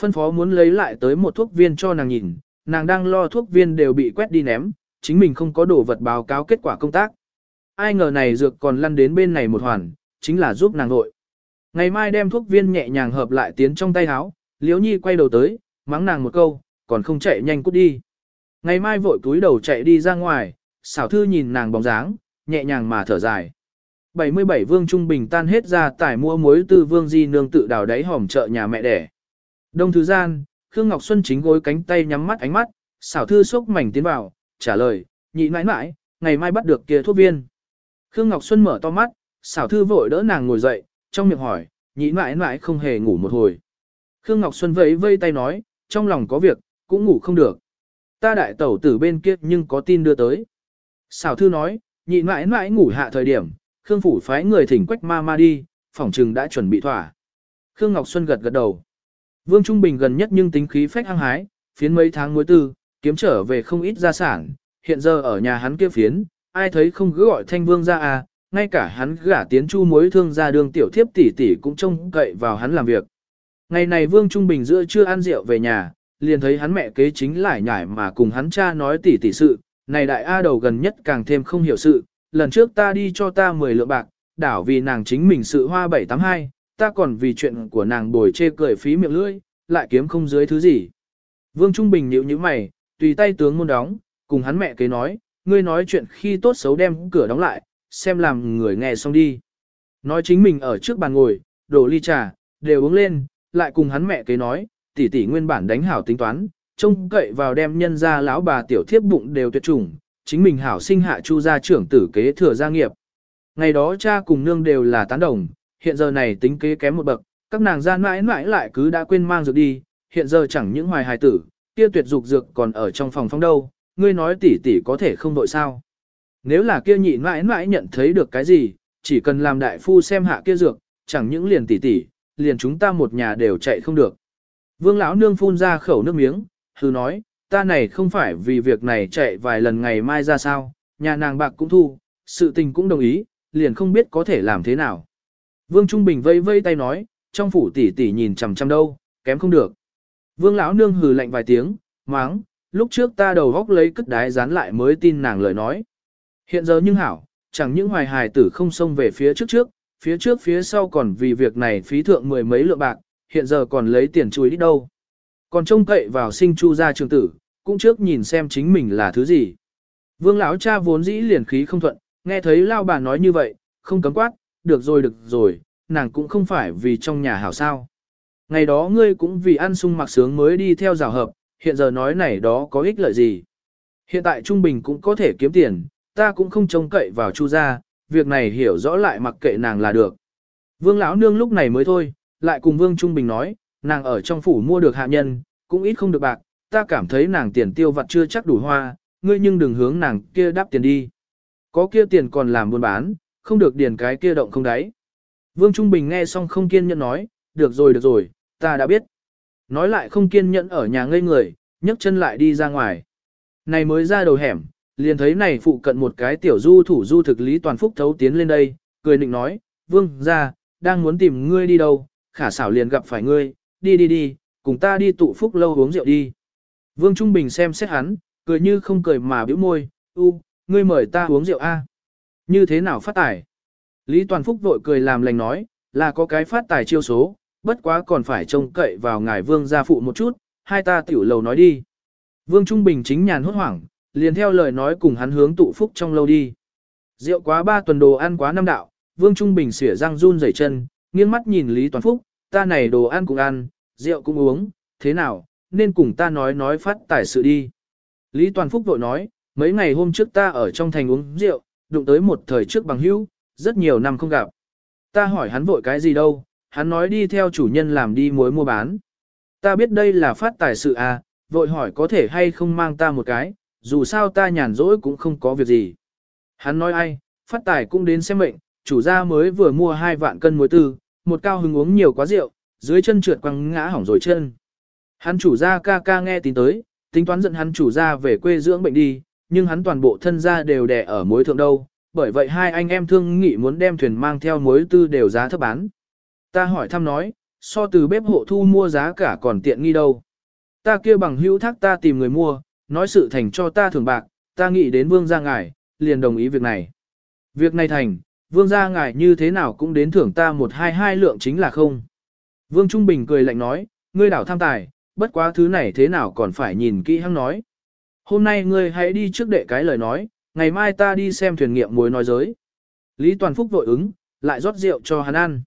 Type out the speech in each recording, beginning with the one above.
Phân phó muốn lấy lại tới một thuốc viên cho nàng nhìn, nàng đang lo thuốc viên đều bị quét đi ném, chính mình không có đồ vật báo cáo kết quả công tác. Ai ngờ này dược còn lăn đến bên này một hoàn, chính là giúp nàng nội. Ngày mai đem thuốc viên nhẹ nhàng hợp lại tiến trong tay áo, Liễu Nhi quay đầu tới, mắng nàng một câu, còn không chạy nhanh cút đi. Ngày mai vội túi đầu chạy đi ra ngoài, xảo thư nhìn nàng bóng dáng, nhẹ nhàng mà thở dài. 77 Vương Trung Bình tan hết ra tải mua muối từ Vương Di Nương tự đào đáy hòm chợ nhà mẹ đẻ. Đông thứ gian, Khương Ngọc Xuân chính gối cánh tay nhắm mắt ánh mắt, xảo thư sốc mảnh tiến vào, trả lời, nhị mãi mãi, ngày mai bắt được kia thuốc viên. Khương Ngọc Xuân mở to mắt, xảo thư vội đỡ nàng ngồi dậy, trong miệng hỏi, nhị mãi mãi không hề ngủ một hồi. Khương Ngọc Xuân vẫy vây tay nói, trong lòng có việc, cũng ngủ không được. Ta đại tẩu tử bên kia nhưng có tin đưa tới. Xảo thư nói, nhị mãi mãi ngủ hạ thời điểm, Khương phủ phái người thỉnh quách ma ma đi, phỏng trừng đã chuẩn bị thỏa. Khương Ngọc Xuân gật gật đầu. Vương Trung Bình gần nhất nhưng tính khí phách hăng hái, phiến mấy tháng muối tư, kiếm trở về không ít gia sản, hiện giờ ở nhà hắn kia phiến, ai thấy không cứ gọi thanh vương ra à, ngay cả hắn gả tiến chu muối thương ra đường tiểu thiếp tỷ tỷ cũng trông cậy vào hắn làm việc. Ngày này Vương Trung Bình giữa chưa ăn rượu về nhà, liền thấy hắn mẹ kế chính lại nhải mà cùng hắn cha nói tỷ tỷ sự, này đại A đầu gần nhất càng thêm không hiểu sự, lần trước ta đi cho ta 10 lượng bạc, đảo vì nàng chính mình sự hoa 782, ta còn vì chuyện của nàng bồi chê cười phí miệng lưỡi, lại kiếm không dưới thứ gì. Vương Trung Bình nhíu nhíu mày, tùy tay tướng môn đóng, cùng hắn mẹ kế nói, ngươi nói chuyện khi tốt xấu đem cửa đóng lại, xem làm người nghe xong đi. Nói chính mình ở trước bàn ngồi, đổ ly trà, đều uống lên, lại cùng hắn mẹ kế nói, tỷ tỷ nguyên bản đánh hảo tính toán, trông cậy vào đem nhân ra lão bà tiểu thiếp bụng đều tuyệt chủng, chính mình hảo sinh hạ chu gia trưởng tử kế thừa gia nghiệp. Ngày đó cha cùng nương đều là tán đồng, hiện giờ này tính kế kém một bậc, các nàng gian mãi mãi lại cứ đã quên mang dược đi, hiện giờ chẳng những hoài hài tử, kia tuyệt dục dược còn ở trong phòng phong đâu, ngươi nói tỷ tỷ có thể không đội sao. Nếu là kia nhị mãi mãi nhận thấy được cái gì, chỉ cần làm đại phu xem hạ kia dược, chẳng những liền tỷ tỷ, liền chúng ta một nhà đều chạy không được. Vương lão nương phun ra khẩu nước miếng, hư nói, ta này không phải vì việc này chạy vài lần ngày mai ra sao, nhà nàng bạc cũng thu, sự tình cũng đồng ý, liền không biết có thể làm thế nào. Vương Trung Bình vây vây tay nói, trong phủ tỷ tỷ nhìn chằm chằm đâu, kém không được. Vương lão nương hừ lạnh vài tiếng, máng, lúc trước ta đầu góc lấy cất đái dán lại mới tin nàng lời nói. Hiện giờ nhưng hảo, chẳng những hoài hài tử không xông về phía trước trước, phía trước phía sau còn vì việc này phí thượng mười mấy lượng bạc, hiện giờ còn lấy tiền chuối đi đâu. Còn trông cậy vào sinh chu gia trường tử, cũng trước nhìn xem chính mình là thứ gì. Vương lão cha vốn dĩ liền khí không thuận, nghe thấy lao bà nói như vậy, không cấm quát, được rồi được rồi, nàng cũng không phải vì trong nhà hảo sao. Ngày đó ngươi cũng vì ăn sung mặc sướng mới đi theo rào hợp, hiện giờ nói này đó có ích lợi gì. Hiện tại Trung Bình cũng có thể kiếm tiền, ta cũng không trông cậy vào Chu gia, việc này hiểu rõ lại mặc kệ nàng là được. Vương lão nương lúc này mới thôi, lại cùng Vương Trung Bình nói, nàng ở trong phủ mua được hạ nhân, cũng ít không được bạc, ta cảm thấy nàng tiền tiêu vặt chưa chắc đủ hoa, ngươi nhưng đừng hướng nàng kia đáp tiền đi. Có kia tiền còn làm buôn bán, không được điền cái kia động không đáy. Vương Trung Bình nghe xong không kiên nhẫn nói, được rồi được rồi, ta đã biết. Nói lại không kiên nhẫn ở nhà ngây người, nhấc chân lại đi ra ngoài. Này mới ra đầu hẻm, liền thấy này phụ cận một cái tiểu du thủ du thực lý toàn phúc thấu tiến lên đây, cười nịnh nói, vương ra, đang muốn tìm ngươi đi đâu, khả xảo liền gặp phải ngươi, đi đi đi, cùng ta đi tụ phúc lâu uống rượu đi. Vương Trung Bình xem xét hắn, cười như không cười mà bĩu môi, u, ngươi mời ta uống rượu a như thế nào phát tài? Lý Toàn Phúc vội cười làm lành nói, là có cái phát tài chiêu số, bất quá còn phải trông cậy vào ngài vương gia phụ một chút, hai ta tiểu lầu nói đi. Vương Trung Bình chính nhàn hốt hoảng, liền theo lời nói cùng hắn hướng tụ phúc trong lâu đi. Rượu quá ba tuần đồ ăn quá năm đạo, Vương Trung Bình xỉa răng run rẩy chân, nghiêng mắt nhìn Lý Toàn Phúc, ta này đồ ăn cũng ăn, rượu cũng uống, thế nào, nên cùng ta nói nói phát tài sự đi. Lý Toàn Phúc vội nói, mấy ngày hôm trước ta ở trong thành uống rượu, đụng tới một thời trước bằng hữu, rất nhiều năm không gặp. Ta hỏi hắn vội cái gì đâu, hắn nói đi theo chủ nhân làm đi muối mua bán. Ta biết đây là phát tài sự à, vội hỏi có thể hay không mang ta một cái, dù sao ta nhàn rỗi cũng không có việc gì. Hắn nói ai, phát tài cũng đến xem mệnh, chủ gia mới vừa mua hai vạn cân muối tư, một cao hứng uống nhiều quá rượu, dưới chân trượt quăng ngã hỏng rồi chân. Hắn chủ gia ca ca nghe tin tới, tính toán dẫn hắn chủ gia về quê dưỡng bệnh đi, nhưng hắn toàn bộ thân gia đều đè ở mối thượng đâu, bởi vậy hai anh em thương nghị muốn đem thuyền mang theo mối tư đều giá thấp bán. Ta hỏi thăm nói, so từ bếp hộ thu mua giá cả còn tiện nghi đâu. Ta kia bằng hữu thác ta tìm người mua, nói sự thành cho ta thường bạc, ta nghĩ đến vương gia ngài, liền đồng ý việc này. Việc này thành, vương gia ngài như thế nào cũng đến thưởng ta một hai hai lượng chính là không. Vương Trung Bình cười lạnh nói, ngươi đảo tham tài, bất quá thứ này thế nào còn phải nhìn kỹ hăng nói. Hôm nay ngươi hãy đi trước đệ cái lời nói, ngày mai ta đi xem thuyền nghiệm muối nói giới. Lý Toàn Phúc vội ứng, lại rót rượu cho hắn ăn.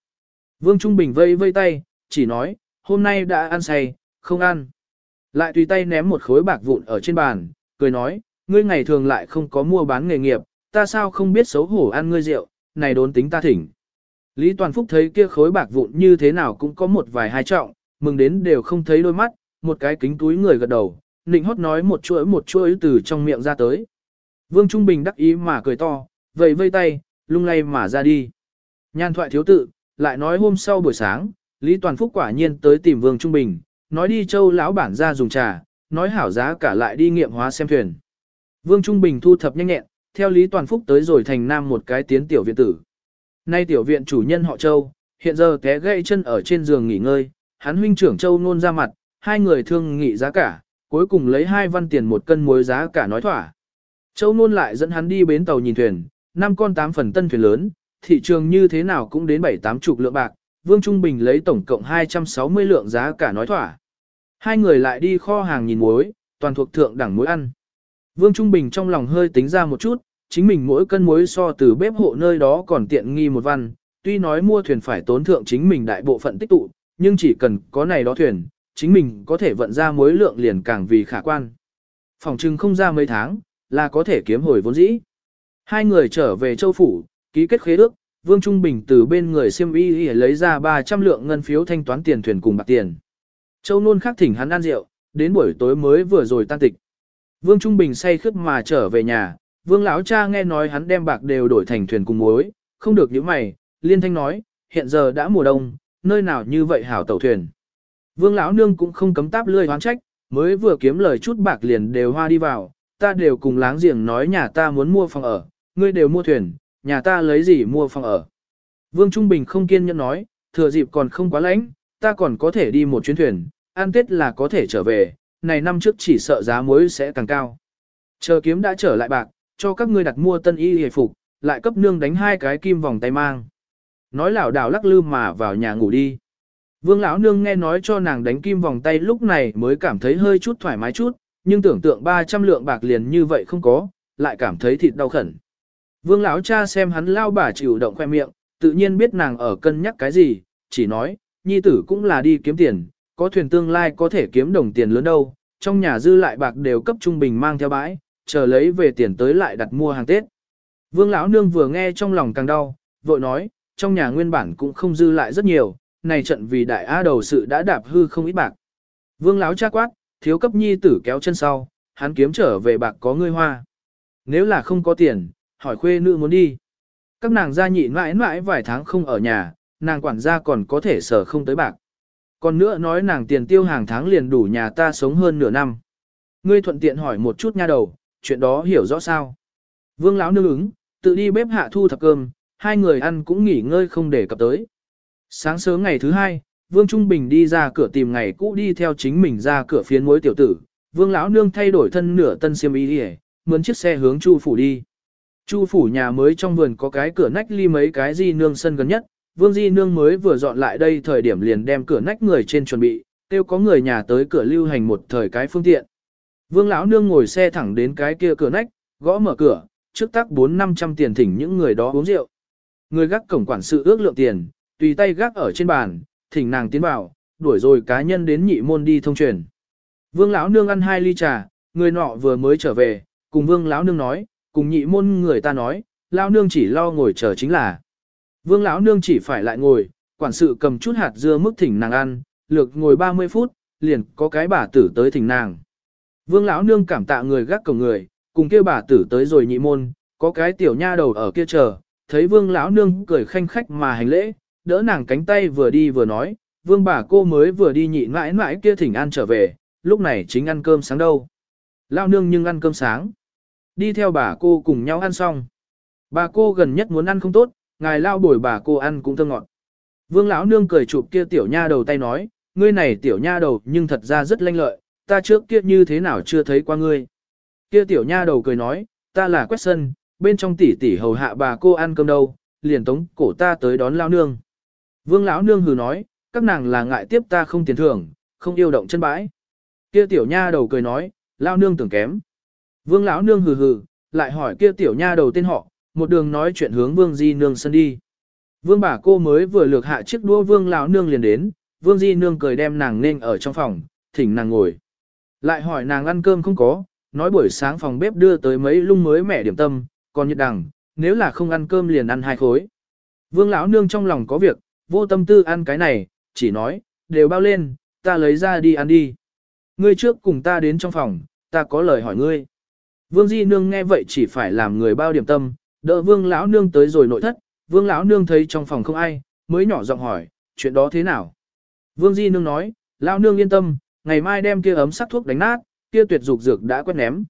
Vương Trung Bình vây vây tay, chỉ nói, hôm nay đã ăn say, không ăn. Lại tùy tay ném một khối bạc vụn ở trên bàn, cười nói, ngươi ngày thường lại không có mua bán nghề nghiệp, ta sao không biết xấu hổ ăn ngươi rượu, này đốn tính ta thỉnh. Lý Toàn Phúc thấy kia khối bạc vụn như thế nào cũng có một vài hai trọng, mừng đến đều không thấy đôi mắt, một cái kính túi người gật đầu, nịnh hót nói một chuỗi một chuỗi từ trong miệng ra tới. Vương Trung Bình đắc ý mà cười to, vẫy vây tay, lung lay mà ra đi. Nhan thoại thiếu tự, lại nói hôm sau buổi sáng, Lý Toàn Phúc quả nhiên tới tìm Vương Trung Bình, nói đi châu lão bản ra dùng trà, nói hảo giá cả lại đi nghiệm hóa xem thuyền. Vương Trung Bình thu thập nhanh nhẹn, theo Lý Toàn Phúc tới rồi thành nam một cái tiến tiểu viện tử. Nay tiểu viện chủ nhân họ Châu, hiện giờ té gãy chân ở trên giường nghỉ ngơi, hắn huynh trưởng Châu nôn ra mặt, hai người thương nghị giá cả, cuối cùng lấy hai văn tiền một cân muối giá cả nói thỏa. Châu nôn lại dẫn hắn đi bến tàu nhìn thuyền, năm con tám phần tân thuyền lớn, thị trường như thế nào cũng đến bảy tám chục lượng bạc, Vương Trung Bình lấy tổng cộng 260 lượng giá cả nói thỏa. Hai người lại đi kho hàng nhìn muối, toàn thuộc thượng đẳng muối ăn. Vương Trung Bình trong lòng hơi tính ra một chút, chính mình mỗi cân muối so từ bếp hộ nơi đó còn tiện nghi một văn, tuy nói mua thuyền phải tốn thượng chính mình đại bộ phận tích tụ, nhưng chỉ cần có này đó thuyền, chính mình có thể vận ra mối lượng liền càng vì khả quan. Phòng trưng không ra mấy tháng, là có thể kiếm hồi vốn dĩ. Hai người trở về châu phủ, ký kết khế ước, Vương Trung Bình từ bên người siêm y lấy ra 300 lượng ngân phiếu thanh toán tiền thuyền cùng bạc tiền. Châu Nôn khắc thỉnh hắn ăn rượu, đến buổi tối mới vừa rồi tan tịch. Vương Trung Bình say khướt mà trở về nhà, Vương lão cha nghe nói hắn đem bạc đều đổi thành thuyền cùng muối, không được những mày, liên thanh nói, hiện giờ đã mùa đông, nơi nào như vậy hảo tàu thuyền. Vương lão nương cũng không cấm táp lươi hoán trách, mới vừa kiếm lời chút bạc liền đều hoa đi vào, ta đều cùng láng giềng nói nhà ta muốn mua phòng ở, ngươi đều mua thuyền, nhà ta lấy gì mua phòng ở. Vương Trung Bình không kiên nhẫn nói, thừa dịp còn không quá lạnh, ta còn có thể đi một chuyến thuyền, ăn tết là có thể trở về, này năm trước chỉ sợ giá muối sẽ càng cao. Chờ kiếm đã trở lại bạc, cho các ngươi đặt mua tân y hề phục, lại cấp nương đánh hai cái kim vòng tay mang. Nói lảo đảo lắc lư mà vào nhà ngủ đi. Vương lão nương nghe nói cho nàng đánh kim vòng tay lúc này mới cảm thấy hơi chút thoải mái chút, nhưng tưởng tượng 300 lượng bạc liền như vậy không có, lại cảm thấy thịt đau khẩn. Vương lão cha xem hắn lao bà chịu động khoe miệng, tự nhiên biết nàng ở cân nhắc cái gì, chỉ nói, nhi tử cũng là đi kiếm tiền, có thuyền tương lai có thể kiếm đồng tiền lớn đâu, trong nhà dư lại bạc đều cấp trung bình mang theo bãi, chờ lấy về tiền tới lại đặt mua hàng Tết. Vương lão nương vừa nghe trong lòng càng đau, vội nói, trong nhà nguyên bản cũng không dư lại rất nhiều, này trận vì đại á đầu sự đã đạp hư không ít bạc. Vương láo cha quát, thiếu cấp nhi tử kéo chân sau, hắn kiếm trở về bạc có ngươi hoa. Nếu là không có tiền, hỏi khuê nữ muốn đi. Các nàng gia nhị mãi mãi vài tháng không ở nhà, nàng quản gia còn có thể sở không tới bạc. Còn nữa nói nàng tiền tiêu hàng tháng liền đủ nhà ta sống hơn nửa năm. Ngươi thuận tiện hỏi một chút nha đầu, chuyện đó hiểu rõ sao. Vương lão nương ứng, tự đi bếp hạ thu thập cơm, hai người ăn cũng nghỉ ngơi không để cập tới. Sáng sớm ngày thứ hai, Vương Trung Bình đi ra cửa tìm ngày cũ đi theo chính mình ra cửa phiến mối tiểu tử. Vương lão nương thay đổi thân nửa tân xiêm y đi mướn chiếc xe hướng Chu phủ đi. Chu phủ nhà mới trong vườn có cái cửa nách ly mấy cái di nương sân gần nhất, Vương Di Nương mới vừa dọn lại đây thời điểm liền đem cửa nách người trên chuẩn bị, tiêu có người nhà tới cửa lưu hành một thời cái phương tiện. Vương lão nương ngồi xe thẳng đến cái kia cửa nách, gõ mở cửa, trước tác 4-500 tiền thỉnh những người đó uống rượu. Người gác cổng quản sự ước lượng tiền, tùy tay gác ở trên bàn, thỉnh nàng tiến vào, đuổi rồi cá nhân đến nhị môn đi thông truyền. Vương lão nương ăn hai ly trà, người nọ vừa mới trở về, cùng Vương lão nương nói, cùng nhị môn người ta nói, lão nương chỉ lo ngồi chờ chính là. Vương lão nương chỉ phải lại ngồi, quản sự cầm chút hạt dưa mức thỉnh nàng ăn, lược ngồi 30 phút, liền có cái bà tử tới thỉnh nàng. Vương lão nương cảm tạ người gác cổng người, cùng kia bà tử tới rồi nhị môn, có cái tiểu nha đầu ở kia chờ, thấy vương lão nương cười khanh khách mà hành lễ, đỡ nàng cánh tay vừa đi vừa nói, vương bà cô mới vừa đi nhị mãi mãi kia thỉnh ăn trở về, lúc này chính ăn cơm sáng đâu. lao nương nhưng ăn cơm sáng. Đi theo bà cô cùng nhau ăn xong. Bà cô gần nhất muốn ăn không tốt, ngài lao bồi bà cô ăn cũng thơm ngọt. Vương lão nương cười chụp kia tiểu nha đầu tay nói, ngươi này tiểu nha đầu nhưng thật ra rất lanh lợi, ta trước kia như thế nào chưa thấy qua ngươi. Kia tiểu nha đầu cười nói, ta là quét sân, bên trong tỷ tỷ hầu hạ bà cô ăn cơm đâu, liền tống cổ ta tới đón lao nương. Vương lão nương hừ nói, các nàng là ngại tiếp ta không tiền thưởng, không yêu động chân bãi. Kia tiểu nha đầu cười nói, lão nương tưởng kém. Vương lão nương hừ hừ, lại hỏi kia tiểu nha đầu tên họ, một đường nói chuyện hướng Vương Di nương sân đi. Vương bà cô mới vừa lược hạ chiếc đũa Vương lão nương liền đến, Vương Di nương cười đem nàng nên ở trong phòng, thỉnh nàng ngồi. Lại hỏi nàng ăn cơm không có, nói buổi sáng phòng bếp đưa tới mấy lung mới mẻ điểm tâm, còn nhật đằng, nếu là không ăn cơm liền ăn hai khối. Vương lão nương trong lòng có việc, vô tâm tư ăn cái này, chỉ nói, đều bao lên, ta lấy ra đi ăn đi. Ngươi trước cùng ta đến trong phòng, ta có lời hỏi ngươi. Vương Di nương nghe vậy chỉ phải làm người bao điểm tâm, Đỡ Vương lão nương tới rồi nội thất, Vương lão nương thấy trong phòng không ai, mới nhỏ giọng hỏi, chuyện đó thế nào? Vương Di nương nói, lão nương yên tâm, ngày mai đem kia ấm sắc thuốc đánh nát, kia tuyệt dục dược đã quét ném.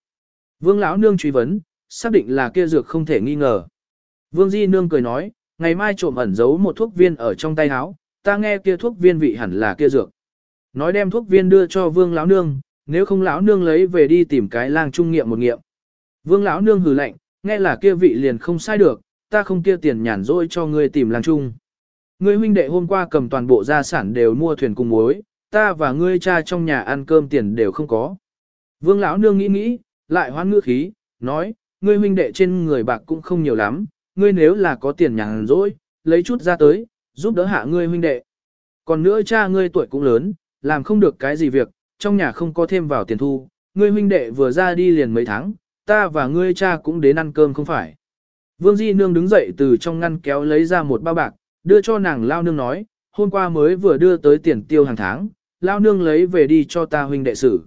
Vương lão nương truy vấn, xác định là kia dược không thể nghi ngờ. Vương Di nương cười nói, ngày mai trộm ẩn giấu một thuốc viên ở trong tay áo, ta nghe kia thuốc viên vị hẳn là kia dược. Nói đem thuốc viên đưa cho Vương lão nương, nếu không lão nương lấy về đi tìm cái lang trung nghiệm một nghiệm. Vương lão nương hừ lạnh, nghe là kia vị liền không sai được, ta không kia tiền nhàn rỗi cho ngươi tìm lang trung. Ngươi huynh đệ hôm qua cầm toàn bộ gia sản đều mua thuyền cùng muối, ta và ngươi cha trong nhà ăn cơm tiền đều không có. Vương lão nương nghĩ nghĩ, lại hoan ngữ khí, nói, ngươi huynh đệ trên người bạc cũng không nhiều lắm, ngươi nếu là có tiền nhàn rỗi, lấy chút ra tới, giúp đỡ hạ ngươi huynh đệ. Còn nữa cha ngươi tuổi cũng lớn, làm không được cái gì việc, trong nhà không có thêm vào tiền thu, ngươi huynh đệ vừa ra đi liền mấy tháng, ta và ngươi cha cũng đến ăn cơm không phải. Vương Di Nương đứng dậy từ trong ngăn kéo lấy ra một bao bạc, đưa cho nàng lao nương nói, hôm qua mới vừa đưa tới tiền tiêu hàng tháng, lao nương lấy về đi cho ta huynh đệ sử.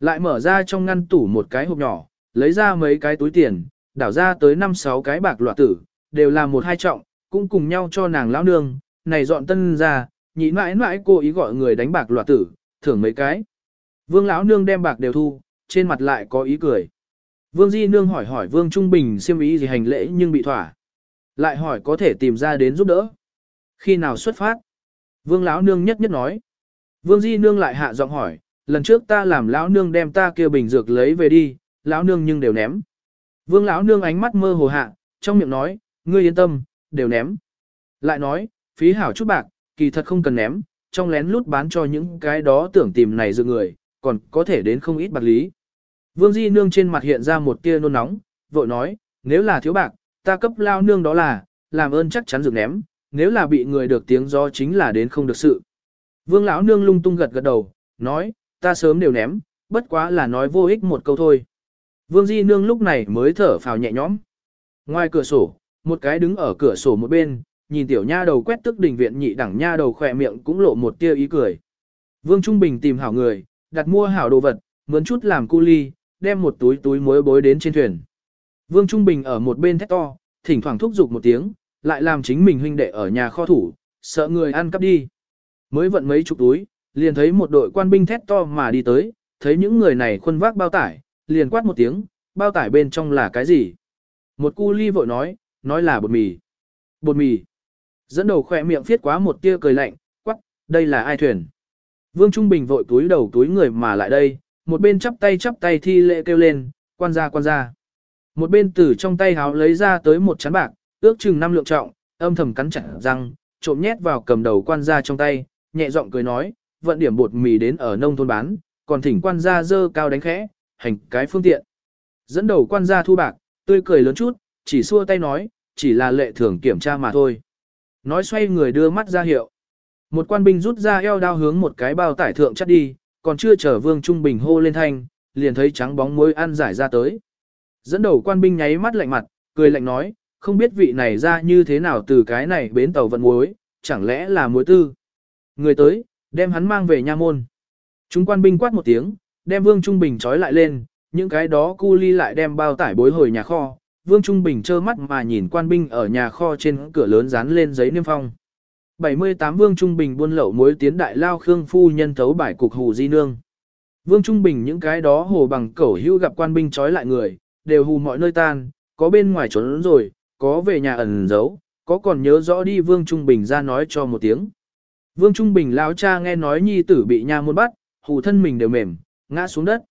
Lại mở ra trong ngăn tủ một cái hộp nhỏ, lấy ra mấy cái túi tiền, đảo ra tới 5-6 cái bạc loạt tử, đều là một hai trọng, cũng cùng nhau cho nàng lão nương, này dọn tân ra, nhị mãi mãi cô ý gọi người đánh bạc loạt tử, thưởng mấy cái. Vương lão nương đem bạc đều thu, trên mặt lại có ý cười. Vương Di nương hỏi hỏi Vương Trung Bình xem ý gì hành lễ nhưng bị thỏa. Lại hỏi có thể tìm ra đến giúp đỡ. Khi nào xuất phát? Vương lão nương nhất nhất nói. Vương Di nương lại hạ giọng hỏi, lần trước ta làm lão nương đem ta kia bình dược lấy về đi, lão nương nhưng đều ném. Vương lão nương ánh mắt mơ hồ hạ, trong miệng nói, ngươi yên tâm, đều ném. Lại nói, phí hảo chút bạc, kỳ thật không cần ném, trong lén lút bán cho những cái đó tưởng tìm này dự người, còn có thể đến không ít bạc lý. Vương Di nương trên mặt hiện ra một tia nôn nóng, vội nói, nếu là thiếu bạc, ta cấp lao nương đó là, làm ơn chắc chắn dược ném, nếu là bị người được tiếng gió chính là đến không được sự. Vương lão nương lung tung gật gật đầu, nói, ta sớm đều ném, bất quá là nói vô ích một câu thôi. Vương Di Nương lúc này mới thở phào nhẹ nhõm. Ngoài cửa sổ, một cái đứng ở cửa sổ một bên, nhìn tiểu nha đầu quét tức đình viện nhị đẳng nha đầu khỏe miệng cũng lộ một tia ý cười. Vương Trung Bình tìm hảo người, đặt mua hảo đồ vật, mướn chút làm cu ly, đem một túi túi muối bối đến trên thuyền. Vương Trung Bình ở một bên thét to, thỉnh thoảng thúc giục một tiếng, lại làm chính mình huynh đệ ở nhà kho thủ, sợ người ăn cắp đi. Mới vận mấy chục túi, liền thấy một đội quan binh thét to mà đi tới, thấy những người này khuân vác bao tải, liền quát một tiếng, bao tải bên trong là cái gì? Một cu ly vội nói, nói là bột mì. Bột mì. Dẫn đầu khỏe miệng phiết quá một tia cười lạnh, quắc, đây là ai thuyền? Vương Trung Bình vội túi đầu túi người mà lại đây, một bên chắp tay chắp tay thi lệ kêu lên, quan gia quan gia. Một bên từ trong tay háo lấy ra tới một chán bạc, ước chừng năm lượng trọng, âm thầm cắn chặt răng, trộm nhét vào cầm đầu quan gia trong tay, nhẹ giọng cười nói, vận điểm bột mì đến ở nông thôn bán, còn thỉnh quan gia dơ cao đánh khẽ, hành cái phương tiện. Dẫn đầu quan gia thu bạc, tươi cười lớn chút, chỉ xua tay nói, chỉ là lệ thường kiểm tra mà thôi. Nói xoay người đưa mắt ra hiệu. Một quan binh rút ra eo đao hướng một cái bao tải thượng chắt đi, còn chưa chờ vương trung bình hô lên thanh, liền thấy trắng bóng muối ăn giải ra tới. Dẫn đầu quan binh nháy mắt lạnh mặt, cười lạnh nói, không biết vị này ra như thế nào từ cái này bến tàu vận muối, chẳng lẽ là muối tư. Người tới, đem hắn mang về nha môn. Chúng quan binh quát một tiếng, đem Vương Trung Bình trói lại lên, những cái đó cu ly lại đem bao tải bối hồi nhà kho. Vương Trung Bình trơ mắt mà nhìn quan binh ở nhà kho trên cửa lớn dán lên giấy niêm phong. 78 Vương Trung Bình buôn lậu mối tiến đại lao Khương Phu nhân thấu bài cục hù di nương. Vương Trung Bình những cái đó hồ bằng cẩu hưu gặp quan binh trói lại người, đều hù mọi nơi tan, có bên ngoài trốn rồi, có về nhà ẩn giấu, có còn nhớ rõ đi Vương Trung Bình ra nói cho một tiếng. Vương Trung Bình lão cha nghe nói nhi tử bị nha môn bắt, hù thân mình đều mềm, ngã xuống đất.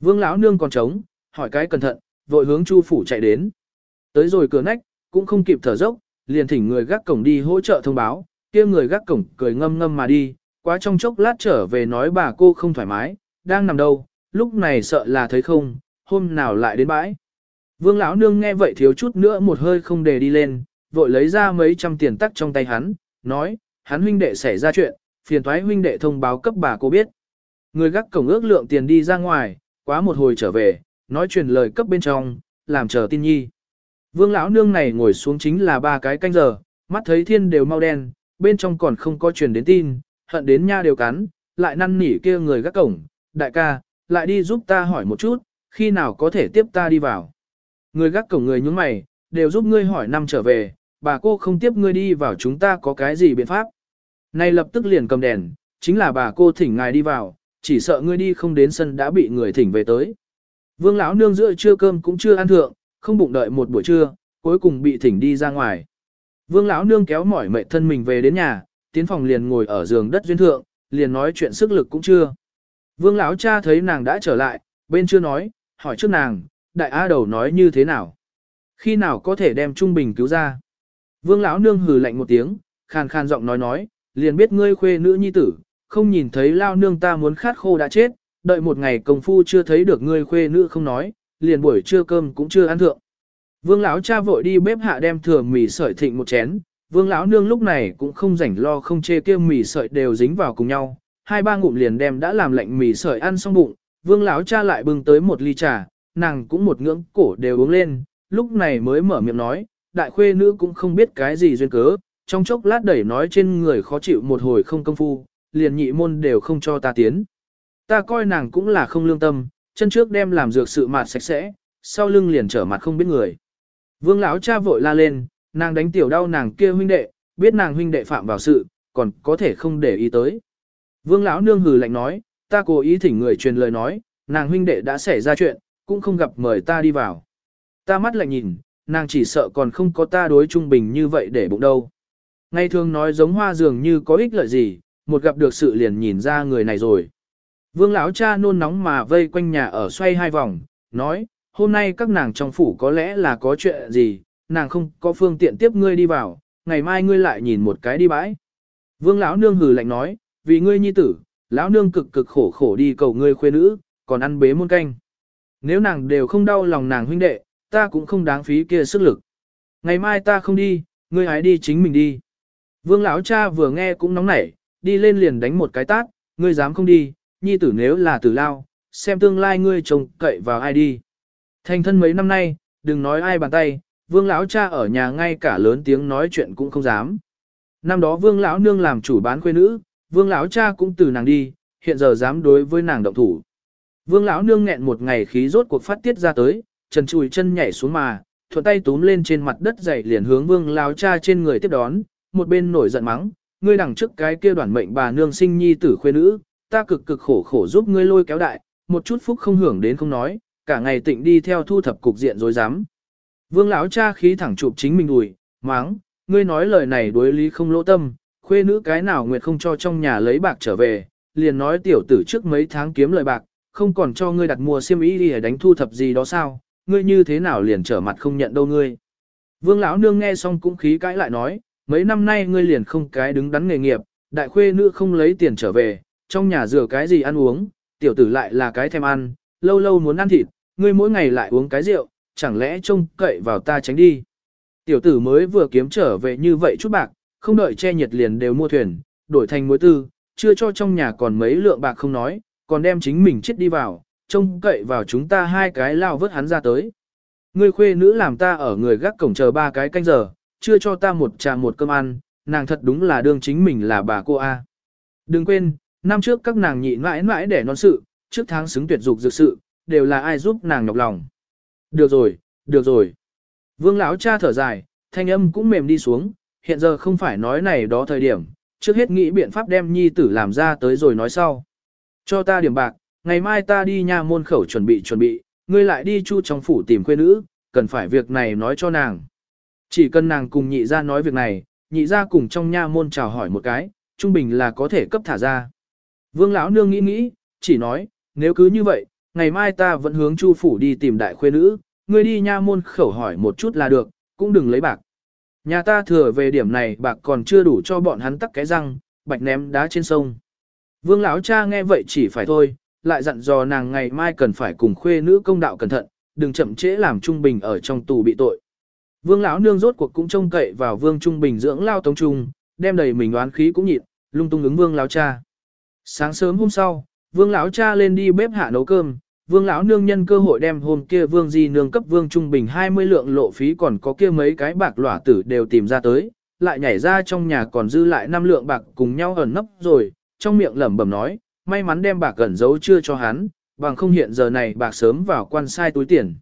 Vương lão nương còn trống, hỏi cái cẩn thận, vội hướng Chu phủ chạy đến. Tới rồi cửa nách, cũng không kịp thở dốc, liền thỉnh người gác cổng đi hỗ trợ thông báo, kia người gác cổng cười ngâm ngâm mà đi, quá trong chốc lát trở về nói bà cô không thoải mái, đang nằm đâu, lúc này sợ là thấy không, hôm nào lại đến bãi. Vương lão nương nghe vậy thiếu chút nữa một hơi không để đi lên, vội lấy ra mấy trăm tiền tắc trong tay hắn, nói, hắn huynh đệ xảy ra chuyện, phiền thoái huynh đệ thông báo cấp bà cô biết. Người gác cổng ước lượng tiền đi ra ngoài, quá một hồi trở về, nói truyền lời cấp bên trong, làm chờ tin nhi. Vương lão nương này ngồi xuống chính là ba cái canh giờ, mắt thấy thiên đều mau đen, bên trong còn không có truyền đến tin, hận đến nha đều cắn, lại năn nỉ kia người gác cổng, đại ca, lại đi giúp ta hỏi một chút, khi nào có thể tiếp ta đi vào. Người gác cổng người nhúng mày, đều giúp ngươi hỏi năm trở về, bà cô không tiếp ngươi đi vào chúng ta có cái gì biện pháp. Này lập tức liền cầm đèn, chính là bà cô thỉnh ngài đi vào, chỉ sợ ngươi đi không đến sân đã bị người thỉnh về tới. Vương lão nương giữa trưa cơm cũng chưa ăn thượng, không bụng đợi một buổi trưa, cuối cùng bị thỉnh đi ra ngoài. Vương lão nương kéo mỏi mệt thân mình về đến nhà, tiến phòng liền ngồi ở giường đất duyên thượng, liền nói chuyện sức lực cũng chưa. Vương lão cha thấy nàng đã trở lại, bên chưa nói, hỏi trước nàng, đại a đầu nói như thế nào? Khi nào có thể đem Trung Bình cứu ra? Vương lão nương hừ lạnh một tiếng, khàn khàn giọng nói nói, liền biết ngươi khuê nữ nhi tử, không nhìn thấy lao nương ta muốn khát khô đã chết, đợi một ngày công phu chưa thấy được ngươi khuê nữ không nói, liền buổi trưa cơm cũng chưa ăn thượng. Vương lão cha vội đi bếp hạ đem thừa mì sợi thịnh một chén, Vương lão nương lúc này cũng không rảnh lo không chê kia mì sợi đều dính vào cùng nhau, hai ba ngụm liền đem đã làm lạnh mì sợi ăn xong bụng, Vương lão cha lại bưng tới một ly trà, nàng cũng một ngưỡng cổ đều uống lên, lúc này mới mở miệng nói, đại khuê nữ cũng không biết cái gì duyên cớ, trong chốc lát đẩy nói trên người khó chịu một hồi không công phu, liền nhị môn đều không cho ta tiến. Ta coi nàng cũng là không lương tâm, chân trước đem làm dược sự mạt sạch sẽ, sau lưng liền trở mặt không biết người. Vương lão cha vội la lên, nàng đánh tiểu đau nàng kia huynh đệ, biết nàng huynh đệ phạm vào sự, còn có thể không để ý tới. Vương lão nương hừ lạnh nói, ta cố ý thỉnh người truyền lời nói, nàng huynh đệ đã xảy ra chuyện, cũng không gặp mời ta đi vào. Ta mắt lạnh nhìn, nàng chỉ sợ còn không có ta đối trung bình như vậy để bụng đâu. Ngày thường nói giống hoa dường như có ích lợi gì, một gặp được sự liền nhìn ra người này rồi. Vương lão cha nôn nóng mà vây quanh nhà ở xoay hai vòng, nói, hôm nay các nàng trong phủ có lẽ là có chuyện gì, nàng không có phương tiện tiếp ngươi đi vào, ngày mai ngươi lại nhìn một cái đi bãi. Vương lão nương hừ lạnh nói, vì ngươi nhi tử, lão nương cực cực khổ khổ đi cầu ngươi khuê nữ, còn ăn bế muôn canh. Nếu nàng đều không đau lòng nàng huynh đệ, ta cũng không đáng phí kia sức lực. Ngày mai ta không đi, ngươi hãy đi chính mình đi. Vương lão cha vừa nghe cũng nóng nảy, đi lên liền đánh một cái tát, ngươi dám không đi, nhi tử nếu là tử lao, xem tương lai ngươi trông cậy vào ai đi. Thành thân mấy năm nay, đừng nói ai bàn tay, vương lão cha ở nhà ngay cả lớn tiếng nói chuyện cũng không dám. Năm đó vương lão nương làm chủ bán khuê nữ, vương lão cha cũng từ nàng đi, hiện giờ dám đối với nàng động thủ. Vương lão nương nghẹn một ngày khí rốt cuộc phát tiết ra tới, trần chùi chân nhảy xuống mà, thuận tay túm lên trên mặt đất dậy liền hướng vương lão cha trên người tiếp đón, một bên nổi giận mắng, ngươi đằng trước cái kia đoàn mệnh bà nương sinh nhi tử khuê nữ, ta cực cực khổ khổ giúp ngươi lôi kéo đại, một chút phúc không hưởng đến không nói, cả ngày tịnh đi theo thu thập cục diện rồi dám. Vương lão cha khí thẳng chụp chính mình đùi, mắng, ngươi nói lời này đối lý không lỗ tâm, khuê nữ cái nào nguyệt không cho trong nhà lấy bạc trở về, liền nói tiểu tử trước mấy tháng kiếm lời bạc, không còn cho ngươi đặt mua xiêm y để đánh thu thập gì đó sao, ngươi như thế nào liền trở mặt không nhận đâu ngươi. Vương lão nương nghe xong cũng khí cãi lại nói, mấy năm nay ngươi liền không cái đứng đắn nghề nghiệp, đại khuê nữ không lấy tiền trở về, trong nhà rửa cái gì ăn uống, tiểu tử lại là cái thèm ăn, lâu lâu muốn ăn thịt, ngươi mỗi ngày lại uống cái rượu, chẳng lẽ trông cậy vào ta tránh đi. Tiểu tử mới vừa kiếm trở về như vậy chút bạc, không đợi che nhiệt liền đều mua thuyền, đổi thành mối tư, chưa cho trong nhà còn mấy lượng bạc không nói, còn đem chính mình chết đi vào, trông cậy vào chúng ta hai cái lao vớt hắn ra tới. Ngươi khuê nữ làm ta ở người gác cổng chờ ba cái canh giờ, chưa cho ta một trà một cơm ăn, nàng thật đúng là đương chính mình là bà cô A. Đừng quên, năm trước các nàng nhị mãi mãi để non sự, trước tháng xứng tuyệt dục dược sự, đều là ai giúp nàng nhọc lòng. Được rồi, được rồi. Vương lão cha thở dài, thanh âm cũng mềm đi xuống, hiện giờ không phải nói này đó thời điểm, trước hết nghĩ biện pháp đem nhi tử làm ra tới rồi nói sau. Cho ta điểm bạc, ngày mai ta đi nhà môn khẩu chuẩn bị chuẩn bị, ngươi lại đi chu trong phủ tìm quê nữ, cần phải việc này nói cho nàng. Chỉ cần nàng cùng nhị ra nói việc này, nhị ra cùng trong nha môn chào hỏi một cái, trung bình là có thể cấp thả ra. Vương lão nương nghĩ nghĩ, chỉ nói, nếu cứ như vậy, ngày mai ta vẫn hướng chu phủ đi tìm đại khuê nữ, ngươi đi nha môn khẩu hỏi một chút là được, cũng đừng lấy bạc. Nhà ta thừa về điểm này bạc còn chưa đủ cho bọn hắn tắc cái răng, bạch ném đá trên sông. Vương lão cha nghe vậy chỉ phải thôi, lại dặn dò nàng ngày mai cần phải cùng khuê nữ công đạo cẩn thận, đừng chậm trễ làm Trung Bình ở trong tù bị tội. Vương lão nương rốt cuộc cũng trông cậy vào Vương Trung Bình dưỡng lao tống trung, đem đầy mình đoán khí cũng nhịn, lung tung ứng Vương lão cha. Sáng sớm hôm sau, Vương lão cha lên đi bếp hạ nấu cơm, Vương lão nương nhân cơ hội đem hôm kia Vương Di nương cấp Vương Trung Bình 20 lượng lộ phí còn có kia mấy cái bạc lỏa tử đều tìm ra tới, lại nhảy ra trong nhà còn dư lại 5 lượng bạc cùng nhau ẩn nấp rồi, trong miệng lẩm bẩm nói, may mắn đem bạc ẩn giấu chưa cho hắn, bằng không hiện giờ này bạc sớm vào quan sai túi tiền.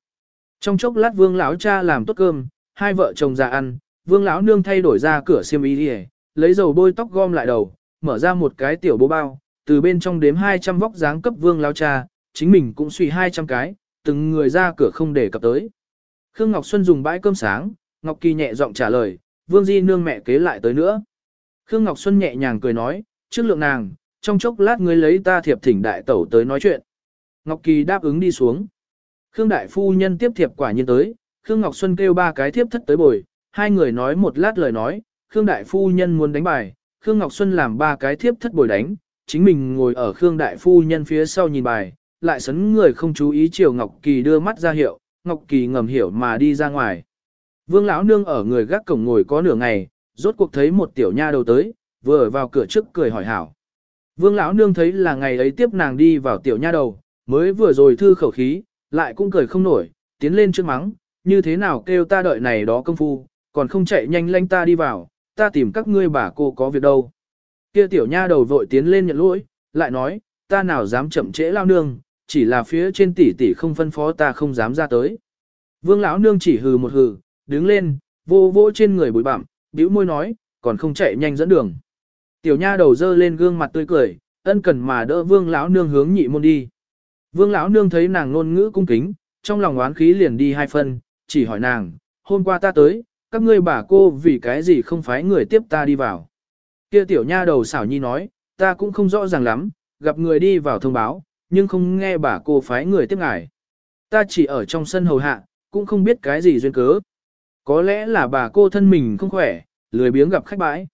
Trong chốc lát Vương lão cha làm tốt cơm, hai vợ chồng ra ăn, Vương lão nương thay đổi ra cửa xiêm y đi, lấy dầu bôi tóc gom lại đầu, mở ra một cái tiểu bố bao, từ bên trong đếm 200 vóc dáng cấp Vương lão cha, chính mình cũng suy 200 cái, từng người ra cửa không để cập tới. Khương Ngọc Xuân dùng bãi cơm sáng, Ngọc Kỳ nhẹ giọng trả lời, Vương Di nương mẹ kế lại tới nữa. Khương Ngọc Xuân nhẹ nhàng cười nói, trước lượng nàng, trong chốc lát ngươi lấy ta thiệp thỉnh đại tẩu tới nói chuyện. Ngọc Kỳ đáp ứng đi xuống. Khương đại phu nhân tiếp thiệp quả nhiên tới, Khương Ngọc Xuân kêu ba cái thiếp thất tới bồi, hai người nói một lát lời nói, Khương đại phu nhân muốn đánh bài, Khương Ngọc Xuân làm ba cái thiếp thất bồi đánh, chính mình ngồi ở Khương đại phu nhân phía sau nhìn bài, lại sấn người không chú ý chiều Ngọc Kỳ đưa mắt ra hiệu, Ngọc Kỳ ngầm hiểu mà đi ra ngoài. Vương lão nương ở người gác cổng ngồi có nửa ngày, rốt cuộc thấy một tiểu nha đầu tới, vừa ở vào cửa trước cười hỏi hảo. Vương lão nương thấy là ngày ấy tiếp nàng đi vào tiểu nha đầu, mới vừa rồi thư khẩu khí, lại cũng cười không nổi, tiến lên trước mắng, như thế nào kêu ta đợi này đó công phu, còn không chạy nhanh lanh ta đi vào, ta tìm các ngươi bà cô có việc đâu. Kia tiểu nha đầu vội tiến lên nhận lỗi, lại nói, ta nào dám chậm trễ lao nương, chỉ là phía trên tỷ tỷ không phân phó ta không dám ra tới. Vương lão nương chỉ hừ một hừ, đứng lên, vô vô trên người bụi bặm, bĩu môi nói, còn không chạy nhanh dẫn đường. Tiểu nha đầu dơ lên gương mặt tươi cười, ân cần mà đỡ vương lão nương hướng nhị môn đi. Vương lão nương thấy nàng ngôn ngữ cung kính, trong lòng oán khí liền đi hai phân, chỉ hỏi nàng, hôm qua ta tới, các ngươi bà cô vì cái gì không phái người tiếp ta đi vào. Kia tiểu nha đầu xảo nhi nói, ta cũng không rõ ràng lắm, gặp người đi vào thông báo, nhưng không nghe bà cô phái người tiếp ngài. Ta chỉ ở trong sân hầu hạ, cũng không biết cái gì duyên cớ. Có lẽ là bà cô thân mình không khỏe, lười biếng gặp khách bãi.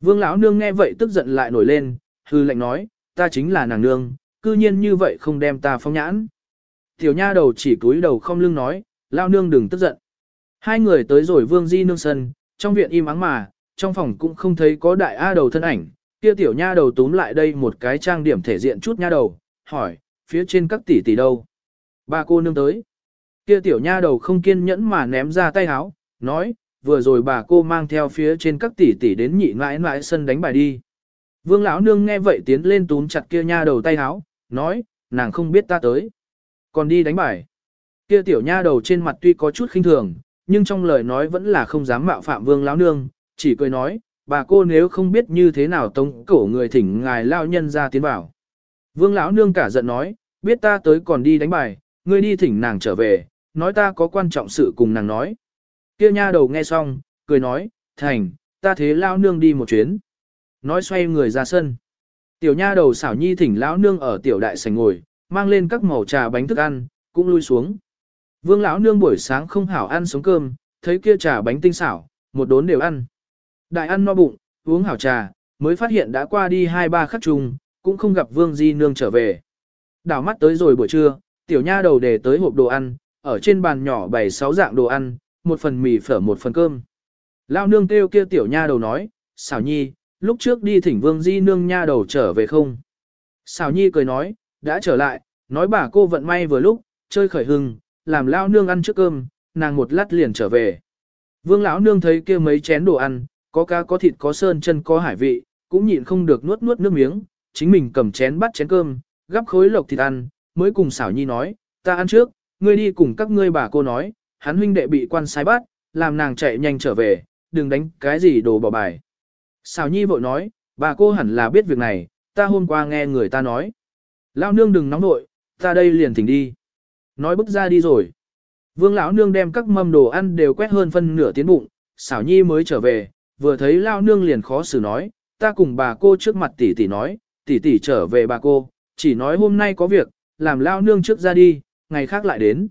Vương lão nương nghe vậy tức giận lại nổi lên, hư lệnh nói, ta chính là nàng nương, cư nhiên như vậy không đem ta phong nhãn. Tiểu nha đầu chỉ cúi đầu không lưng nói, lao nương đừng tức giận. Hai người tới rồi vương di nương sân, trong viện im ắng mà, trong phòng cũng không thấy có đại A đầu thân ảnh, kia tiểu nha đầu túm lại đây một cái trang điểm thể diện chút nha đầu, hỏi, phía trên các tỷ tỷ đâu? Ba cô nương tới. Kia tiểu nha đầu không kiên nhẫn mà ném ra tay háo, nói, vừa rồi bà cô mang theo phía trên các tỷ tỷ đến nhị mãi mãi sân đánh bài đi. Vương lão nương nghe vậy tiến lên túm chặt kia nha đầu tay háo, nói, nàng không biết ta tới. Còn đi đánh bài. Kia tiểu nha đầu trên mặt tuy có chút khinh thường, nhưng trong lời nói vẫn là không dám mạo phạm vương lão nương, chỉ cười nói, bà cô nếu không biết như thế nào tống cổ người thỉnh ngài lao nhân ra tiến vào. Vương lão nương cả giận nói, biết ta tới còn đi đánh bài, ngươi đi thỉnh nàng trở về, nói ta có quan trọng sự cùng nàng nói. Kia nha đầu nghe xong, cười nói, thành, ta thế lao nương đi một chuyến. Nói xoay người ra sân. Tiểu nha đầu xảo nhi thỉnh lão nương ở tiểu đại sảnh ngồi, mang lên các màu trà bánh thức ăn, cũng lui xuống. Vương lão nương buổi sáng không hảo ăn sống cơm, thấy kia trà bánh tinh xảo, một đốn đều ăn. Đại ăn no bụng, uống hảo trà, mới phát hiện đã qua đi hai ba khắc trùng, cũng không gặp Vương Di nương trở về. Đảo mắt tới rồi buổi trưa, tiểu nha đầu để tới hộp đồ ăn, ở trên bàn nhỏ bày sáu dạng đồ ăn, một phần mì phở một phần cơm. Lão nương kêu kia tiểu nha đầu nói, xảo nhi, lúc trước đi thỉnh vương di nương nha đầu trở về không? Xảo nhi cười nói, đã trở lại, nói bà cô vận may vừa lúc, chơi khởi hưng, làm lão nương ăn trước cơm, nàng một lát liền trở về. Vương lão nương thấy kia mấy chén đồ ăn, có cá có thịt có sơn chân có hải vị, cũng nhịn không được nuốt nuốt nước miếng, chính mình cầm chén bắt chén cơm, gắp khối lộc thịt ăn, mới cùng xảo nhi nói, ta ăn trước, ngươi đi cùng các ngươi bà cô nói, hắn huynh đệ bị quan sai bắt, làm nàng chạy nhanh trở về, đừng đánh cái gì đồ bỏ bài. Xảo nhi vội nói, bà cô hẳn là biết việc này, ta hôm qua nghe người ta nói. Lão nương đừng nóng nội, ta đây liền thỉnh đi. Nói bước ra đi rồi. Vương lão nương đem các mâm đồ ăn đều quét hơn phân nửa tiến bụng, xảo nhi mới trở về, vừa thấy lao nương liền khó xử nói, ta cùng bà cô trước mặt tỷ tỷ nói, tỷ tỷ trở về bà cô, chỉ nói hôm nay có việc, làm lao nương trước ra đi, ngày khác lại đến.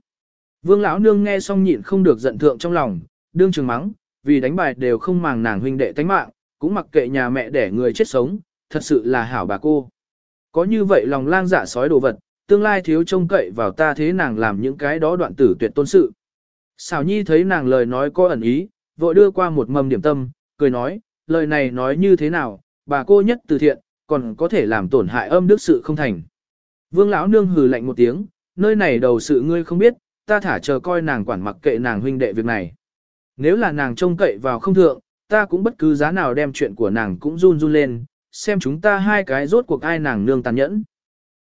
Vương lão nương nghe xong nhịn không được giận thượng trong lòng, đương trường mắng, vì đánh bài đều không màng nàng huynh đệ tánh mạng, cũng mặc kệ nhà mẹ để người chết sống, thật sự là hảo bà cô. Có như vậy lòng lang dạ sói đồ vật, tương lai thiếu trông cậy vào ta thế nàng làm những cái đó đoạn tử tuyệt tôn sự. Xảo nhi thấy nàng lời nói có ẩn ý, vội đưa qua một mầm điểm tâm, cười nói, lời này nói như thế nào, bà cô nhất từ thiện, còn có thể làm tổn hại âm đức sự không thành. Vương lão nương hừ lạnh một tiếng, nơi này đầu sự ngươi không biết, ta thả chờ coi nàng quản mặc kệ nàng huynh đệ việc này. Nếu là nàng trông cậy vào không thượng, ta cũng bất cứ giá nào đem chuyện của nàng cũng run run lên, xem chúng ta hai cái rốt cuộc ai nàng nương tàn nhẫn.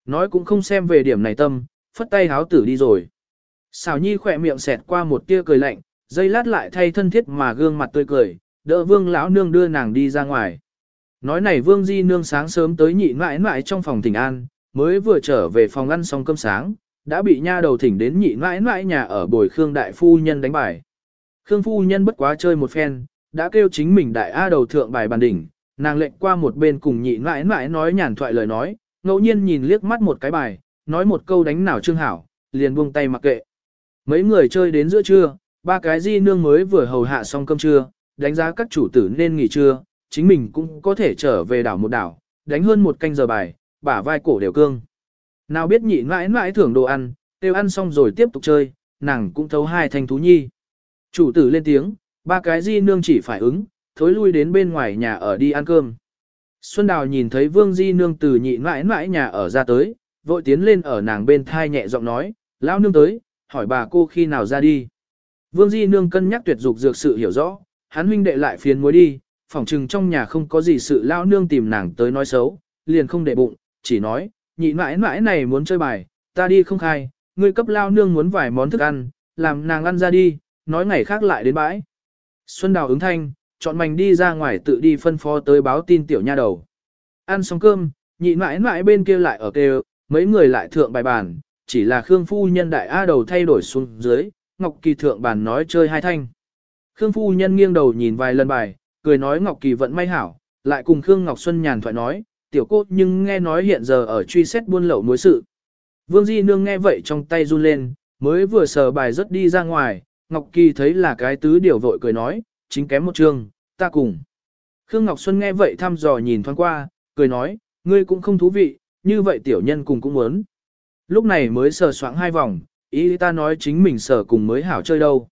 Nói cũng không xem về điểm này tâm, phất tay háo tử đi rồi. Xào nhi khỏe miệng xẹt qua một tia cười lạnh, dây lát lại thay thân thiết mà gương mặt tươi cười, đỡ vương lão nương đưa nàng đi ra ngoài. Nói này vương di nương sáng sớm tới nhị mãi mãi trong phòng tỉnh an, mới vừa trở về phòng ăn xong cơm sáng, đã bị nha đầu thỉnh đến nhị mãi mãi nhà ở bồi Khương đại phu nhân đánh bài. Khương phu nhân bất quá chơi một phen, đã kêu chính mình đại A đầu thượng bài bàn đỉnh, nàng lệnh qua một bên cùng nhị mãi mãi nói nhàn thoại lời nói, ngẫu nhiên nhìn liếc mắt một cái bài, nói một câu đánh nào trương hảo, liền buông tay mặc kệ. Mấy người chơi đến giữa trưa, ba cái di nương mới vừa hầu hạ xong cơm trưa, đánh giá các chủ tử nên nghỉ trưa, chính mình cũng có thể trở về đảo một đảo, đánh hơn một canh giờ bài, bả vai cổ đều cương. Nào biết nhị mãi mãi thưởng đồ ăn, đều ăn xong rồi tiếp tục chơi, nàng cũng thấu hai thanh thú nhi. Chủ tử lên tiếng, ba cái di nương chỉ phải ứng, thối lui đến bên ngoài nhà ở đi ăn cơm. Xuân Đào nhìn thấy Vương Di Nương từ nhị mãi mãi nhà ở ra tới, vội tiến lên ở nàng bên thai nhẹ giọng nói, lão nương tới, hỏi bà cô khi nào ra đi. Vương Di Nương cân nhắc tuyệt dục dược sự hiểu rõ, hắn huynh đệ lại phiền muối đi, phỏng chừng trong nhà không có gì sự lão nương tìm nàng tới nói xấu, liền không để bụng, chỉ nói, nhị mãi mãi này muốn chơi bài, ta đi không khai, ngươi cấp lao nương muốn vài món thức ăn, làm nàng ăn ra đi, nói ngày khác lại đến bãi. Xuân Đào ứng thanh, chọn mảnh đi ra ngoài tự đi phân phó tới báo tin tiểu nha đầu. Ăn xong cơm, nhị mãi mãi bên kia lại ở kêu, mấy người lại thượng bài bàn, chỉ là Khương Phu Nhân đại A đầu thay đổi xuống dưới, Ngọc Kỳ thượng bàn nói chơi hai thanh. Khương Phu Nhân nghiêng đầu nhìn vài lần bài, cười nói Ngọc Kỳ vận may hảo, lại cùng Khương Ngọc Xuân nhàn thoại nói, tiểu cô nhưng nghe nói hiện giờ ở truy xét buôn lậu mối sự. Vương Di Nương nghe vậy trong tay run lên, mới vừa sờ bài rất đi ra ngoài, Ngọc Kỳ thấy là cái tứ điều vội cười nói, chính kém một chương, ta cùng. Khương Ngọc Xuân nghe vậy thăm dò nhìn thoáng qua, cười nói, ngươi cũng không thú vị, như vậy tiểu nhân cùng cũng muốn. Lúc này mới sờ soạng hai vòng, ý ta nói chính mình sờ cùng mới hảo chơi đâu.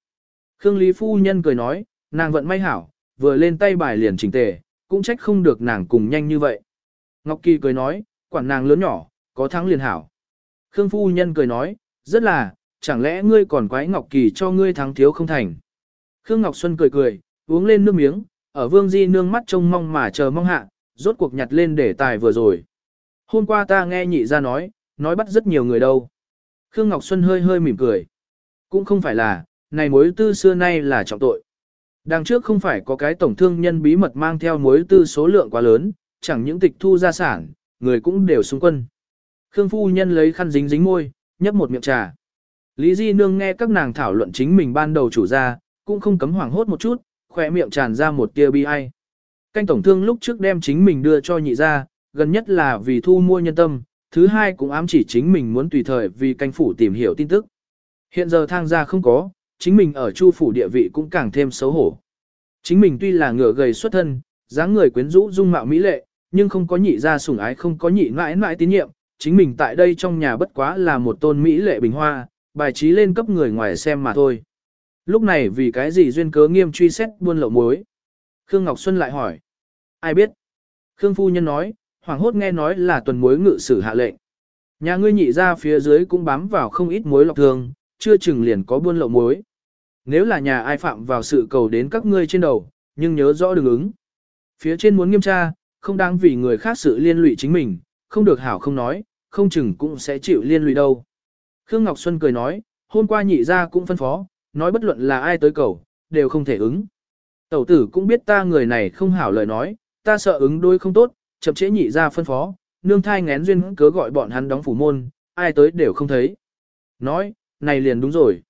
Khương Lý Phu Nhân cười nói, nàng vận may hảo, vừa lên tay bài liền chỉnh tề, cũng trách không được nàng cùng nhanh như vậy. Ngọc Kỳ cười nói, quản nàng lớn nhỏ, có thắng liền hảo. Khương Phu Nhân cười nói, rất là, chẳng lẽ ngươi còn quái Ngọc Kỳ cho ngươi thắng thiếu không thành. Khương Ngọc Xuân cười cười, uống lên nước miếng, ở Vương Di nương mắt trông mong mà chờ mong hạ, rốt cuộc nhặt lên để tài vừa rồi. Hôm qua ta nghe nhị ra nói, nói bắt rất nhiều người đâu. Khương Ngọc Xuân hơi hơi mỉm cười. Cũng không phải là, này mối tư xưa nay là trọng tội. Đằng trước không phải có cái tổng thương nhân bí mật mang theo mối tư số lượng quá lớn, chẳng những tịch thu gia sản, người cũng đều xung quân. Khương Phu Nhân lấy khăn dính dính môi, nhấp một miệng trà. Lý Di Nương nghe các nàng thảo luận chính mình ban đầu chủ ra, cũng không cấm hoảng hốt một chút, khỏe miệng tràn ra một tia bi ai. Canh tổng thương lúc trước đem chính mình đưa cho nhị ra, gần nhất là vì thu mua nhân tâm, thứ hai cũng ám chỉ chính mình muốn tùy thời vì canh phủ tìm hiểu tin tức. Hiện giờ thang gia không có, chính mình ở chu phủ địa vị cũng càng thêm xấu hổ. Chính mình tuy là ngựa gầy xuất thân, dáng người quyến rũ dung mạo mỹ lệ, nhưng không có nhị ra sủng ái không có nhị mãi mãi tín nhiệm, chính mình tại đây trong nhà bất quá là một tôn mỹ lệ bình hoa, bài trí lên cấp người ngoài xem mà thôi. Lúc này vì cái gì duyên cớ nghiêm truy xét buôn lậu muối? Khương Ngọc Xuân lại hỏi. Ai biết? Khương Phu Nhân nói, hoàng hốt nghe nói là tuần muối ngự sử hạ lệnh. Nhà ngươi nhị ra phía dưới cũng bám vào không ít muối lọc thường, chưa chừng liền có buôn lậu muối. Nếu là nhà ai phạm vào sự cầu đến các ngươi trên đầu, nhưng nhớ rõ đừng ứng. Phía trên muốn nghiêm tra, không đáng vì người khác sự liên lụy chính mình, không được hảo không nói, không chừng cũng sẽ chịu liên lụy đâu. Khương Ngọc Xuân cười nói, hôm qua nhị ra cũng phân phó, nói bất luận là ai tới cầu, đều không thể ứng. Tẩu tử cũng biết ta người này không hảo lời nói, ta sợ ứng đôi không tốt, chậm chế nhị ra phân phó, nương thai ngén duyên cớ gọi bọn hắn đóng phủ môn, ai tới đều không thấy. Nói, này liền đúng rồi.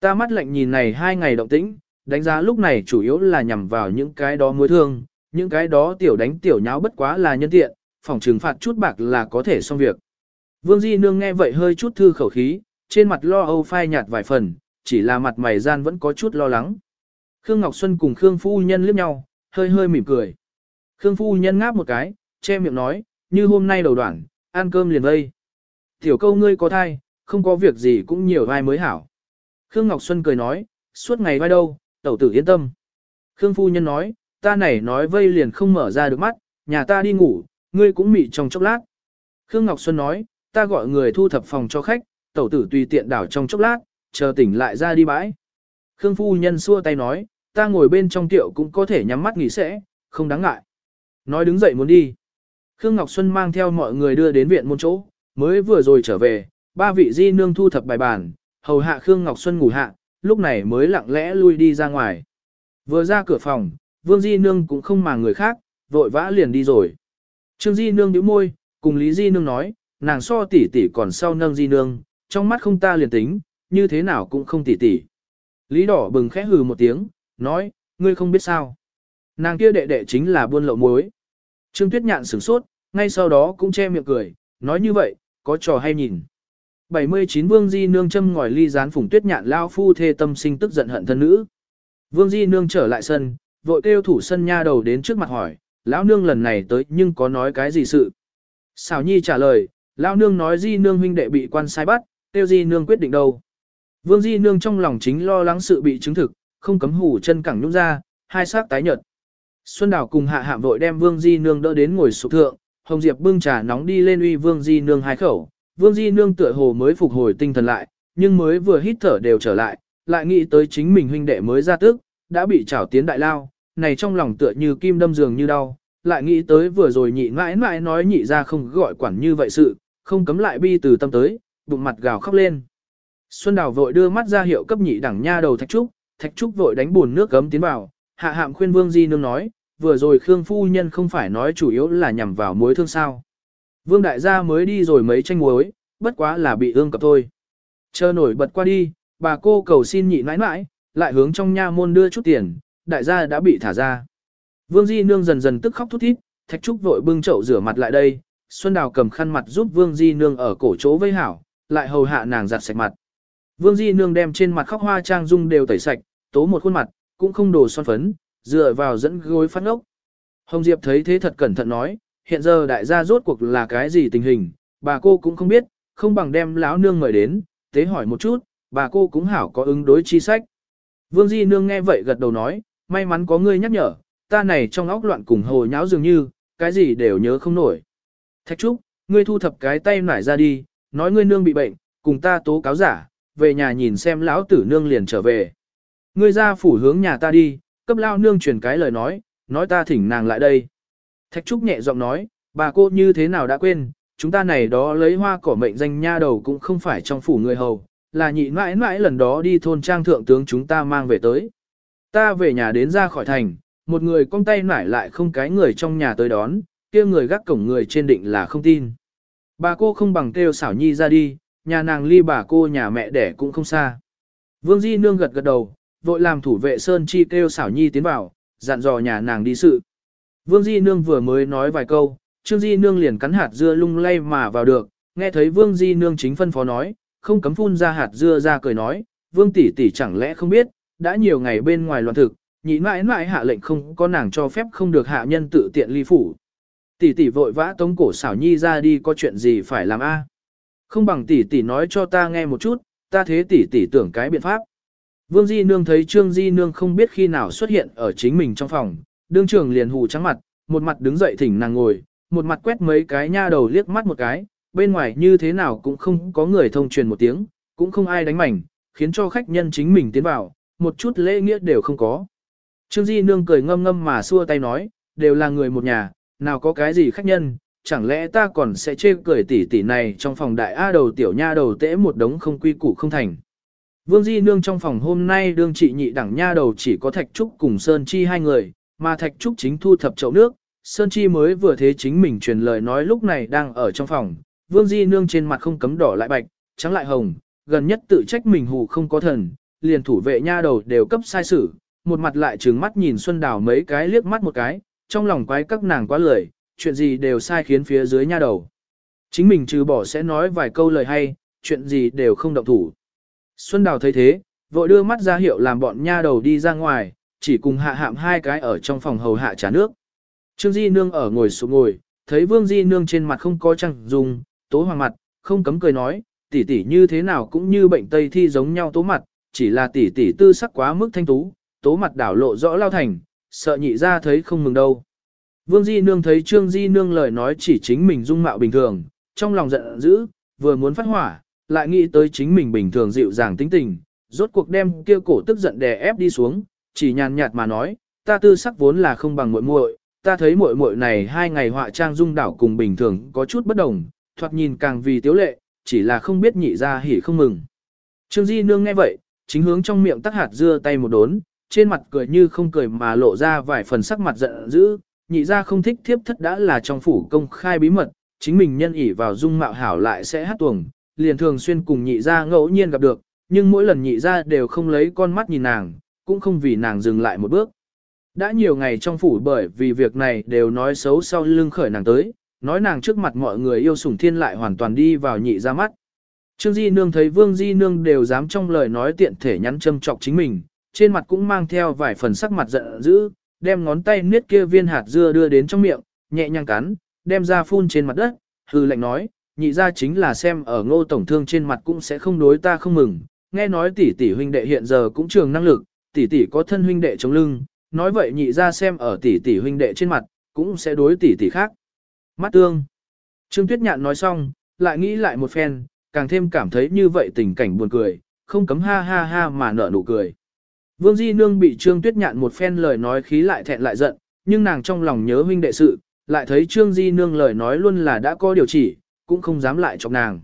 Ta mắt lạnh nhìn này hai ngày động tĩnh, Đánh giá lúc này chủ yếu là nhằm vào những cái đó mối thương, những cái đó tiểu đánh tiểu nháo bất quá là nhân tiện, phòng trừng phạt chút bạc là có thể xong việc. Vương Di Nương nghe vậy hơi chút thư khẩu khí, trên mặt lo âu phai nhạt vài phần, chỉ là mặt mày gian vẫn có chút lo lắng. Khương Ngọc Xuân cùng Khương Phu Nhân liếc nhau, hơi hơi mỉm cười. Khương Phu Nhân ngáp một cái, che miệng nói, như hôm nay đầu đoạn, ăn cơm liền vây. Tiểu câu ngươi có thai, không có việc gì cũng nhiều vai mới hảo. Khương Ngọc Xuân cười nói, suốt ngày vai đâu, tẩu tử yên tâm. Khương Phu Nhân nói, ta này nói vây liền không mở ra được mắt, nhà ta đi ngủ, ngươi cũng mị trong chốc lát. Khương Ngọc Xuân nói, ta gọi người thu thập phòng cho khách, tẩu tử tùy tiện đảo trong chốc lát, chờ tỉnh lại ra đi bãi. Khương Phu Nhân xua tay nói, ta ngồi bên trong tiệu cũng có thể nhắm mắt nghỉ sẽ, không đáng ngại. Nói đứng dậy muốn đi. Khương Ngọc Xuân mang theo mọi người đưa đến viện môn chỗ, mới vừa rồi trở về, ba vị di nương thu thập bài bản, hầu hạ Khương Ngọc Xuân ngủ hạ, lúc này mới lặng lẽ lui đi ra ngoài. Vừa ra cửa phòng, Vương Di Nương cũng không màng người khác, vội vã liền đi rồi. Trương Di Nương nhíu môi, cùng Lý Di Nương nói, nàng so tỷ tỷ còn sau nâng Di Nương, trong mắt không ta liền tính, như thế nào cũng không tỉ tỷ. Lý Đỏ bừng khẽ hừ một tiếng, nói, ngươi không biết sao. Nàng kia đệ đệ chính là buôn lậu muối. Trương Tuyết Nhạn sửng sốt, ngay sau đó cũng che miệng cười, nói như vậy, có trò hay nhìn. 79 Vương Di Nương châm ngòi ly gián phủng Tuyết Nhạn lao phu thê tâm sinh tức giận hận thân nữ. Vương Di Nương trở lại sân, vội kêu thủ sân nha đầu đến trước mặt hỏi, lão nương lần này tới nhưng có nói cái gì sự. Xảo Nhi trả lời, lão nương nói Di Nương huynh đệ bị quan sai bắt, tiêu Di Nương quyết định đâu. Vương Di Nương trong lòng chính lo lắng sự bị chứng thực, không cấm hủ chân cẳng nhúc ra, hai xác tái nhợt. Xuân Đào cùng hạ hạm vội đem Vương Di Nương đỡ đến ngồi sụp thượng, Hồng Diệp bưng trà nóng đi lên uy Vương Di Nương hai khẩu. Vương Di Nương tựa hồ mới phục hồi tinh thần lại, nhưng mới vừa hít thở đều trở lại, lại nghĩ tới chính mình huynh đệ mới ra tức, đã bị trảo tiến đại lao, này trong lòng tựa như kim đâm giường như đau, lại nghĩ tới vừa rồi nhị mãi mãi nói nhị ra không gọi quản như vậy sự, không cấm lại bi từ tâm tới, bụng mặt gào khóc lên. Xuân Đào vội đưa mắt ra hiệu cấp nhị đẳng nha đầu Thạch Trúc, Thạch Trúc vội đánh buồn nước gấm tiến vào, hạ hạm khuyên Vương Di Nương nói, vừa rồi Khương Phu Nhân không phải nói chủ yếu là nhằm vào mối thương sao. Vương Đại gia mới đi rồi mấy tranh muối, bất quá là bị ương cập thôi. Chờ nổi bật qua đi, bà cô cầu xin nhị nãi nãi, lại hướng trong nha môn đưa chút tiền, đại gia đã bị thả ra. Vương Di Nương dần dần tức khóc thút thít, Thạch Trúc vội bưng chậu rửa mặt lại đây, Xuân Đào cầm khăn mặt giúp Vương Di Nương ở cổ chỗ vây hảo, lại hầu hạ nàng giặt sạch mặt. Vương Di Nương đem trên mặt khóc hoa trang dung đều tẩy sạch, tố một khuôn mặt, cũng không đổ son phấn, dựa vào dẫn gối phát ngốc. Hồng Diệp thấy thế thật cẩn thận nói, hiện giờ đại gia rốt cuộc là cái gì tình hình, bà cô cũng không biết, không bằng đem lão nương mời đến, tế hỏi một chút, bà cô cũng hảo có ứng đối chi sách. Vương Di Nương nghe vậy gật đầu nói, may mắn có ngươi nhắc nhở, ta này trong óc loạn cùng hồ nháo dường như, cái gì đều nhớ không nổi. Thạch Trúc, ngươi thu thập cái tay nải ra đi, nói ngươi nương bị bệnh, cùng ta tố cáo giả, về nhà nhìn xem lão tử nương liền trở về. Ngươi ra phủ hướng nhà ta đi, cấp lao nương truyền cái lời nói, nói ta thỉnh nàng lại đây. Thạch Trúc nhẹ giọng nói, bà cô như thế nào đã quên, chúng ta này đó lấy hoa cỏ mệnh danh nha đầu cũng không phải trong phủ người hầu, là nhị mãi mãi lần đó đi thôn trang thượng tướng chúng ta mang về tới. Ta về nhà đến ra khỏi thành, một người cong tay nải lại không cái người trong nhà tới đón, kia người gác cổng người trên định là không tin. Bà cô không bằng kêu xảo nhi ra đi, nhà nàng ly bà cô nhà mẹ đẻ cũng không xa. Vương Di Nương gật gật đầu, vội làm thủ vệ Sơn Chi kêu xảo nhi tiến vào, dặn dò nhà nàng đi sự. Vương Di Nương vừa mới nói vài câu, Trương Di Nương liền cắn hạt dưa lung lay mà vào được, nghe thấy Vương Di Nương chính phân phó nói, không cấm phun ra hạt dưa ra cười nói, Vương tỷ tỷ chẳng lẽ không biết, đã nhiều ngày bên ngoài loạn thực, nhị mãi mãi hạ lệnh không có nàng cho phép không được hạ nhân tự tiện ly phủ. Tỷ tỷ vội vã tống cổ xảo nhi ra đi có chuyện gì phải làm a? Không bằng tỷ tỷ nói cho ta nghe một chút, ta thế tỷ tỷ tưởng cái biện pháp. Vương Di Nương thấy Trương Di Nương không biết khi nào xuất hiện ở chính mình trong phòng, đương trường liền hù trắng mặt, một mặt đứng dậy thỉnh nàng ngồi, một mặt quét mấy cái nha đầu liếc mắt một cái, bên ngoài như thế nào cũng không có người thông truyền một tiếng, cũng không ai đánh mảnh, khiến cho khách nhân chính mình tiến vào, một chút lễ nghĩa đều không có. Trương Di Nương cười ngâm ngâm mà xua tay nói, đều là người một nhà, nào có cái gì khách nhân, chẳng lẽ ta còn sẽ chê cười tỉ tỉ này trong phòng đại A đầu tiểu nha đầu tễ một đống không quy củ không thành. Vương Di Nương trong phòng hôm nay đương trị nhị đẳng nha đầu chỉ có Thạch Trúc cùng Sơn Chi hai người, mà Thạch Trúc chính thu thập chậu nước, Sơn Chi mới vừa thế chính mình truyền lời nói lúc này đang ở trong phòng, Vương Di Nương trên mặt không cấm đỏ lại bạch, trắng lại hồng, gần nhất tự trách mình hù không có thần, liền thủ vệ nha đầu đều cấp sai sử, một mặt lại trừng mắt nhìn Xuân Đào mấy cái liếc mắt một cái, trong lòng quái các nàng quá lười, chuyện gì đều sai khiến phía dưới nha đầu. Chính mình trừ bỏ sẽ nói vài câu lời hay, chuyện gì đều không động thủ. Xuân Đào thấy thế, vội đưa mắt ra hiệu làm bọn nha đầu đi ra ngoài, chỉ cùng hạ hạm hai cái ở trong phòng hầu hạ trà nước. Trương Di Nương ở ngồi xuống ngồi, thấy Vương Di Nương trên mặt không có trăng dùng, tố hoàng mặt, không cấm cười nói, tỷ tỷ như thế nào cũng như bệnh tây thi giống nhau tố mặt, chỉ là tỷ tỷ tư sắc quá mức thanh tú, tố mặt đảo lộ rõ lao thành, sợ nhị ra thấy không mừng đâu. Vương Di Nương thấy Trương Di Nương lời nói chỉ chính mình dung mạo bình thường, trong lòng giận dữ, vừa muốn phát hỏa, lại nghĩ tới chính mình bình thường dịu dàng tính tình, rốt cuộc đem kia cổ tức giận đè ép đi xuống, chỉ nhàn nhạt mà nói, ta tư sắc vốn là không bằng muội muội, ta thấy muội muội này hai ngày họa trang dung đảo cùng bình thường có chút bất đồng, thoạt nhìn càng vì tiếu lệ, chỉ là không biết nhị ra hỉ không mừng. Trương Di Nương nghe vậy, chính hướng trong miệng tắc hạt dưa tay một đốn, trên mặt cười như không cười mà lộ ra vài phần sắc mặt giận dữ, nhị ra không thích thiếp thất đã là trong phủ công khai bí mật, chính mình nhân ỉ vào dung mạo hảo lại sẽ hát tuồng, liền thường xuyên cùng nhị ra ngẫu nhiên gặp được, nhưng mỗi lần nhị ra đều không lấy con mắt nhìn nàng, cũng không vì nàng dừng lại một bước. Đã nhiều ngày trong phủ bởi vì việc này đều nói xấu sau lưng khởi nàng tới, nói nàng trước mặt mọi người yêu sủng thiên lại hoàn toàn đi vào nhị ra mắt. Trương Di Nương thấy Vương Di Nương đều dám trong lời nói tiện thể nhắn châm chọc chính mình, trên mặt cũng mang theo vài phần sắc mặt giận dữ, đem ngón tay niết kia viên hạt dưa đưa đến trong miệng, nhẹ nhàng cắn, đem ra phun trên mặt đất, hư lệnh nói, nhị ra chính là xem ở ngô tổng thương trên mặt cũng sẽ không đối ta không mừng, nghe nói tỷ tỷ huynh đệ hiện giờ cũng trường năng lực, tỷ tỷ có thân huynh đệ chống lưng, nói vậy nhị ra xem ở tỷ tỷ huynh đệ trên mặt, cũng sẽ đối tỷ tỷ khác. Mắt tương. Trương Tuyết Nhạn nói xong, lại nghĩ lại một phen, càng thêm cảm thấy như vậy tình cảnh buồn cười, không cấm ha ha ha mà nở nụ cười. Vương Di Nương bị Trương Tuyết Nhạn một phen lời nói khí lại thẹn lại giận, nhưng nàng trong lòng nhớ huynh đệ sự, lại thấy Trương Di Nương lời nói luôn là đã có điều chỉ, cũng không dám lại chọc nàng.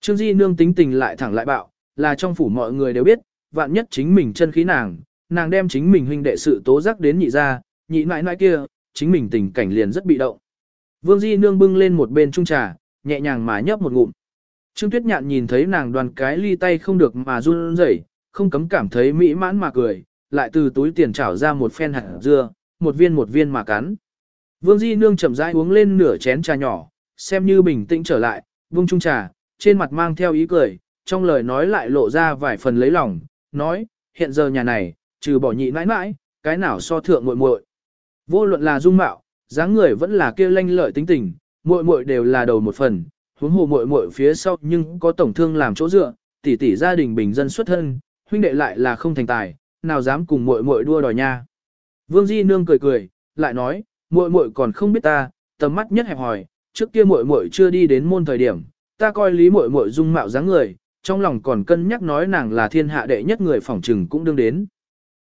Trương Di Nương tính tình lại thẳng lại bạo, là trong phủ mọi người đều biết, vạn nhất chính mình chân khí nàng, nàng đem chính mình huynh đệ sự tố giác đến nhị ra, nhị nãi nãi kia, chính mình tình cảnh liền rất bị động. Vương Di Nương bưng lên một bên trung trà, nhẹ nhàng mà nhấp một ngụm. Trương Tuyết Nhạn nhìn thấy nàng đoàn cái ly tay không được mà run rẩy, không cấm cảm thấy mỹ mãn mà cười, lại từ túi tiền trảo ra một phen hạt dưa, một viên một viên mà cắn. Vương Di Nương chậm rãi uống lên nửa chén trà nhỏ, xem như bình tĩnh trở lại, vung trung trà, trên mặt mang theo ý cười, trong lời nói lại lộ ra vài phần lấy lòng, nói, hiện giờ nhà này, trừ bỏ nhị mãi mãi, cái nào so thượng muội muội. Vô luận là dung mạo, dáng người vẫn là kia lanh lợi tính tình, muội muội đều là đầu một phần, huống hồ muội muội phía sau nhưng có tổng thương làm chỗ dựa, tỷ tỷ gia đình bình dân xuất thân, huynh đệ lại là không thành tài, nào dám cùng muội muội đua đòi nha. Vương Di nương cười cười, lại nói, muội muội còn không biết ta, tầm mắt nhất hẹp hỏi, trước kia muội muội chưa đi đến môn thời điểm, ta coi lý muội muội dung mạo dáng người, trong lòng còn cân nhắc nói nàng là thiên hạ đệ nhất người phỏng trừng cũng đương đến.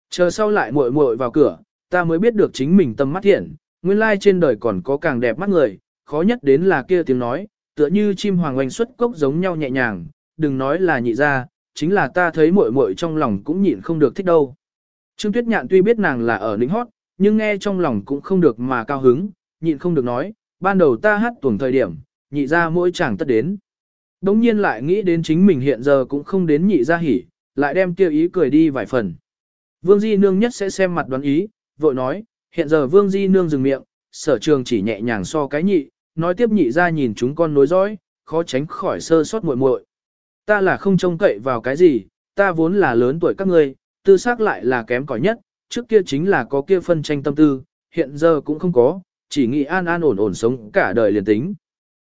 Chờ sau lại muội muội vào cửa, ta mới biết được chính mình tâm mắt thiện, nguyên lai trên đời còn có càng đẹp mắt người, khó nhất đến là kia tiếng nói, tựa như chim hoàng oanh xuất cốc giống nhau nhẹ nhàng, đừng nói là nhị ra, chính là ta thấy muội muội trong lòng cũng nhịn không được thích đâu. Trương Tuyết Nhạn tuy biết nàng là ở lính hót, nhưng nghe trong lòng cũng không được mà cao hứng, nhịn không được nói, ban đầu ta hát tuồng thời điểm, nhị ra mỗi chàng tất đến. Đống nhiên lại nghĩ đến chính mình hiện giờ cũng không đến nhị ra hỉ, lại đem tiêu ý cười đi vài phần. Vương Di Nương nhất sẽ xem mặt đoán ý, vội nói, hiện giờ Vương Di Nương dừng miệng, sở trường chỉ nhẹ nhàng so cái nhị, nói tiếp nhị ra nhìn chúng con nối dõi, khó tránh khỏi sơ sót muội muội. Ta là không trông cậy vào cái gì, ta vốn là lớn tuổi các ngươi, tư xác lại là kém cỏi nhất, trước kia chính là có kia phân tranh tâm tư, hiện giờ cũng không có, chỉ nghĩ an an ổn ổn sống cả đời liền tính.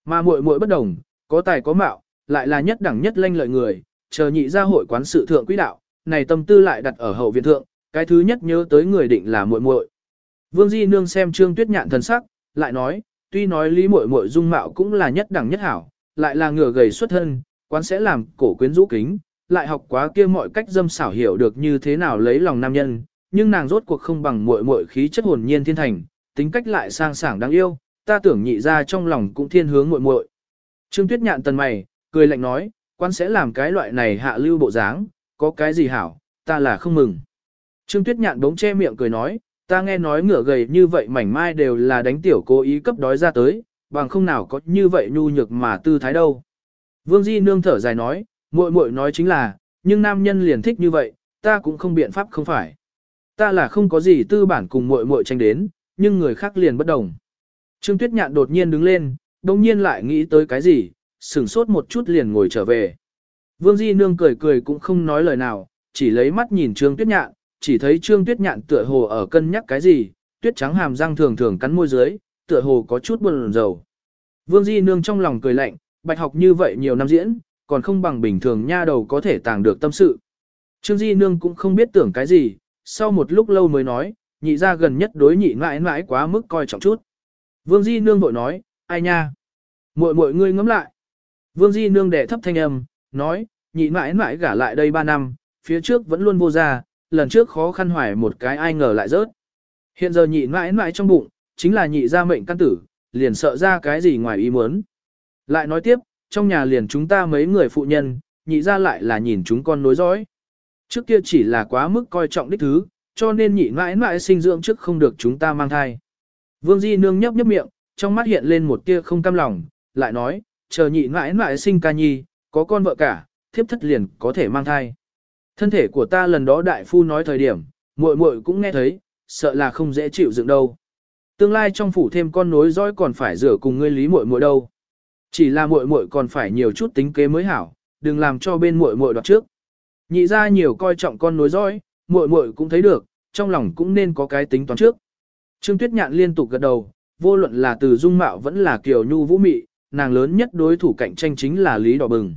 Mà muội muội bất đồng, có tài có mạo, lại là nhất đẳng nhất lanh lợi người, chờ nhị ra hội quán sự thượng quý đạo, này tâm tư lại đặt ở hậu viện thượng, cái thứ nhất nhớ tới người định là muội muội. Vương Di Nương xem Trương Tuyết Nhạn thần sắc, lại nói, tuy nói lý muội muội dung mạo cũng là nhất đẳng nhất hảo, lại là ngửa gầy xuất thân, quán sẽ làm cổ quyến rũ kính, lại học quá kia mọi cách dâm xảo hiểu được như thế nào lấy lòng nam nhân, nhưng nàng rốt cuộc không bằng muội muội khí chất hồn nhiên thiên thành, tính cách lại sang sảng đáng yêu, ta tưởng nhị ra trong lòng cũng thiên hướng muội muội. Trương Tuyết Nhạn tần mày, cười lạnh nói, quan sẽ làm cái loại này hạ lưu bộ dáng, có cái gì hảo, ta là không mừng. Trương Tuyết Nhạn đống che miệng cười nói, ta nghe nói ngựa gầy như vậy mảnh mai đều là đánh tiểu cố ý cấp đói ra tới, bằng không nào có như vậy nhu nhược mà tư thái đâu. Vương Di nương thở dài nói, muội muội nói chính là, nhưng nam nhân liền thích như vậy, ta cũng không biện pháp không phải. Ta là không có gì tư bản cùng muội muội tranh đến, nhưng người khác liền bất đồng. Trương Tuyết Nhạn đột nhiên đứng lên, đồng nhiên lại nghĩ tới cái gì, sửng sốt một chút liền ngồi trở về. Vương Di Nương cười cười cũng không nói lời nào, chỉ lấy mắt nhìn Trương Tuyết Nhạn, chỉ thấy Trương Tuyết Nhạn tựa hồ ở cân nhắc cái gì, tuyết trắng hàm răng thường thường cắn môi dưới, tựa hồ có chút buồn rầu. Vương Di Nương trong lòng cười lạnh, bạch học như vậy nhiều năm diễn, còn không bằng bình thường nha đầu có thể tàng được tâm sự. Trương Di Nương cũng không biết tưởng cái gì, sau một lúc lâu mới nói, nhị ra gần nhất đối nhị mãi mãi quá mức coi trọng chút. Vương Di Nương vội nói, ai nha? Mội mội ngươi ngẫm lại. Vương Di Nương đẻ thấp thanh âm, nói, nhị mãi mãi gả lại đây ba năm, phía trước vẫn luôn vô ra, lần trước khó khăn hoài một cái ai ngờ lại rớt. Hiện giờ nhị mãi mãi trong bụng, chính là nhị gia mệnh căn tử, liền sợ ra cái gì ngoài ý muốn. Lại nói tiếp, trong nhà liền chúng ta mấy người phụ nhân, nhị ra lại là nhìn chúng con nối dõi. Trước kia chỉ là quá mức coi trọng đích thứ, cho nên nhị mãi mãi sinh dưỡng trước không được chúng ta mang thai. Vương Di Nương nhấp nhấp miệng, trong mắt hiện lên một tia không cam lòng, lại nói, chờ nhị mãi mãi sinh ca nhi, có con vợ cả, thiếp thất liền có thể mang thai. Thân thể của ta lần đó đại phu nói thời điểm, muội muội cũng nghe thấy, sợ là không dễ chịu dựng đâu. Tương lai trong phủ thêm con nối dõi còn phải rửa cùng ngươi lý muội muội đâu. Chỉ là muội muội còn phải nhiều chút tính kế mới hảo, đừng làm cho bên muội muội đoạt trước. Nhị ra nhiều coi trọng con nối dõi, muội muội cũng thấy được, trong lòng cũng nên có cái tính toán trước. Trương Tuyết Nhạn liên tục gật đầu, vô luận là từ dung mạo vẫn là kiều nhu vũ mị, nàng lớn nhất đối thủ cạnh tranh chính là Lý Đỏ Bừng.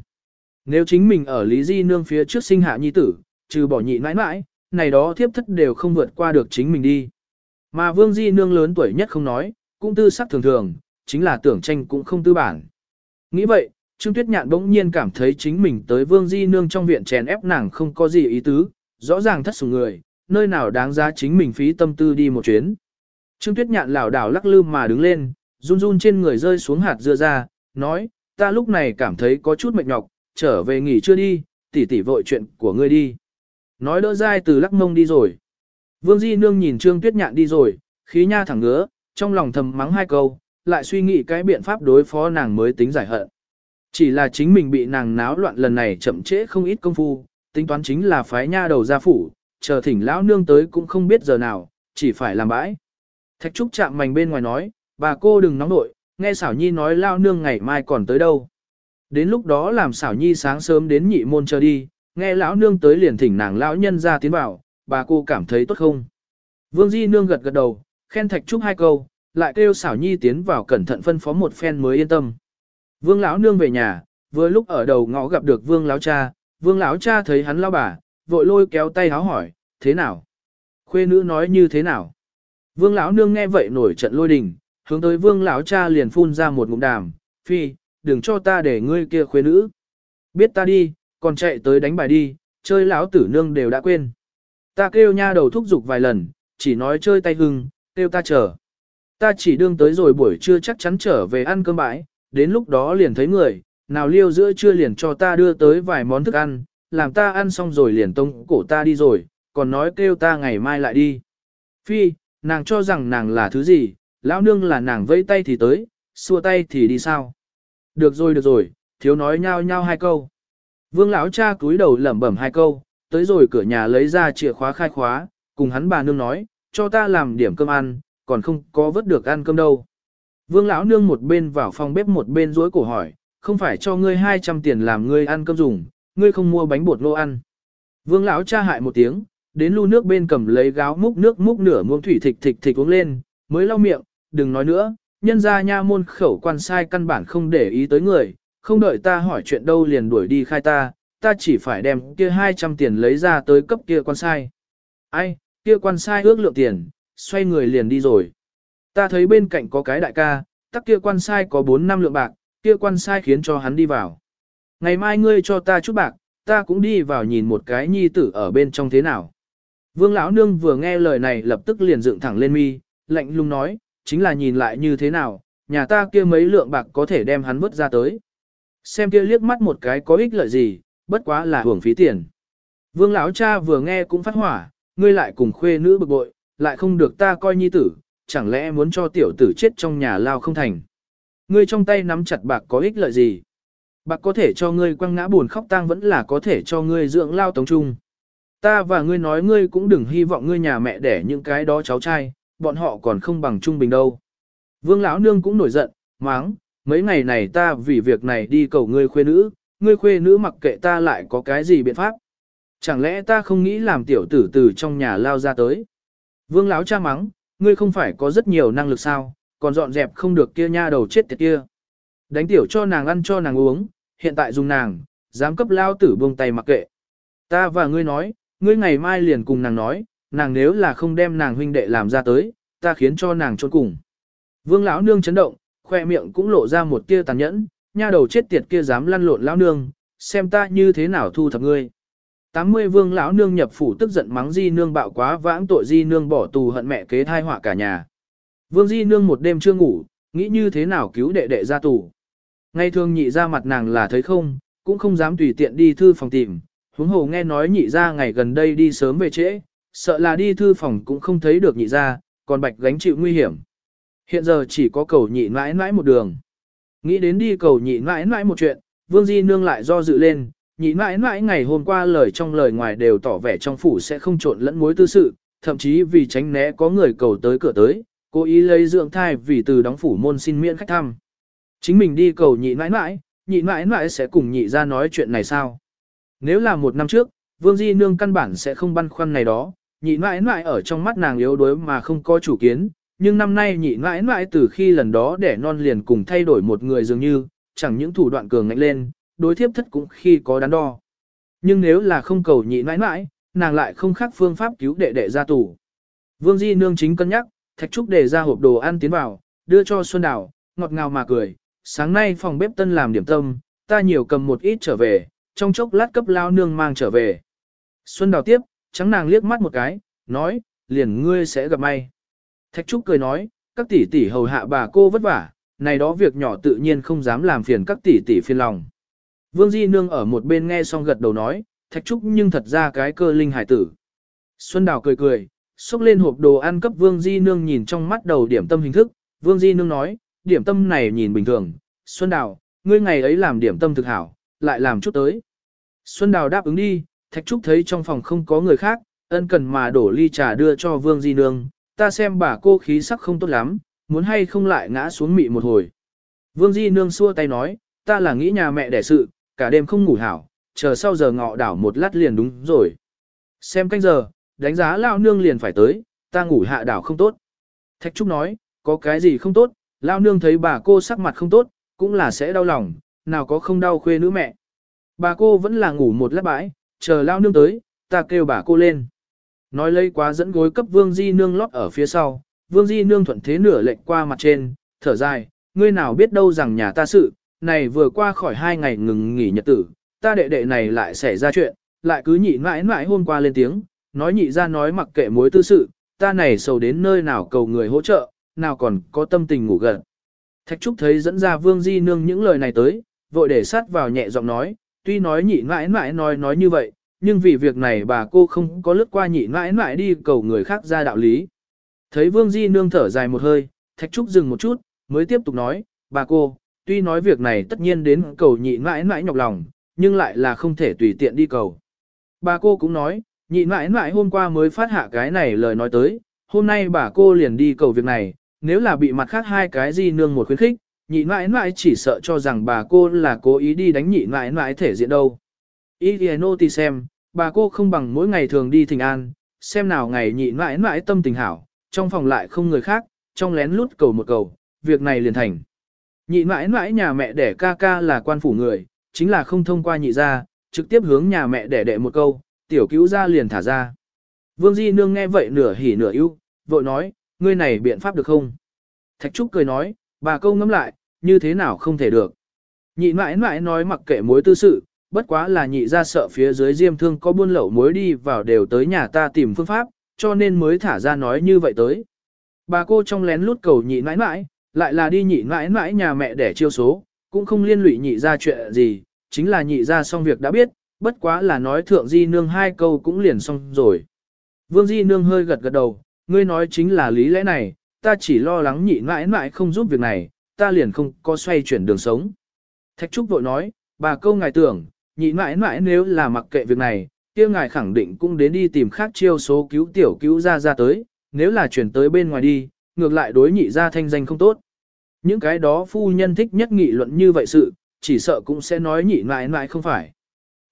Nếu chính mình ở Lý Di Nương phía trước sinh hạ nhi tử, trừ bỏ nhị mãi mãi, này đó thiếp thất đều không vượt qua được chính mình đi. Mà Vương Di Nương lớn tuổi nhất không nói, cũng tư sắc thường thường, chính là tưởng tranh cũng không tư bản. Nghĩ vậy, Trương Tuyết Nhạn bỗng nhiên cảm thấy chính mình tới Vương Di Nương trong viện chèn ép nàng không có gì ý tứ, rõ ràng thất sủng người, nơi nào đáng giá chính mình phí tâm tư đi một chuyến. Trương Tuyết Nhạn lảo đảo lắc lư mà đứng lên, run run trên người rơi xuống hạt dưa ra, nói, ta lúc này cảm thấy có chút mệt nhọc, trở về nghỉ chưa đi, tỉ tỉ vội chuyện của ngươi đi. Nói đỡ dai từ lắc mông đi rồi. Vương Di Nương nhìn Trương Tuyết Nhạn đi rồi, khí nha thẳng ngứa, trong lòng thầm mắng hai câu, lại suy nghĩ cái biện pháp đối phó nàng mới tính giải hận. Chỉ là chính mình bị nàng náo loạn lần này chậm trễ không ít công phu, tính toán chính là phái nha đầu ra phủ, chờ thỉnh lão nương tới cũng không biết giờ nào, chỉ phải làm bãi. Thạch Trúc chạm mảnh bên ngoài nói, bà cô đừng nóng nội, nghe xảo nhi nói lao nương ngày mai còn tới đâu. Đến lúc đó làm xảo nhi sáng sớm đến nhị môn chờ đi, nghe lão nương tới liền thỉnh nàng lão nhân ra tiến vào, bà cô cảm thấy tốt không. Vương Di nương gật gật đầu, khen Thạch Trúc hai câu, lại kêu xảo nhi tiến vào cẩn thận phân phó một phen mới yên tâm. Vương lão nương về nhà, vừa lúc ở đầu ngõ gặp được Vương lão cha, Vương lão cha thấy hắn lao bà, vội lôi kéo tay háo hỏi, thế nào? Khuê nữ nói như thế nào? Vương lão nương nghe vậy nổi trận lôi đình, hướng tới Vương lão cha liền phun ra một ngụm đàm, "Phi, đừng cho ta để ngươi kia khuê nữ. Biết ta đi, còn chạy tới đánh bài đi, chơi lão tử nương đều đã quên." Ta kêu nha đầu thúc giục vài lần, chỉ nói chơi tay hưng, kêu ta chờ. Ta chỉ đương tới rồi buổi trưa chắc chắn trở về ăn cơm bãi, đến lúc đó liền thấy người, nào liêu giữa trưa liền cho ta đưa tới vài món thức ăn, làm ta ăn xong rồi liền tông cổ ta đi rồi, còn nói kêu ta ngày mai lại đi. Phi, nàng cho rằng nàng là thứ gì, lão nương là nàng vẫy tay thì tới, xua tay thì đi sao. Được rồi được rồi, thiếu nói nhau nhau hai câu. Vương lão cha cúi đầu lẩm bẩm hai câu, tới rồi cửa nhà lấy ra chìa khóa khai khóa, cùng hắn bà nương nói, cho ta làm điểm cơm ăn, còn không có vớt được ăn cơm đâu. Vương lão nương một bên vào phòng bếp một bên rối cổ hỏi, không phải cho ngươi 200 tiền làm ngươi ăn cơm dùng, ngươi không mua bánh bột nô ăn. Vương lão cha hại một tiếng, đến lu nước bên cầm lấy gáo múc nước múc nửa muỗng thủy thịch thịch thịch uống lên, mới lau miệng, đừng nói nữa, nhân ra nha môn khẩu quan sai căn bản không để ý tới người, không đợi ta hỏi chuyện đâu liền đuổi đi khai ta, ta chỉ phải đem kia 200 tiền lấy ra tới cấp kia quan sai. Ai, kia quan sai ước lượng tiền, xoay người liền đi rồi. Ta thấy bên cạnh có cái đại ca, tắc kia quan sai có 4 năm lượng bạc, kia quan sai khiến cho hắn đi vào. Ngày mai ngươi cho ta chút bạc, ta cũng đi vào nhìn một cái nhi tử ở bên trong thế nào. Vương lão nương vừa nghe lời này lập tức liền dựng thẳng lên mi, lạnh lùng nói, chính là nhìn lại như thế nào, nhà ta kia mấy lượng bạc có thể đem hắn vứt ra tới. Xem kia liếc mắt một cái có ích lợi gì, bất quá là hưởng phí tiền. Vương lão cha vừa nghe cũng phát hỏa, ngươi lại cùng khuê nữ bực bội, lại không được ta coi nhi tử, chẳng lẽ muốn cho tiểu tử chết trong nhà lao không thành. Ngươi trong tay nắm chặt bạc có ích lợi gì? Bạc có thể cho ngươi quăng ngã buồn khóc tang vẫn là có thể cho ngươi dưỡng lao tống trung. Ta và ngươi nói ngươi cũng đừng hy vọng ngươi nhà mẹ đẻ những cái đó cháu trai, bọn họ còn không bằng trung bình đâu. Vương lão nương cũng nổi giận, máng, mấy ngày này ta vì việc này đi cầu ngươi khuê nữ, ngươi khuê nữ mặc kệ ta lại có cái gì biện pháp. Chẳng lẽ ta không nghĩ làm tiểu tử từ trong nhà lao ra tới. Vương lão cha mắng, ngươi không phải có rất nhiều năng lực sao, còn dọn dẹp không được kia nha đầu chết tiệt kia. Đánh tiểu cho nàng ăn cho nàng uống, hiện tại dùng nàng, dám cấp lao tử buông tay mặc kệ. Ta và ngươi nói, ngươi ngày mai liền cùng nàng nói, nàng nếu là không đem nàng huynh đệ làm ra tới, ta khiến cho nàng trốn cùng. Vương lão nương chấn động, khoe miệng cũng lộ ra một tia tàn nhẫn, nha đầu chết tiệt kia dám lăn lộn lão nương, xem ta như thế nào thu thập ngươi. 80 vương lão nương nhập phủ tức giận mắng di nương bạo quá vãng tội di nương bỏ tù hận mẹ kế thai họa cả nhà. Vương di nương một đêm chưa ngủ, nghĩ như thế nào cứu đệ đệ ra tù. Ngay thường nhị ra mặt nàng là thấy không, cũng không dám tùy tiện đi thư phòng tìm, huống hồ nghe nói nhị ra ngày gần đây đi sớm về trễ, sợ là đi thư phòng cũng không thấy được nhị ra, còn bạch gánh chịu nguy hiểm. Hiện giờ chỉ có cầu nhị mãi mãi một đường. Nghĩ đến đi cầu nhị mãi mãi một chuyện, Vương Di Nương lại do dự lên, nhị mãi mãi ngày hôm qua lời trong lời ngoài đều tỏ vẻ trong phủ sẽ không trộn lẫn mối tư sự, thậm chí vì tránh né có người cầu tới cửa tới, cố ý lấy dưỡng thai vì từ đóng phủ môn xin miễn khách thăm. Chính mình đi cầu nhị mãi mãi, nhị mãi mãi sẽ cùng nhị ra nói chuyện này sao? Nếu là một năm trước, Vương Di Nương căn bản sẽ không băn khoăn này đó, nhị mãi mãi ở trong mắt nàng yếu đuối mà không có chủ kiến, nhưng năm nay nhị mãi mãi từ khi lần đó đẻ non liền cùng thay đổi một người dường như, chẳng những thủ đoạn cường ngạnh lên, đối thiếp thất cũng khi có đắn đo. Nhưng nếu là không cầu nhị mãi mãi, nàng lại không khác phương pháp cứu đệ đệ ra tù. Vương Di Nương chính cân nhắc, Thạch Trúc để ra hộp đồ ăn tiến vào, đưa cho Xuân Đào, ngọt ngào mà cười, sáng nay phòng bếp tân làm điểm tâm, ta nhiều cầm một ít trở về, trong chốc lát cấp lao nương mang trở về. Xuân Đào tiếp, trắng nàng liếc mắt một cái, nói, liền ngươi sẽ gặp may. Thạch Trúc cười nói, các tỷ tỷ hầu hạ bà cô vất vả, này đó việc nhỏ tự nhiên không dám làm phiền các tỷ tỷ phiền lòng. Vương Di Nương ở một bên nghe xong gật đầu nói, Thạch Trúc nhưng thật ra cái cơ linh hải tử. Xuân Đào cười cười, xúc lên hộp đồ ăn cấp Vương Di Nương nhìn trong mắt đầu điểm tâm hình thức, Vương Di Nương nói, điểm tâm này nhìn bình thường, Xuân Đào, ngươi ngày ấy làm điểm tâm thực hảo, lại làm chút tới. Xuân Đào đáp ứng đi, Thạch Trúc thấy trong phòng không có người khác, ân cần mà đổ ly trà đưa cho Vương Di Nương, ta xem bà cô khí sắc không tốt lắm, muốn hay không lại ngã xuống mị một hồi. Vương Di Nương xua tay nói, ta là nghĩ nhà mẹ đẻ sự, cả đêm không ngủ hảo, chờ sau giờ ngọ đảo một lát liền đúng rồi. Xem canh giờ, đánh giá lao nương liền phải tới, ta ngủ hạ đảo không tốt. Thạch Trúc nói, có cái gì không tốt, lao nương thấy bà cô sắc mặt không tốt, cũng là sẽ đau lòng, nào có không đau khuê nữ mẹ. Bà cô vẫn là ngủ một lát bãi, chờ lao nương tới, ta kêu bà cô lên. Nói lấy quá dẫn gối cấp Vương Di Nương lót ở phía sau, Vương Di Nương thuận thế nửa lệnh qua mặt trên, thở dài, ngươi nào biết đâu rằng nhà ta sự, này vừa qua khỏi hai ngày ngừng nghỉ nhật tử, ta đệ đệ này lại xảy ra chuyện, lại cứ nhị mãi mãi hôm qua lên tiếng, nói nhị ra nói mặc kệ mối tư sự, ta này sầu đến nơi nào cầu người hỗ trợ, nào còn có tâm tình ngủ gần. Thạch Trúc thấy dẫn ra Vương Di Nương những lời này tới, vội để sát vào nhẹ giọng nói, tuy nói nhị mãi mãi nói nói như vậy, nhưng vì việc này bà cô không có lướt qua nhị mãi mãi đi cầu người khác ra đạo lý. Thấy Vương Di Nương thở dài một hơi, Thạch Trúc dừng một chút, mới tiếp tục nói, bà cô, tuy nói việc này tất nhiên đến cầu nhị mãi mãi nhọc lòng, nhưng lại là không thể tùy tiện đi cầu. Bà cô cũng nói, nhị mãi mãi hôm qua mới phát hạ cái này lời nói tới, hôm nay bà cô liền đi cầu việc này, nếu là bị mặt khác hai cái gì Nương một khuyến khích, nhị mãi mãi chỉ sợ cho rằng bà cô là cố ý đi đánh nhị mãi mãi thể diện đâu. Ý nô thì xem, bà cô không bằng mỗi ngày thường đi thỉnh an, xem nào ngày nhị mãi mãi tâm tình hảo, trong phòng lại không người khác, trong lén lút cầu một cầu, việc này liền thành. Nhị mãi mãi nhà mẹ đẻ ca ca là quan phủ người, chính là không thông qua nhị ra, trực tiếp hướng nhà mẹ đẻ đệ một câu, tiểu cứu ra liền thả ra. Vương Di Nương nghe vậy nửa hỉ nửa ưu, vội nói, ngươi này biện pháp được không? Thạch Trúc cười nói, bà câu ngẫm lại, như thế nào không thể được. Nhị mãi mãi nói mặc kệ mối tư sự, bất quá là nhị ra sợ phía dưới diêm thương có buôn lậu mối đi vào đều tới nhà ta tìm phương pháp, cho nên mới thả ra nói như vậy tới. Bà cô trong lén lút cầu nhị mãi mãi, lại là đi nhị mãi mãi nhà mẹ để chiêu số, cũng không liên lụy nhị ra chuyện gì, chính là nhị ra xong việc đã biết, bất quá là nói thượng di nương hai câu cũng liền xong rồi. Vương di nương hơi gật gật đầu, ngươi nói chính là lý lẽ này, ta chỉ lo lắng nhị mãi mãi không giúp việc này, ta liền không có xoay chuyển đường sống. Thạch Trúc vội nói, bà câu ngài tưởng, nhị mãi mãi nếu là mặc kệ việc này, kia ngài khẳng định cũng đến đi tìm khác chiêu số cứu tiểu cứu ra ra tới, nếu là chuyển tới bên ngoài đi, ngược lại đối nhị ra thanh danh không tốt. Những cái đó phu nhân thích nhất nghị luận như vậy sự, chỉ sợ cũng sẽ nói nhị mãi mãi không phải.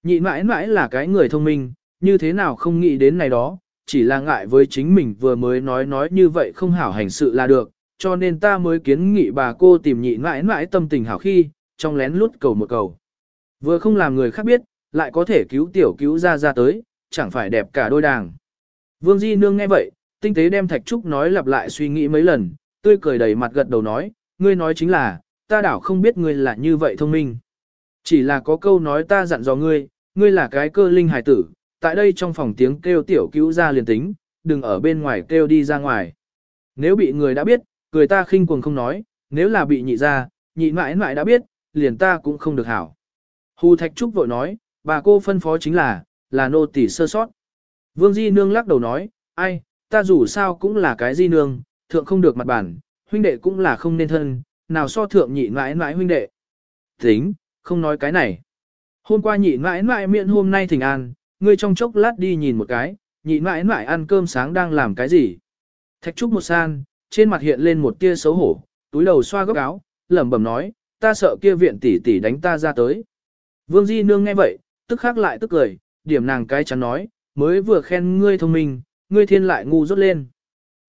Nhị mãi mãi là cái người thông minh, như thế nào không nghĩ đến này đó, chỉ là ngại với chính mình vừa mới nói nói như vậy không hảo hành sự là được, cho nên ta mới kiến nghị bà cô tìm nhị mãi mãi tâm tình hảo khi, trong lén lút cầu một cầu. Vừa không làm người khác biết, lại có thể cứu tiểu cứu ra ra tới, chẳng phải đẹp cả đôi đàng. Vương Di Nương nghe vậy, tinh tế đem Thạch Trúc nói lặp lại suy nghĩ mấy lần, tươi cười đầy mặt gật đầu nói, ngươi nói chính là, ta đảo không biết ngươi là như vậy thông minh. Chỉ là có câu nói ta dặn dò ngươi, ngươi là cái cơ linh hải tử, tại đây trong phòng tiếng kêu tiểu cứu ra liền tính, đừng ở bên ngoài kêu đi ra ngoài. Nếu bị người đã biết, cười ta khinh cuồng không nói, nếu là bị nhị ra, nhị mãi mãi đã biết, liền ta cũng không được hảo. Hù Thạch Trúc vội nói, bà cô phân phó chính là, là nô tỳ sơ sót. Vương Di Nương lắc đầu nói, ai, ta dù sao cũng là cái Di Nương, thượng không được mặt bản, huynh đệ cũng là không nên thân, nào so thượng nhị mãi mãi huynh đệ. Tính, không nói cái này. Hôm qua nhị mãi mãi miệng hôm nay thỉnh an, ngươi trong chốc lát đi nhìn một cái, nhị mãi mãi ăn cơm sáng đang làm cái gì. Thạch trúc một san, trên mặt hiện lên một tia xấu hổ, túi đầu xoa góc áo, lẩm bẩm nói, ta sợ kia viện tỷ tỷ đánh ta ra tới. Vương Di Nương nghe vậy, tức khắc lại tức cười, điểm nàng cái chắn nói, mới vừa khen ngươi thông minh, ngươi thiên lại ngu rốt lên.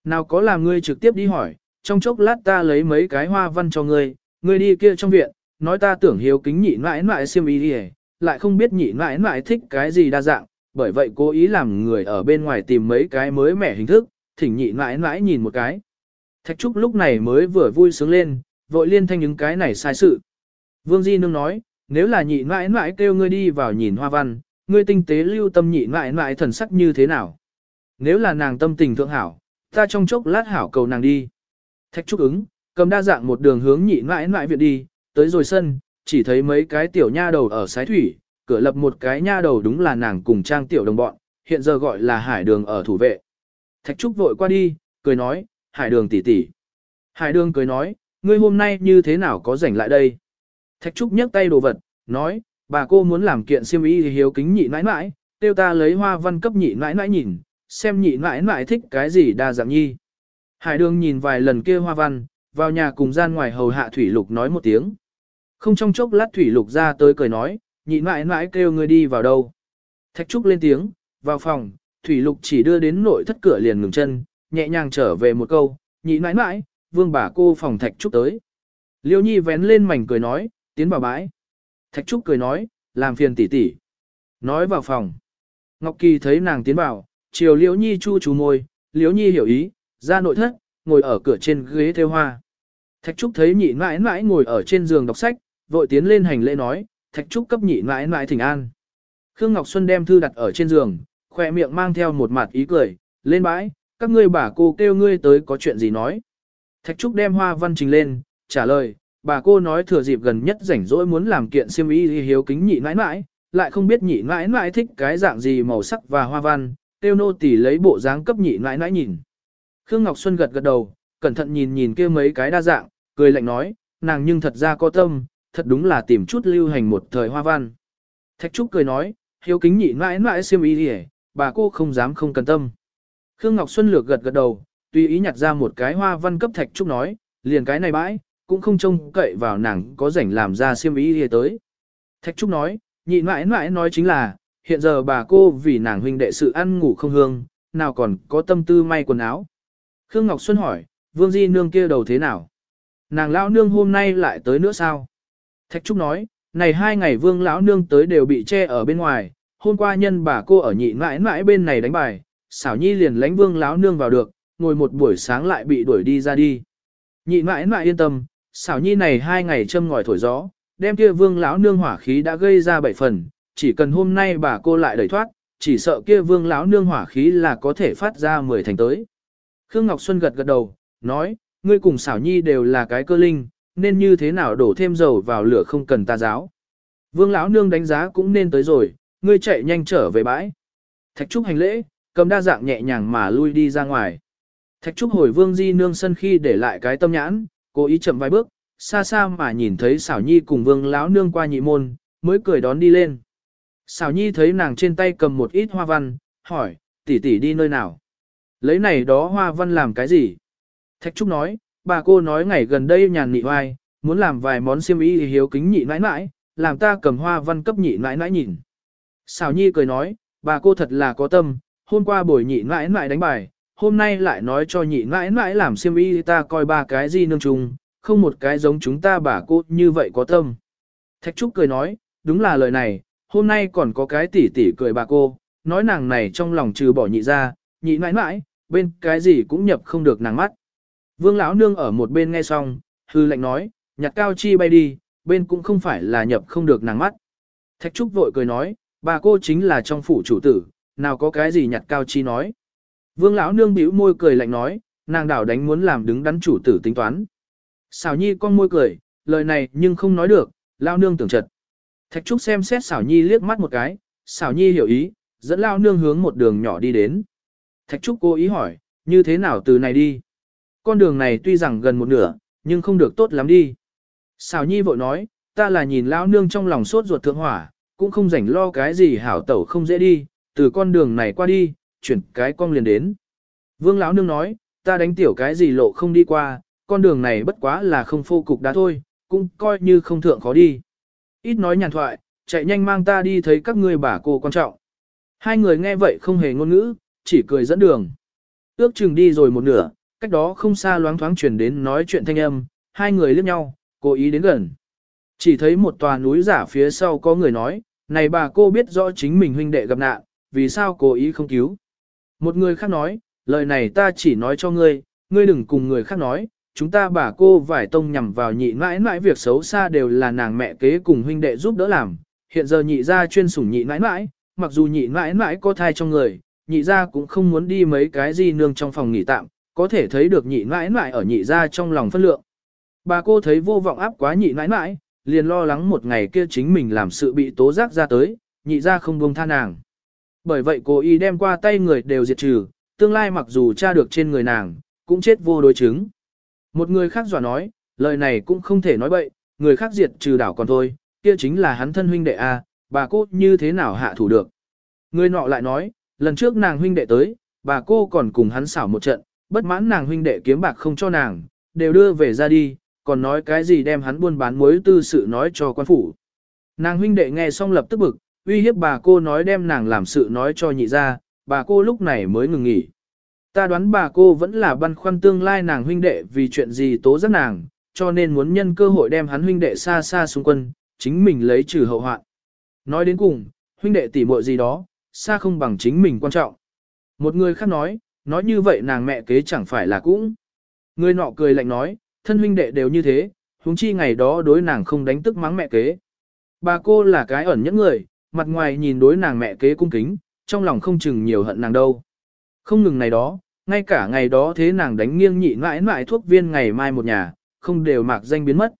Nào có làm ngươi trực tiếp đi hỏi, trong chốc lát ta lấy mấy cái hoa văn cho ngươi, ngươi đi kia trong viện, nói ta tưởng hiếu kính nhị mãi mãi xiêm ý đi lại không biết nhị mãi mãi thích cái gì đa dạng, bởi vậy cố ý làm người ở bên ngoài tìm mấy cái mới mẻ hình thức, thỉnh nhị mãi mãi nhìn một cái. Thạch Trúc lúc này mới vừa vui sướng lên, vội liên thanh những cái này sai sự. Vương Di Nương nói, nếu là nhị mãi mãi kêu ngươi đi vào nhìn hoa văn, ngươi tinh tế lưu tâm nhị mãi mãi thần sắc như thế nào. Nếu là nàng tâm tình thượng hảo, ta trong chốc lát hảo cầu nàng đi. Thạch Trúc ứng, cầm đa dạng một đường hướng nhị mãi mãi viện đi, tới rồi sân, chỉ thấy mấy cái tiểu nha đầu ở sái thủy, cửa lập một cái nha đầu đúng là nàng cùng trang tiểu đồng bọn, hiện giờ gọi là hải đường ở thủ vệ. Thạch Trúc vội qua đi, cười nói, hải đường tỷ tỷ. Hải đường cười nói, ngươi hôm nay như thế nào có rảnh lại đây? Thạch Trúc nhấc tay đồ vật, nói, bà cô muốn làm kiện siêm y thì hiếu kính nhị mãi mãi, tiêu ta lấy hoa văn cấp nhị mãi mãi nhìn, xem nhị mãi mãi thích cái gì đa dạng nhi. Hải đường nhìn vài lần kia hoa văn, vào nhà cùng gian ngoài hầu hạ thủy lục nói một tiếng. Không trong chốc lát thủy lục ra tới cười nói, nhị mãi mãi kêu người đi vào đâu. Thạch Trúc lên tiếng, vào phòng, thủy lục chỉ đưa đến nội thất cửa liền ngừng chân, nhẹ nhàng trở về một câu, nhị mãi mãi, vương bà cô phòng Thạch Trúc tới. Liêu nhi vén lên mảnh cười nói, tiến vào bãi. Thạch Trúc cười nói, làm phiền tỷ tỷ. Nói vào phòng. Ngọc Kỳ thấy nàng tiến vào, chiều Liễu Nhi chu chú môi, Liễu Nhi hiểu ý, ra nội thất, ngồi ở cửa trên ghế theo hoa. Thạch Trúc thấy nhị mãi mãi ngồi ở trên giường đọc sách, vội tiến lên hành lễ nói, Thạch Trúc cấp nhị mãi mãi thỉnh an. Khương Ngọc Xuân đem thư đặt ở trên giường, khỏe miệng mang theo một mặt ý cười, lên bãi, các ngươi bà cô kêu ngươi tới có chuyện gì nói. Thạch Trúc đem hoa văn trình lên, trả lời, bà cô nói thừa dịp gần nhất rảnh rỗi muốn làm kiện xiêm y hiếu kính nhị mãi mãi, lại không biết nhị mãi mãi thích cái dạng gì màu sắc và hoa văn, tiêu nô tỳ lấy bộ dáng cấp nhị nãi nãi nhìn. Khương Ngọc Xuân gật gật đầu, cẩn thận nhìn nhìn kia mấy cái đa dạng, cười lạnh nói, nàng nhưng thật ra có tâm, thật đúng là tìm chút lưu hành một thời hoa văn. Thạch Trúc cười nói, hiếu kính nhị nãi nãi xiêm y đi bà cô không dám không cần tâm. Khương Ngọc Xuân lược gật gật đầu, tùy ý nhặt ra một cái hoa văn cấp Thạch Trúc nói, liền cái này bãi, cũng không trông cậy vào nàng có rảnh làm ra xiêm y đi tới. Thạch Trúc nói, nhị nãi nãi nói chính là, hiện giờ bà cô vì nàng huynh đệ sự ăn ngủ không hương, nào còn có tâm tư may quần áo. Khương Ngọc Xuân hỏi, Vương Di Nương kia đầu thế nào? Nàng lão nương hôm nay lại tới nữa sao? Thạch Trúc nói, này hai ngày Vương lão nương tới đều bị che ở bên ngoài, hôm qua nhân bà cô ở nhị mãi mãi bên này đánh bài, xảo nhi liền lánh Vương lão nương vào được, ngồi một buổi sáng lại bị đuổi đi ra đi. Nhị mãi mãi yên tâm, xảo nhi này hai ngày châm ngòi thổi gió, đem kia Vương lão nương hỏa khí đã gây ra bảy phần, chỉ cần hôm nay bà cô lại đẩy thoát, chỉ sợ kia Vương lão nương hỏa khí là có thể phát ra mười thành tới. Khương Ngọc Xuân gật gật đầu, nói, ngươi cùng xảo nhi đều là cái cơ linh, nên như thế nào đổ thêm dầu vào lửa không cần ta giáo. Vương lão nương đánh giá cũng nên tới rồi, ngươi chạy nhanh trở về bãi. Thạch Trúc hành lễ, cầm đa dạng nhẹ nhàng mà lui đi ra ngoài. Thạch Trúc hồi Vương Di nương sân khi để lại cái tâm nhãn, cố ý chậm vài bước, xa xa mà nhìn thấy xảo nhi cùng Vương lão nương qua nhị môn, mới cười đón đi lên. Xảo nhi thấy nàng trên tay cầm một ít hoa văn, hỏi, tỷ tỷ đi nơi nào? Lấy này đó hoa văn làm cái gì? Thạch Trúc nói, bà cô nói ngày gần đây nhàn nị hoài, muốn làm vài món xiêm y hiếu kính nhị nãi nãi, làm ta cầm hoa văn cấp nhị nãi nãi nhìn. Xảo nhi cười nói, bà cô thật là có tâm, hôm qua buổi nhị nãi nãi đánh bài, hôm nay lại nói cho nhị nãi nãi làm xiêm y ta coi ba cái gì nương chung, không một cái giống chúng ta bà cô như vậy có tâm. Thạch Trúc cười nói, đúng là lời này, hôm nay còn có cái tỉ tỉ cười bà cô, nói nàng này trong lòng trừ bỏ nhị ra, nhị mãi mãi, bên cái gì cũng nhập không được nàng mắt. Vương lão nương ở một bên nghe xong, hư lệnh nói, nhặt cao chi bay đi, bên cũng không phải là nhập không được nàng mắt. Thạch Trúc vội cười nói, bà cô chính là trong phủ chủ tử, nào có cái gì nhặt cao chi nói. Vương lão nương bĩu môi cười lạnh nói, nàng đảo đánh muốn làm đứng đắn chủ tử tính toán. Xào nhi con môi cười, lời này nhưng không nói được, lão nương tưởng chật. Thạch Trúc xem xét xảo nhi liếc mắt một cái, xảo nhi hiểu ý, dẫn lão nương hướng một đường nhỏ đi đến. Thạch Trúc cố ý hỏi, như thế nào từ này đi? Con đường này tuy rằng gần một nửa, nhưng không được tốt lắm đi. Xảo nhi vội nói, ta là nhìn lão nương trong lòng sốt ruột thượng hỏa, cũng không rảnh lo cái gì hảo tẩu không dễ đi, từ con đường này qua đi, chuyển cái con liền đến. Vương lão nương nói, ta đánh tiểu cái gì lộ không đi qua, con đường này bất quá là không phô cục đá thôi, cũng coi như không thượng khó đi. Ít nói nhàn thoại, chạy nhanh mang ta đi thấy các ngươi bà cô quan trọng. Hai người nghe vậy không hề ngôn ngữ, chỉ cười dẫn đường. Ước chừng đi rồi một nửa, cách đó không xa loáng thoáng chuyển đến nói chuyện thanh âm, hai người liếc nhau, cố ý đến gần. Chỉ thấy một tòa núi giả phía sau có người nói, này bà cô biết rõ chính mình huynh đệ gặp nạn, vì sao cố ý không cứu. Một người khác nói, lời này ta chỉ nói cho ngươi, ngươi đừng cùng người khác nói, chúng ta bà cô vải tông nhằm vào nhị mãi mãi việc xấu xa đều là nàng mẹ kế cùng huynh đệ giúp đỡ làm. Hiện giờ nhị gia chuyên sủng nhị mãi mãi, mặc dù nhị mãi mãi có thai trong người, nhị gia cũng không muốn đi mấy cái gì nương trong phòng nghỉ tạm, có thể thấy được nhị mãi mãi ở nhị gia trong lòng phân lượng. Bà cô thấy vô vọng áp quá nhị mãi mãi, liền lo lắng một ngày kia chính mình làm sự bị tố giác ra tới, nhị gia không buông tha nàng. Bởi vậy cô y đem qua tay người đều diệt trừ, tương lai mặc dù tra được trên người nàng, cũng chết vô đối chứng. Một người khác dọa nói, lời này cũng không thể nói bậy, người khác diệt trừ đảo còn thôi, kia chính là hắn thân huynh đệ A, bà cô như thế nào hạ thủ được. Người nọ lại nói, lần trước nàng huynh đệ tới, bà cô còn cùng hắn xảo một trận, bất mãn nàng huynh đệ kiếm bạc không cho nàng, đều đưa về ra đi, còn nói cái gì đem hắn buôn bán muối tư sự nói cho quan phủ. Nàng huynh đệ nghe xong lập tức bực, uy hiếp bà cô nói đem nàng làm sự nói cho nhị ra, bà cô lúc này mới ngừng nghỉ. Ta đoán bà cô vẫn là băn khoăn tương lai nàng huynh đệ vì chuyện gì tố giác nàng, cho nên muốn nhân cơ hội đem hắn huynh đệ xa xa xung quân, chính mình lấy trừ hậu hoạn. Nói đến cùng, huynh đệ tỉ muội gì đó, xa không bằng chính mình quan trọng. Một người khác nói, nói như vậy nàng mẹ kế chẳng phải là cũng. Người nọ cười lạnh nói, thân huynh đệ đều như thế, huống chi ngày đó đối nàng không đánh tức mắng mẹ kế. Bà cô là cái ẩn nhẫn người, mặt ngoài nhìn đối nàng mẹ kế cung kính, trong lòng không chừng nhiều hận nàng đâu. Không ngừng này đó, ngay cả ngày đó thế nàng đánh nghiêng nhị mãi mãi thuốc viên ngày mai một nhà, không đều mạc danh biến mất.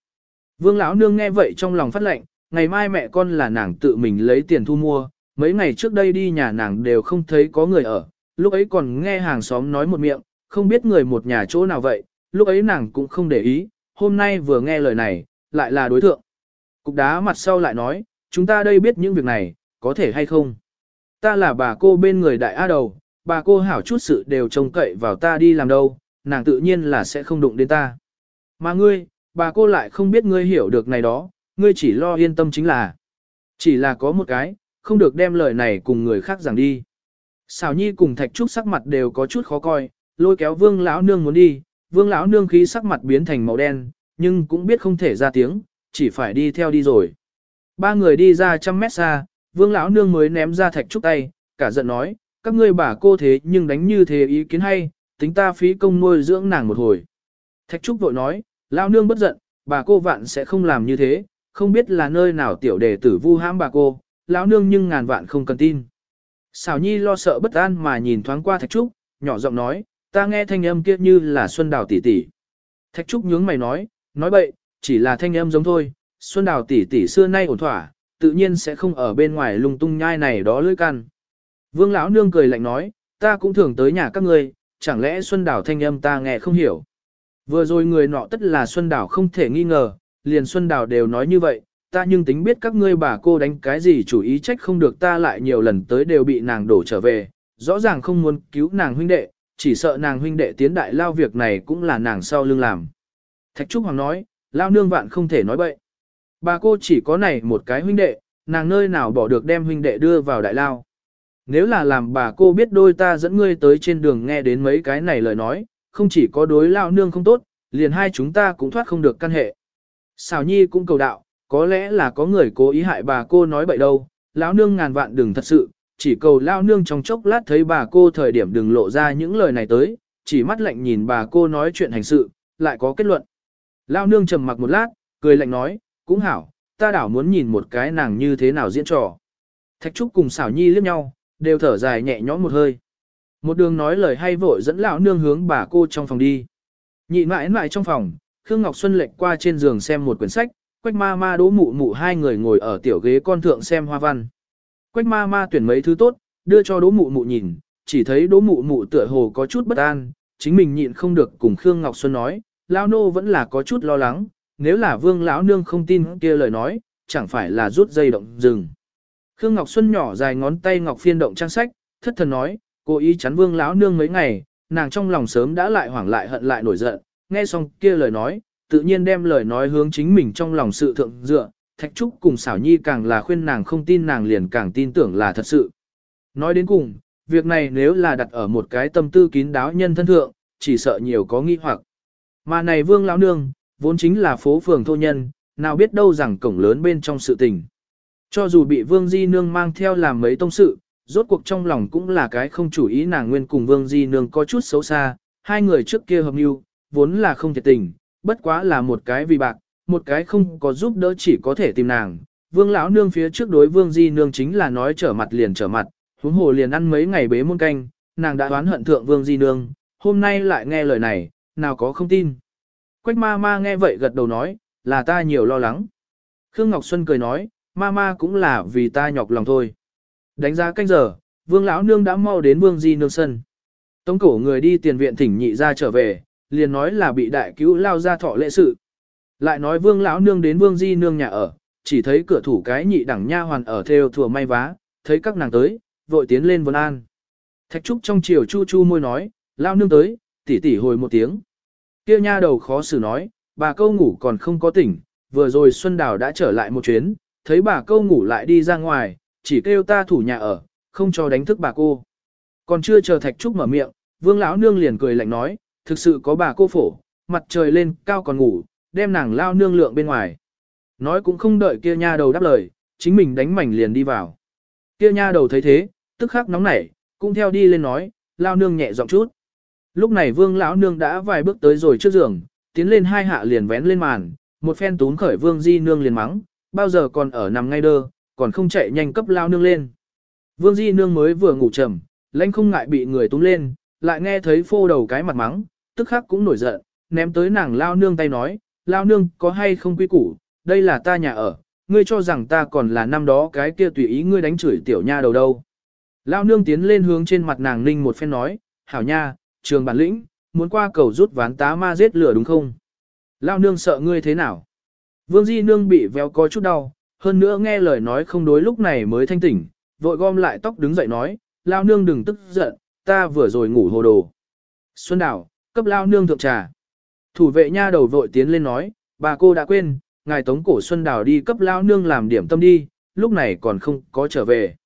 Vương lão nương nghe vậy trong lòng phát lệnh, ngày mai mẹ con là nàng tự mình lấy tiền thu mua, mấy ngày trước đây đi nhà nàng đều không thấy có người ở, lúc ấy còn nghe hàng xóm nói một miệng, không biết người một nhà chỗ nào vậy, lúc ấy nàng cũng không để ý, hôm nay vừa nghe lời này, lại là đối tượng. Cục đá mặt sau lại nói, chúng ta đây biết những việc này, có thể hay không? Ta là bà cô bên người đại A đầu, bà cô hảo chút sự đều trông cậy vào ta đi làm đâu, nàng tự nhiên là sẽ không đụng đến ta. Mà ngươi, bà cô lại không biết ngươi hiểu được này đó, ngươi chỉ lo yên tâm chính là. Chỉ là có một cái, không được đem lời này cùng người khác giảng đi. Xảo Nhi cùng Thạch Trúc sắc mặt đều có chút khó coi, lôi kéo Vương lão nương muốn đi, Vương lão nương khí sắc mặt biến thành màu đen, nhưng cũng biết không thể ra tiếng, chỉ phải đi theo đi rồi. Ba người đi ra trăm mét xa, Vương lão nương mới ném ra Thạch Trúc tay, cả giận nói, các ngươi bà cô thế nhưng đánh như thế ý kiến hay, tính ta phí công nuôi dưỡng nàng một hồi. Thạch Trúc vội nói, lão nương bất giận, bà cô vạn sẽ không làm như thế, không biết là nơi nào tiểu đệ tử vu hãm bà cô, lão nương nhưng ngàn vạn không cần tin. Xảo Nhi lo sợ bất an mà nhìn thoáng qua Thạch Trúc, nhỏ giọng nói, ta nghe thanh âm kia như là Xuân Đào tỷ tỷ. Thạch Trúc nhướng mày nói, nói bậy, chỉ là thanh âm giống thôi, Xuân Đào tỷ tỷ xưa nay ổn thỏa, tự nhiên sẽ không ở bên ngoài lung tung nhai này đó lưỡi căn. Vương lão nương cười lạnh nói, ta cũng thường tới nhà các ngươi, chẳng lẽ Xuân Đào thanh âm ta nghe không hiểu. Vừa rồi người nọ tất là Xuân Đào không thể nghi ngờ, liền Xuân Đào đều nói như vậy, ta nhưng tính biết các ngươi bà cô đánh cái gì chủ ý trách không được ta lại nhiều lần tới đều bị nàng đổ trở về, rõ ràng không muốn cứu nàng huynh đệ, chỉ sợ nàng huynh đệ tiến đại lao việc này cũng là nàng sau lưng làm. Thạch Trúc Hoàng nói, lao nương vạn không thể nói bậy. Bà cô chỉ có này một cái huynh đệ, nàng nơi nào bỏ được đem huynh đệ đưa vào đại lao. Nếu là làm bà cô biết đôi ta dẫn ngươi tới trên đường nghe đến mấy cái này lời nói, không chỉ có đối lao nương không tốt, liền hai chúng ta cũng thoát không được căn hệ. Xào nhi cũng cầu đạo, có lẽ là có người cố ý hại bà cô nói bậy đâu, lão nương ngàn vạn đừng thật sự, chỉ cầu lao nương trong chốc lát thấy bà cô thời điểm đừng lộ ra những lời này tới, chỉ mắt lạnh nhìn bà cô nói chuyện hành sự, lại có kết luận. Lao nương trầm mặc một lát, cười lạnh nói, cũng hảo, ta đảo muốn nhìn một cái nàng như thế nào diễn trò. Thạch Trúc cùng xảo nhi liếc nhau, đều thở dài nhẹ nhõm một hơi. Một đường nói lời hay vội dẫn lão nương hướng bà cô trong phòng đi. Nhị mãi mãi trong phòng, Khương Ngọc Xuân lệch qua trên giường xem một quyển sách, Quách ma ma đố mụ mụ hai người ngồi ở tiểu ghế con thượng xem hoa văn. Quách ma ma tuyển mấy thứ tốt, đưa cho đố mụ mụ nhìn, chỉ thấy đố mụ mụ tựa hồ có chút bất an, chính mình nhịn không được cùng Khương Ngọc Xuân nói, lão nô vẫn là có chút lo lắng, nếu là vương lão nương không tin kia lời nói, chẳng phải là rút dây động rừng. Khương Ngọc Xuân nhỏ dài ngón tay ngọc phiên động trang sách, thất thần nói, cố ý chắn vương lão nương mấy ngày, nàng trong lòng sớm đã lại hoảng lại hận lại nổi giận, nghe xong kia lời nói, tự nhiên đem lời nói hướng chính mình trong lòng sự thượng dựa, Thạch Trúc cùng xảo nhi càng là khuyên nàng không tin nàng liền càng tin tưởng là thật sự. Nói đến cùng, việc này nếu là đặt ở một cái tâm tư kín đáo nhân thân thượng, chỉ sợ nhiều có nghi hoặc. Mà này vương lão nương, vốn chính là phố phường thô nhân, nào biết đâu rằng cổng lớn bên trong sự tình. Cho dù bị vương di nương mang theo làm mấy tông sự, rốt cuộc trong lòng cũng là cái không chủ ý nàng nguyên cùng vương di nương có chút xấu xa, hai người trước kia hợp mưu, vốn là không thiệt tình, bất quá là một cái vì bạc, một cái không có giúp đỡ chỉ có thể tìm nàng. Vương lão nương phía trước đối vương di nương chính là nói trở mặt liền trở mặt, huống hồ liền ăn mấy ngày bế muôn canh, nàng đã đoán hận thượng vương di nương, hôm nay lại nghe lời này, nào có không tin. Quách ma ma nghe vậy gật đầu nói, là ta nhiều lo lắng. Khương Ngọc Xuân cười nói, Mama cũng là vì ta nhọc lòng thôi. Đánh giá canh giờ, vương lão nương đã mau đến vương di nương sân. Tống cổ người đi tiền viện thỉnh nhị ra trở về, liền nói là bị đại cứu lao ra thọ lễ sự. Lại nói vương lão nương đến vương di nương nhà ở, chỉ thấy cửa thủ cái nhị đẳng nha hoàn ở theo thừa may vá, thấy các nàng tới, vội tiến lên vân an. Thạch trúc trong chiều chu chu môi nói, lao nương tới, tỉ tỉ hồi một tiếng. Kia nha đầu khó xử nói, bà câu ngủ còn không có tỉnh, vừa rồi Xuân Đào đã trở lại một chuyến, thấy bà câu ngủ lại đi ra ngoài, chỉ kêu ta thủ nhà ở, không cho đánh thức bà cô. Còn chưa chờ Thạch Trúc mở miệng, Vương lão nương liền cười lạnh nói, thực sự có bà cô phổ, mặt trời lên, cao còn ngủ, đem nàng lao nương lượng bên ngoài. Nói cũng không đợi kia nha đầu đáp lời, chính mình đánh mảnh liền đi vào. Kia nha đầu thấy thế, tức khắc nóng nảy, cũng theo đi lên nói, lao nương nhẹ giọng chút. Lúc này vương lão nương đã vài bước tới rồi trước giường, tiến lên hai hạ liền vén lên màn, một phen tún khởi vương di nương liền mắng, bao giờ còn ở nằm ngay đơ, còn không chạy nhanh cấp lao nương lên. Vương di nương mới vừa ngủ trầm, lãnh không ngại bị người túm lên, lại nghe thấy phô đầu cái mặt mắng, tức khắc cũng nổi giận, ném tới nàng lao nương tay nói, lao nương có hay không quy củ, đây là ta nhà ở, ngươi cho rằng ta còn là năm đó cái kia tùy ý ngươi đánh chửi tiểu nha đầu đâu. Lao nương tiến lên hướng trên mặt nàng ninh một phen nói, hảo nha, trường bản lĩnh, muốn qua cầu rút ván tá ma giết lửa đúng không? Lao nương sợ ngươi thế nào? Vương Di nương bị véo có chút đau, hơn nữa nghe lời nói không đối lúc này mới thanh tỉnh, vội gom lại tóc đứng dậy nói, Lao nương đừng tức giận, ta vừa rồi ngủ hồ đồ. Xuân Đào, cấp Lao nương thượng trà. Thủ vệ nha đầu vội tiến lên nói, bà cô đã quên, ngài tống cổ Xuân Đào đi cấp Lao nương làm điểm tâm đi, lúc này còn không có trở về.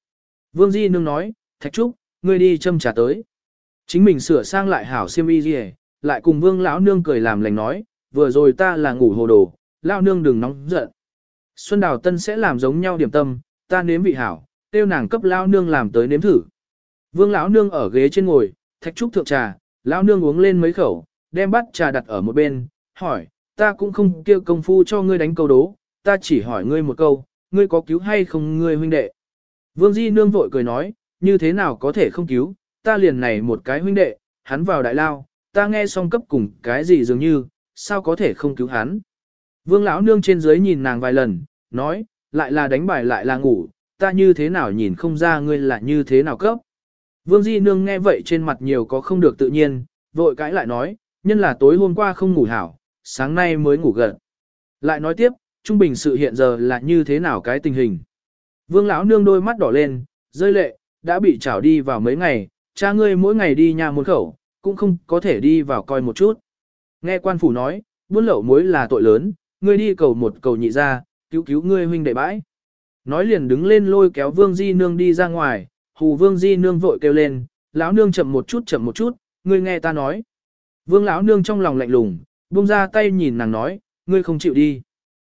Vương Di nương nói, Thạch Trúc, ngươi đi châm trà tới. Chính mình sửa sang lại hảo xiêm y gì, lại cùng vương lão nương cười làm lành nói, vừa rồi ta là ngủ hồ đồ, lão nương đừng nóng giận. Xuân Đào Tân sẽ làm giống nhau điểm tâm, ta nếm vị hảo, tiêu nàng cấp lão nương làm tới nếm thử. Vương lão nương ở ghế trên ngồi, thạch trúc thượng trà, lão nương uống lên mấy khẩu, đem bát trà đặt ở một bên, hỏi, ta cũng không kêu công phu cho ngươi đánh câu đố, ta chỉ hỏi ngươi một câu, ngươi có cứu hay không ngươi huynh đệ. Vương Di nương vội cười nói, như thế nào có thể không cứu, ta liền này một cái huynh đệ, hắn vào đại lao, ta nghe xong cấp cùng cái gì dường như, sao có thể không cứu hắn. Vương lão nương trên dưới nhìn nàng vài lần, nói, lại là đánh bài lại là ngủ, ta như thế nào nhìn không ra ngươi là như thế nào cấp. Vương di nương nghe vậy trên mặt nhiều có không được tự nhiên, vội cãi lại nói, nhân là tối hôm qua không ngủ hảo, sáng nay mới ngủ gần. Lại nói tiếp, trung bình sự hiện giờ là như thế nào cái tình hình. Vương lão nương đôi mắt đỏ lên, rơi lệ, đã bị trảo đi vào mấy ngày, cha ngươi mỗi ngày đi nhà môn khẩu, cũng không có thể đi vào coi một chút. Nghe quan phủ nói, buôn lậu muối là tội lớn, ngươi đi cầu một cầu nhị ra, cứu cứu ngươi huynh đệ bãi. Nói liền đứng lên lôi kéo Vương Di Nương đi ra ngoài, hù Vương Di Nương vội kêu lên, lão nương chậm một chút chậm một chút, ngươi nghe ta nói. Vương lão nương trong lòng lạnh lùng, buông ra tay nhìn nàng nói, ngươi không chịu đi.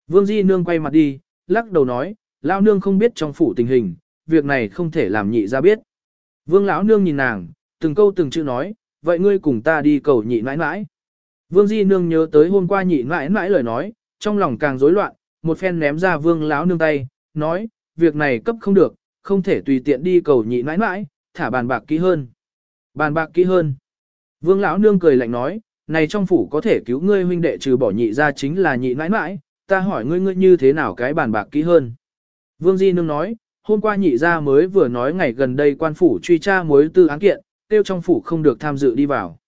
Vương Di Nương quay mặt đi, lắc đầu nói, lão nương không biết trong phủ tình hình, việc này không thể làm nhị ra biết. Vương lão nương nhìn nàng, từng câu từng chữ nói, vậy ngươi cùng ta đi cầu nhị mãi mãi. Vương Di Nương nhớ tới hôm qua nhị mãi mãi lời nói, trong lòng càng rối loạn, một phen ném ra vương lão nương tay, nói, việc này cấp không được, không thể tùy tiện đi cầu nhị mãi mãi, thả bàn bạc kỹ hơn. Bàn bạc kỹ hơn. Vương lão nương cười lạnh nói, này trong phủ có thể cứu ngươi huynh đệ trừ bỏ nhị ra chính là nhị mãi mãi, ta hỏi ngươi ngươi như thế nào cái bàn bạc kỹ hơn. Vương Di Nương nói, hôm qua nhị ra mới vừa nói ngày gần đây quan phủ truy tra mối tư án kiện, tiêu trong phủ không được tham dự đi vào.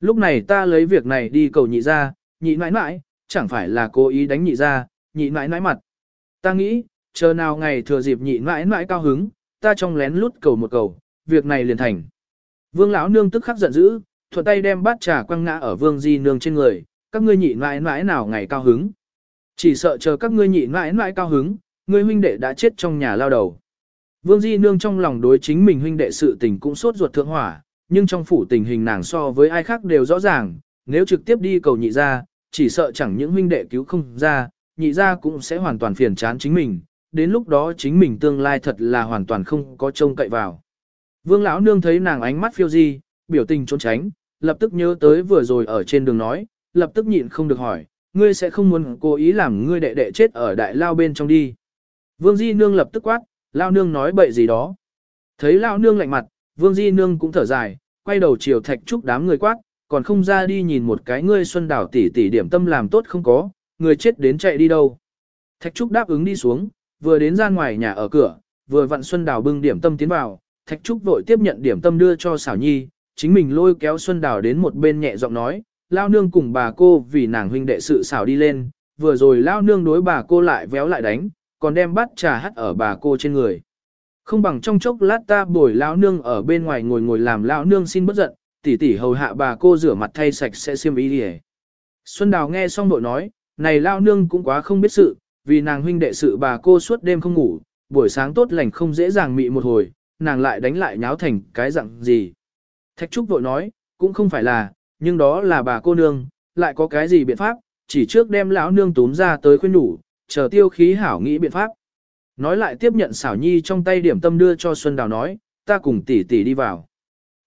Lúc này ta lấy việc này đi cầu nhị ra, nhị mãi mãi, chẳng phải là cố ý đánh nhị ra, nhị mãi mãi mặt. Ta nghĩ, chờ nào ngày thừa dịp nhị mãi mãi cao hứng, ta trong lén lút cầu một cầu, việc này liền thành. Vương lão nương tức khắc giận dữ, thuận tay đem bát trà quăng ngã ở vương di nương trên người, các ngươi nhị mãi mãi nào ngày cao hứng. Chỉ sợ chờ các ngươi nhị mãi mãi cao hứng, ngươi huynh đệ đã chết trong nhà lao đầu. Vương di nương trong lòng đối chính mình huynh đệ sự tình cũng sốt ruột thượng hỏa, nhưng trong phủ tình hình nàng so với ai khác đều rõ ràng, nếu trực tiếp đi cầu nhị ra, chỉ sợ chẳng những huynh đệ cứu không ra, nhị ra cũng sẽ hoàn toàn phiền chán chính mình, đến lúc đó chính mình tương lai thật là hoàn toàn không có trông cậy vào. Vương lão nương thấy nàng ánh mắt phiêu di, biểu tình trốn tránh, lập tức nhớ tới vừa rồi ở trên đường nói, lập tức nhịn không được hỏi, ngươi sẽ không muốn cố ý làm ngươi đệ đệ chết ở đại lao bên trong đi. Vương Di Nương lập tức quát, lao nương nói bậy gì đó. Thấy lao nương lạnh mặt, Vương Di Nương cũng thở dài, quay đầu chiều thạch trúc đám người quát, còn không ra đi nhìn một cái ngươi xuân đảo tỷ tỷ điểm tâm làm tốt không có, người chết đến chạy đi đâu. Thạch trúc đáp ứng đi xuống, vừa đến ra ngoài nhà ở cửa, vừa vặn xuân đảo bưng điểm tâm tiến vào, thạch trúc vội tiếp nhận điểm tâm đưa cho xảo nhi, chính mình lôi kéo xuân đảo đến một bên nhẹ giọng nói, lao nương cùng bà cô vì nàng huynh đệ sự xảo đi lên, vừa rồi lao nương đối bà cô lại véo lại đánh, còn đem bắt trà hắt ở bà cô trên người. Không bằng trong chốc lát ta bồi lão nương ở bên ngoài ngồi ngồi làm lão nương xin bất giận, tỷ tỷ hầu hạ bà cô rửa mặt thay sạch sẽ xiêm y đi Xuân Đào nghe xong bội nói, này lão nương cũng quá không biết sự, vì nàng huynh đệ sự bà cô suốt đêm không ngủ, buổi sáng tốt lành không dễ dàng mị một hồi, nàng lại đánh lại nháo thành cái dạng gì. Thạch Trúc vội nói, cũng không phải là, nhưng đó là bà cô nương, lại có cái gì biện pháp, chỉ trước đem lão nương túm ra tới khuyên nhủ, chờ tiêu khí hảo nghĩ biện pháp. Nói lại tiếp nhận xảo nhi trong tay điểm tâm đưa cho Xuân Đào nói, ta cùng tỷ tỷ đi vào.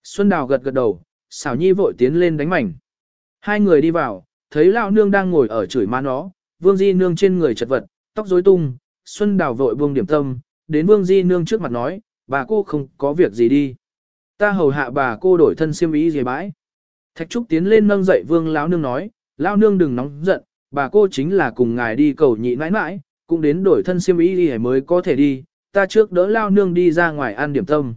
Xuân Đào gật gật đầu, xảo nhi vội tiến lên đánh mảnh. Hai người đi vào, thấy lão nương đang ngồi ở chửi má nó, vương di nương trên người chật vật, tóc rối tung, Xuân Đào vội buông điểm tâm, đến vương di nương trước mặt nói, bà cô không có việc gì đi. Ta hầu hạ bà cô đổi thân xiêm ý gì bãi. Thạch Trúc tiến lên nâng dậy vương lão nương nói, lão nương đừng nóng giận, bà cô chính là cùng ngài đi cầu nhị mãi mãi, cũng đến đổi thân xiêm y gì mới có thể đi, ta trước đỡ Lão nương đi ra ngoài ăn điểm tâm.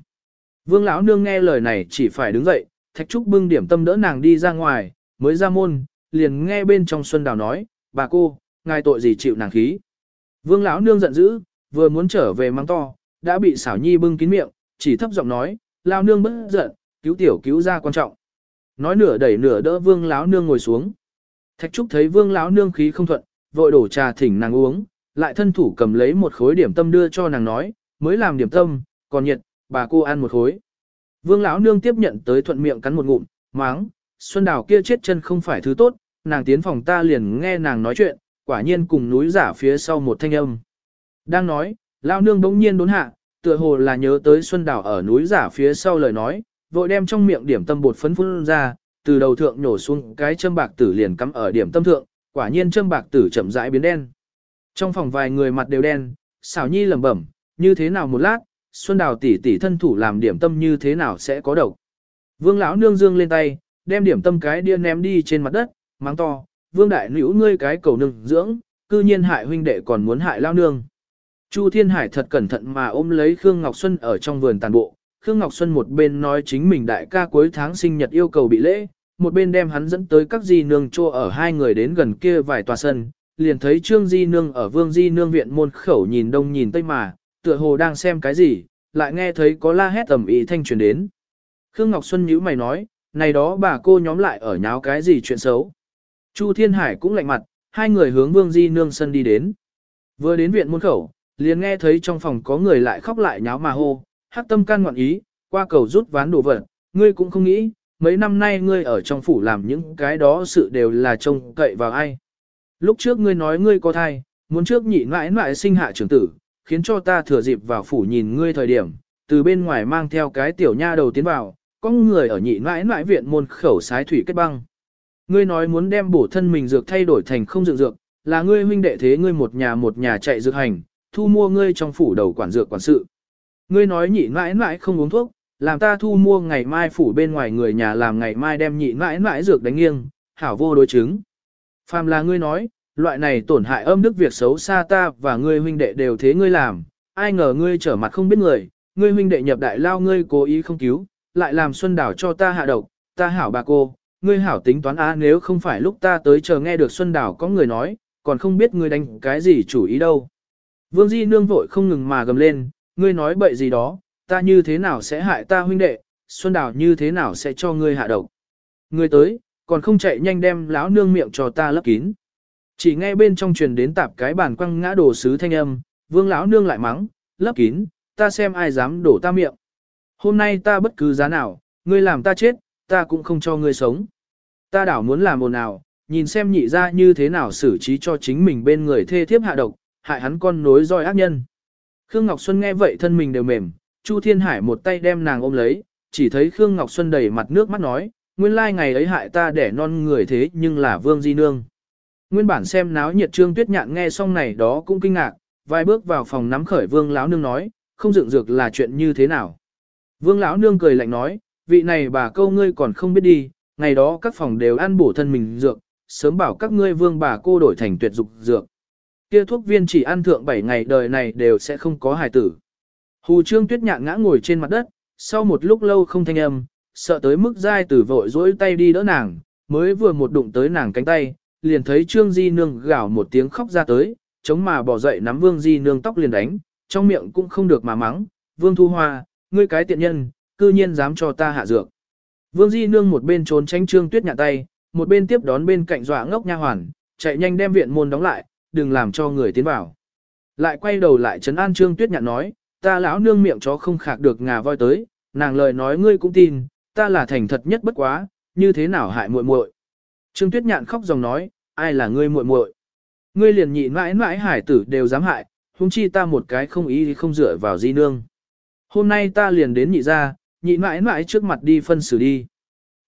Vương lão nương nghe lời này chỉ phải đứng dậy, thạch trúc bưng điểm tâm đỡ nàng đi ra ngoài, mới ra môn, liền nghe bên trong xuân đào nói, bà cô, ngài tội gì chịu nàng khí. Vương lão nương giận dữ, vừa muốn trở về mang to, đã bị xảo nhi bưng kín miệng, chỉ thấp giọng nói, lao nương bất giận, cứu tiểu cứu ra quan trọng. Nói nửa đẩy nửa đỡ vương lão nương ngồi xuống. Thạch trúc thấy vương lão nương khí không thuận, vội đổ trà thỉnh nàng uống, lại thân thủ cầm lấy một khối điểm tâm đưa cho nàng nói, mới làm điểm tâm, còn nhiệt, bà cô ăn một khối. Vương lão nương tiếp nhận tới thuận miệng cắn một ngụm, máng, Xuân Đào kia chết chân không phải thứ tốt, nàng tiến phòng ta liền nghe nàng nói chuyện, quả nhiên cùng núi giả phía sau một thanh âm. Đang nói, lão nương bỗng nhiên đốn hạ, tựa hồ là nhớ tới Xuân Đào ở núi giả phía sau lời nói, vội đem trong miệng điểm tâm bột phấn phun ra, từ đầu thượng nhổ xuống cái châm bạc tử liền cắm ở điểm tâm thượng, quả nhiên châm bạc tử chậm rãi biến đen. Trong phòng vài người mặt đều đen, xảo nhi lẩm bẩm, như thế nào một lát, Xuân Đào tỷ tỷ thân thủ làm điểm tâm như thế nào sẽ có độc. Vương lão nương dương lên tay, đem điểm tâm cái đĩa ném đi trên mặt đất, mắng to, vương đại nữ ngươi cái cầu nương dưỡng, cư nhiên hại huynh đệ còn muốn hại lao nương. Chu Thiên Hải thật cẩn thận mà ôm lấy Khương Ngọc Xuân ở trong vườn tàn bộ, Khương Ngọc Xuân một bên nói chính mình đại ca cuối tháng sinh nhật yêu cầu bị lễ, một bên đem hắn dẫn tới các di nương chô ở hai người đến gần kia vài tòa sân, liền thấy Trương Di Nương ở Vương Di Nương viện môn khẩu nhìn đông nhìn tây mà, tựa hồ đang xem cái gì, lại nghe thấy có la hét tầm ý thanh truyền đến. Khương Ngọc Xuân nhíu mày nói, này đó bà cô nhóm lại ở nháo cái gì chuyện xấu. Chu Thiên Hải cũng lạnh mặt, hai người hướng Vương Di Nương sân đi đến. Vừa đến viện môn khẩu, liền nghe thấy trong phòng có người lại khóc lại nháo mà hô, hắc tâm can ngoạn ý, qua cầu rút ván đồ vật, ngươi cũng không nghĩ, mấy năm nay ngươi ở trong phủ làm những cái đó sự đều là trông cậy vào ai. Lúc trước ngươi nói ngươi có thai, muốn trước nhị mãi mãi sinh hạ trưởng tử, khiến cho ta thừa dịp vào phủ nhìn ngươi thời điểm, từ bên ngoài mang theo cái tiểu nha đầu tiến vào, có người ở nhị mãi mãi viện môn khẩu sái thủy kết băng. Ngươi nói muốn đem bổ thân mình dược thay đổi thành không dược dược, là ngươi huynh đệ thế ngươi một nhà một nhà chạy dược hành, thu mua ngươi trong phủ đầu quản dược quản sự. Ngươi nói nhị mãi mãi không uống thuốc, làm ta thu mua ngày mai phủ bên ngoài người nhà làm ngày mai đem nhị mãi mãi dược đánh nghiêng, hảo vô đối chứng. Phàm là ngươi nói, loại này tổn hại âm đức việc xấu xa ta và ngươi huynh đệ đều thế ngươi làm, ai ngờ ngươi trở mặt không biết người, ngươi huynh đệ nhập đại lao ngươi cố ý không cứu, lại làm xuân đảo cho ta hạ độc, ta hảo bà cô, ngươi hảo tính toán á nếu không phải lúc ta tới chờ nghe được xuân đảo có người nói, còn không biết ngươi đánh cái gì chủ ý đâu. Vương Di nương vội không ngừng mà gầm lên, ngươi nói bậy gì đó, ta như thế nào sẽ hại ta huynh đệ, Xuân Đào như thế nào sẽ cho ngươi hạ độc. Ngươi tới, còn không chạy nhanh đem lão nương miệng cho ta lấp kín. Chỉ nghe bên trong truyền đến tạp cái bàn quăng ngã đồ sứ thanh âm, vương lão nương lại mắng, lấp kín, ta xem ai dám đổ ta miệng. Hôm nay ta bất cứ giá nào, ngươi làm ta chết, ta cũng không cho ngươi sống. Ta đảo muốn làm ồn nào, nhìn xem nhị ra như thế nào xử trí cho chính mình bên người thê thiếp hạ độc, hại hắn con nối roi ác nhân. Khương Ngọc Xuân nghe vậy thân mình đều mềm, Chu Thiên Hải một tay đem nàng ôm lấy, chỉ thấy Khương Ngọc Xuân đầy mặt nước mắt nói, nguyên lai ngày ấy hại ta để non người thế nhưng là Vương Di Nương. Nguyên bản xem náo nhiệt trương tuyết nhạn nghe xong này đó cũng kinh ngạc, vài bước vào phòng nắm khởi Vương lão nương nói, không dựng dược là chuyện như thế nào. Vương lão nương cười lạnh nói, vị này bà câu ngươi còn không biết đi, ngày đó các phòng đều ăn bổ thân mình dược, sớm bảo các ngươi vương bà cô đổi thành tuyệt dục dược. Kia thuốc viên chỉ ăn thượng 7 ngày đời này đều sẽ không có hài tử. Hù trương tuyết nhạn ngã ngồi trên mặt đất, sau một lúc lâu không thanh âm, sợ tới mức dai tử vội dỗi tay đi đỡ nàng, mới vừa một đụng tới nàng cánh tay, liền thấy trương di nương gào một tiếng khóc ra tới, chống mà bỏ dậy nắm vương di nương tóc liền đánh, trong miệng cũng không được mà mắng, vương thu hoa, ngươi cái tiện nhân, cư nhiên dám cho ta hạ dược. Vương di nương một bên trốn tránh trương tuyết nhạ tay, một bên tiếp đón bên cạnh dọa ngốc nha hoàn, chạy nhanh đem viện môn đóng lại, đừng làm cho người tiến vào. Lại quay đầu lại trấn an trương tuyết nhạn nói, ta lão nương miệng chó không khạc được ngà voi tới, nàng lời nói ngươi cũng tin, ta là thành thật nhất bất quá, như thế nào hại muội muội. Trương Tuyết Nhạn khóc dòng nói, ai là ngươi muội muội? Ngươi liền nhị mãi mãi hải tử đều dám hại, huống chi ta một cái không ý không dựa vào di nương. Hôm nay ta liền đến nhị ra, nhị mãi mãi trước mặt đi phân xử đi.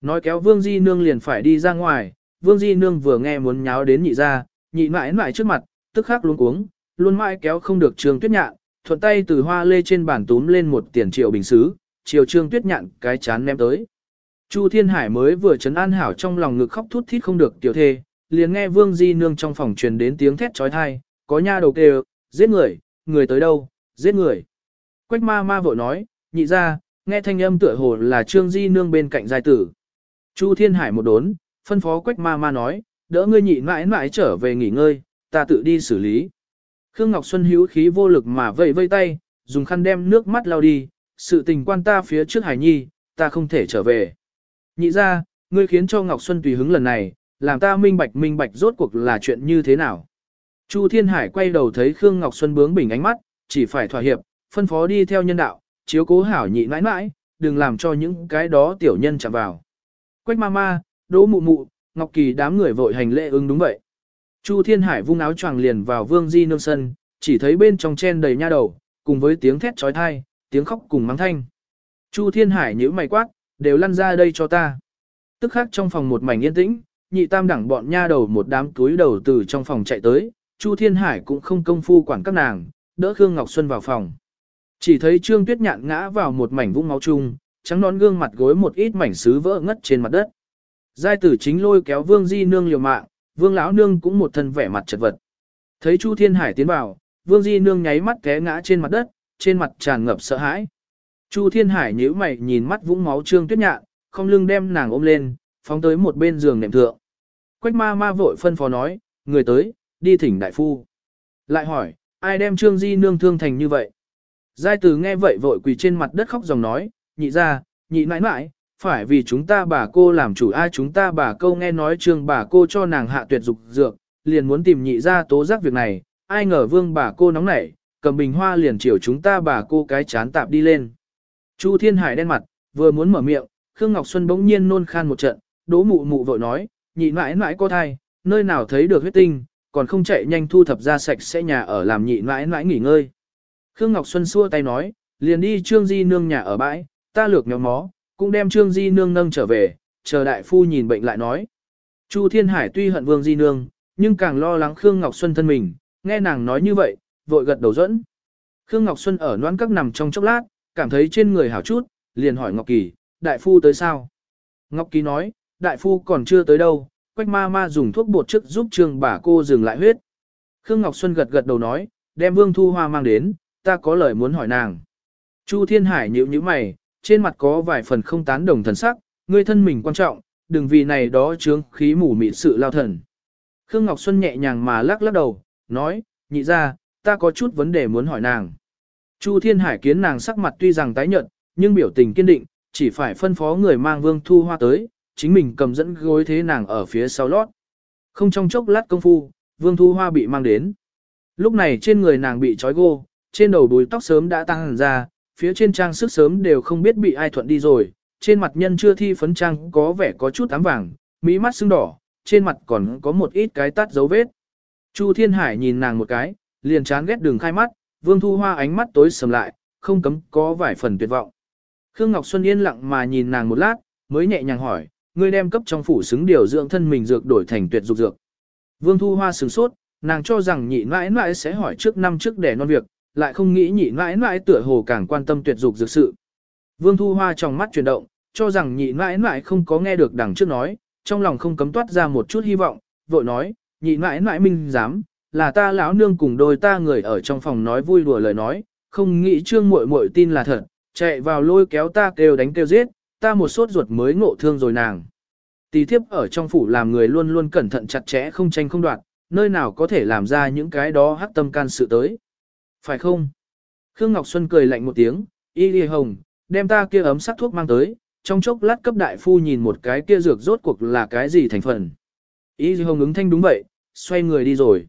Nói kéo Vương Di Nương liền phải đi ra ngoài, Vương Di Nương vừa nghe muốn nháo đến nhị ra, nhị mãi mãi trước mặt, tức khắc luống cuống, luôn mãi kéo không được Trương Tuyết Nhạn, thuận tay từ hoa lê trên bàn túm lên một tiền triệu bình xứ, chiều trương tuyết nhạn cái chán ném tới. Chu Thiên Hải mới vừa chấn an hảo trong lòng ngực khóc thút thít không được tiểu thê, liền nghe Vương Di Nương trong phòng truyền đến tiếng thét trói thai, có nha đầu kêu, giết người, người tới đâu, giết người. Quách ma ma vội nói, nhị ra, nghe thanh âm tựa hồ là Trương Di Nương bên cạnh giai tử. Chu Thiên Hải một đốn, phân phó Quách ma ma nói, đỡ ngươi nhị mãi mãi trở về nghỉ ngơi, ta tự đi xử lý. Khương Ngọc Xuân hữu khí vô lực mà vẫy vây tay, dùng khăn đem nước mắt lau đi, sự tình quan ta phía trước Hải Nhi, ta không thể trở về. Nhị ra, ngươi khiến cho Ngọc Xuân tùy hứng lần này, làm ta minh bạch minh bạch rốt cuộc là chuyện như thế nào. Chu Thiên Hải quay đầu thấy Khương Ngọc Xuân bướng bỉnh ánh mắt, chỉ phải thỏa hiệp, phân phó đi theo nhân đạo, chiếu cố hảo nhị mãi mãi, đừng làm cho những cái đó tiểu nhân chạm vào. Quách ma ma, đỗ mụ mụ, Ngọc Kỳ đám người vội hành lễ ứng đúng vậy. Chu Thiên Hải vung áo choàng liền vào Vương Di nương sân, chỉ thấy bên trong chen đầy nha đầu, cùng với tiếng thét trói thai, tiếng khóc cùng mắng thanh. Chu Thiên Hải nhíu mày quát, đều lăn ra đây cho ta. Tức khắc trong phòng một mảnh yên tĩnh, nhị tam đẳng bọn nha đầu một đám túi đầu từ trong phòng chạy tới, Chu Thiên Hải cũng không công phu quản các nàng, đỡ Khương Ngọc Xuân vào phòng. Chỉ thấy Trương Tuyết Nhạn ngã vào một mảnh vũng máu chung, trắng nón gương mặt gối một ít mảnh sứ vỡ ngất trên mặt đất. Giai tử chính lôi kéo Vương Di nương liều mạng, Vương lão nương cũng một thân vẻ mặt chật vật. Thấy Chu Thiên Hải tiến vào, Vương Di nương nháy mắt té ngã trên mặt đất, trên mặt tràn ngập sợ hãi. Chu Thiên Hải nhíu mày nhìn mắt vũng máu Trương Tuyết Nhạn, không lưng đem nàng ôm lên, phóng tới một bên giường nệm thượng. Quách ma ma vội phân phó nói, người tới, đi thỉnh đại phu. Lại hỏi, ai đem Trương Di nương thương thành như vậy? Giai từ nghe vậy vội quỳ trên mặt đất khóc dòng nói, nhị ra, nhị nãi nãi, phải vì chúng ta bà cô làm chủ ai chúng ta bà câu nghe nói trương bà cô cho nàng hạ tuyệt dục dược, liền muốn tìm nhị ra tố giác việc này, ai ngờ vương bà cô nóng nảy, cầm bình hoa liền chiều chúng ta bà cô cái chán tạp đi lên. Chu Thiên Hải đen mặt, vừa muốn mở miệng, Khương Ngọc Xuân bỗng nhiên nôn khan một trận, đố mụ mụ vội nói, nhị mãi mãi có thai, nơi nào thấy được huyết tinh, còn không chạy nhanh thu thập ra sạch sẽ nhà ở làm nhị mãi mãi nghỉ ngơi. Khương Ngọc Xuân xua tay nói, liền đi Trương Di nương nhà ở bãi, ta lược nhóm mó, cũng đem Trương Di nương nâng trở về, chờ đại phu nhìn bệnh lại nói. Chu Thiên Hải tuy hận Vương Di nương, nhưng càng lo lắng Khương Ngọc Xuân thân mình, nghe nàng nói như vậy, vội gật đầu dẫn. Khương Ngọc Xuân ở noan các nằm trong chốc lát, cảm thấy trên người hảo chút, liền hỏi Ngọc Kỳ, đại phu tới sao? Ngọc Kỳ nói, đại phu còn chưa tới đâu, quách ma ma dùng thuốc bột trước giúp trương bà cô dừng lại huyết. Khương Ngọc Xuân gật gật đầu nói, đem Vương Thu Hoa mang đến, ta có lời muốn hỏi nàng. Chu Thiên Hải nhíu nhíu mày, trên mặt có vài phần không tán đồng thần sắc, ngươi thân mình quan trọng, đừng vì này đó chướng khí mù mịt sự lao thần. Khương Ngọc Xuân nhẹ nhàng mà lắc lắc đầu, nói, nhị ra, ta có chút vấn đề muốn hỏi nàng. Chu Thiên Hải kiến nàng sắc mặt tuy rằng tái nhợt, nhưng biểu tình kiên định, chỉ phải phân phó người mang Vương Thu Hoa tới, chính mình cầm dẫn gối thế nàng ở phía sau lót. Không trong chốc lát công phu, Vương Thu Hoa bị mang đến. Lúc này trên người nàng bị trói gô, trên đầu đuôi tóc sớm đã tăng hẳn ra, phía trên trang sức sớm đều không biết bị ai thuận đi rồi, trên mặt nhân chưa thi phấn trang có vẻ có chút ám vàng, mỹ mắt sưng đỏ, trên mặt còn có một ít cái tát dấu vết. Chu Thiên Hải nhìn nàng một cái, liền chán ghét đường khai mắt, Vương Thu Hoa ánh mắt tối sầm lại, không cấm có vài phần tuyệt vọng. Khương Ngọc Xuân yên lặng mà nhìn nàng một lát, mới nhẹ nhàng hỏi, ngươi đem cấp trong phủ xứng điều dưỡng thân mình dược đổi thành tuyệt dục dược. Vương Thu Hoa sửng sốt, nàng cho rằng nhị mãi mãi sẽ hỏi trước năm trước để non việc, lại không nghĩ nhị mãi mãi tựa hồ càng quan tâm tuyệt dục dược sự. Vương Thu Hoa trong mắt chuyển động, cho rằng nhị mãi mãi không có nghe được đằng trước nói, trong lòng không cấm toát ra một chút hy vọng, vội nói, nhị mãi mãi minh dám, là ta lão nương cùng đôi ta người ở trong phòng nói vui đùa lời nói, không nghĩ trương muội muội tin là thật, chạy vào lôi kéo ta kêu đánh kêu giết, ta một sốt ruột mới ngộ thương rồi nàng. Tỳ thiếp ở trong phủ làm người luôn luôn cẩn thận chặt chẽ không tranh không đoạt, nơi nào có thể làm ra những cái đó hắc tâm can sự tới. Phải không? Khương Ngọc Xuân cười lạnh một tiếng, y lì hồng, đem ta kia ấm sắc thuốc mang tới, trong chốc lát cấp đại phu nhìn một cái kia dược rốt cuộc là cái gì thành phần. Y lì hồng ứng thanh đúng vậy, xoay người đi rồi.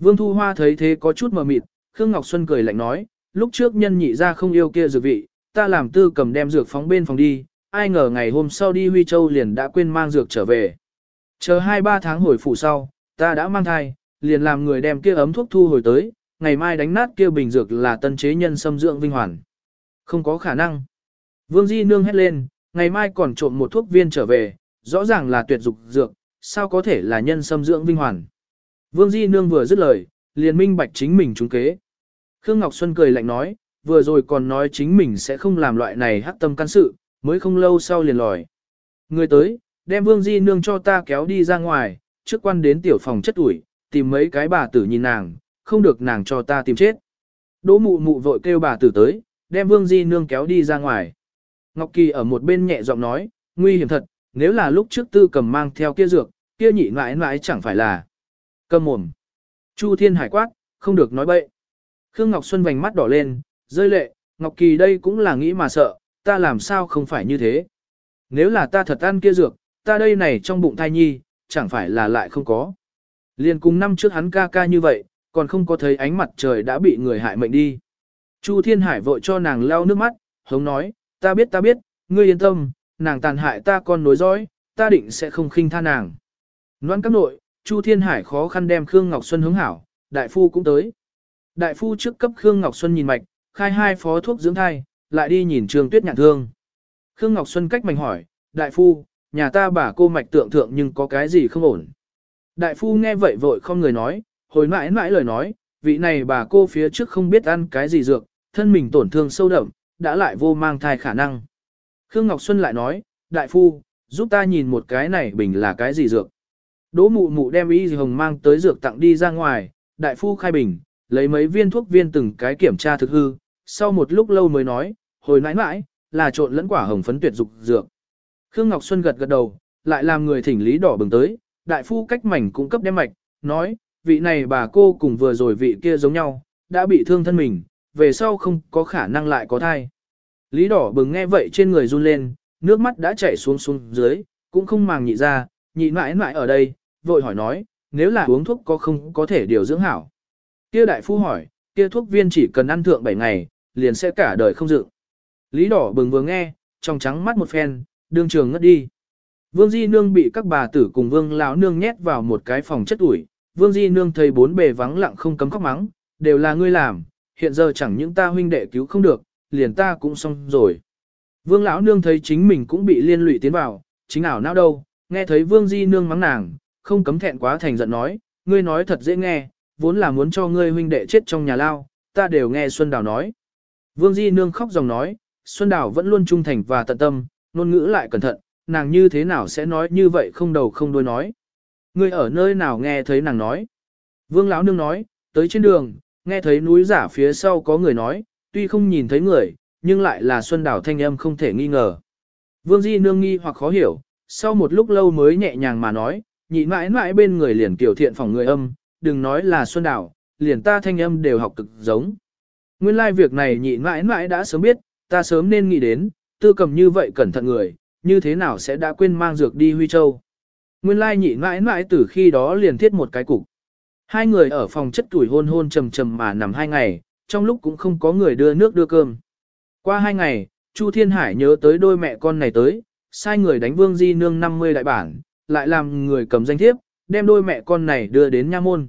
Vương Thu Hoa thấy thế có chút mờ mịt, Khương Ngọc Xuân cười lạnh nói, lúc trước nhân nhị ra không yêu kia dược vị, ta làm tư cầm đem dược phóng bên phòng đi, ai ngờ ngày hôm sau đi Huy Châu liền đã quên mang dược trở về. Chờ 2-3 tháng hồi phủ sau, ta đã mang thai, liền làm người đem kia ấm thuốc thu hồi tới, ngày mai đánh nát kia bình dược là tân chế nhân xâm dưỡng vinh hoàn. Không có khả năng. Vương Di Nương hét lên, ngày mai còn trộm một thuốc viên trở về, rõ ràng là tuyệt dục dược, sao có thể là nhân xâm dưỡng vinh hoàn. Vương Di Nương vừa dứt lời, liền minh bạch chính mình trúng kế. Khương Ngọc Xuân cười lạnh nói, vừa rồi còn nói chính mình sẽ không làm loại này hắc tâm can sự, mới không lâu sau liền lòi. Người tới, đem Vương Di Nương cho ta kéo đi ra ngoài, trước quan đến tiểu phòng chất ủi, tìm mấy cái bà tử nhìn nàng, không được nàng cho ta tìm chết. Đỗ mụ mụ vội kêu bà tử tới, đem Vương Di Nương kéo đi ra ngoài. Ngọc Kỳ ở một bên nhẹ giọng nói, nguy hiểm thật, nếu là lúc trước tư cầm mang theo kia dược, kia nhị mãi mãi chẳng phải là. Cầm mồm. Chu Thiên Hải quát, không được nói bậy. Khương Ngọc Xuân vành mắt đỏ lên, rơi lệ, Ngọc Kỳ đây cũng là nghĩ mà sợ, ta làm sao không phải như thế. Nếu là ta thật ăn kia dược, ta đây này trong bụng thai nhi, chẳng phải là lại không có. Liên cùng năm trước hắn ca ca như vậy, còn không có thấy ánh mặt trời đã bị người hại mệnh đi. Chu Thiên Hải vội cho nàng lau nước mắt, hống nói, ta biết ta biết, ngươi yên tâm, nàng tàn hại ta con nối dõi, ta định sẽ không khinh tha nàng. Noan các nội, Chu Thiên Hải khó khăn đem Khương Ngọc Xuân hướng hảo, đại phu cũng tới. Đại phu trước cấp Khương Ngọc Xuân nhìn mạch, khai hai phó thuốc dưỡng thai, lại đi nhìn Trương Tuyết nhạn thương. Khương Ngọc Xuân cách mảnh hỏi, đại phu, nhà ta bà cô mạch tượng thượng nhưng có cái gì không ổn. Đại phu nghe vậy vội không người nói, hồi mãi mãi lời nói, vị này bà cô phía trước không biết ăn cái gì dược, thân mình tổn thương sâu đậm, đã lại vô mang thai khả năng. Khương Ngọc Xuân lại nói, đại phu, giúp ta nhìn một cái này bình là cái gì dược. Đỗ mụ mụ đem y hồng mang tới dược tặng đi ra ngoài, đại phu khai bình, lấy mấy viên thuốc viên từng cái kiểm tra thực hư, sau một lúc lâu mới nói, hồi nãi nãi, là trộn lẫn quả hồng phấn tuyệt dục dược. Khương Ngọc Xuân gật gật đầu, lại làm người thỉnh lý đỏ bừng tới, đại phu cách mảnh cung cấp đem mạch, nói, vị này bà cô cùng vừa rồi vị kia giống nhau, đã bị thương thân mình, về sau không có khả năng lại có thai. Lý đỏ bừng nghe vậy trên người run lên, nước mắt đã chảy xuống xuống dưới, cũng không màng nhị ra, nhị mãi mãi ở đây, vội hỏi nói, nếu là uống thuốc có không có thể điều dưỡng hảo. Kia đại phu hỏi, kia thuốc viên chỉ cần ăn thượng 7 ngày, liền sẽ cả đời không dự. Lý đỏ bừng vừa nghe, trong trắng mắt một phen, đương trường ngất đi. Vương Di Nương bị các bà tử cùng Vương lão Nương nhét vào một cái phòng chất ủi. Vương Di Nương thấy bốn bề vắng lặng không cấm khóc mắng, đều là ngươi làm, hiện giờ chẳng những ta huynh đệ cứu không được, liền ta cũng xong rồi. Vương lão Nương thấy chính mình cũng bị liên lụy tiến vào, chính ảo não đâu, nghe thấy Vương Di Nương mắng nàng, không cấm thẹn quá thành giận nói, ngươi nói thật dễ nghe, vốn là muốn cho ngươi huynh đệ chết trong nhà lao, ta đều nghe Xuân Đào nói. Vương Di Nương khóc dòng nói, Xuân Đào vẫn luôn trung thành và tận tâm, ngôn ngữ lại cẩn thận, nàng như thế nào sẽ nói như vậy không đầu không đuôi nói. Ngươi ở nơi nào nghe thấy nàng nói. Vương Lão Nương nói, tới trên đường, nghe thấy núi giả phía sau có người nói, tuy không nhìn thấy người, nhưng lại là Xuân Đào thanh âm không thể nghi ngờ. Vương Di Nương nghi hoặc khó hiểu, sau một lúc lâu mới nhẹ nhàng mà nói, nhị mãi mãi bên người liền kiểu thiện phòng người âm, đừng nói là Xuân Đào, liền ta thanh âm đều học cực giống. Nguyên lai like việc này nhị mãi mãi đã sớm biết, ta sớm nên nghĩ đến, tư cầm như vậy cẩn thận người, như thế nào sẽ đã quên mang dược đi Huy Châu. Nguyên lai like nhị mãi mãi từ khi đó liền thiết một cái cục. Hai người ở phòng chất tuổi hôn hôn trầm trầm mà nằm hai ngày, trong lúc cũng không có người đưa nước đưa cơm. Qua hai ngày, Chu Thiên Hải nhớ tới đôi mẹ con này tới, sai người đánh Vương Di Nương 50 đại bản, lại làm người cầm danh thiếp, đem đôi mẹ con này đưa đến Nha Môn.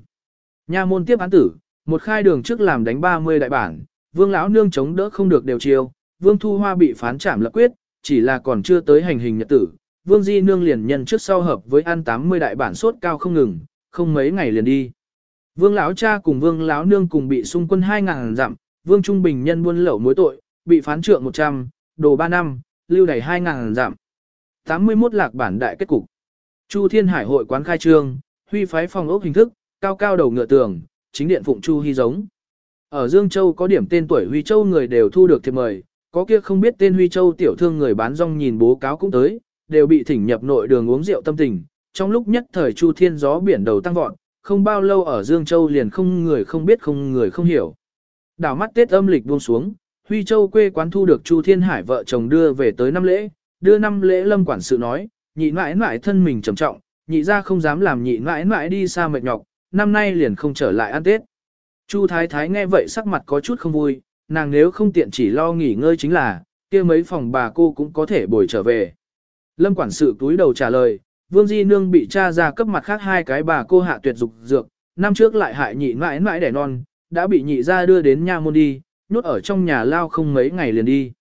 Nha Môn tiếp án tử, một khai đường trước làm đánh 30 đại bản, Vương lão nương chống đỡ không được đều chiều, Vương Thu Hoa bị phán trảm lập quyết, chỉ là còn chưa tới hành hình nhật tử. Vương Di Nương liền nhân trước sau hợp với ăn 80 đại bản sốt cao không ngừng, không mấy ngày liền đi. Vương lão cha cùng Vương lão nương cùng bị xung quân 2000 dặm, Vương Trung Bình nhân buôn lậu mối tội, bị phán trượng 100, đồ 3 năm, lưu đày 2000 dặm. 81 lạc bản đại kết cục. Chu Thiên Hải hội quán khai trương, huy phái phòng ốc hình thức, cao cao đầu ngựa tường, chính điện phụng Chu Hy giống. Ở Dương Châu có điểm tên tuổi Huy Châu người đều thu được thiệp mời, có kia không biết tên Huy Châu tiểu thương người bán rong nhìn bố cáo cũng tới, đều bị thỉnh nhập nội đường uống rượu tâm tình. Trong lúc nhất thời Chu Thiên gió biển đầu tăng vọt, không bao lâu ở Dương Châu liền không người không biết không người không hiểu. Đảo mắt Tết âm lịch buông xuống, Huy Châu quê quán thu được Chu Thiên Hải vợ chồng đưa về tới năm lễ, đưa năm lễ lâm quản sự nói, nhị mãi mãi thân mình trầm trọng, nhị ra không dám làm nhị mãi mãi đi xa mệt nhọc, năm nay liền không trở lại ăn Tết. Chu Thái Thái nghe vậy sắc mặt có chút không vui, nàng nếu không tiện chỉ lo nghỉ ngơi chính là, kia mấy phòng bà cô cũng có thể bồi trở về. Lâm quản sự túi đầu trả lời, Vương Di Nương bị cha ra cấp mặt khác hai cái bà cô hạ tuyệt dục dược, năm trước lại hại nhị mãi mãi đẻ non, đã bị nhị ra đưa đến nha môn đi, nhốt ở trong nhà lao không mấy ngày liền đi.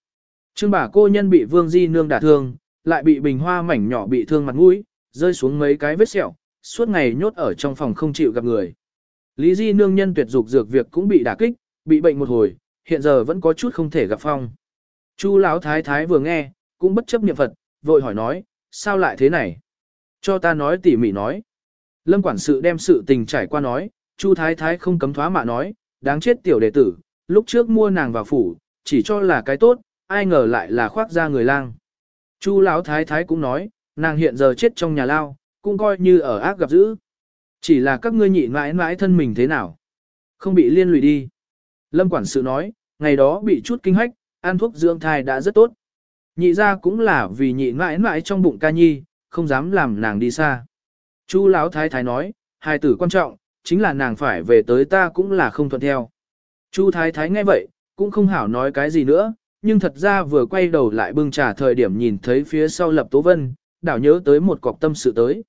Trương bà cô nhân bị Vương Di Nương đả thương, lại bị bình hoa mảnh nhỏ bị thương mặt mũi, rơi xuống mấy cái vết sẹo, suốt ngày nhốt ở trong phòng không chịu gặp người. Lý Di nương nhân tuyệt dục dược việc cũng bị đả kích, bị bệnh một hồi, hiện giờ vẫn có chút không thể gặp phong. Chu lão thái thái vừa nghe, cũng bất chấp niệm Phật, vội hỏi nói, sao lại thế này? Cho ta nói tỉ mỉ nói. Lâm quản sự đem sự tình trải qua nói, Chu thái thái không cấm thoá mạ nói, đáng chết tiểu đệ tử, lúc trước mua nàng vào phủ, chỉ cho là cái tốt, ai ngờ lại là khoác ra người lang. Chu lão thái thái cũng nói, nàng hiện giờ chết trong nhà lao, cũng coi như ở ác gặp dữ. Chỉ là các ngươi nhị mãi mãi thân mình thế nào? Không bị liên lụy đi. Lâm quản sự nói, ngày đó bị chút kinh hách, ăn thuốc dưỡng thai đã rất tốt. Nhị ra cũng là vì nhị mãi mãi trong bụng ca nhi, không dám làm nàng đi xa. Chu Lão thái thái nói, hai tử quan trọng, chính là nàng phải về tới ta cũng là không thuận theo. Chu thái thái nghe vậy, cũng không hảo nói cái gì nữa, nhưng thật ra vừa quay đầu lại bưng trà thời điểm nhìn thấy phía sau lập tố vân, đảo nhớ tới một cọc tâm sự tới.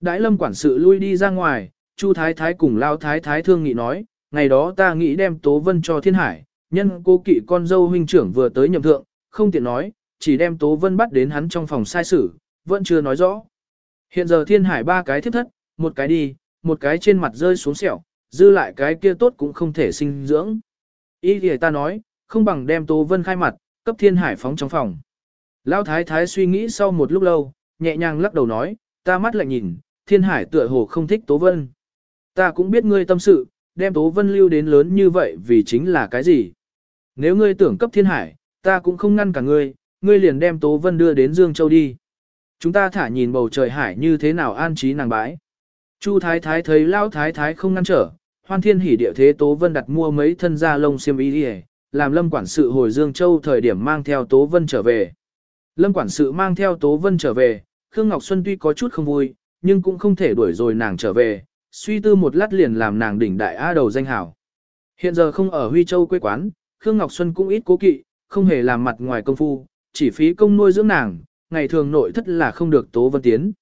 Đãi lâm quản sự lui đi ra ngoài, Chu Thái Thái cùng Lao Thái Thái thương nghị nói, ngày đó ta nghĩ đem Tố Vân cho Thiên Hải, nhân cô kỵ con dâu huynh trưởng vừa tới nhậm thượng, không tiện nói, chỉ đem Tố Vân bắt đến hắn trong phòng sai sử, vẫn chưa nói rõ. Hiện giờ Thiên Hải ba cái thiết thất, một cái đi, một cái trên mặt rơi xuống sẹo, dư lại cái kia tốt cũng không thể sinh dưỡng. Ý thì ta nói, không bằng đem Tố Vân khai mặt, cấp Thiên Hải phóng trong phòng. Lão Thái Thái suy nghĩ sau một lúc lâu, nhẹ nhàng lắc đầu nói, ta mắt lại nhìn, thiên hải tựa hồ không thích Tố Vân. Ta cũng biết ngươi tâm sự, đem Tố Vân lưu đến lớn như vậy vì chính là cái gì. Nếu ngươi tưởng cấp thiên hải, ta cũng không ngăn cả ngươi, ngươi liền đem Tố Vân đưa đến Dương Châu đi. Chúng ta thả nhìn bầu trời hải như thế nào an trí nàng bãi. Chu thái thái thấy lão thái thái không ngăn trở, hoan thiên hỉ địa thế Tố Vân đặt mua mấy thân da lông xiêm y đi làm lâm quản sự hồi Dương Châu thời điểm mang theo Tố Vân trở về. Lâm quản sự mang theo Tố Vân trở về, Khương Ngọc Xuân tuy có chút không vui, nhưng cũng không thể đuổi rồi nàng trở về, suy tư một lát liền làm nàng đỉnh đại A đầu danh hảo. Hiện giờ không ở Huy Châu quê quán, Khương Ngọc Xuân cũng ít cố kỵ, không hề làm mặt ngoài công phu, chỉ phí công nuôi dưỡng nàng, ngày thường nội thất là không được Tố Vân tiến.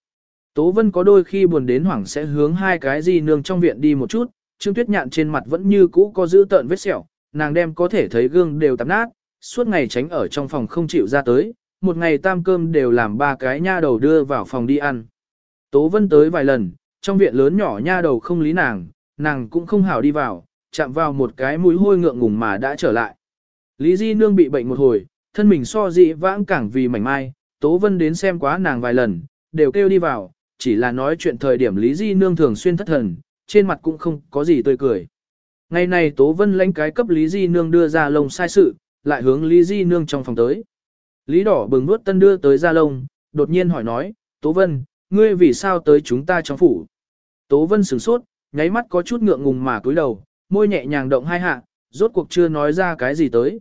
Tố Vân có đôi khi buồn đến hoảng sẽ hướng hai cái gì nương trong viện đi một chút, Trương Tuyết Nhạn trên mặt vẫn như cũ có giữ tợn vết sẹo, nàng đem có thể thấy gương đều tắm nát, suốt ngày tránh ở trong phòng không chịu ra tới, một ngày tam cơm đều làm ba cái nha đầu đưa vào phòng đi ăn. Tố Vân tới vài lần, trong viện lớn nhỏ nha đầu không lý nàng, nàng cũng không hảo đi vào, chạm vào một cái mũi hôi ngượng ngùng mà đã trở lại. Lý Di Nương bị bệnh một hồi, thân mình so dị vãng cảng vì mảnh mai, Tố Vân đến xem quá nàng vài lần, đều kêu đi vào, chỉ là nói chuyện thời điểm Lý Di Nương thường xuyên thất thần, trên mặt cũng không có gì tươi cười. Ngày này Tố Vân lãnh cái cấp Lý Di Nương đưa ra lông sai sự, lại hướng Lý Di Nương trong phòng tới. Lý Đỏ bừng nuốt tân đưa tới ra lông, đột nhiên hỏi nói, Tố Vân, ngươi vì sao tới chúng ta trong phủ? Tố Vân sửng sốt, nháy mắt có chút ngượng ngùng mà cúi đầu, môi nhẹ nhàng động hai hạ, rốt cuộc chưa nói ra cái gì tới.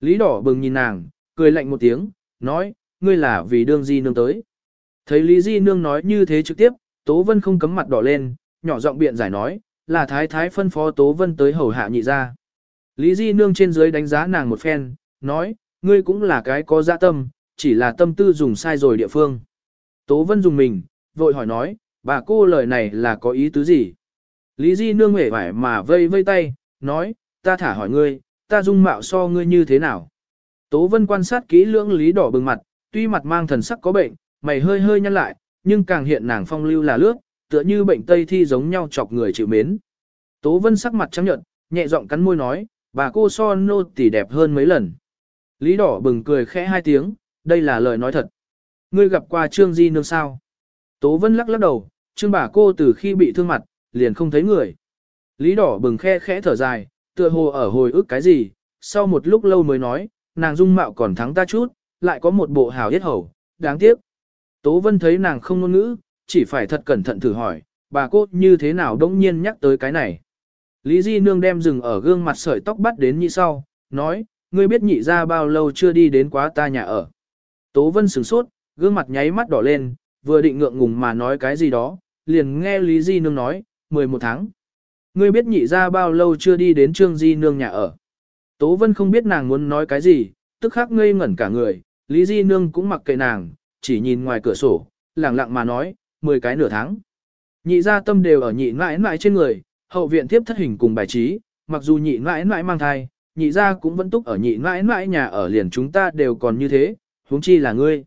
Lý Đỏ bừng nhìn nàng, cười lạnh một tiếng, nói, ngươi là vì đương Di Nương tới. Thấy Lý Di Nương nói như thế trực tiếp, Tố Vân không cấm mặt đỏ lên, nhỏ giọng biện giải nói, là thái thái phân phó Tố Vân tới hầu hạ nhị ra. Lý Di Nương trên dưới đánh giá nàng một phen, nói, ngươi cũng là cái có dạ tâm, chỉ là tâm tư dùng sai rồi địa phương. Tố Vân dùng mình, vội hỏi nói, bà cô lời này là có ý tứ gì? Lý Di Nương hề vải mà vây vây tay, nói, ta thả hỏi ngươi, ta dung mạo so ngươi như thế nào? Tố Vân quan sát kỹ lưỡng Lý đỏ bừng mặt, tuy mặt mang thần sắc có bệnh, mày hơi hơi nhăn lại, nhưng càng hiện nàng phong lưu là lướt, tựa như bệnh tây thi giống nhau chọc người chịu mến. Tố Vân sắc mặt trắng nhợt, nhẹ giọng cắn môi nói, bà cô so nô tỉ đẹp hơn mấy lần. Lý đỏ bừng cười khẽ hai tiếng, đây là lời nói thật. Ngươi gặp qua Trương Di Nương sao? Tố Vân lắc lắc đầu, Trương bà cô từ khi bị thương mặt, liền không thấy người. Lý đỏ bừng khe khẽ thở dài, tựa hồ ở hồi ức cái gì, sau một lúc lâu mới nói, nàng dung mạo còn thắng ta chút, lại có một bộ hào yết hầu, đáng tiếc. Tố Vân thấy nàng không ngôn ngữ, chỉ phải thật cẩn thận thử hỏi, bà cô như thế nào đống nhiên nhắc tới cái này. Lý Di Nương đem rừng ở gương mặt sợi tóc bắt đến nhị sau, nói, ngươi biết nhị ra bao lâu chưa đi đến quá ta nhà ở. Tố Vân sửng sốt, gương mặt nháy mắt đỏ lên, vừa định ngượng ngùng mà nói cái gì đó, liền nghe Lý Di Nương nói, 11 tháng. Ngươi biết nhị ra bao lâu chưa đi đến Trương Di Nương nhà ở. Tố Vân không biết nàng muốn nói cái gì, tức khắc ngây ngẩn cả người, Lý Di Nương cũng mặc kệ nàng, chỉ nhìn ngoài cửa sổ, lặng lặng mà nói, 10 cái nửa tháng. Nhị gia tâm đều ở nhị mãi mãi trên người, hậu viện tiếp thất hình cùng bài trí, mặc dù nhị mãi mãi mang thai, nhị gia cũng vẫn túc ở nhị mãi mãi nhà ở liền chúng ta đều còn như thế, huống chi là ngươi.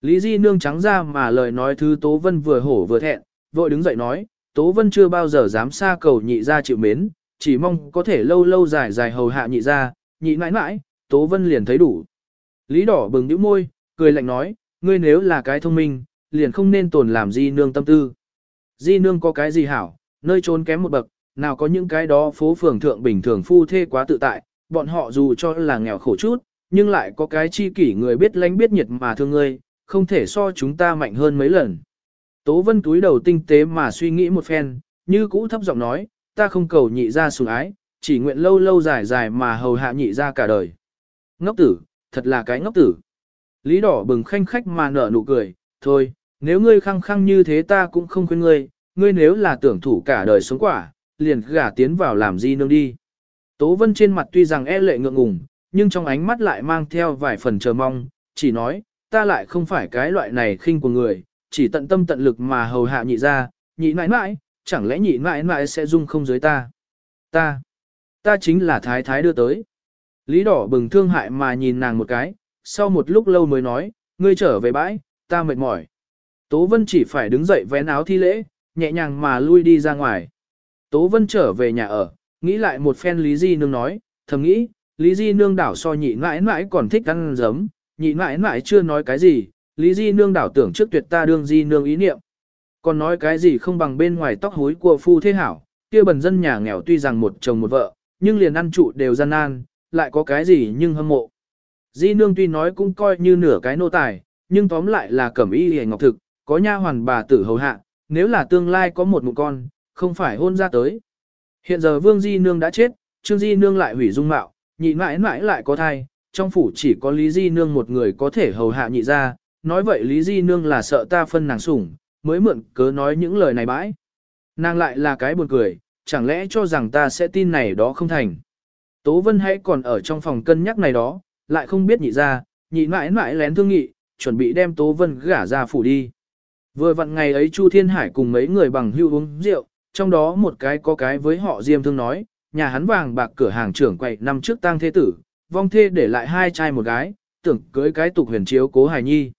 Lý Di nương trắng ra mà lời nói thứ Tố Vân vừa hổ vừa thẹn, vội đứng dậy nói, Tố Vân chưa bao giờ dám xa cầu nhị gia chịu mến, chỉ mong có thể lâu lâu dài dài hầu hạ nhị gia nhị mãi mãi, Tố Vân liền thấy đủ. Lý đỏ bừng nhíu môi, cười lạnh nói, ngươi nếu là cái thông minh, liền không nên tồn làm Di nương tâm tư. Di nương có cái gì hảo, nơi trốn kém một bậc, nào có những cái đó phố phường thượng bình thường phu thê quá tự tại, bọn họ dù cho là nghèo khổ chút, nhưng lại có cái chi kỷ người biết lánh biết nhiệt mà thương ngươi, không thể so chúng ta mạnh hơn mấy lần. Tố vân túi đầu tinh tế mà suy nghĩ một phen, như cũ thấp giọng nói, ta không cầu nhị ra sủng ái, chỉ nguyện lâu lâu dài dài mà hầu hạ nhị ra cả đời. Ngốc tử, thật là cái ngốc tử. Lý đỏ bừng khanh khách mà nở nụ cười, thôi, nếu ngươi khăng khăng như thế ta cũng không khuyên ngươi, ngươi nếu là tưởng thủ cả đời sống quả, liền gả tiến vào làm gì nương đi. Tố Vân trên mặt tuy rằng e lệ ngượng ngùng, nhưng trong ánh mắt lại mang theo vài phần chờ mong, chỉ nói, ta lại không phải cái loại này khinh của người, chỉ tận tâm tận lực mà hầu hạ nhị ra, nhị mãi mãi, chẳng lẽ nhị mãi mãi sẽ dung không dưới ta. Ta, ta chính là thái thái đưa tới. Lý đỏ bừng thương hại mà nhìn nàng một cái, sau một lúc lâu mới nói, ngươi trở về bãi, ta mệt mỏi. Tố Vân chỉ phải đứng dậy vén áo thi lễ, nhẹ nhàng mà lui đi ra ngoài. Tố Vân trở về nhà ở, nghĩ lại một phen Lý Di Nương nói, thầm nghĩ, Lý Di Nương đảo so nhị mãi mãi còn thích ăn giấm, nhị mãi mãi chưa nói cái gì, Lý Di Nương đảo tưởng trước tuyệt ta đương Di Nương ý niệm. Còn nói cái gì không bằng bên ngoài tóc hối của phu thế hảo, kia bần dân nhà nghèo tuy rằng một chồng một vợ, nhưng liền ăn trụ đều gian nan, lại có cái gì nhưng hâm mộ. Di Nương tuy nói cũng coi như nửa cái nô tài, nhưng tóm lại là cẩm y hề ngọc thực, có nha hoàn bà tử hầu hạ, nếu là tương lai có một mụ con, không phải hôn ra tới. Hiện giờ Vương Di Nương đã chết, Trương Di Nương lại hủy dung mạo, nhị mãi mãi lại có thai, trong phủ chỉ có Lý Di Nương một người có thể hầu hạ nhị ra, nói vậy Lý Di Nương là sợ ta phân nàng sủng, mới mượn cớ nói những lời này bãi. Nàng lại là cái buồn cười, chẳng lẽ cho rằng ta sẽ tin này đó không thành. Tố Vân hãy còn ở trong phòng cân nhắc này đó, lại không biết nhị ra, nhị mãi mãi lén thương nghị, chuẩn bị đem Tố Vân gả ra phủ đi. Vừa vặn ngày ấy Chu Thiên Hải cùng mấy người bằng hưu uống rượu, trong đó một cái có cái với họ Diêm Thương nói, nhà hắn vàng bạc cửa hàng trưởng quậy năm trước tang thế tử, vong thê để lại hai trai một gái, tưởng cưới cái tục huyền chiếu cố hài nhi.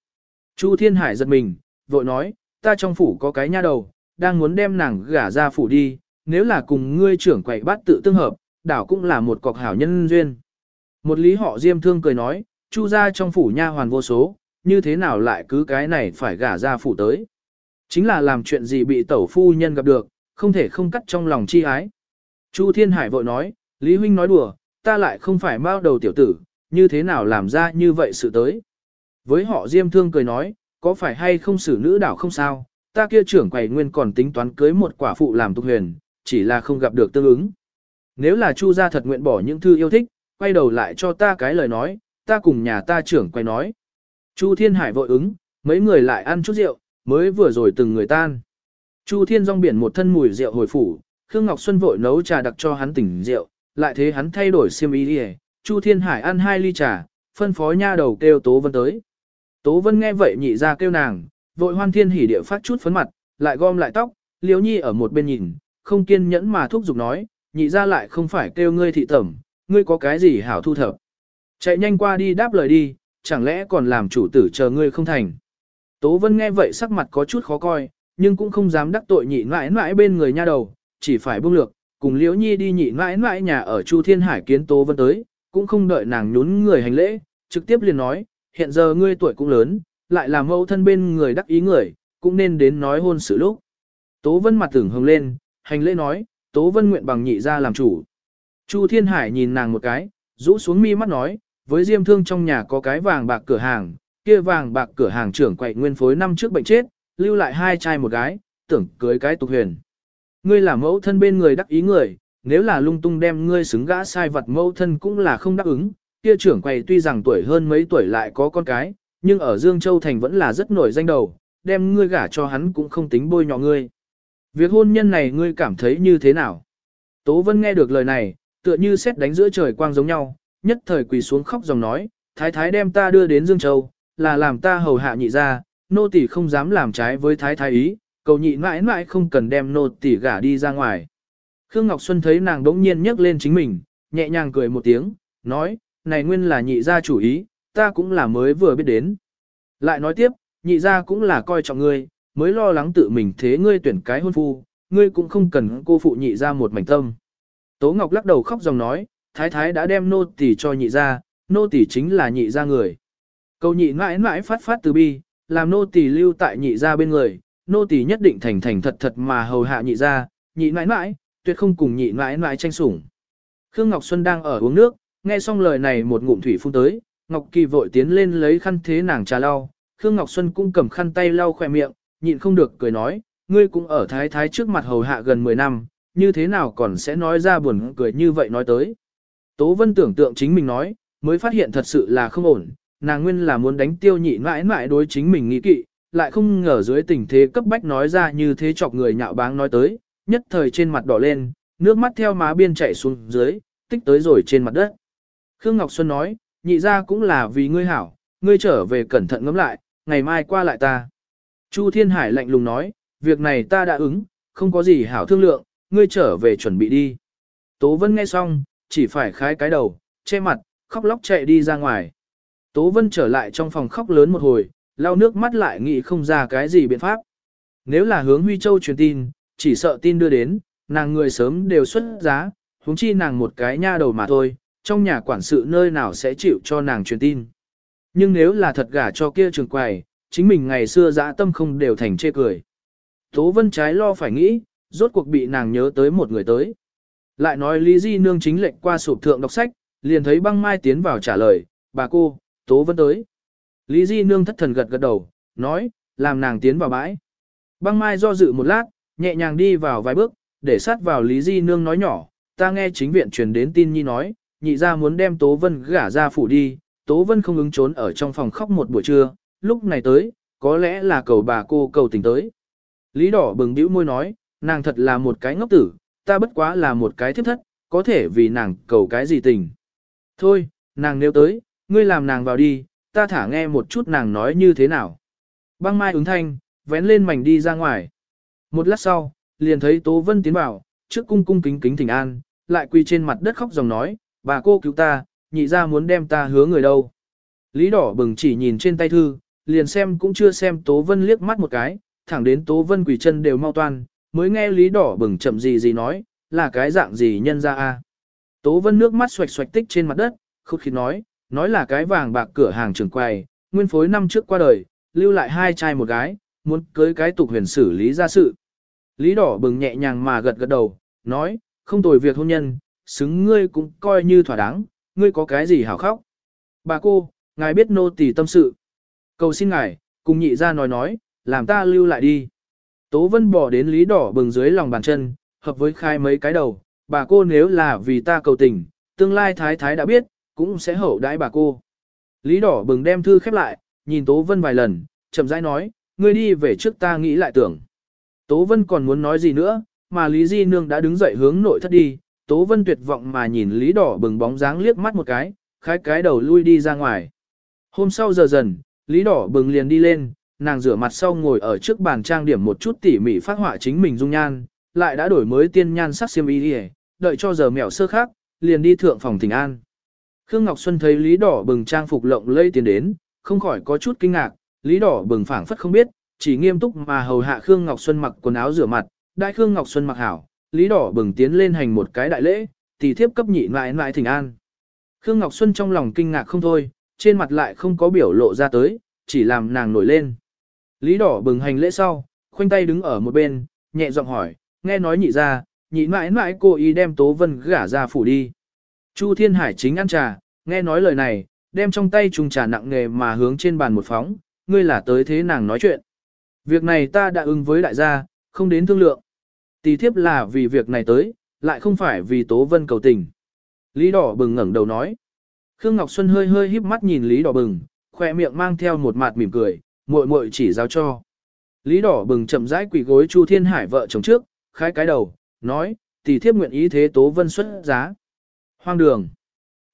Chu Thiên Hải giật mình, vội nói, ta trong phủ có cái nha đầu, đang muốn đem nàng gả ra phủ đi, nếu là cùng ngươi trưởng quậy bắt tự tương hợp, đảo cũng là một cọc hảo nhân duyên. Một lý họ Diêm Thương cười nói, Chu ra trong phủ nha hoàn vô số, như thế nào lại cứ cái này phải gả ra phủ tới. Chính là làm chuyện gì bị tẩu phu nhân gặp được, không thể không cắt trong lòng chi ái. Chu Thiên Hải vội nói, Lý Huynh nói đùa, ta lại không phải bao đầu tiểu tử, như thế nào làm ra như vậy sự tới. Với họ Diêm Thương cười nói, có phải hay không xử nữ đảo không sao, ta kia trưởng quầy nguyên còn tính toán cưới một quả phụ làm tục huyền, chỉ là không gặp được tương ứng. Nếu là Chu gia thật nguyện bỏ những thư yêu thích, quay đầu lại cho ta cái lời nói, ta cùng nhà ta trưởng quay nói. Chu Thiên Hải vội ứng, mấy người lại ăn chút rượu, mới vừa rồi từng người tan. Chu Thiên rong biển một thân mùi rượu hồi phủ, Khương Ngọc Xuân vội nấu trà đặc cho hắn tỉnh rượu, lại thế hắn thay đổi xiêm y đi Chu Thiên Hải ăn hai ly trà, phân phó nha đầu kêu Tố Vân tới. Tố Vân nghe vậy nhị ra kêu nàng, vội hoan thiên hỉ địa phát chút phấn mặt, lại gom lại tóc, Liễu nhi ở một bên nhìn, không kiên nhẫn mà thúc giục nói, nhị ra lại không phải kêu ngươi thị tẩm, ngươi có cái gì hảo thu thập. Chạy nhanh qua đi đáp lời đi, chẳng lẽ còn làm chủ tử chờ ngươi không thành. Tố Vân nghe vậy sắc mặt có chút khó coi, nhưng cũng không dám đắc tội nhị mãi mãi bên người nha đầu, chỉ phải buông lược, cùng Liễu Nhi đi nhị mãi mãi nhà ở Chu Thiên Hải kiến Tố Vân tới, cũng không đợi nàng nhún người hành lễ, trực tiếp liền nói, hiện giờ ngươi tuổi cũng lớn, lại là mẫu thân bên người đắc ý người, cũng nên đến nói hôn sự lúc. Tố Vân mặt tưởng hồng lên, hành lễ nói, Tố Vân nguyện bằng nhị ra làm chủ. Chu Thiên Hải nhìn nàng một cái, rũ xuống mi mắt nói, với Diêm Thương trong nhà có cái vàng bạc cửa hàng, kia vàng bạc cửa hàng trưởng quậy nguyên phối năm trước bệnh chết, lưu lại hai trai một gái, tưởng cưới cái tục huyền. Ngươi là mẫu thân bên người đắc ý người, nếu là lung tung đem ngươi xứng gã sai vật mẫu thân cũng là không đáp ứng, kia trưởng quầy tuy rằng tuổi hơn mấy tuổi lại có con cái, nhưng ở Dương Châu Thành vẫn là rất nổi danh đầu, đem ngươi gả cho hắn cũng không tính bôi nhọ ngươi. Việc hôn nhân này ngươi cảm thấy như thế nào? Tố Vân nghe được lời này, tựa như xét đánh giữa trời quang giống nhau, nhất thời quỳ xuống khóc dòng nói, thái thái đem ta đưa đến Dương Châu, là làm ta hầu hạ nhị ra, nô tỳ không dám làm trái với thái thái ý, cầu nhị mãi mãi không cần đem nô tỳ gả đi ra ngoài. Khương Ngọc Xuân thấy nàng đống nhiên nhấc lên chính mình, nhẹ nhàng cười một tiếng, nói, này nguyên là nhị gia chủ ý, ta cũng là mới vừa biết đến. Lại nói tiếp, nhị gia cũng là coi trọng ngươi, mới lo lắng tự mình thế ngươi tuyển cái hôn phu, ngươi cũng không cần cô phụ nhị gia một mảnh tâm. Tố Ngọc lắc đầu khóc dòng nói, thái thái đã đem nô tỳ cho nhị gia, nô tỳ chính là nhị gia người. Cầu nhị mãi mãi phát phát từ bi, làm nô tỳ lưu tại nhị gia bên người, nô tỳ nhất định thành thành thật thật mà hầu hạ nhị gia, nhị mãi mãi, tuyệt không cùng nhị mãi mãi tranh sủng. Khương Ngọc Xuân đang ở uống nước, nghe xong lời này một ngụm thủy phun tới, Ngọc Kỳ vội tiến lên lấy khăn thế nàng trà lau, Khương Ngọc Xuân cũng cầm khăn tay lau khỏe miệng, nhịn không được cười nói, ngươi cũng ở thái thái trước mặt hầu hạ gần 10 năm, như thế nào còn sẽ nói ra buồn cười như vậy nói tới. Tố Vân tưởng tượng chính mình nói, mới phát hiện thật sự là không ổn, nàng nguyên là muốn đánh tiêu nhị mãi mãi đối chính mình nghĩ kỵ, lại không ngờ dưới tình thế cấp bách nói ra như thế chọc người nhạo báng nói tới, nhất thời trên mặt đỏ lên, nước mắt theo má biên chảy xuống dưới, tích tới rồi trên mặt đất. Khương Ngọc Xuân nói, nhị ra cũng là vì ngươi hảo, ngươi trở về cẩn thận ngẫm lại, ngày mai qua lại ta. Chu Thiên Hải lạnh lùng nói, việc này ta đã ứng, không có gì hảo thương lượng, ngươi trở về chuẩn bị đi. Tố Vân nghe xong, chỉ phải khái cái đầu, che mặt, khóc lóc chạy đi ra ngoài. Tố Vân trở lại trong phòng khóc lớn một hồi, lau nước mắt lại nghĩ không ra cái gì biện pháp. Nếu là hướng Huy Châu truyền tin, chỉ sợ tin đưa đến, nàng người sớm đều xuất giá, huống chi nàng một cái nha đầu mà thôi, trong nhà quản sự nơi nào sẽ chịu cho nàng truyền tin. Nhưng nếu là thật gả cho kia trường quầy, chính mình ngày xưa dã tâm không đều thành chê cười. Tố Vân trái lo phải nghĩ, rốt cuộc bị nàng nhớ tới một người tới. Lại nói Lý Di Nương chính lệnh qua sụp thượng đọc sách, liền thấy băng mai tiến vào trả lời, bà cô, Tố Vân tới. Lý Di Nương thất thần gật gật đầu, nói, làm nàng tiến vào bãi. Băng Mai do dự một lát, nhẹ nhàng đi vào vài bước, để sát vào Lý Di Nương nói nhỏ, ta nghe chính viện truyền đến tin nhi nói, nhị ra muốn đem Tố Vân gả ra phủ đi, Tố Vân không ứng trốn ở trong phòng khóc một buổi trưa, lúc này tới, có lẽ là cầu bà cô cầu tình tới. Lý đỏ bừng bĩu môi nói, nàng thật là một cái ngốc tử, ta bất quá là một cái thiếp thất, có thể vì nàng cầu cái gì tình. Thôi, nàng nếu tới, ngươi làm nàng vào đi, ta thả nghe một chút nàng nói như thế nào. Băng mai ứng thanh, vén lên mảnh đi ra ngoài. Một lát sau, liền thấy Tố Vân tiến vào, trước cung cung kính kính thỉnh an, lại quỳ trên mặt đất khóc dòng nói, bà cô cứu ta, nhị ra muốn đem ta hứa người đâu. Lý đỏ bừng chỉ nhìn trên tay thư, liền xem cũng chưa xem Tố Vân liếc mắt một cái, thẳng đến Tố Vân quỳ chân đều mau toan, mới nghe Lý đỏ bừng chậm gì gì nói, là cái dạng gì nhân ra a Tố Vân nước mắt xoạch xoạch tích trên mặt đất, khúc khi nói, nói là cái vàng bạc cửa hàng trường quầy, nguyên phối năm trước qua đời, lưu lại hai trai một gái, muốn cưới cái tục huyền xử lý ra sự. Lý đỏ bừng nhẹ nhàng mà gật gật đầu, nói, không tồi việc hôn nhân, xứng ngươi cũng coi như thỏa đáng, ngươi có cái gì hảo khóc. Bà cô, ngài biết nô tỳ tâm sự. Cầu xin ngài, cùng nhị ra nói nói, làm ta lưu lại đi. Tố vân bỏ đến lý đỏ bừng dưới lòng bàn chân, hợp với khai mấy cái đầu, bà cô nếu là vì ta cầu tình, tương lai thái thái đã biết, cũng sẽ hậu đãi bà cô. Lý đỏ bừng đem thư khép lại, nhìn Tố Vân vài lần, chậm rãi nói, ngươi đi về trước ta nghĩ lại tưởng. Tố Vân còn muốn nói gì nữa, mà Lý Di Nương đã đứng dậy hướng nội thất đi, Tố Vân tuyệt vọng mà nhìn Lý đỏ bừng bóng dáng liếc mắt một cái, khai cái đầu lui đi ra ngoài. Hôm sau giờ dần, Lý đỏ bừng liền đi lên, nàng rửa mặt sau ngồi ở trước bàn trang điểm một chút tỉ mỉ phát họa chính mình dung nhan, lại đã đổi mới tiên nhan sắc xiêm y đi đợi cho giờ mèo sơ khác, liền đi thượng phòng thỉnh an. Khương Ngọc Xuân thấy Lý Đỏ bừng trang phục lộng lây tiến đến, không khỏi có chút kinh ngạc, Lý Đỏ bừng phảng phất không biết, chỉ nghiêm túc mà hầu hạ Khương Ngọc Xuân mặc quần áo rửa mặt, đại Khương Ngọc Xuân mặc hảo, Lý Đỏ bừng tiến lên hành một cái đại lễ, tỷ thiếp cấp nhị mãi mãi thỉnh an. Khương Ngọc Xuân trong lòng kinh ngạc không thôi, trên mặt lại không có biểu lộ ra tới, chỉ làm nàng nổi lên. Lý Đỏ bừng hành lễ sau, khoanh tay đứng ở một bên, nhẹ giọng hỏi, nghe nói nhị ra, nhị mãi mãi cô ý đem Tố Vân gả ra phủ đi. Chu Thiên Hải chính ăn trà, nghe nói lời này, đem trong tay chung trà nặng nghề mà hướng trên bàn một phóng, ngươi là tới thế nàng nói chuyện. Việc này ta đã ứng với đại gia, không đến thương lượng. Tỷ thiếp là vì việc này tới, lại không phải vì Tố Vân cầu tình. Lý Đỏ Bừng ngẩng đầu nói. Khương Ngọc Xuân hơi hơi híp mắt nhìn Lý Đỏ Bừng, khỏe miệng mang theo một mặt mỉm cười, muội muội chỉ giao cho. Lý Đỏ Bừng chậm rãi quỳ gối Chu Thiên Hải vợ chồng trước, khai cái đầu, nói, tỷ thiếp nguyện ý thế Tố Vân xuất giá. Hoang đường.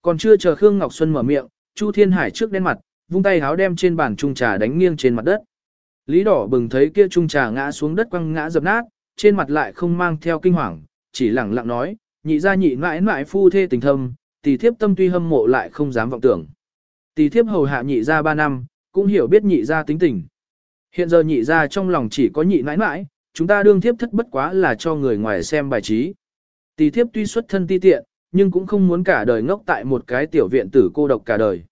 Còn chưa chờ Khương Ngọc Xuân mở miệng, Chu Thiên Hải trước đen mặt, vung tay háo đem trên bàn trung trà đánh nghiêng trên mặt đất. Lý đỏ bừng thấy kia trung trà ngã xuống đất quăng ngã dập nát, trên mặt lại không mang theo kinh hoàng, chỉ lẳng lặng nói, nhị ra nhị mãi mãi phu thê tình thâm, tỷ thiếp tâm tuy hâm mộ lại không dám vọng tưởng. Tỷ thiếp hầu hạ nhị ra ba năm, cũng hiểu biết nhị gia tính tình. Hiện giờ nhị gia trong lòng chỉ có nhị mãi mãi, chúng ta đương thiếp thất bất quá là cho người ngoài xem bài trí. Tỷ thiếp tuy xuất thân ti tiện, nhưng cũng không muốn cả đời ngốc tại một cái tiểu viện tử cô độc cả đời.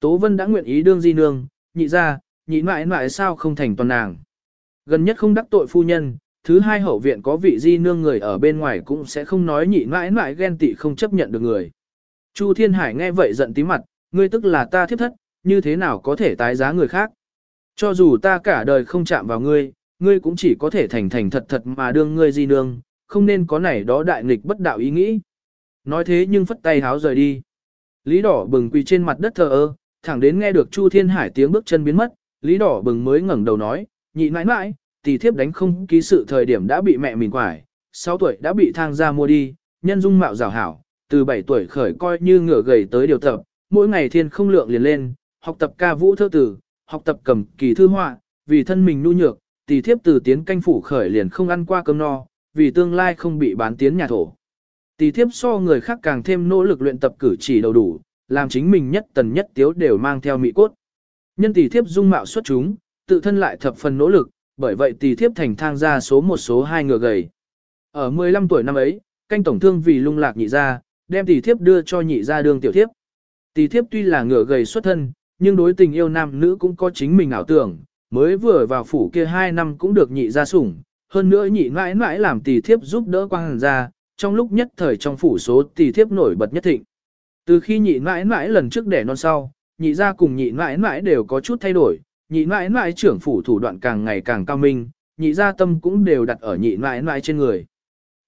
Tố Vân đã nguyện ý đương di nương, nhị gia, nhị mãi mãi sao không thành toàn nàng. Gần nhất không đắc tội phu nhân, thứ hai hậu viện có vị di nương người ở bên ngoài cũng sẽ không nói nhị mãi mãi ghen tị không chấp nhận được người. Chu Thiên Hải nghe vậy giận tí mặt, ngươi tức là ta thiếp thất, như thế nào có thể tái giá người khác. Cho dù ta cả đời không chạm vào ngươi, ngươi cũng chỉ có thể thành thành thật thật mà đương ngươi di nương, không nên có này đó đại nghịch bất đạo ý nghĩ. Nói thế nhưng phất tay háo rời đi. Lý đỏ bừng quỳ trên mặt đất thờ ơ, thẳng đến nghe được Chu Thiên Hải tiếng bước chân biến mất, Lý đỏ bừng mới ngẩng đầu nói, nhị mãi mãi, tỷ thiếp đánh không ký sự thời điểm đã bị mẹ mình quải, 6 tuổi đã bị thang ra mua đi, nhân dung mạo rào hảo, từ 7 tuổi khởi coi như ngựa gầy tới điều tập, mỗi ngày thiên không lượng liền lên, học tập ca vũ thơ tử, học tập cầm kỳ thư họa, vì thân mình nhu nhược, tỷ thiếp từ tiến canh phủ khởi liền không ăn qua cơm no, vì tương lai không bị bán tiến nhà thổ. Tỷ thiếp so người khác càng thêm nỗ lực luyện tập cử chỉ đầu đủ, làm chính mình nhất tần nhất tiếu đều mang theo mỹ cốt. Nhân tỷ thiếp dung mạo xuất chúng, tự thân lại thập phần nỗ lực, bởi vậy tỷ thiếp thành thang ra số một số hai ngựa gầy. Ở 15 tuổi năm ấy, canh tổng thương vì lung lạc nhị ra, đem tỷ thiếp đưa cho nhị ra đương tiểu thiếp. Tỷ thiếp tuy là ngựa gầy xuất thân, nhưng đối tình yêu nam nữ cũng có chính mình ảo tưởng, mới vừa vào phủ kia hai năm cũng được nhị ra sủng, hơn nữa nhị mãi mãi làm tỷ thiếp giúp đỡ quang ra, trong lúc nhất thời trong phủ số tỷ thiếp nổi bật nhất thịnh. Từ khi nhị mãi mãi lần trước đẻ non sau, nhị gia cùng nhị mãi mãi đều có chút thay đổi, nhị mãi mãi trưởng phủ thủ đoạn càng ngày càng cao minh, nhị gia tâm cũng đều đặt ở nhị mãi mãi trên người.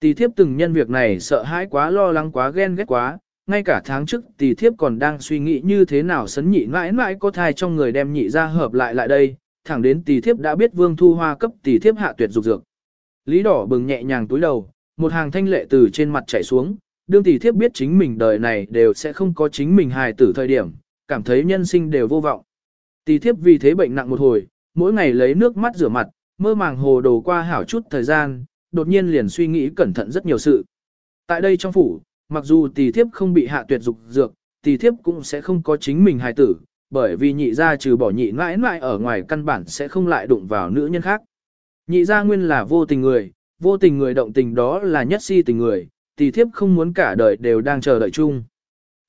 Tỷ thiếp từng nhân việc này sợ hãi quá lo lắng quá ghen ghét quá, ngay cả tháng trước tỷ thiếp còn đang suy nghĩ như thế nào sấn nhị mãi mãi có thai trong người đem nhị gia hợp lại lại đây, thẳng đến tỷ thiếp đã biết vương thu hoa cấp tỷ thiếp hạ tuyệt dục dược. Lý đỏ bừng nhẹ nhàng túi đầu, một hàng thanh lệ từ trên mặt chảy xuống, đương tỷ thiếp biết chính mình đời này đều sẽ không có chính mình hài tử thời điểm, cảm thấy nhân sinh đều vô vọng. Tỷ thiếp vì thế bệnh nặng một hồi, mỗi ngày lấy nước mắt rửa mặt, mơ màng hồ đồ qua hảo chút thời gian, đột nhiên liền suy nghĩ cẩn thận rất nhiều sự. Tại đây trong phủ, mặc dù tỷ thiếp không bị hạ tuyệt dục dược, tỷ thiếp cũng sẽ không có chính mình hài tử, bởi vì nhị gia trừ bỏ nhị mãi mãi ở ngoài căn bản sẽ không lại đụng vào nữ nhân khác. Nhị gia nguyên là vô tình người, vô tình người động tình đó là nhất si tình người, tỷ thiếp không muốn cả đời đều đang chờ đợi chung.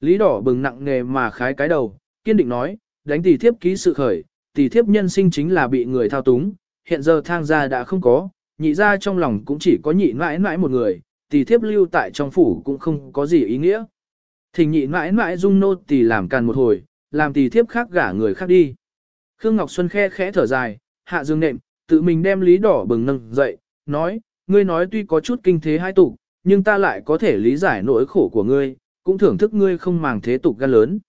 Lý đỏ bừng nặng nghề mà khái cái đầu, kiên định nói, đánh tỷ thiếp ký sự khởi, tỷ thiếp nhân sinh chính là bị người thao túng, hiện giờ thang gia đã không có, nhị gia trong lòng cũng chỉ có nhị mãi mãi một người, tỷ thiếp lưu tại trong phủ cũng không có gì ý nghĩa. Thỉnh nhị mãi mãi dung nô tỷ làm càn một hồi, làm tỷ thiếp khác gả người khác đi. Khương Ngọc Xuân khe khẽ thở dài, hạ dương nệm, tự mình đem lý đỏ bừng nâng dậy, nói, ngươi nói tuy có chút kinh thế hai tục, nhưng ta lại có thể lý giải nỗi khổ của ngươi, cũng thưởng thức ngươi không màng thế tục gan lớn.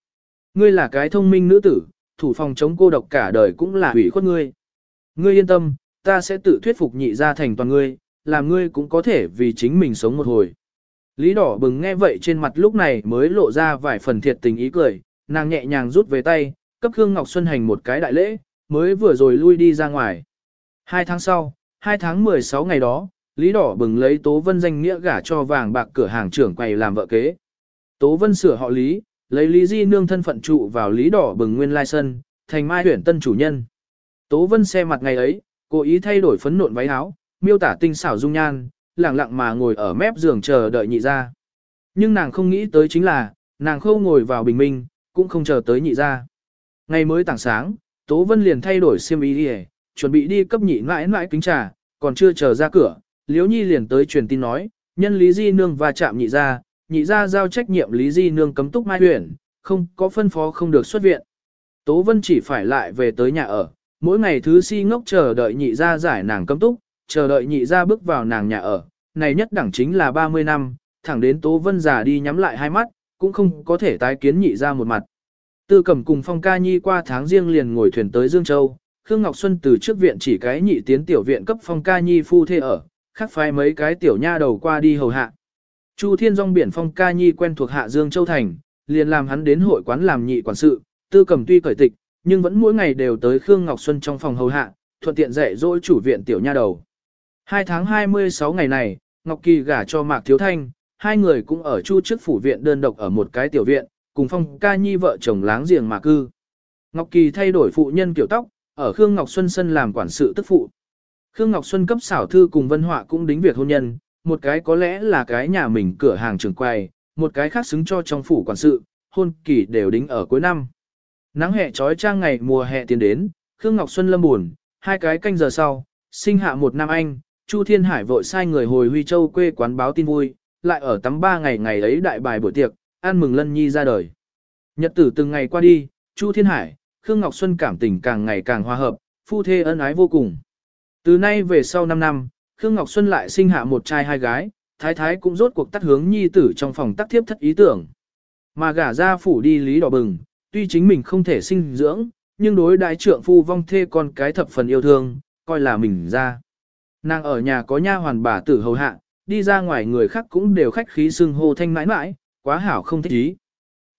Ngươi là cái thông minh nữ tử, thủ phòng chống cô độc cả đời cũng là hủy khuất ngươi. Ngươi yên tâm, ta sẽ tự thuyết phục nhị ra thành toàn ngươi, làm ngươi cũng có thể vì chính mình sống một hồi. Lý đỏ bừng nghe vậy trên mặt lúc này mới lộ ra vài phần thiệt tình ý cười, nàng nhẹ nhàng rút về tay, cấp Khương Ngọc Xuân hành một cái đại lễ, mới vừa rồi lui đi ra ngoài. Hai tháng sau, hai tháng 16 ngày đó, Lý Đỏ bừng lấy Tố Vân danh nghĩa gả cho vàng bạc cửa hàng trưởng quầy làm vợ kế. Tố Vân sửa họ Lý, lấy Lý Di Nương thân phận trụ vào Lý Đỏ bừng nguyên lai sân, thành mai huyển tân chủ nhân. Tố Vân xe mặt ngày ấy, cố ý thay đổi phấn nộn váy áo, miêu tả tinh xảo dung nhan, lặng lặng mà ngồi ở mép giường chờ đợi nhị ra. Nhưng nàng không nghĩ tới chính là, nàng khâu ngồi vào bình minh, cũng không chờ tới nhị ra. Ngày mới tảng sáng, Tố Vân liền thay đổi xiêm y đi chuẩn bị đi cấp nhị mãi mãi kính trà, còn chưa chờ ra cửa, Liễu Nhi liền tới truyền tin nói, nhân Lý Di Nương và chạm nhị ra, nhị ra giao trách nhiệm Lý Di Nương cấm túc mai huyển, không có phân phó không được xuất viện. Tố Vân chỉ phải lại về tới nhà ở, mỗi ngày thứ si ngốc chờ đợi nhị ra giải nàng cấm túc, chờ đợi nhị ra bước vào nàng nhà ở, này nhất đẳng chính là 30 năm, thẳng đến Tố Vân già đi nhắm lại hai mắt, cũng không có thể tái kiến nhị ra một mặt. Tư Cẩm cùng Phong Ca Nhi qua tháng riêng liền ngồi thuyền tới Dương Châu, Khương Ngọc Xuân từ trước viện chỉ cái nhị tiến tiểu viện cấp Phong Ca Nhi phu thê ở, khắc phái mấy cái tiểu nha đầu qua đi hầu hạ. Chu Thiên Dung biển Phong Ca Nhi quen thuộc hạ Dương Châu thành, liền làm hắn đến hội quán làm nhị quản sự, Tư Cẩm tuy cởi tịch, nhưng vẫn mỗi ngày đều tới Khương Ngọc Xuân trong phòng hầu hạ, thuận tiện dạy dỗ chủ viện tiểu nha đầu. Hai tháng 26 ngày này, Ngọc Kỳ gả cho Mạc Thiếu Thanh, hai người cũng ở chu trước phủ viện đơn độc ở một cái tiểu viện, cùng phong ca nhi vợ chồng láng giềng mà cư. Ngọc Kỳ thay đổi phụ nhân kiểu tóc, ở Khương Ngọc Xuân sân làm quản sự tức phụ. Khương Ngọc Xuân cấp xảo thư cùng Vân Họa cũng đính việc hôn nhân, một cái có lẽ là cái nhà mình cửa hàng trường quầy, một cái khác xứng cho trong phủ quản sự, hôn kỳ đều đính ở cuối năm. Nắng hè trói trang ngày mùa hè tiến đến, Khương Ngọc Xuân lâm buồn, hai cái canh giờ sau, sinh hạ một nam anh, Chu Thiên Hải vội sai người hồi Huy Châu quê quán báo tin vui, lại ở tắm ba ngày ngày ấy đại bài buổi tiệc, ăn mừng Lân Nhi ra đời. Nhật tử từng ngày qua đi, Chu Thiên Hải, Khương Ngọc Xuân cảm tình càng ngày càng hòa hợp, phu thê ân ái vô cùng. Từ nay về sau 5 năm, Khương Ngọc Xuân lại sinh hạ một trai hai gái, thái thái cũng rốt cuộc tắt hướng nhi tử trong phòng tắc thiếp thất ý tưởng. Mà gả ra phủ đi lý đỏ bừng, tuy chính mình không thể sinh dưỡng, nhưng đối đại trượng phu vong thê con cái thập phần yêu thương, coi là mình ra. Nàng ở nhà có nha hoàn bà tử hầu hạ, đi ra ngoài người khác cũng đều khách khí xưng hô thanh mãi mãi, quá hảo không thích ý.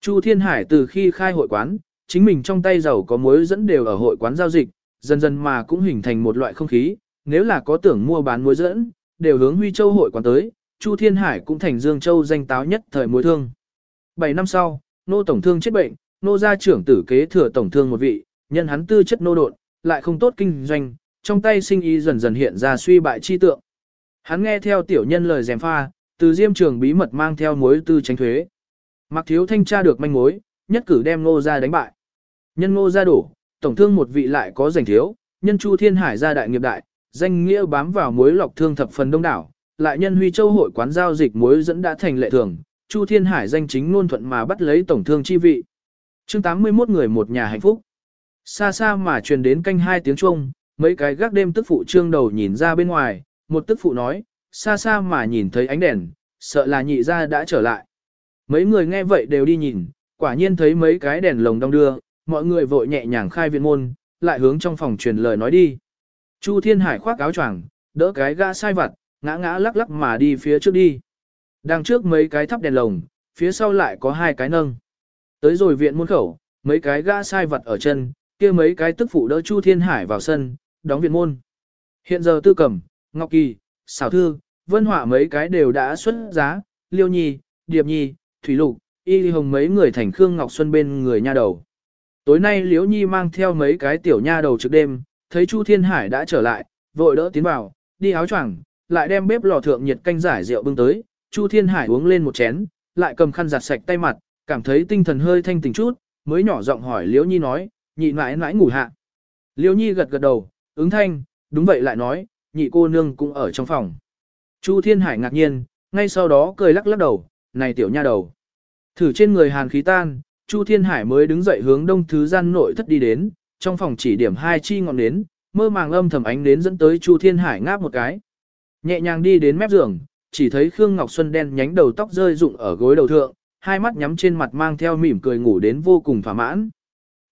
Chu Thiên Hải từ khi khai hội quán, chính mình trong tay giàu có mối dẫn đều ở hội quán giao dịch, dần dần mà cũng hình thành một loại không khí, nếu là có tưởng mua bán mối dẫn, đều hướng Huy Châu hội quán tới, Chu Thiên Hải cũng thành Dương Châu danh táo nhất thời mối thương. 7 năm sau, nô tổng thương chết bệnh, nô gia trưởng tử kế thừa tổng thương một vị, nhân hắn tư chất nô độn, lại không tốt kinh doanh, trong tay sinh ý dần dần hiện ra suy bại chi tượng. Hắn nghe theo tiểu nhân lời dèm pha, từ diêm trường bí mật mang theo mối tư tránh thuế. Mặc thiếu thanh tra được manh mối, nhất cử đem ngô ra đánh bại. Nhân ngô ra đổ, tổng thương một vị lại có giành thiếu, nhân chu thiên hải ra đại nghiệp đại, danh nghĩa bám vào mối lọc thương thập phần đông đảo, lại nhân huy châu hội quán giao dịch mối dẫn đã thành lệ thường, chu thiên hải danh chính ngôn thuận mà bắt lấy tổng thương chi vị. chương 81 người một nhà hạnh phúc. Xa xa mà truyền đến canh hai tiếng chuông, Mấy cái gác đêm tức phụ trương đầu nhìn ra bên ngoài, một tức phụ nói, xa xa mà nhìn thấy ánh đèn, sợ là nhị ra đã trở lại. Mấy người nghe vậy đều đi nhìn, quả nhiên thấy mấy cái đèn lồng đong đưa, mọi người vội nhẹ nhàng khai viện môn, lại hướng trong phòng truyền lời nói đi. Chu Thiên Hải khoác áo choàng, đỡ cái gã sai vặt, ngã ngã lắc lắc mà đi phía trước đi. Đằng trước mấy cái thắp đèn lồng, phía sau lại có hai cái nâng. Tới rồi viện môn khẩu, mấy cái gã sai vặt ở chân, kia mấy cái tức phụ đỡ Chu Thiên Hải vào sân, đóng viện môn. Hiện giờ tư cẩm, Ngọc Kỳ, xảo thư, vân họa mấy cái đều đã xuất giá, liêu nhi, điệp nhi, thủy lục, y hồng mấy người thành Khương Ngọc Xuân bên người nha đầu. Tối nay liễu nhi mang theo mấy cái tiểu nha đầu trước đêm, thấy Chu Thiên Hải đã trở lại, vội đỡ tiến vào, đi áo choàng, lại đem bếp lò thượng nhiệt canh giải rượu bưng tới, Chu Thiên Hải uống lên một chén, lại cầm khăn giặt sạch tay mặt, cảm thấy tinh thần hơi thanh tỉnh chút, mới nhỏ giọng hỏi Liễu Nhi nói, nhị mãi mãi ngủ hạ. Liễu Nhi gật gật đầu, ứng thanh, đúng vậy lại nói, nhị cô nương cũng ở trong phòng. Chu Thiên Hải ngạc nhiên, ngay sau đó cười lắc lắc đầu, này tiểu nha đầu. Thử trên người hàn khí tan, Chu Thiên Hải mới đứng dậy hướng đông thứ gian nội thất đi đến, trong phòng chỉ điểm hai chi ngọn nến, mơ màng âm thầm ánh đến dẫn tới Chu Thiên Hải ngáp một cái. Nhẹ nhàng đi đến mép giường, chỉ thấy Khương Ngọc Xuân đen nhánh đầu tóc rơi rụng ở gối đầu thượng, hai mắt nhắm trên mặt mang theo mỉm cười ngủ đến vô cùng thỏa mãn.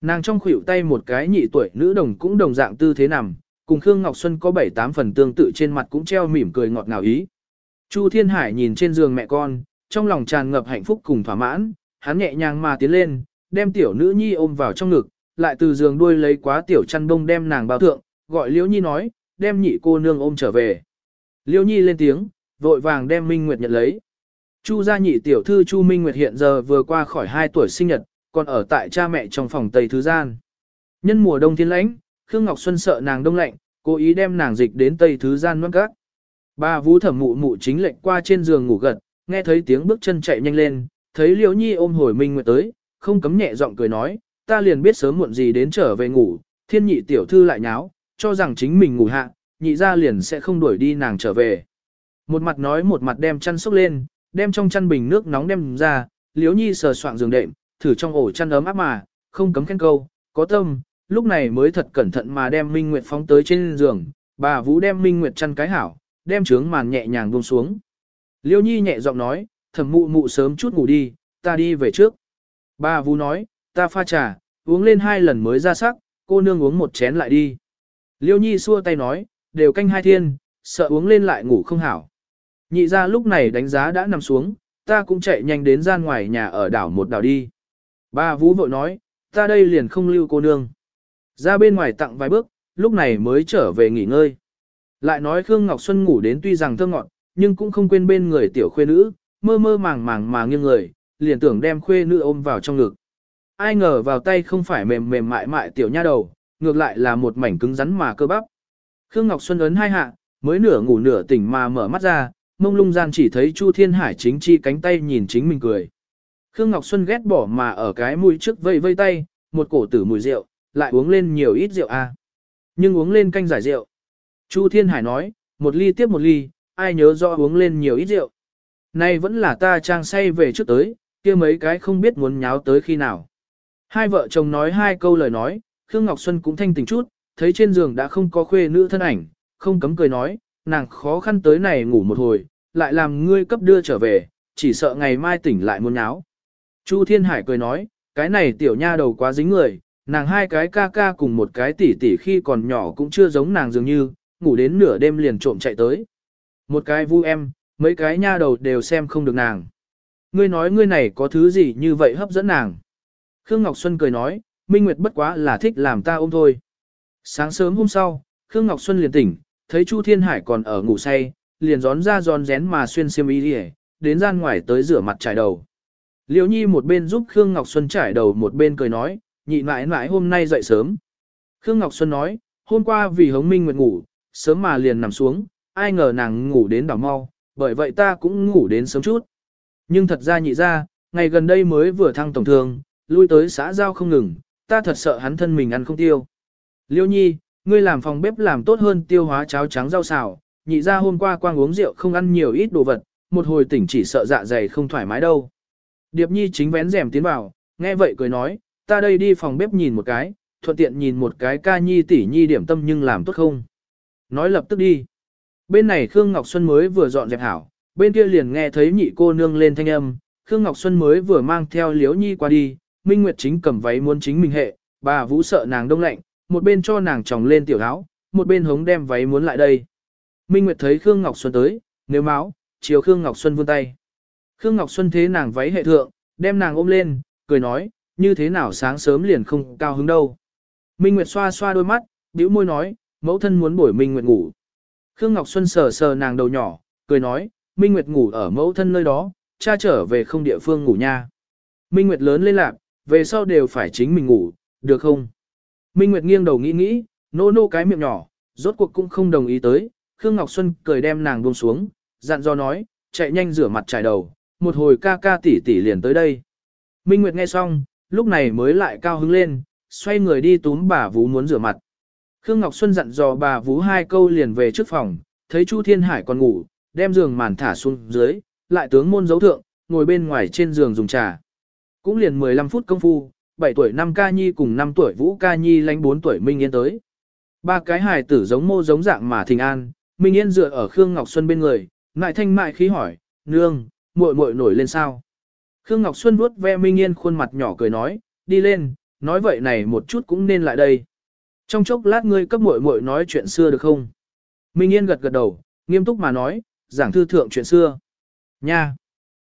Nàng trong khuỷu tay một cái nhị tuổi nữ đồng cũng đồng dạng tư thế nằm, cùng Khương Ngọc Xuân có bảy tám phần tương tự trên mặt cũng treo mỉm cười ngọt ngào ý. Chu Thiên Hải nhìn trên giường mẹ con, trong lòng tràn ngập hạnh phúc cùng thỏa mãn, hắn nhẹ nhàng mà tiến lên, đem tiểu nữ nhi ôm vào trong ngực, lại từ giường đuôi lấy quá tiểu chăn bông đem nàng bao thượng, gọi Liễu Nhi nói, đem nhị cô nương ôm trở về. Liễu Nhi lên tiếng, vội vàng đem Minh Nguyệt nhận lấy. Chu gia nhị tiểu thư Chu Minh Nguyệt hiện giờ vừa qua khỏi 2 tuổi sinh nhật, còn ở tại cha mẹ trong phòng Tây Thứ Gian. Nhân mùa đông thiên lãnh, Khương Ngọc Xuân sợ nàng đông lạnh, cố ý đem nàng dịch đến Tây Thứ Gian nuốt gác. Ba vũ thẩm mụ mụ chính lệnh qua trên giường ngủ gật, nghe thấy tiếng bước chân chạy nhanh lên, thấy Liễu Nhi ôm hồi Minh Nguyệt tới, không cấm nhẹ giọng cười nói, ta liền biết sớm muộn gì đến trở về ngủ, thiên nhị tiểu thư lại nháo, cho rằng chính mình ngủ hạ, nhị ra liền sẽ không đuổi đi nàng trở về. Một mặt nói một mặt đem chăn xúc lên, đem trong chăn bình nước nóng đem ra, liễu nhi sờ soạng giường đệm, thử trong ổ chăn ấm áp mà, không cấm khen câu, có tâm, lúc này mới thật cẩn thận mà đem Minh Nguyệt phóng tới trên giường, bà Vũ đem Minh Nguyệt chăn cái hảo, đem trướng màn nhẹ nhàng buông xuống. Liêu nhi nhẹ giọng nói, thẩm mụ mụ sớm chút ngủ đi, ta đi về trước. Bà Vũ nói, ta pha trà, uống lên hai lần mới ra sắc, cô nương uống một chén lại đi. Liêu nhi xua tay nói, đều canh hai thiên, sợ uống lên lại ngủ không hảo. Nhị ra lúc này đánh giá đã nằm xuống, ta cũng chạy nhanh đến gian ngoài nhà ở đảo một đảo đi. Ba Vũ vội nói, ta đây liền không lưu cô nương. Ra bên ngoài tặng vài bước, lúc này mới trở về nghỉ ngơi. Lại nói Khương Ngọc Xuân ngủ đến tuy rằng thơ ngọn, nhưng cũng không quên bên người tiểu khuê nữ, mơ mơ màng màng mà nghiêng người, liền tưởng đem khuê nữ ôm vào trong ngực. Ai ngờ vào tay không phải mềm mềm mại mại tiểu nha đầu, ngược lại là một mảnh cứng rắn mà cơ bắp. Khương Ngọc Xuân ấn hai hạ, mới nửa ngủ nửa tỉnh mà mở mắt ra, mông lung gian chỉ thấy Chu Thiên Hải chính chi cánh tay nhìn chính mình cười. Khương Ngọc Xuân ghét bỏ mà ở cái mũi trước vây vây tay, một cổ tử mùi rượu, lại uống lên nhiều ít rượu a. À. Nhưng uống lên canh giải rượu. Chu Thiên Hải nói, một ly tiếp một ly, ai nhớ rõ uống lên nhiều ít rượu. Nay vẫn là ta trang say về trước tới, kia mấy cái không biết muốn nháo tới khi nào. Hai vợ chồng nói hai câu lời nói, Khương Ngọc Xuân cũng thanh tỉnh chút, thấy trên giường đã không có khuê nữ thân ảnh, không cấm cười nói, nàng khó khăn tới này ngủ một hồi, lại làm ngươi cấp đưa trở về, chỉ sợ ngày mai tỉnh lại muốn nháo. Chu Thiên Hải cười nói, cái này tiểu nha đầu quá dính người, nàng hai cái ca ca cùng một cái tỷ tỷ khi còn nhỏ cũng chưa giống nàng dường như, ngủ đến nửa đêm liền trộm chạy tới. Một cái vu em, mấy cái nha đầu đều xem không được nàng. Ngươi nói ngươi này có thứ gì như vậy hấp dẫn nàng. Khương Ngọc Xuân cười nói, Minh Nguyệt bất quá là thích làm ta ôm thôi. Sáng sớm hôm sau, Khương Ngọc Xuân liền tỉnh, thấy Chu Thiên Hải còn ở ngủ say, liền gión ra giòn rén mà xuyên xiêm y đi đến gian ngoài tới rửa mặt trải đầu. Liêu Nhi một bên giúp Khương Ngọc Xuân trải đầu một bên cười nói, nhị mãi mãi hôm nay dậy sớm. Khương Ngọc Xuân nói, hôm qua vì hống minh nguyện ngủ, sớm mà liền nằm xuống, ai ngờ nàng ngủ đến đảo mau, bởi vậy ta cũng ngủ đến sớm chút. Nhưng thật ra nhị ra, ngày gần đây mới vừa thăng tổng thường, lui tới xã giao không ngừng, ta thật sợ hắn thân mình ăn không tiêu. Liêu Nhi, ngươi làm phòng bếp làm tốt hơn tiêu hóa cháo trắng rau xào, nhị ra hôm qua quang uống rượu không ăn nhiều ít đồ vật, một hồi tỉnh chỉ sợ dạ dày không thoải mái đâu. Điệp Nhi chính vén rèm tiến vào, nghe vậy cười nói, ta đây đi phòng bếp nhìn một cái, thuận tiện nhìn một cái ca nhi tỷ nhi điểm tâm nhưng làm tốt không. Nói lập tức đi. Bên này Khương Ngọc Xuân mới vừa dọn dẹp hảo, bên kia liền nghe thấy nhị cô nương lên thanh âm, Khương Ngọc Xuân mới vừa mang theo Liễu Nhi qua đi, Minh Nguyệt chính cầm váy muốn chính mình hệ, bà Vũ sợ nàng đông lạnh, một bên cho nàng tròng lên tiểu áo, một bên hống đem váy muốn lại đây. Minh Nguyệt thấy Khương Ngọc Xuân tới, nếu máu, chiều Khương Ngọc Xuân vươn tay. Khương Ngọc Xuân thế nàng váy hệ thượng, đem nàng ôm lên, cười nói, như thế nào sáng sớm liền không cao hứng đâu. Minh Nguyệt xoa xoa đôi mắt, bĩu môi nói, mẫu thân muốn bổi Minh Nguyệt ngủ. Khương Ngọc Xuân sờ sờ nàng đầu nhỏ, cười nói, Minh Nguyệt ngủ ở mẫu thân nơi đó, cha trở về không địa phương ngủ nha. Minh Nguyệt lớn lên lạc, về sau đều phải chính mình ngủ, được không? Minh Nguyệt nghiêng đầu nghĩ nghĩ, nô nô cái miệng nhỏ, rốt cuộc cũng không đồng ý tới. Khương Ngọc Xuân cười đem nàng buông xuống, dặn dò nói, chạy nhanh rửa mặt trải đầu, một hồi ca ca tỷ tỷ liền tới đây. Minh Nguyệt nghe xong, lúc này mới lại cao hứng lên, xoay người đi túm bà Vú muốn rửa mặt. Khương Ngọc Xuân dặn dò bà Vú hai câu liền về trước phòng, thấy Chu Thiên Hải còn ngủ, đem giường màn thả xuống dưới, lại tướng môn dấu thượng, ngồi bên ngoài trên giường dùng trà. Cũng liền 15 phút công phu, 7 tuổi năm ca nhi cùng 5 tuổi vũ ca nhi lánh 4 tuổi Minh Yên tới. Ba cái hài tử giống mô giống dạng mà thình an, Minh Yên dựa ở Khương Ngọc Xuân bên người, ngại thanh mại khí hỏi, nương, muội muội nổi lên sao? Khương Ngọc Xuân vuốt ve Minh Yên khuôn mặt nhỏ cười nói, đi lên, nói vậy này một chút cũng nên lại đây. Trong chốc lát ngươi cấp muội muội nói chuyện xưa được không? Minh Yên gật gật đầu, nghiêm túc mà nói, giảng thư thượng chuyện xưa. Nha!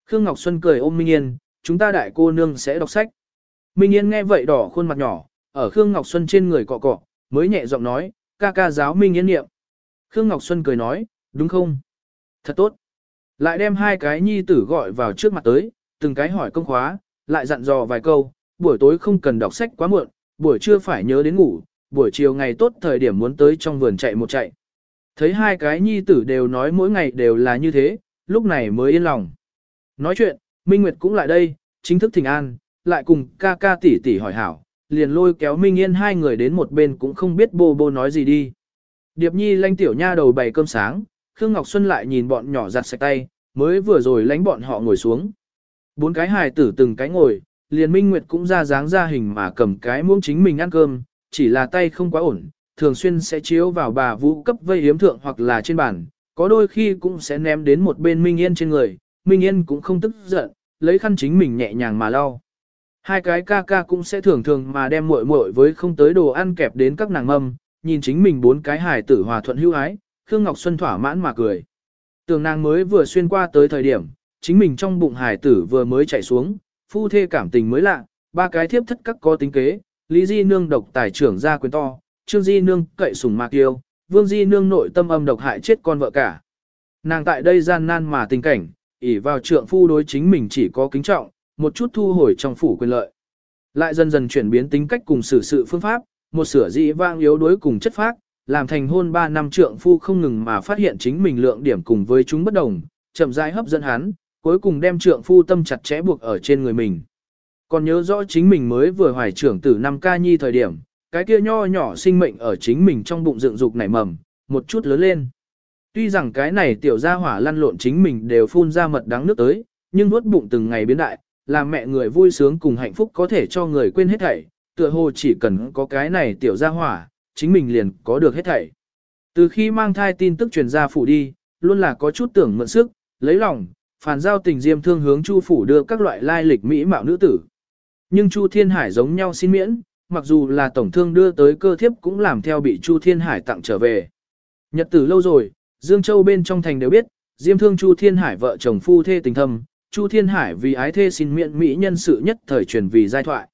Khương Ngọc Xuân cười ôm Minh Yên, chúng ta đại cô nương sẽ đọc sách. Minh Yên nghe vậy đỏ khuôn mặt nhỏ, ở Khương Ngọc Xuân trên người cọ cọ, mới nhẹ giọng nói, ca ca giáo Minh Yên niệm. Khương Ngọc Xuân cười nói, đúng không? Thật tốt. Lại đem hai cái nhi tử gọi vào trước mặt tới, từng cái hỏi công khóa, lại dặn dò vài câu, buổi tối không cần đọc sách quá muộn, buổi trưa phải nhớ đến ngủ, buổi chiều ngày tốt thời điểm muốn tới trong vườn chạy một chạy. Thấy hai cái nhi tử đều nói mỗi ngày đều là như thế, lúc này mới yên lòng. Nói chuyện, Minh Nguyệt cũng lại đây, chính thức thỉnh an, lại cùng ca ca tỷ tỷ hỏi hảo, liền lôi kéo Minh Yên hai người đến một bên cũng không biết bô bô nói gì đi. Điệp Nhi lanh tiểu nha đầu bày cơm sáng, Khương Ngọc Xuân lại nhìn bọn nhỏ giặt sạch tay, mới vừa rồi lánh bọn họ ngồi xuống. Bốn cái hài tử từng cái ngồi, liền Minh Nguyệt cũng ra dáng ra hình mà cầm cái muỗng chính mình ăn cơm, chỉ là tay không quá ổn, thường xuyên sẽ chiếu vào bà vũ cấp vây hiếm thượng hoặc là trên bàn, có đôi khi cũng sẽ ném đến một bên Minh Yên trên người, Minh Yên cũng không tức giận, lấy khăn chính mình nhẹ nhàng mà lau. Hai cái ca ca cũng sẽ thường thường mà đem muội muội với không tới đồ ăn kẹp đến các nàng mâm, nhìn chính mình bốn cái hài tử hòa thuận hữu ái, Khương Ngọc Xuân thỏa mãn mà cười. Tường nàng mới vừa xuyên qua tới thời điểm, chính mình trong bụng hài tử vừa mới chạy xuống, phu thê cảm tình mới lạ, ba cái thiếp thất các có tính kế, Lý Di Nương độc tài trưởng ra quyền to, Trương Di Nương cậy sùng mạc yêu, Vương Di Nương nội tâm âm độc hại chết con vợ cả. Nàng tại đây gian nan mà tình cảnh, ỷ vào trượng phu đối chính mình chỉ có kính trọng, một chút thu hồi trong phủ quyền lợi. Lại dần dần chuyển biến tính cách cùng xử sự phương pháp, một sửa dị vang yếu đối cùng chất phác, làm thành hôn 3 năm trượng phu không ngừng mà phát hiện chính mình lượng điểm cùng với chúng bất đồng, chậm rãi hấp dẫn hắn, cuối cùng đem trượng phu tâm chặt chẽ buộc ở trên người mình. Còn nhớ rõ chính mình mới vừa hoài trưởng tử năm ca nhi thời điểm, cái kia nho nhỏ sinh mệnh ở chính mình trong bụng dựng dục nảy mầm, một chút lớn lên. Tuy rằng cái này tiểu gia hỏa lăn lộn chính mình đều phun ra mật đắng nước tới, nhưng nuốt bụng từng ngày biến đại, làm mẹ người vui sướng cùng hạnh phúc có thể cho người quên hết thảy, tựa hồ chỉ cần có cái này tiểu gia hỏa, chính mình liền có được hết thảy. Từ khi mang thai tin tức truyền ra phủ đi, luôn là có chút tưởng mượn sức, lấy lòng, phản giao tình diêm thương hướng Chu phủ đưa các loại lai lịch mỹ mạo nữ tử. Nhưng Chu Thiên Hải giống nhau xin miễn, mặc dù là tổng thương đưa tới cơ thiếp cũng làm theo bị Chu Thiên Hải tặng trở về. Nhật tử lâu rồi, Dương Châu bên trong thành đều biết, Diêm Thương Chu Thiên Hải vợ chồng phu thê tình thâm, Chu Thiên Hải vì ái thê xin miễn mỹ nhân sự nhất thời truyền vì giai thoại.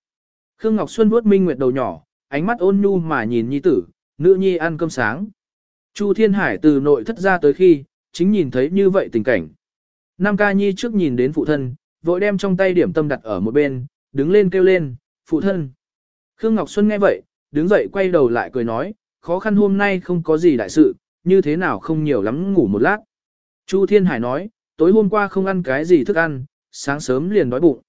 Khương Ngọc Xuân vuốt minh nguyệt đầu nhỏ, ánh mắt ôn nhu mà nhìn nhi tử, nữ nhi ăn cơm sáng. Chu Thiên Hải từ nội thất ra tới khi, chính nhìn thấy như vậy tình cảnh. Nam ca nhi trước nhìn đến phụ thân, vội đem trong tay điểm tâm đặt ở một bên, đứng lên kêu lên, phụ thân. Khương Ngọc Xuân nghe vậy, đứng dậy quay đầu lại cười nói, khó khăn hôm nay không có gì đại sự, như thế nào không nhiều lắm ngủ một lát. Chu Thiên Hải nói, tối hôm qua không ăn cái gì thức ăn, sáng sớm liền đói bụng.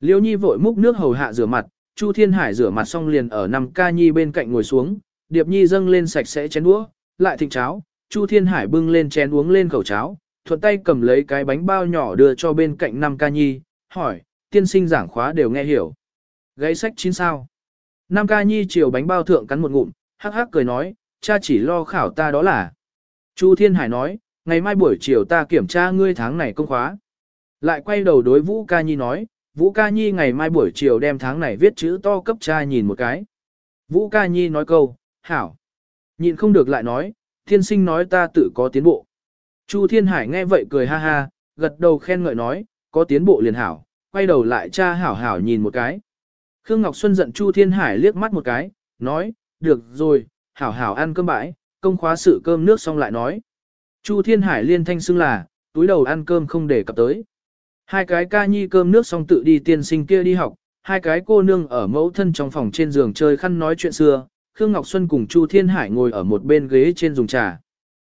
Liêu Nhi vội múc nước hầu hạ rửa mặt, Chu Thiên Hải rửa mặt xong liền ở nằm ca nhi bên cạnh ngồi xuống, Điệp Nhi dâng lên sạch sẽ chén đũa, lại thịnh cháo, Chu Thiên Hải bưng lên chén uống lên khẩu cháo, thuận tay cầm lấy cái bánh bao nhỏ đưa cho bên cạnh năm ca nhi, hỏi, tiên sinh giảng khóa đều nghe hiểu. Gáy sách chín sao? Nam ca nhi chiều bánh bao thượng cắn một ngụm, hắc hắc cười nói, cha chỉ lo khảo ta đó là. Chu Thiên Hải nói, ngày mai buổi chiều ta kiểm tra ngươi tháng này công khóa. Lại quay đầu đối Vũ ca nhi nói, Vũ ca nhi ngày mai buổi chiều đem tháng này viết chữ to cấp cha nhìn một cái. Vũ ca nhi nói câu, hảo. nhìn không được lại nói, thiên sinh nói ta tự có tiến bộ. Chu Thiên Hải nghe vậy cười ha ha, gật đầu khen ngợi nói, có tiến bộ liền hảo, quay đầu lại cha hảo hảo nhìn một cái. Khương Ngọc Xuân giận Chu Thiên Hải liếc mắt một cái, nói, được rồi, hảo hảo ăn cơm bãi, công khóa sự cơm nước xong lại nói. Chu Thiên Hải liên thanh xưng là, túi đầu ăn cơm không để cập tới. Hai cái ca nhi cơm nước xong tự đi tiên sinh kia đi học, hai cái cô nương ở mẫu thân trong phòng trên giường chơi khăn nói chuyện xưa, Khương Ngọc Xuân cùng Chu Thiên Hải ngồi ở một bên ghế trên dùng trà.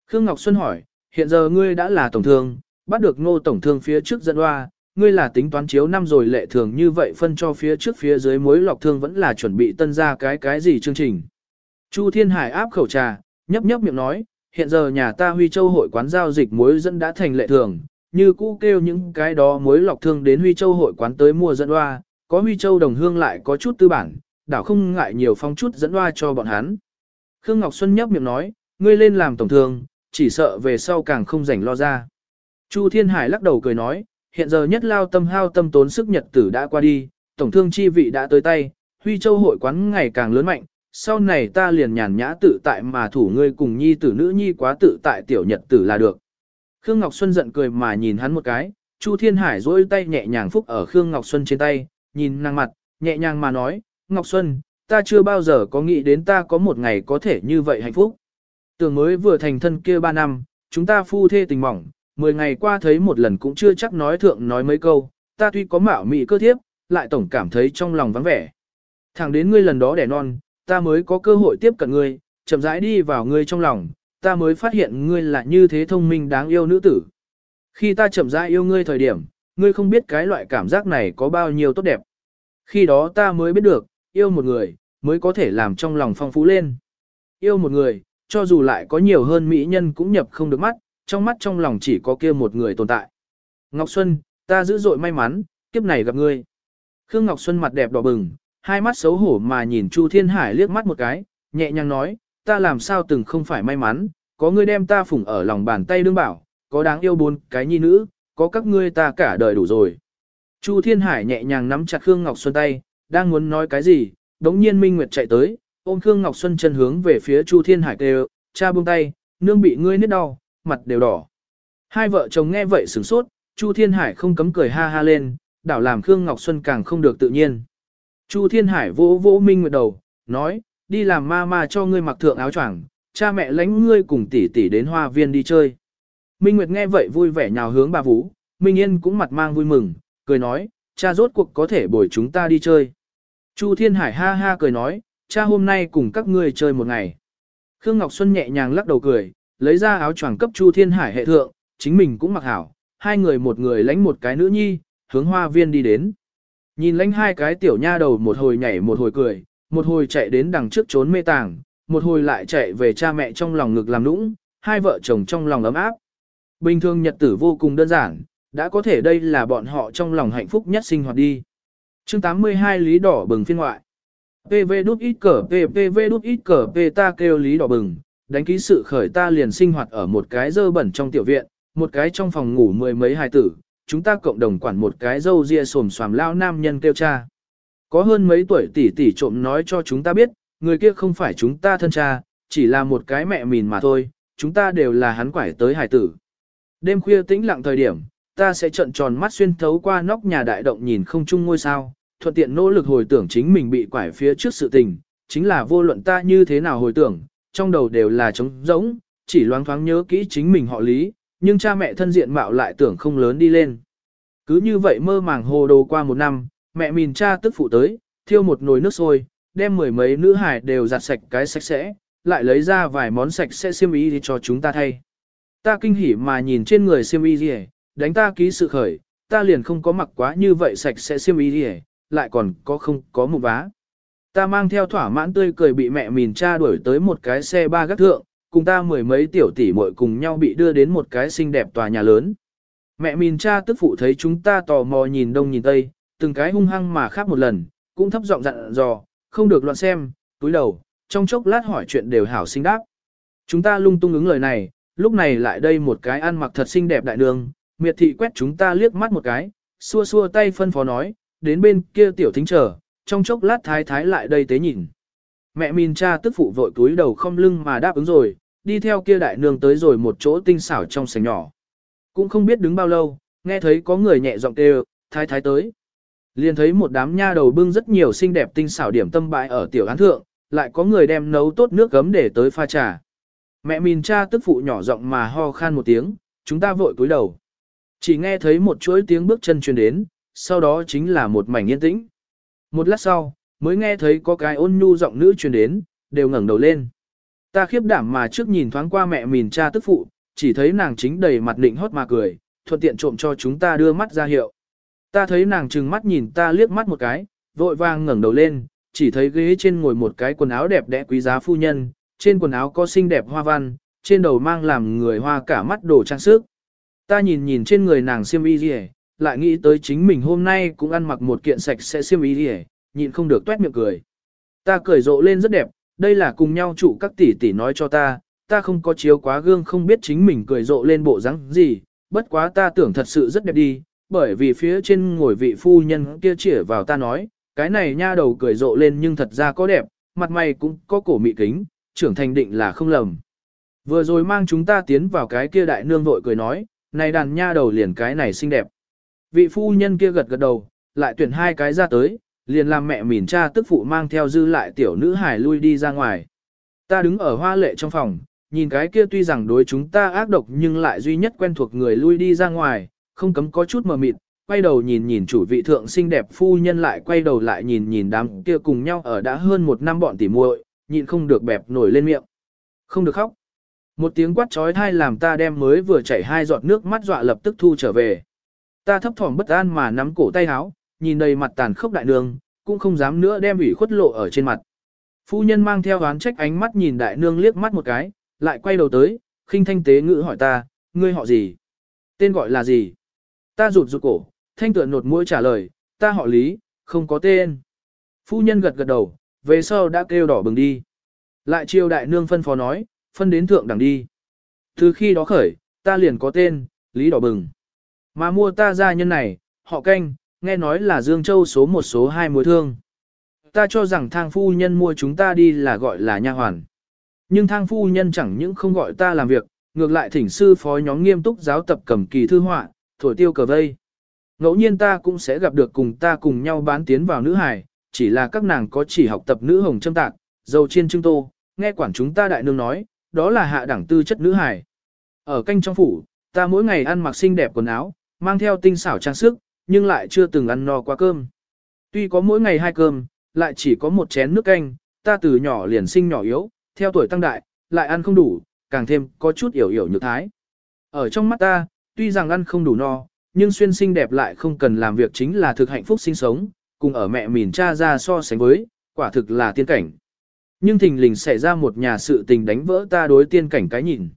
Khương Ngọc Xuân hỏi, hiện giờ ngươi đã là tổng thương, bắt được ngô tổng thương phía trước dẫn hoa, ngươi là tính toán chiếu năm rồi lệ thường như vậy phân cho phía trước phía dưới mối lọc thương vẫn là chuẩn bị tân ra cái cái gì chương trình. Chu Thiên Hải áp khẩu trà, nhấp nhấp miệng nói, hiện giờ nhà ta Huy Châu hội quán giao dịch muối dẫn đã thành lệ thường, như cũ kêu những cái đó muối lọc thương đến Huy Châu hội quán tới mua dẫn hoa, có Huy Châu đồng hương lại có chút tư bản, đảo không ngại nhiều phong chút dẫn hoa cho bọn hắn. Khương Ngọc Xuân nhấp miệng nói, ngươi lên làm tổng thương, chỉ sợ về sau càng không rảnh lo ra. Chu Thiên Hải lắc đầu cười nói, hiện giờ nhất lao tâm hao tâm tốn sức nhật tử đã qua đi, tổng thương chi vị đã tới tay, Huy Châu hội quán ngày càng lớn mạnh, sau này ta liền nhàn nhã tự tại mà thủ ngươi cùng nhi tử nữ nhi quá tự tại tiểu nhật tử là được. Khương Ngọc Xuân giận cười mà nhìn hắn một cái, Chu Thiên Hải duỗi tay nhẹ nhàng phúc ở Khương Ngọc Xuân trên tay, nhìn nàng mặt, nhẹ nhàng mà nói, Ngọc Xuân, ta chưa bao giờ có nghĩ đến ta có một ngày có thể như vậy hạnh phúc. Tưởng mới vừa thành thân kia ba năm, chúng ta phu thê tình mỏng, mười ngày qua thấy một lần cũng chưa chắc nói thượng nói mấy câu, ta tuy có mạo mị cơ thiếp, lại tổng cảm thấy trong lòng vắng vẻ. Thẳng đến ngươi lần đó đẻ non, ta mới có cơ hội tiếp cận ngươi, chậm rãi đi vào ngươi trong lòng, ta mới phát hiện ngươi là như thế thông minh đáng yêu nữ tử. Khi ta chậm rãi yêu ngươi thời điểm, ngươi không biết cái loại cảm giác này có bao nhiêu tốt đẹp. Khi đó ta mới biết được, yêu một người, mới có thể làm trong lòng phong phú lên. Yêu một người, cho dù lại có nhiều hơn mỹ nhân cũng nhập không được mắt, trong mắt trong lòng chỉ có kia một người tồn tại. Ngọc Xuân, ta dữ dội may mắn, kiếp này gặp ngươi. Khương Ngọc Xuân mặt đẹp đỏ bừng, hai mắt xấu hổ mà nhìn Chu Thiên Hải liếc mắt một cái, nhẹ nhàng nói, ta làm sao từng không phải may mắn, có ngươi đem ta phủng ở lòng bàn tay đương bảo, có đáng yêu bốn cái nhi nữ, có các ngươi ta cả đời đủ rồi. Chu Thiên Hải nhẹ nhàng nắm chặt Khương Ngọc Xuân tay, đang muốn nói cái gì, đống nhiên Minh Nguyệt chạy tới, ôm Khương Ngọc Xuân chân hướng về phía Chu Thiên Hải kêu, cha buông tay, nương bị ngươi nứt đau, mặt đều đỏ. Hai vợ chồng nghe vậy sửng sốt, Chu Thiên Hải không cấm cười ha ha lên, đảo làm Khương Ngọc Xuân càng không được tự nhiên. Chu Thiên Hải vỗ vỗ Minh Nguyệt đầu, nói, đi làm ma ma cho ngươi mặc thượng áo choàng, cha mẹ lánh ngươi cùng tỷ tỷ đến hoa viên đi chơi. Minh Nguyệt nghe vậy vui vẻ nhào hướng bà Vũ, Minh Yên cũng mặt mang vui mừng, cười nói, cha rốt cuộc có thể bồi chúng ta đi chơi. Chu Thiên Hải ha ha cười nói, cha hôm nay cùng các ngươi chơi một ngày. Khương Ngọc Xuân nhẹ nhàng lắc đầu cười, lấy ra áo choàng cấp Chu Thiên Hải hệ thượng, chính mình cũng mặc hảo, hai người một người lánh một cái nữ nhi, hướng hoa viên đi đến. Nhìn lánh hai cái tiểu nha đầu một hồi nhảy một hồi cười, một hồi chạy đến đằng trước trốn mê tàng, một hồi lại chạy về cha mẹ trong lòng ngực làm nũng, hai vợ chồng trong lòng ấm áp. Bình thường nhật tử vô cùng đơn giản, đã có thể đây là bọn họ trong lòng hạnh phúc nhất sinh hoạt đi. chương 82 Lý Đỏ bừng phiên ngoại. PV đút ít cờ PPV đút ít cờ P ta kêu Lý Đỏ bừng, đánh ký sự khởi ta liền sinh hoạt ở một cái dơ bẩn trong tiểu viện, một cái trong phòng ngủ mười mấy hài tử, chúng ta cộng đồng quản một cái dâu ria sồm xoàm lao nam nhân kêu cha. Có hơn mấy tuổi tỷ tỷ trộm nói cho chúng ta biết, người kia không phải chúng ta thân cha, chỉ là một cái mẹ mìn mà thôi, chúng ta đều là hắn quải tới hải tử. Đêm khuya tĩnh lặng thời điểm, ta sẽ trận tròn mắt xuyên thấu qua nóc nhà đại động nhìn không chung ngôi sao, thuận tiện nỗ lực hồi tưởng chính mình bị quải phía trước sự tình, chính là vô luận ta như thế nào hồi tưởng, trong đầu đều là trống rỗng, chỉ loáng thoáng nhớ kỹ chính mình họ lý, nhưng cha mẹ thân diện mạo lại tưởng không lớn đi lên. Cứ như vậy mơ màng hồ đồ qua một năm, mẹ mìn cha tức phụ tới, thiêu một nồi nước sôi, đem mười mấy nữ hải đều giặt sạch cái sạch sẽ, lại lấy ra vài món sạch sẽ xiêm y cho chúng ta thay. Ta kinh hỉ mà nhìn trên người xiêm y gì, đánh ta ký sự khởi, ta liền không có mặc quá như vậy sạch sẽ xiêm y gì, lại còn có không có một vá. Ta mang theo thỏa mãn tươi cười bị mẹ mìn cha đuổi tới một cái xe ba gác thượng, cùng ta mười mấy tiểu tỷ muội cùng nhau bị đưa đến một cái xinh đẹp tòa nhà lớn. Mẹ mìn cha tức phụ thấy chúng ta tò mò nhìn đông nhìn tây, từng cái hung hăng mà khác một lần, cũng thấp giọng dặn dò, không được loạn xem, túi đầu, trong chốc lát hỏi chuyện đều hảo sinh đáp. Chúng ta lung tung ứng lời này, lúc này lại đây một cái ăn mặc thật xinh đẹp đại đường, miệt thị quét chúng ta liếc mắt một cái, xua xua tay phân phó nói, đến bên kia tiểu thính chờ, trong chốc lát thái thái lại đây tế nhìn. Mẹ min cha tức phụ vội túi đầu không lưng mà đáp ứng rồi, đi theo kia đại nương tới rồi một chỗ tinh xảo trong sảnh nhỏ. Cũng không biết đứng bao lâu, nghe thấy có người nhẹ giọng kêu, thái thái tới. Liền thấy một đám nha đầu bưng rất nhiều xinh đẹp tinh xảo điểm tâm bại ở tiểu án thượng, lại có người đem nấu tốt nước gấm để tới pha trà. Mẹ mìn cha tức phụ nhỏ giọng mà ho khan một tiếng, chúng ta vội cúi đầu. Chỉ nghe thấy một chuỗi tiếng bước chân truyền đến, sau đó chính là một mảnh yên tĩnh. Một lát sau, mới nghe thấy có cái ôn nhu giọng nữ truyền đến, đều ngẩng đầu lên. Ta khiếp đảm mà trước nhìn thoáng qua mẹ mìn cha tức phụ, chỉ thấy nàng chính đầy mặt định hót mà cười, thuận tiện trộm cho chúng ta đưa mắt ra hiệu. Ta thấy nàng trừng mắt nhìn ta liếc mắt một cái, vội vàng ngẩng đầu lên, chỉ thấy ghế trên ngồi một cái quần áo đẹp đẽ quý giá phu nhân, trên quần áo có xinh đẹp hoa văn, trên đầu mang làm người hoa cả mắt đồ trang sức. Ta nhìn nhìn trên người nàng xiêm y rìa, lại nghĩ tới chính mình hôm nay cũng ăn mặc một kiện sạch sẽ xiêm y rìa, nhịn không được tuét miệng cười. Ta cười rộ lên rất đẹp, đây là cùng nhau trụ các tỷ tỷ nói cho ta, ta không có chiếu quá gương không biết chính mình cười rộ lên bộ dáng gì, bất quá ta tưởng thật sự rất đẹp đi, bởi vì phía trên ngồi vị phu nhân kia chỉ vào ta nói, cái này nha đầu cười rộ lên nhưng thật ra có đẹp, mặt mày cũng có cổ mị kính, trưởng thành định là không lầm. Vừa rồi mang chúng ta tiến vào cái kia đại nương vội cười nói, này đàn nha đầu liền cái này xinh đẹp. Vị phu nhân kia gật gật đầu, lại tuyển hai cái ra tới, liền làm mẹ mỉn cha tức phụ mang theo dư lại tiểu nữ hải lui đi ra ngoài. Ta đứng ở hoa lệ trong phòng, nhìn cái kia tuy rằng đối chúng ta ác độc nhưng lại duy nhất quen thuộc người lui đi ra ngoài, không cấm có chút mờ mịt, quay đầu nhìn nhìn chủ vị thượng xinh đẹp phu nhân lại quay đầu lại nhìn nhìn đám kia cùng nhau ở đã hơn một năm bọn tỉ muội, nhịn không được bẹp nổi lên miệng. Không được khóc. Một tiếng quát trói thai làm ta đem mới vừa chảy hai giọt nước mắt dọa lập tức thu trở về. Ta thấp thỏm bất an mà nắm cổ tay háo, nhìn đầy mặt tàn khốc đại nương, cũng không dám nữa đem ủy khuất lộ ở trên mặt. Phu nhân mang theo oán trách ánh mắt nhìn đại nương liếc mắt một cái, lại quay đầu tới, khinh thanh tế ngữ hỏi ta, ngươi họ gì? Tên gọi là gì? Ta rụt rụt cổ, thanh tựa nột mũi trả lời, ta họ lý, không có tên. Phu nhân gật gật đầu, về sau đã kêu đỏ bừng đi. Lại chiêu đại nương phân phó nói, phân đến thượng đẳng đi. Từ khi đó khởi, ta liền có tên, Lý Đỏ Bừng. Mà mua ta gia nhân này, họ canh, nghe nói là Dương Châu số một số hai mối thương. Ta cho rằng thang phu nhân mua chúng ta đi là gọi là nha hoàn. Nhưng thang phu nhân chẳng những không gọi ta làm việc, ngược lại thỉnh sư phó nhóm nghiêm túc giáo tập cầm kỳ thư họa, thổi tiêu cờ vây. Ngẫu nhiên ta cũng sẽ gặp được cùng ta cùng nhau bán tiến vào nữ hải, chỉ là các nàng có chỉ học tập nữ hồng châm tạc, dầu chiên trưng tô, nghe quản chúng ta đại nương nói, đó là hạ đẳng tư chất nữ hải. Ở canh trong phủ, ta mỗi ngày ăn mặc xinh đẹp quần áo, mang theo tinh xảo trang sức, nhưng lại chưa từng ăn no qua cơm. Tuy có mỗi ngày hai cơm, lại chỉ có một chén nước canh, ta từ nhỏ liền sinh nhỏ yếu, theo tuổi tăng đại, lại ăn không đủ, càng thêm có chút yểu yểu nhược thái. Ở trong mắt ta, tuy rằng ăn không đủ no, nhưng xuyên xinh đẹp lại không cần làm việc chính là thực hạnh phúc sinh sống, cùng ở mẹ mìn cha ra so sánh với, quả thực là tiên cảnh. Nhưng thình lình xảy ra một nhà sự tình đánh vỡ ta đối tiên cảnh cái nhìn.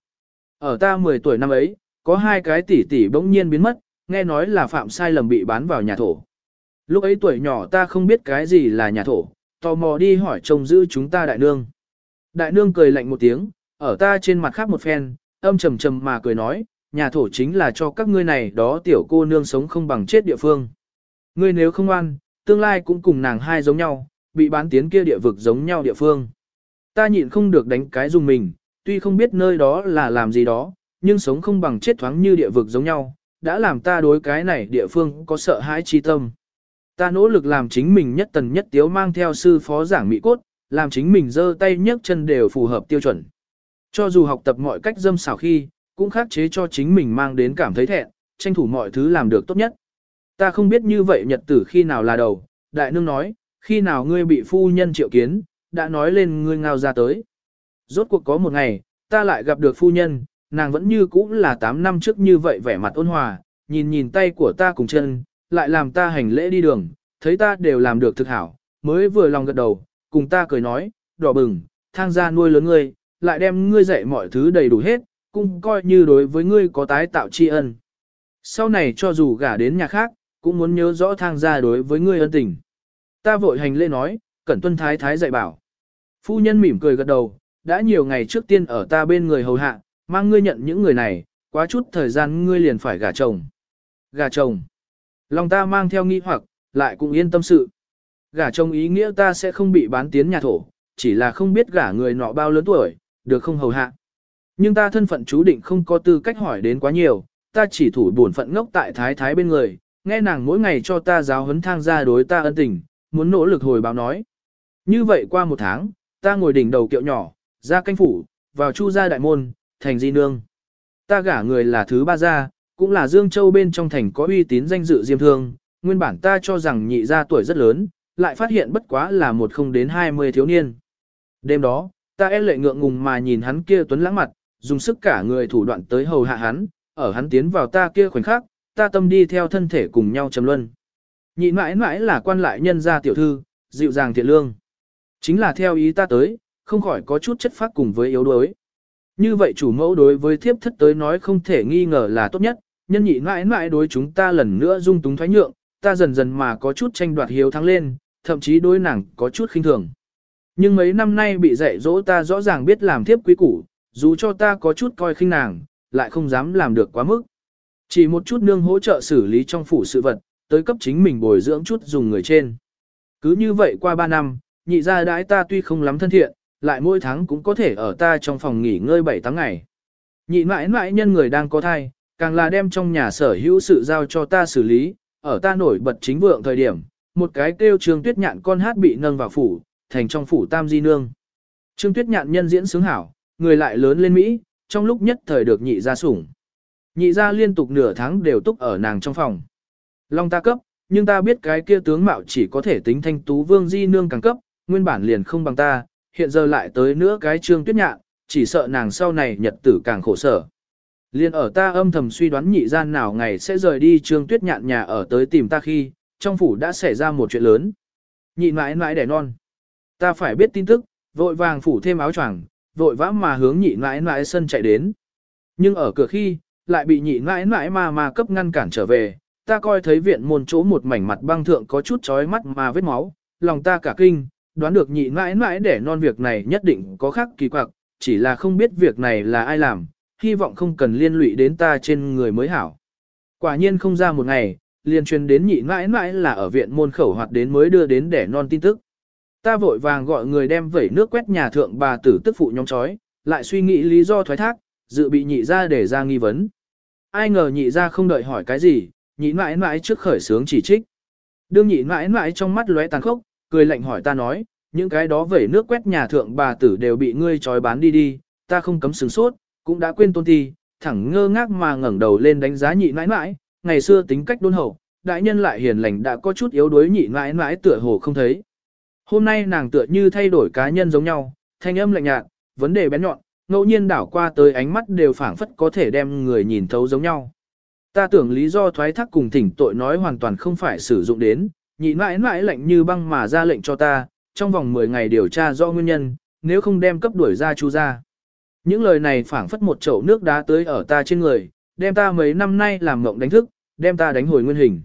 Ở ta 10 tuổi năm ấy, có hai cái tỷ tỷ bỗng nhiên biến mất, nghe nói là phạm sai lầm bị bán vào nhà thổ. Lúc ấy tuổi nhỏ ta không biết cái gì là nhà thổ, tò mò đi hỏi chồng giữ chúng ta đại nương. Đại nương cười lạnh một tiếng, ở ta trên mặt khác một phen, âm trầm trầm mà cười nói, nhà thổ chính là cho các ngươi này đó tiểu cô nương sống không bằng chết địa phương. Ngươi nếu không ăn, tương lai cũng cùng nàng hai giống nhau, bị bán tiến kia địa vực giống nhau địa phương. Ta nhịn không được đánh cái dùng mình, tuy không biết nơi đó là làm gì đó, nhưng sống không bằng chết thoáng như địa vực giống nhau, đã làm ta đối cái này địa phương có sợ hãi chi tâm. Ta nỗ lực làm chính mình nhất tần nhất tiếu mang theo sư phó giảng mỹ cốt, làm chính mình giơ tay nhấc chân đều phù hợp tiêu chuẩn. Cho dù học tập mọi cách dâm xảo khi, cũng khắc chế cho chính mình mang đến cảm thấy thẹn, tranh thủ mọi thứ làm được tốt nhất. Ta không biết như vậy nhật tử khi nào là đầu, đại nương nói, khi nào ngươi bị phu nhân triệu kiến, đã nói lên ngươi ngao ra tới. Rốt cuộc có một ngày, ta lại gặp được phu nhân, nàng vẫn như cũ là 8 năm trước như vậy vẻ mặt ôn hòa, nhìn nhìn tay của ta cùng chân, lại làm ta hành lễ đi đường, thấy ta đều làm được thực hảo, mới vừa lòng gật đầu, cùng ta cười nói, đỏ bừng, thang gia nuôi lớn ngươi, lại đem ngươi dạy mọi thứ đầy đủ hết, cũng coi như đối với ngươi có tái tạo tri ân. Sau này cho dù gả đến nhà khác, cũng muốn nhớ rõ thang gia đối với ngươi ân tình. Ta vội hành lễ nói, cẩn tuân thái thái dạy bảo. Phu nhân mỉm cười gật đầu, đã nhiều ngày trước tiên ở ta bên người hầu hạ, mang ngươi nhận những người này, quá chút thời gian ngươi liền phải gả chồng. Gả chồng. Lòng ta mang theo nghi hoặc, lại cũng yên tâm sự. Gả chồng ý nghĩa ta sẽ không bị bán tiến nhà thổ, chỉ là không biết gả người nọ bao lớn tuổi, được không hầu hạ. Nhưng ta thân phận chú định không có tư cách hỏi đến quá nhiều, ta chỉ thủ bổn phận ngốc tại thái thái bên người, nghe nàng mỗi ngày cho ta giáo huấn thang ra đối ta ân tình, muốn nỗ lực hồi báo nói. Như vậy qua một tháng, ta ngồi đỉnh đầu kiệu nhỏ, ra canh phủ, vào chu gia đại môn, thành di nương. Ta gả người là thứ ba gia, cũng là Dương Châu bên trong thành có uy tín danh dự diêm thương, nguyên bản ta cho rằng nhị gia tuổi rất lớn, lại phát hiện bất quá là một không đến hai mươi thiếu niên. Đêm đó, ta e lệ ngượng ngùng mà nhìn hắn kia tuấn lãng mặt, dùng sức cả người thủ đoạn tới hầu hạ hắn, ở hắn tiến vào ta kia khoảnh khắc, ta tâm đi theo thân thể cùng nhau trầm luân. Nhị mãi mãi là quan lại nhân gia tiểu thư, dịu dàng thiện lương. Chính là theo ý ta tới, không khỏi có chút chất phát cùng với yếu đuối. Như vậy chủ mẫu đối với thiếp thất tới nói không thể nghi ngờ là tốt nhất, nhân nhị mãi mãi đối chúng ta lần nữa dung túng thoái nhượng, ta dần dần mà có chút tranh đoạt hiếu thắng lên, thậm chí đối nàng có chút khinh thường. Nhưng mấy năm nay bị dạy dỗ ta rõ ràng biết làm thiếp quý củ, dù cho ta có chút coi khinh nàng, lại không dám làm được quá mức. Chỉ một chút nương hỗ trợ xử lý trong phủ sự vật, tới cấp chính mình bồi dưỡng chút dùng người trên. Cứ như vậy qua 3 năm, nhị gia đãi ta tuy không lắm thân thiện, lại mỗi tháng cũng có thể ở ta trong phòng nghỉ ngơi 7 tháng ngày. Nhị mãi mãi nhân người đang có thai, càng là đem trong nhà sở hữu sự giao cho ta xử lý, ở ta nổi bật chính vượng thời điểm, một cái kêu trương tuyết nhạn con hát bị nâng vào phủ, thành trong phủ tam di nương. Trương tuyết nhạn nhân diễn sướng hảo, người lại lớn lên Mỹ, trong lúc nhất thời được nhị gia sủng. Nhị gia liên tục nửa tháng đều túc ở nàng trong phòng. Long ta cấp, nhưng ta biết cái kia tướng mạo chỉ có thể tính thanh tú vương di nương càng cấp, nguyên bản liền không bằng ta, hiện giờ lại tới nữa cái trương tuyết nhạn, chỉ sợ nàng sau này nhật tử càng khổ sở. Liên ở ta âm thầm suy đoán nhị gian nào ngày sẽ rời đi trương tuyết nhạn nhà ở tới tìm ta khi, trong phủ đã xảy ra một chuyện lớn. Nhị mãi mãi đẻ non. Ta phải biết tin tức, vội vàng phủ thêm áo choàng, vội vã mà hướng nhị mãi mãi sân chạy đến. Nhưng ở cửa khi, lại bị nhị mãi mãi mà mà cấp ngăn cản trở về, ta coi thấy viện môn chỗ một mảnh mặt băng thượng có chút chói mắt mà vết máu, lòng ta cả kinh, đoán được nhị mãi mãi để non việc này nhất định có khác kỳ quặc, chỉ là không biết việc này là ai làm, hy vọng không cần liên lụy đến ta trên người mới hảo. Quả nhiên không ra một ngày, liền truyền đến nhị mãi mãi là ở viện môn khẩu hoạt đến mới đưa đến để non tin tức. Ta vội vàng gọi người đem vẩy nước quét nhà thượng bà tử tức phụ nhóm chói, lại suy nghĩ lý do thoái thác, dự bị nhị ra để ra nghi vấn. Ai ngờ nhị ra không đợi hỏi cái gì, nhị mãi mãi trước khởi sướng chỉ trích. Đương nhị mãi mãi trong mắt lóe tàn khốc, cười lạnh hỏi ta nói, những cái đó vẩy nước quét nhà thượng bà tử đều bị ngươi trói bán đi đi, ta không cấm sướng sốt, cũng đã quên tôn thi, thẳng ngơ ngác mà ngẩng đầu lên đánh giá nhị mãi mãi, ngày xưa tính cách đôn hậu, đại nhân lại hiền lành đã có chút yếu đuối nhị mãi mãi tựa hồ không thấy. Hôm nay nàng tựa như thay đổi cá nhân giống nhau, thanh âm lạnh nhạt, vấn đề bén nhọn, ngẫu nhiên đảo qua tới ánh mắt đều phảng phất có thể đem người nhìn thấu giống nhau. Ta tưởng lý do thoái thác cùng thỉnh tội nói hoàn toàn không phải sử dụng đến, nhị mãi mãi lạnh như băng mà ra lệnh cho ta, trong vòng 10 ngày điều tra do nguyên nhân, nếu không đem cấp đuổi ra chu ra. Những lời này phảng phất một chậu nước đá tới ở ta trên người, đem ta mấy năm nay làm ngộng đánh thức, đem ta đánh hồi nguyên hình.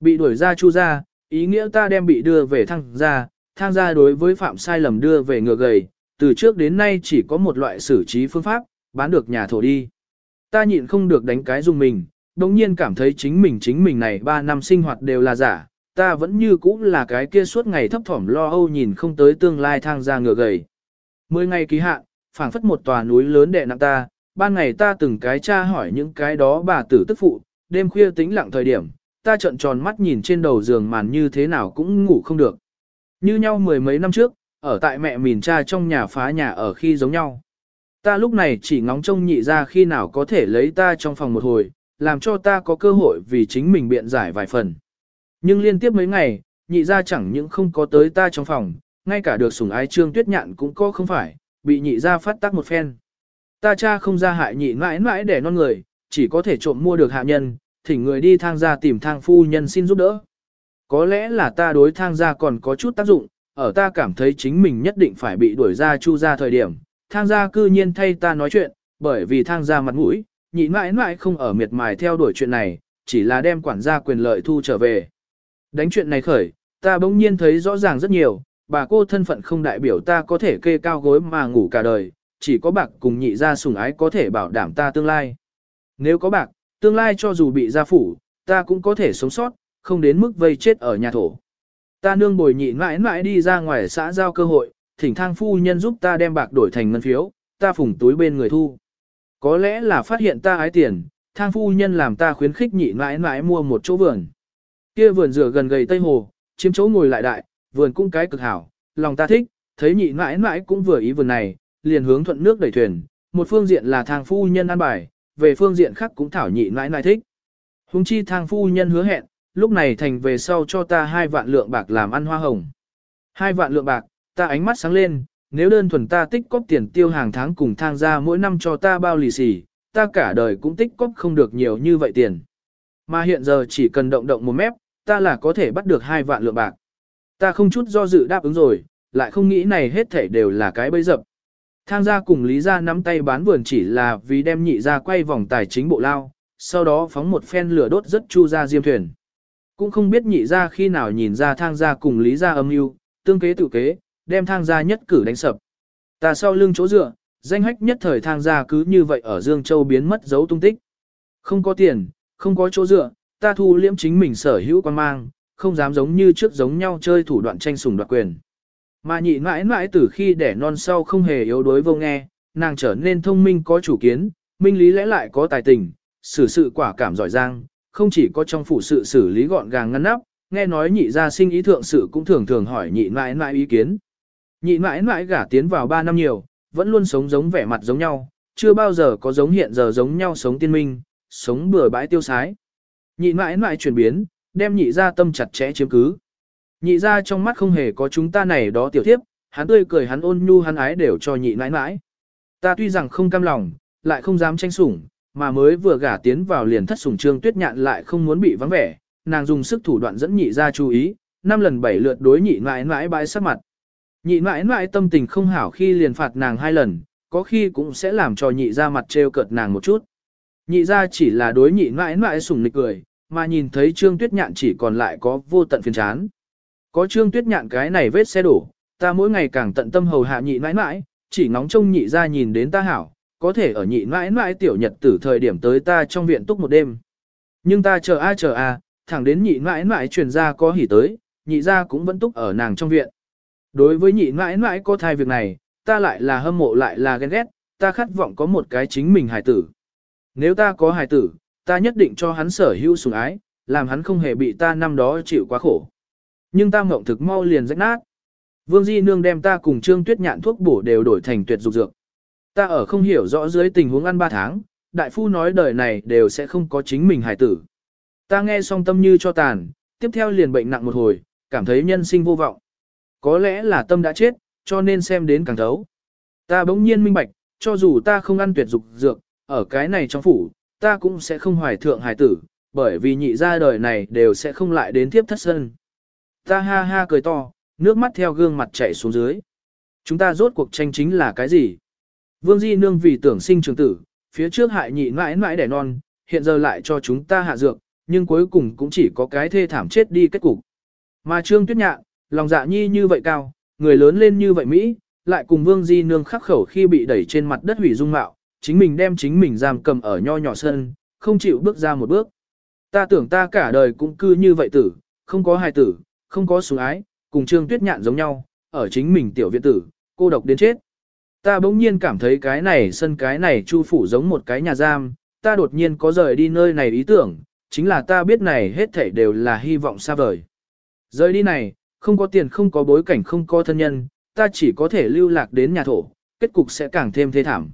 Bị đuổi ra chu ra, ý nghĩa ta đem bị đưa về thăng ra, thang ra đối với phạm sai lầm đưa về ngựa gầy, từ trước đến nay chỉ có một loại xử trí phương pháp, bán được nhà thổ đi. Ta nhịn không được đánh cái dùng mình, đồng nhiên cảm thấy chính mình chính mình này 3 năm sinh hoạt đều là giả, ta vẫn như cũ là cái kia suốt ngày thấp thỏm lo âu nhìn không tới tương lai thang ra ngựa gầy. Mười ngày ký hạn, phảng phất một tòa núi lớn đè nặng ta, ban ngày ta từng cái tra hỏi những cái đó bà tử tức phụ, đêm khuya tĩnh lặng thời điểm, ta trợn tròn mắt nhìn trên đầu giường màn như thế nào cũng ngủ không được. Như nhau mười mấy năm trước, ở tại mẹ mìn cha trong nhà phá nhà ở khi giống nhau. Ta lúc này chỉ ngóng trông nhị ra khi nào có thể lấy ta trong phòng một hồi, làm cho ta có cơ hội vì chính mình biện giải vài phần. Nhưng liên tiếp mấy ngày, nhị ra chẳng những không có tới ta trong phòng, ngay cả được sủng ái trương tuyết nhạn cũng có không phải, bị nhị ra phát tác một phen. Ta cha không ra hại nhị mãi mãi để non người, chỉ có thể trộm mua được hạ nhân, thỉnh người đi thang gia tìm thang phu nhân xin giúp đỡ. Có lẽ là ta đối thang gia còn có chút tác dụng, ở ta cảm thấy chính mình nhất định phải bị đuổi ra chu ra thời điểm, thang gia cư nhiên thay ta nói chuyện, bởi vì thang gia mặt mũi, nhị mãi mãi không ở miệt mài theo đuổi chuyện này, chỉ là đem quản gia quyền lợi thu trở về. Đánh chuyện này khởi, ta bỗng nhiên thấy rõ ràng rất nhiều, bà cô thân phận không đại biểu ta có thể kê cao gối mà ngủ cả đời, chỉ có bạc cùng nhị gia sủng ái có thể bảo đảm ta tương lai. Nếu có bạc, tương lai cho dù bị gia phủ, ta cũng có thể sống sót, không đến mức vây chết ở nhà thổ. Ta nương bồi nhị mãi mãi đi ra ngoài xã giao cơ hội, thỉnh thang phu nhân giúp ta đem bạc đổi thành ngân phiếu, ta phủng túi bên người thu. Có lẽ là phát hiện ta ái tiền, thang phu nhân làm ta khuyến khích nhị mãi mãi mua một chỗ vườn. Kia vườn rửa gần gầy Tây Hồ, chiếm chỗ ngồi lại đại, vườn cũng cái cực hảo, lòng ta thích, thấy nhị mãi mãi cũng vừa ý vườn này, liền hướng thuận nước đẩy thuyền, một phương diện là thang phu nhân ăn bài, về phương diện khác cũng thảo nhị mãi mãi thích. Hùng chi thang phu nhân hứa hẹn, lúc này thành về sau cho ta hai vạn lượng bạc làm ăn hoa hồng. Hai vạn lượng bạc, ta ánh mắt sáng lên, nếu đơn thuần ta tích cóp tiền tiêu hàng tháng cùng thang ra mỗi năm cho ta bao lì xì, ta cả đời cũng tích cóp không được nhiều như vậy tiền. Mà hiện giờ chỉ cần động động một mép, ta là có thể bắt được hai vạn lượng bạc. Ta không chút do dự đáp ứng rồi, lại không nghĩ này hết thể đều là cái bẫy dập. Thang gia cùng Lý gia nắm tay bán vườn chỉ là vì đem nhị gia quay vòng tài chính bộ lao, sau đó phóng một phen lửa đốt rất chu ra diêm thuyền. Cũng không biết nhị ra khi nào nhìn ra thang gia cùng Lý gia âm mưu, tương kế tự kế, đem thang gia nhất cử đánh sập. Ta sau lưng chỗ dựa, danh hách nhất thời thang gia cứ như vậy ở Dương Châu biến mất dấu tung tích. Không có tiền, không có chỗ dựa, ta thu liễm chính mình sở hữu quan mang, không dám giống như trước giống nhau chơi thủ đoạn tranh sủng đoạt quyền. Mà nhị mãi mãi từ khi đẻ non sau không hề yếu đuối vô nghe, nàng trở nên thông minh có chủ kiến, minh lý lẽ lại có tài tình, xử sự quả cảm giỏi giang, không chỉ có trong phủ sự xử lý gọn gàng ngăn nắp, nghe nói nhị gia sinh ý thượng sự cũng thường thường hỏi nhị mãi mãi ý kiến. Nhị mãi mãi gả tiến vào 3 năm nhiều, vẫn luôn sống giống vẻ mặt giống nhau, chưa bao giờ có giống hiện giờ giống nhau sống tiên minh, sống bừa bãi tiêu sái. Nhị mãi mãi chuyển biến, đem nhị gia tâm chặt chẽ chiếm cứ. Nhị gia trong mắt không hề có chúng ta này đó tiểu thiếp, hắn tươi cười hắn ôn nhu hắn ái đều cho nhị mãi mãi. Ta tuy rằng không cam lòng, lại không dám tranh sủng, mà mới vừa gả tiến vào liền thất sủng trương tuyết nhạn lại không muốn bị vắng vẻ, nàng dùng sức thủ đoạn dẫn nhị gia chú ý, năm lần bảy lượt đối nhị mãi mãi bãi sắc mặt. Nhị mãi mãi tâm tình không hảo khi liền phạt nàng hai lần, có khi cũng sẽ làm cho nhị gia mặt trêu cợt nàng một chút. Nhị gia chỉ là đối nhị mãi mãi sủng nịch cười, mà nhìn thấy trương tuyết nhạn chỉ còn lại có vô tận phiền chán. Có trương tuyết nhạn cái này vết xe đổ, ta mỗi ngày càng tận tâm hầu hạ nhị mãi mãi, chỉ ngóng trông nhị gia nhìn đến ta hảo, có thể ở nhị mãi mãi tiểu nhật tử thời điểm tới ta trong viện túc một đêm. Nhưng ta chờ a chờ a, thẳng đến nhị mãi mãi truyền ra có hỉ tới, nhị gia cũng vẫn túc ở nàng trong viện. Đối với nhị mãi mãi có thai việc này, ta lại là hâm mộ lại là ghen ghét, ta khát vọng có một cái chính mình hài tử. Nếu ta có hài tử, ta nhất định cho hắn sở hữu sủng ái, làm hắn không hề bị ta năm đó chịu quá khổ. Nhưng ta mộng thực mau liền rách nát. Vương Di Nương đem ta cùng Trương Tuyết Nhạn thuốc bổ đều đổi thành tuyệt dục dược. Ta ở không hiểu rõ dưới tình huống ăn 3 tháng, đại phu nói đời này đều sẽ không có chính mình hài tử. Ta nghe xong tâm như cho tàn, tiếp theo liền bệnh nặng một hồi, cảm thấy nhân sinh vô vọng. Có lẽ là tâm đã chết, cho nên xem đến càng thấu. Ta bỗng nhiên minh bạch, cho dù ta không ăn tuyệt dục dược, ở cái này trong phủ, ta cũng sẽ không hoài thượng hài tử, bởi vì nhị ra đời này đều sẽ không lại đến tiếp thất sân. Ta ha ha cười to, nước mắt theo gương mặt chảy xuống dưới. Chúng ta rốt cuộc tranh chính là cái gì? Vương Di Nương vì tưởng sinh trường tử, phía trước hại nhị mãi mãi đẻ non, hiện giờ lại cho chúng ta hạ dược, nhưng cuối cùng cũng chỉ có cái thê thảm chết đi kết cục. Mà Trương Tuyết Nhạn, lòng dạ nhi như vậy cao, người lớn lên như vậy Mỹ, lại cùng Vương Di Nương khắc khẩu khi bị đẩy trên mặt đất hủy dung mạo, chính mình đem chính mình giam cầm ở nho nhỏ sân, không chịu bước ra một bước. Ta tưởng ta cả đời cũng cư như vậy tử, không có hài tử, không có sủng ái, cùng Trương Tuyết Nhạn giống nhau, ở chính mình tiểu viện tử, cô độc đến chết. Ta bỗng nhiên cảm thấy cái này sân cái này chu phủ giống một cái nhà giam, ta đột nhiên có rời đi nơi này ý tưởng, chính là ta biết này hết thảy đều là hy vọng xa vời. Rời đi này, không có tiền không có bối cảnh không có thân nhân, ta chỉ có thể lưu lạc đến nhà thổ, kết cục sẽ càng thêm thê thảm.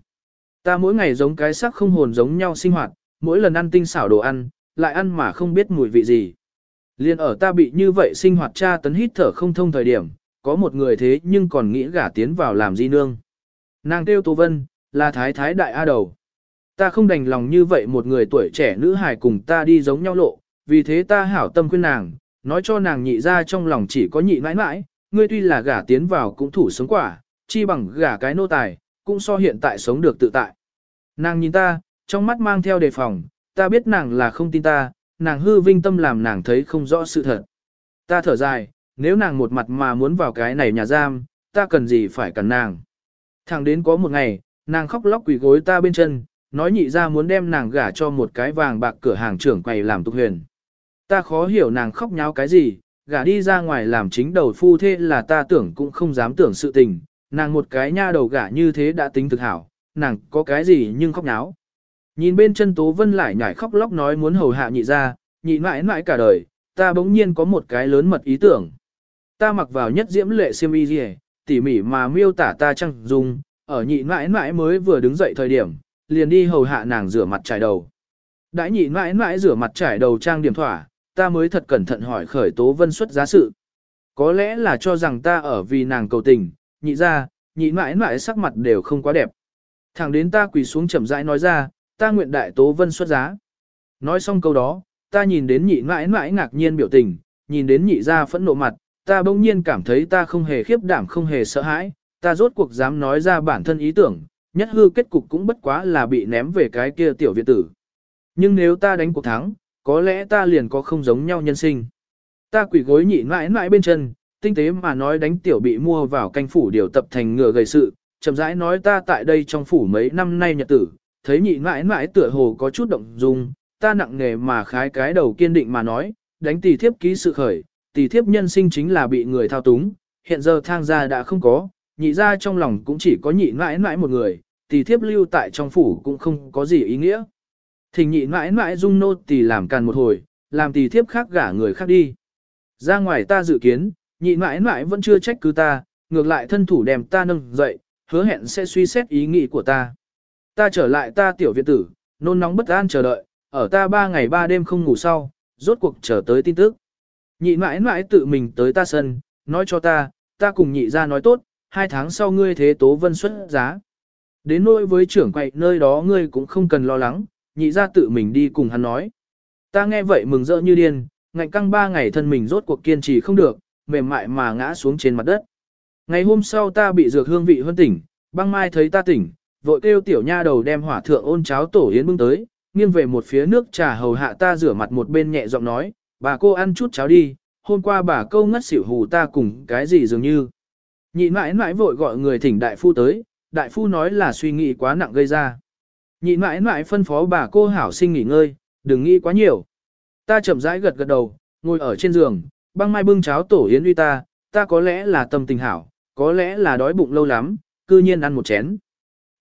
Ta mỗi ngày giống cái xác không hồn giống nhau sinh hoạt, mỗi lần ăn tinh xảo đồ ăn, lại ăn mà không biết mùi vị gì. Liên ở ta bị như vậy sinh hoạt cha tấn hít thở không thông thời điểm, có một người thế nhưng còn nghĩ gả tiến vào làm di nương. Nàng kêu Tô Vân, là thái thái đại A đầu. Ta không đành lòng như vậy một người tuổi trẻ nữ hài cùng ta đi giống nhau lộ, vì thế ta hảo tâm khuyên nàng, nói cho nàng nhị ra trong lòng chỉ có nhị mãi mãi, ngươi tuy là gả tiến vào cũng thủ sống quả, chi bằng gả cái nô tài, cũng so hiện tại sống được tự tại. Nàng nhìn ta, trong mắt mang theo đề phòng, ta biết nàng là không tin ta, nàng hư vinh tâm làm nàng thấy không rõ sự thật. Ta thở dài, nếu nàng một mặt mà muốn vào cái này nhà giam, ta cần gì phải cần nàng. Thẳng đến có một ngày, nàng khóc lóc quỳ gối ta bên chân, nói nhị ra muốn đem nàng gả cho một cái vàng bạc cửa hàng trưởng quầy làm tục huyền. Ta khó hiểu nàng khóc nháo cái gì, gả đi ra ngoài làm chính đầu phu thế là ta tưởng cũng không dám tưởng sự tình, nàng một cái nha đầu gả như thế đã tính thực hảo, nàng có cái gì nhưng khóc nháo. Nhìn bên chân Tố Vân lại nhảy khóc lóc nói muốn hầu hạ nhị ra, nhị mãi mãi cả đời, ta bỗng nhiên có một cái lớn mật ý tưởng. Ta mặc vào nhất diễm lệ xiêm y gì, tỉ mỉ mà miêu tả ta trăng dung, ở nhị mãi mãi mới vừa đứng dậy thời điểm, liền đi hầu hạ nàng rửa mặt trải đầu. Đãi nhị mãi mãi rửa mặt trải đầu trang điểm thỏa, ta mới thật cẩn thận hỏi khởi Tố Vân xuất giá sự. Có lẽ là cho rằng ta ở vì nàng cầu tình, nhị ra, nhị mãi mãi sắc mặt đều không quá đẹp. Thẳng đến ta quỳ xuống chậm rãi nói ra, ta nguyện đại Tố Vân xuất giá. Nói xong câu đó, ta nhìn đến nhị mãi mãi ngạc nhiên biểu tình, nhìn đến nhị ra phẫn nộ mặt, ta bỗng nhiên cảm thấy ta không hề khiếp đảm không hề sợ hãi, ta rốt cuộc dám nói ra bản thân ý tưởng, nhất hư kết cục cũng bất quá là bị ném về cái kia tiểu viện tử. Nhưng nếu ta đánh cuộc thắng, có lẽ ta liền có không giống nhau nhân sinh. Ta quỷ gối nhị mãi mãi bên chân, tinh tế mà nói đánh tiểu bị mua vào canh phủ điều tập thành ngựa gầy sự, chậm rãi nói ta tại đây trong phủ mấy năm nay nhật tử, thấy nhị mãi mãi tựa hồ có chút động dung, ta nặng nghề mà khái cái đầu kiên định mà nói, đánh tỷ thiếp ký sự khởi, tỷ thiếp nhân sinh chính là bị người thao túng, hiện giờ thang gia đã không có, nhị gia trong lòng cũng chỉ có nhị mãi mãi một người, tỷ thiếp lưu tại trong phủ cũng không có gì ý nghĩa. Thỉnh nhị mãi mãi dung nô tỷ làm càn một hồi, làm tỷ thiếp khác gả người khác đi. Ra ngoài ta dự kiến, nhị mãi mãi vẫn chưa trách cứ ta, ngược lại thân thủ đem ta nâng dậy, hứa hẹn sẽ suy xét ý nghĩ của ta. Ta trở lại ta tiểu viện tử, nôn nóng bất an chờ đợi, ở ta ba ngày ba đêm không ngủ sau, rốt cuộc chờ tới tin tức. Nhị mãi mãi tự mình tới ta sân, nói cho ta, ta cùng nhị ra nói tốt, hai tháng sau ngươi thế tố vân xuất giá. Đến nỗi với trưởng quậy nơi đó ngươi cũng không cần lo lắng, nhị ra tự mình đi cùng hắn nói. Ta nghe vậy mừng rỡ như điên, ngạnh căng ba ngày thân mình rốt cuộc kiên trì không được, mềm mại mà ngã xuống trên mặt đất. Ngày hôm sau ta bị dược hương vị hơn tỉnh, băng mai thấy ta tỉnh, vội kêu tiểu nha đầu đem hỏa thượng ôn cháo tổ yến bưng tới, nghiêng về một phía nước trà hầu hạ ta rửa mặt một bên nhẹ giọng nói, bà cô ăn chút cháo đi, hôm qua bà câu ngất xỉu hù ta cùng cái gì dường như. Nhị mãi mãi vội gọi người thỉnh đại phu tới, đại phu nói là suy nghĩ quá nặng gây ra. Nhị mãi mãi phân phó bà cô hảo sinh nghỉ ngơi, đừng nghĩ quá nhiều. Ta chậm rãi gật gật đầu, ngồi ở trên giường, băng mai bưng cháo tổ yến uy ta, ta có lẽ là tâm tình hảo, có lẽ là đói bụng lâu lắm, cư nhiên ăn một chén.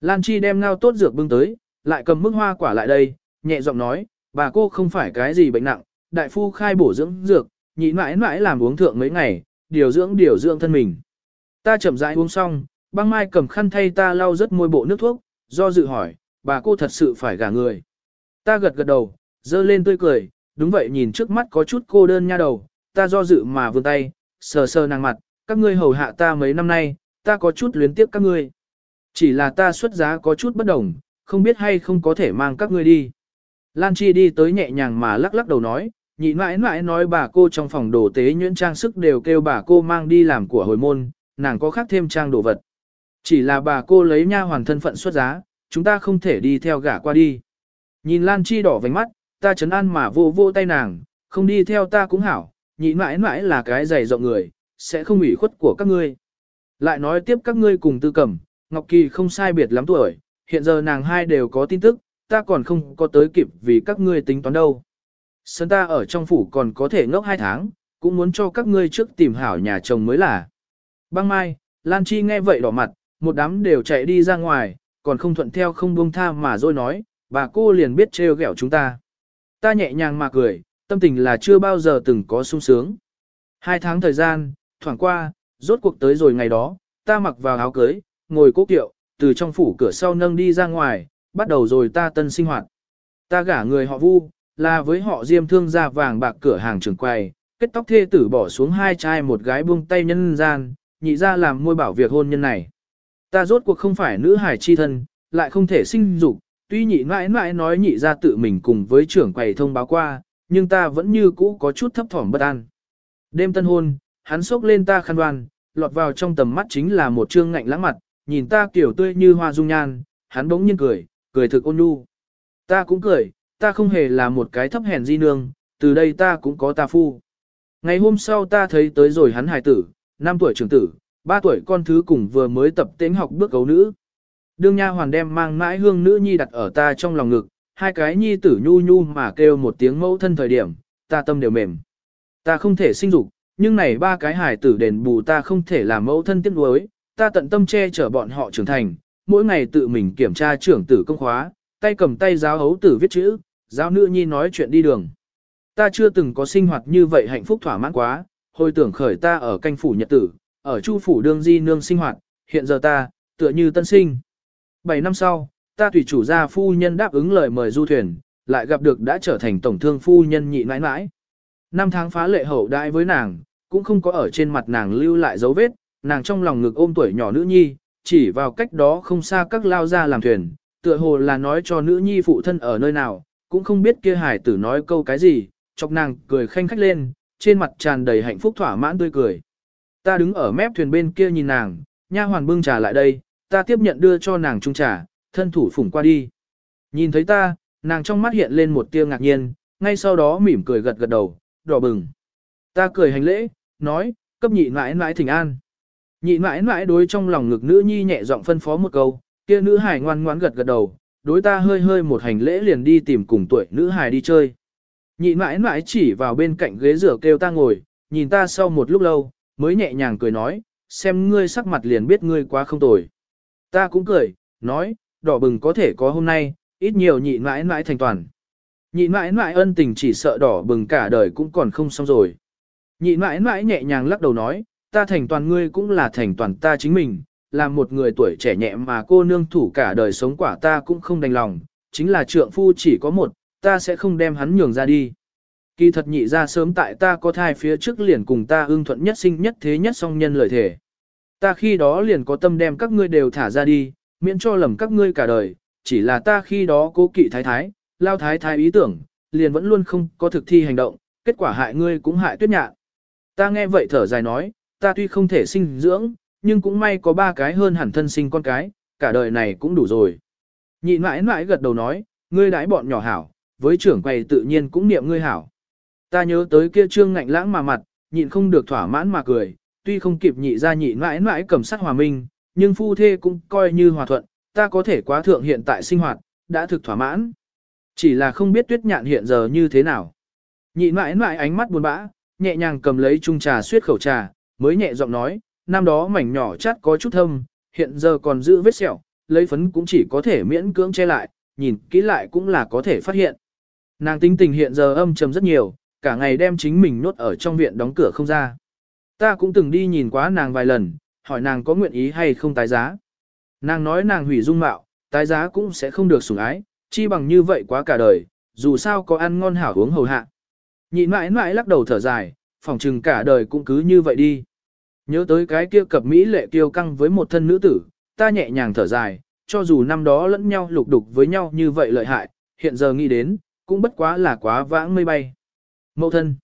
Lan Chi đem ngao tốt dược bưng tới, lại cầm mức hoa quả lại đây, nhẹ giọng nói, bà cô không phải cái gì bệnh nặng, đại phu khai bổ dưỡng dược, nhị mãi mãi làm uống thượng mấy ngày, điều dưỡng điều dưỡng thân mình. Ta chậm rãi uống xong, băng mai cầm khăn thay ta lau rất môi bộ nước thuốc, do dự hỏi, bà cô thật sự phải gả người. Ta gật gật đầu, dơ lên tươi cười, đúng vậy nhìn trước mắt có chút cô đơn nha đầu, ta do dự mà vươn tay, sờ sờ nàng mặt, các ngươi hầu hạ ta mấy năm nay, ta có chút luyến tiếc các ngươi. Chỉ là ta xuất giá có chút bất đồng, không biết hay không có thể mang các ngươi đi. Lan Chi đi tới nhẹ nhàng mà lắc lắc đầu nói, nhị mãi mãi nói bà cô trong phòng đồ tế nhuyễn trang sức đều kêu bà cô mang đi làm của hồi môn, nàng có khác thêm trang đồ vật. Chỉ là bà cô lấy nha hoàn thân phận xuất giá, chúng ta không thể đi theo gả qua đi. Nhìn Lan Chi đỏ vành mắt, ta chấn an mà vô vô tay nàng, không đi theo ta cũng hảo, nhị mãi mãi là cái dày rộng người, sẽ không ủy khuất của các ngươi. Lại nói tiếp các ngươi cùng tư cẩm, Ngọc Kỳ không sai biệt lắm tuổi, hiện giờ nàng hai đều có tin tức, ta còn không có tới kịp vì các ngươi tính toán đâu. Sơn ta ở trong phủ còn có thể ngốc hai tháng, cũng muốn cho các ngươi trước tìm hảo nhà chồng mới là. Băng Mai, Lan Chi nghe vậy đỏ mặt, một đám đều chạy đi ra ngoài, còn không thuận theo không buông tha mà rồi nói, bà cô liền biết trêu ghẹo chúng ta. Ta nhẹ nhàng mà cười, tâm tình là chưa bao giờ từng có sung sướng. Hai tháng thời gian, thoảng qua, rốt cuộc tới rồi ngày đó, ta mặc vào áo cưới, ngồi cố kiệu, từ trong phủ cửa sau nâng đi ra ngoài, bắt đầu rồi ta tân sinh hoạt. Ta gả người họ vu, là với họ diêm thương gia vàng bạc cửa hàng trường quầy, kết tóc thê tử bỏ xuống hai trai một gái buông tay nhân gian, nhị ra làm môi bảo việc hôn nhân này. Ta rốt cuộc không phải nữ hải chi thân, lại không thể sinh dục, tuy nhị mãi mãi nói nhị ra tự mình cùng với trưởng quầy thông báo qua, nhưng ta vẫn như cũ có chút thấp thỏm bất an. Đêm tân hôn, hắn sốc lên ta khăn đoan, lọt vào trong tầm mắt chính là một trương ngạnh lãng mặt, nhìn ta kiểu tươi như hoa dung nhan, hắn bỗng nhiên cười, cười thực ôn nhu. Ta cũng cười, ta không hề là một cái thấp hèn di nương, từ đây ta cũng có ta phu. Ngày hôm sau ta thấy tới rồi hắn hài tử, 5 tuổi trưởng tử, 3 tuổi con thứ cùng vừa mới tập tiếng học bước gấu nữ. Đương nha hoàn đem mang mãi hương nữ nhi đặt ở ta trong lòng ngực, hai cái nhi tử nhu nhu mà kêu một tiếng mẫu thân thời điểm, ta tâm đều mềm. Ta không thể sinh dục, nhưng này ba cái hài tử đền bù ta không thể làm mẫu thân tiếc nuối, ta tận tâm che chở bọn họ trưởng thành, mỗi ngày tự mình kiểm tra trưởng tử công khóa, tay cầm tay giáo hấu tử viết chữ, giáo nữ nhi nói chuyện đi đường. Ta chưa từng có sinh hoạt như vậy hạnh phúc thỏa mãn quá, hồi tưởng khởi ta ở canh phủ nhật tử, ở chu phủ đương di nương sinh hoạt, hiện giờ ta, tựa như tân sinh. Bảy năm sau, ta thủy chủ gia phu nhân đáp ứng lời mời du thuyền, lại gặp được đã trở thành tổng thương phu nhân nhị mãi mãi. Năm tháng phá lệ hậu đại với nàng, cũng không có ở trên mặt nàng lưu lại dấu vết, nàng trong lòng ngực ôm tuổi nhỏ nữ nhi, chỉ vào cách đó không xa các lao ra làm thuyền, tựa hồ là nói cho nữ nhi phụ thân ở nơi nào, cũng không biết kia hải tử nói câu cái gì, chọc nàng cười khanh khách lên, trên mặt tràn đầy hạnh phúc thỏa mãn tươi cười. Ta đứng ở mép thuyền bên kia nhìn nàng, nha hoàn bưng trà lại đây, ta tiếp nhận đưa cho nàng chung trà, thân thủ phủng qua đi. Nhìn thấy ta, nàng trong mắt hiện lên một tia ngạc nhiên, ngay sau đó mỉm cười gật gật đầu, đỏ bừng. Ta cười hành lễ, nói, cấp nhị mãi mãi thỉnh an. Nhị mãi mãi đối trong lòng ngực nữ nhi nhẹ giọng phân phó một câu, kia nữ hải ngoan ngoãn gật gật đầu, đối ta hơi hơi một hành lễ liền đi tìm cùng tuổi nữ hài đi chơi. Nhị mãi mãi chỉ vào bên cạnh ghế rửa kêu ta ngồi, nhìn ta sau một lúc lâu, mới nhẹ nhàng cười nói, xem ngươi sắc mặt liền biết ngươi quá không tồi. Ta cũng cười, nói, đỏ bừng có thể có hôm nay, ít nhiều nhị mãi mãi thành toàn. Nhị mãi mãi ân tình chỉ sợ đỏ bừng cả đời cũng còn không xong rồi. Nhị mãi mãi nhẹ nhàng lắc đầu nói, ta thành toàn ngươi cũng là thành toàn ta chính mình, là một người tuổi trẻ nhẹ mà cô nương thủ cả đời sống quả ta cũng không đành lòng, chính là trượng phu chỉ có một, ta sẽ không đem hắn nhường ra đi. Kỳ thật nhị ra sớm tại ta có thai phía trước liền cùng ta ưng thuận nhất sinh nhất thế nhất song nhân lời thể. Ta khi đó liền có tâm đem các ngươi đều thả ra đi, miễn cho lầm các ngươi cả đời, chỉ là ta khi đó cố kỵ thái thái, lao thái thái ý tưởng, liền vẫn luôn không có thực thi hành động, kết quả hại ngươi cũng hại tuyết nhạn. Ta nghe vậy thở dài nói, ta tuy không thể sinh dưỡng, nhưng cũng may có ba cái hơn hẳn thân sinh con cái, cả đời này cũng đủ rồi. Nhị mãi mãi gật đầu nói, ngươi đãi bọn nhỏ hảo, với trưởng quầy tự nhiên cũng niệm ngươi hảo. Ta nhớ tới kia trương ngạnh lãng mà mặt, nhịn không được thỏa mãn mà cười, tuy không kịp nhị ra nhị mãi mãi cầm sát hòa minh, nhưng phu thê cũng coi như hòa thuận, ta có thể quá thượng hiện tại sinh hoạt, đã thực thỏa mãn. Chỉ là không biết tuyết nhạn hiện giờ như thế nào. Nhị mãi mãi ánh mắt buồn bã, nhẹ nhàng cầm lấy chung trà suyết khẩu trà, mới nhẹ giọng nói, năm đó mảnh nhỏ chát có chút thâm, hiện giờ còn giữ vết sẹo, lấy phấn cũng chỉ có thể miễn cưỡng che lại, nhìn kỹ lại cũng là có thể phát hiện. Nàng tính tình hiện giờ âm trầm rất nhiều, cả ngày đem chính mình nốt ở trong viện đóng cửa không ra. Ta cũng từng đi nhìn quá nàng vài lần, hỏi nàng có nguyện ý hay không tái giá. Nàng nói nàng hủy dung mạo, tái giá cũng sẽ không được sủng ái, chi bằng như vậy quá cả đời, dù sao có ăn ngon hảo uống hầu hạ. Nhị mãi mãi lắc đầu thở dài, phòng trừng cả đời cũng cứ như vậy đi. Nhớ tới cái kia cập Mỹ lệ kiêu căng với một thân nữ tử, ta nhẹ nhàng thở dài, cho dù năm đó lẫn nhau lục đục với nhau như vậy lợi hại, hiện giờ nghĩ đến, cũng bất quá là quá vãng mây bay. Mậu thân.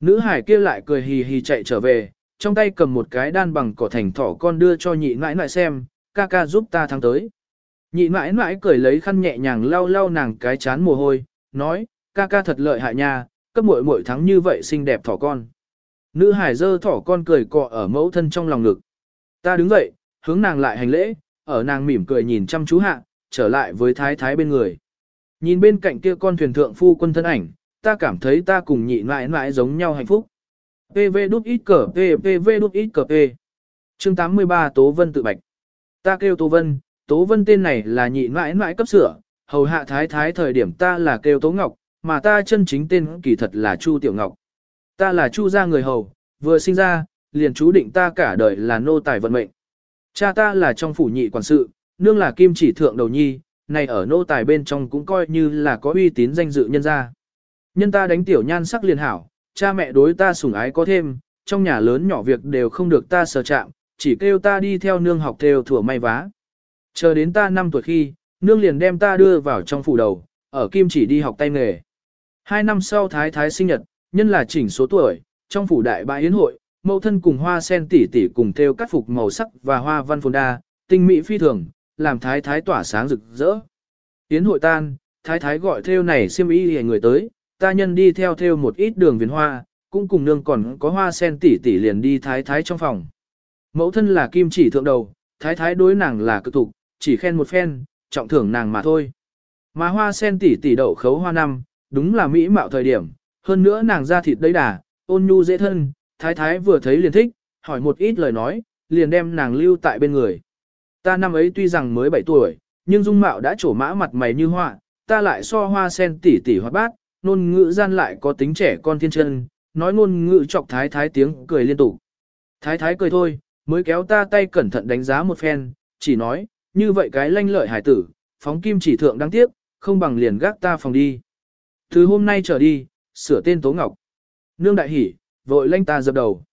Nữ hải kia lại cười hì hì chạy trở về, trong tay cầm một cái đan bằng cỏ thành thỏ con đưa cho nhị mãi mãi xem, ca ca giúp ta thắng tới. Nhị mãi mãi cười lấy khăn nhẹ nhàng lau lau nàng cái chán mồ hôi, nói, ca ca thật lợi hại nha, cấp muội muội thắng như vậy xinh đẹp thỏ con. Nữ hải dơ thỏ con cười cọ ở mẫu thân trong lòng ngực. Ta đứng dậy, hướng nàng lại hành lễ, ở nàng mỉm cười nhìn chăm chú hạ, trở lại với thái thái bên người. Nhìn bên cạnh kia con thuyền thượng phu quân thân ảnh, ta cảm thấy ta cùng nhị mãi mãi giống nhau hạnh phúc. PV đút ít cờ PV đút ít cờ P. Chương 83 Tố Vân tự bạch. Ta kêu Tố Vân, Tố Vân tên này là nhị mãi mãi cấp sửa, hầu hạ thái thái thời điểm ta là kêu Tố Ngọc, mà ta chân chính tên kỳ thật là Chu Tiểu Ngọc. Ta là Chu gia người hầu, vừa sinh ra, liền chú định ta cả đời là nô tài vận mệnh. Cha ta là trong phủ nhị quản sự, nương là kim chỉ thượng đầu nhi, này ở nô tài bên trong cũng coi như là có uy tín danh dự nhân gia. Nhân ta đánh tiểu nhan sắc liền hảo, cha mẹ đối ta sủng ái có thêm, trong nhà lớn nhỏ việc đều không được ta sờ chạm, chỉ kêu ta đi theo nương học theo thủa may vá. Chờ đến ta 5 tuổi khi, nương liền đem ta đưa vào trong phủ đầu, ở kim chỉ đi học tay nghề. Hai năm sau thái thái sinh nhật, nhân là chỉnh số tuổi, trong phủ đại bãi yến hội, mẫu thân cùng hoa sen tỉ tỉ cùng theo cắt phục màu sắc và hoa văn phồn đa, tinh mỹ phi thường, làm thái thái tỏa sáng rực rỡ. Yến hội tan, thái thái gọi theo này xiêm y hề người tới, ta nhân đi theo theo một ít đường viền hoa, cũng cùng nương còn có hoa sen tỷ tỷ liền đi thái thái trong phòng. Mẫu thân là kim chỉ thượng đầu, thái thái đối nàng là cực tục, chỉ khen một phen, trọng thưởng nàng mà thôi. Mà hoa sen tỷ tỷ đậu khấu hoa năm, đúng là mỹ mạo thời điểm, hơn nữa nàng ra thịt đấy đà, ôn nhu dễ thân, thái thái vừa thấy liền thích, hỏi một ít lời nói, liền đem nàng lưu tại bên người. Ta năm ấy tuy rằng mới 7 tuổi, nhưng dung mạo đã trổ mã mặt mày như họa, ta lại so hoa sen tỉ tỉ hoa bát, ngôn ngữ gian lại có tính trẻ con thiên chân, nói ngôn ngữ chọc thái thái tiếng cười liên tục. Thái thái cười thôi, mới kéo ta tay cẩn thận đánh giá một phen, chỉ nói, như vậy cái lanh lợi hải tử, phóng kim chỉ thượng đáng tiếc, không bằng liền gác ta phòng đi. Từ hôm nay trở đi, sửa tên Tố Ngọc. Nương đại hỉ, vội lanh ta dập đầu.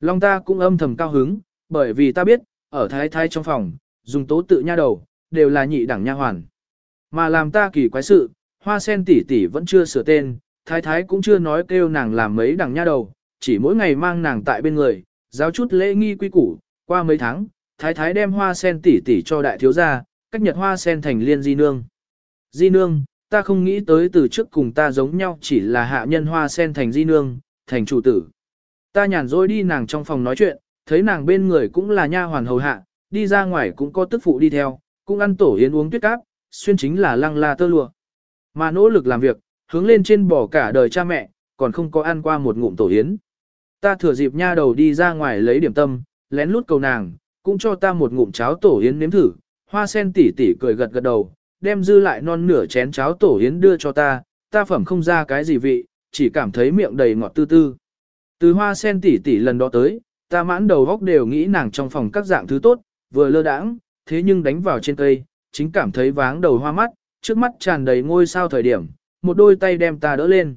Long ta cũng âm thầm cao hứng, bởi vì ta biết, ở thái thái trong phòng, dùng tố tự nha đầu, đều là nhị đẳng nha hoàn. Mà làm ta kỳ quái sự, hoa sen tỷ tỷ vẫn chưa sửa tên, thái thái cũng chưa nói kêu nàng làm mấy đẳng nha đầu, chỉ mỗi ngày mang nàng tại bên người, giáo chút lễ nghi quy củ, qua mấy tháng, thái thái đem hoa sen tỷ tỷ cho đại thiếu gia, cách nhật hoa sen thành liên di nương. Di nương, ta không nghĩ tới từ trước cùng ta giống nhau chỉ là hạ nhân hoa sen thành di nương, thành chủ tử. Ta nhàn rỗi đi nàng trong phòng nói chuyện, thấy nàng bên người cũng là nha hoàn hầu hạ, đi ra ngoài cũng có tức phụ đi theo, cũng ăn tổ yến uống tuyết cáp, xuyên chính là lăng la tơ lụa. Mà nỗ lực làm việc, hướng lên trên bỏ cả đời cha mẹ, còn không có ăn qua một ngụm tổ yến. Ta thừa dịp nha đầu đi ra ngoài lấy điểm tâm, lén lút cầu nàng, cũng cho ta một ngụm cháo tổ yến nếm thử, hoa sen tỉ tỉ cười gật gật đầu, đem dư lại non nửa chén cháo tổ yến đưa cho ta, ta phẩm không ra cái gì vị, chỉ cảm thấy miệng đầy ngọt tư tư. Từ hoa sen tỉ tỉ lần đó tới, ta mãn đầu góc đều nghĩ nàng trong phòng các dạng thứ tốt, vừa lơ đãng, thế nhưng đánh vào trên cây, chính cảm thấy váng đầu hoa mắt, trước mắt tràn đầy ngôi sao thời điểm, một đôi tay đem ta đỡ lên.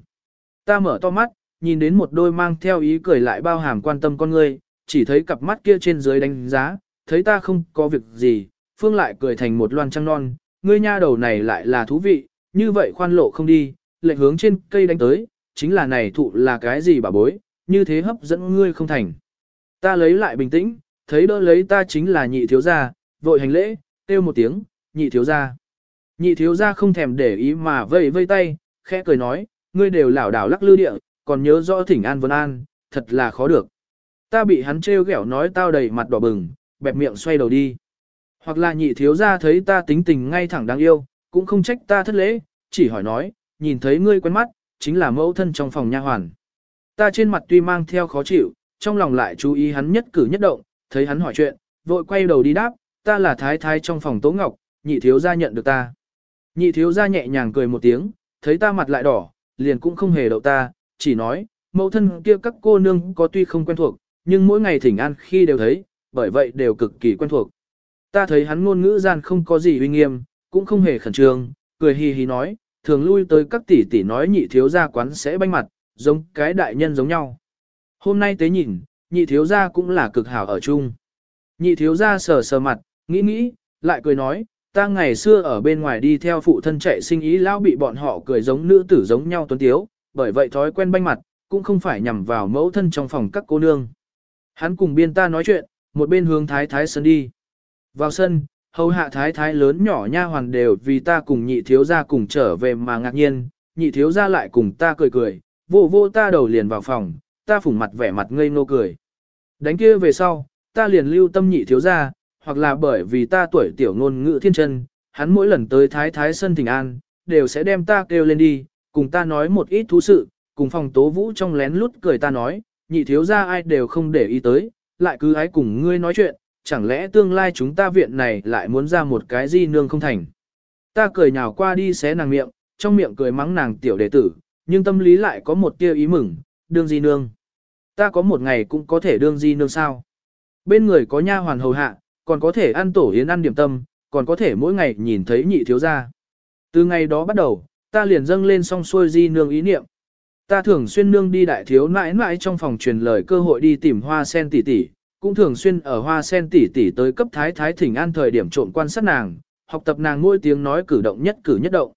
Ta mở to mắt, nhìn đến một đôi mang theo ý cười lại bao hàm quan tâm con ngươi, chỉ thấy cặp mắt kia trên dưới đánh giá, thấy ta không có việc gì, Phương lại cười thành một loan trăng non, ngươi nha đầu này lại là thú vị, như vậy khoan lộ không đi, lệnh hướng trên cây đánh tới, chính là này thụ là cái gì bà bối, như thế hấp dẫn ngươi không thành. Ta lấy lại bình tĩnh, thấy đỡ lấy ta chính là nhị thiếu gia, vội hành lễ, kêu một tiếng, nhị thiếu gia. Nhị thiếu gia không thèm để ý mà vây vây tay, khẽ cười nói, ngươi đều lảo đảo lắc lư địa, còn nhớ rõ thỉnh an vân an, thật là khó được. Ta bị hắn trêu ghẹo nói tao đầy mặt đỏ bừng, bẹp miệng xoay đầu đi. Hoặc là nhị thiếu gia thấy ta tính tình ngay thẳng đáng yêu, cũng không trách ta thất lễ, chỉ hỏi nói, nhìn thấy ngươi quen mắt, chính là mẫu thân trong phòng nha hoàn. Ta trên mặt tuy mang theo khó chịu, trong lòng lại chú ý hắn nhất cử nhất động, thấy hắn hỏi chuyện, vội quay đầu đi đáp, ta là thái thái trong phòng tố ngọc, nhị thiếu gia nhận được ta. Nhị thiếu gia nhẹ nhàng cười một tiếng, thấy ta mặt lại đỏ, liền cũng không hề đậu ta, chỉ nói, mẫu thân kia các cô nương có tuy không quen thuộc, nhưng mỗi ngày thỉnh an khi đều thấy, bởi vậy đều cực kỳ quen thuộc. Ta thấy hắn ngôn ngữ gian không có gì uy nghiêm, cũng không hề khẩn trương, cười hì hì nói, thường lui tới các tỷ tỷ nói nhị thiếu gia quán sẽ banh mặt, giống cái đại nhân giống nhau. Hôm nay tế nhìn, nhị thiếu gia cũng là cực hảo ở chung. Nhị thiếu gia sờ sờ mặt, nghĩ nghĩ, lại cười nói, ta ngày xưa ở bên ngoài đi theo phụ thân chạy sinh ý lão bị bọn họ cười giống nữ tử giống nhau tuấn tiếu, bởi vậy thói quen banh mặt, cũng không phải nhằm vào mẫu thân trong phòng các cô nương. Hắn cùng biên ta nói chuyện, một bên hướng thái thái sân đi. Vào sân, hầu hạ thái thái lớn nhỏ nha hoàn đều vì ta cùng nhị thiếu gia cùng trở về mà ngạc nhiên, nhị thiếu gia lại cùng ta cười cười, vô vô ta đầu liền vào phòng, ta phủng mặt vẻ mặt ngây ngô cười. Đánh kia về sau, ta liền lưu tâm nhị thiếu gia, hoặc là bởi vì ta tuổi tiểu ngôn ngữ thiên chân, hắn mỗi lần tới thái thái sân thỉnh an, đều sẽ đem ta kêu lên đi, cùng ta nói một ít thú sự, cùng phòng tố vũ trong lén lút cười ta nói, nhị thiếu gia ai đều không để ý tới, lại cứ ái cùng ngươi nói chuyện, chẳng lẽ tương lai chúng ta viện này lại muốn ra một cái di nương không thành. Ta cười nhào qua đi xé nàng miệng, trong miệng cười mắng nàng tiểu đệ tử, nhưng tâm lý lại có một tia ý mừng, đương di nương. Ta có một ngày cũng có thể đương di nương sao. Bên người có nha hoàn hầu hạ, còn có thể ăn tổ yến ăn điểm tâm, còn có thể mỗi ngày nhìn thấy nhị thiếu gia. Từ ngày đó bắt đầu, ta liền dâng lên song xuôi di nương ý niệm. Ta thường xuyên nương đi đại thiếu nãi nãi trong phòng truyền lời cơ hội đi tìm hoa sen tỷ tỷ, cũng thường xuyên ở hoa sen tỷ tỷ tới cấp thái thái thỉnh an thời điểm trộn quan sát nàng, học tập nàng ngôi tiếng nói cử động nhất cử nhất động.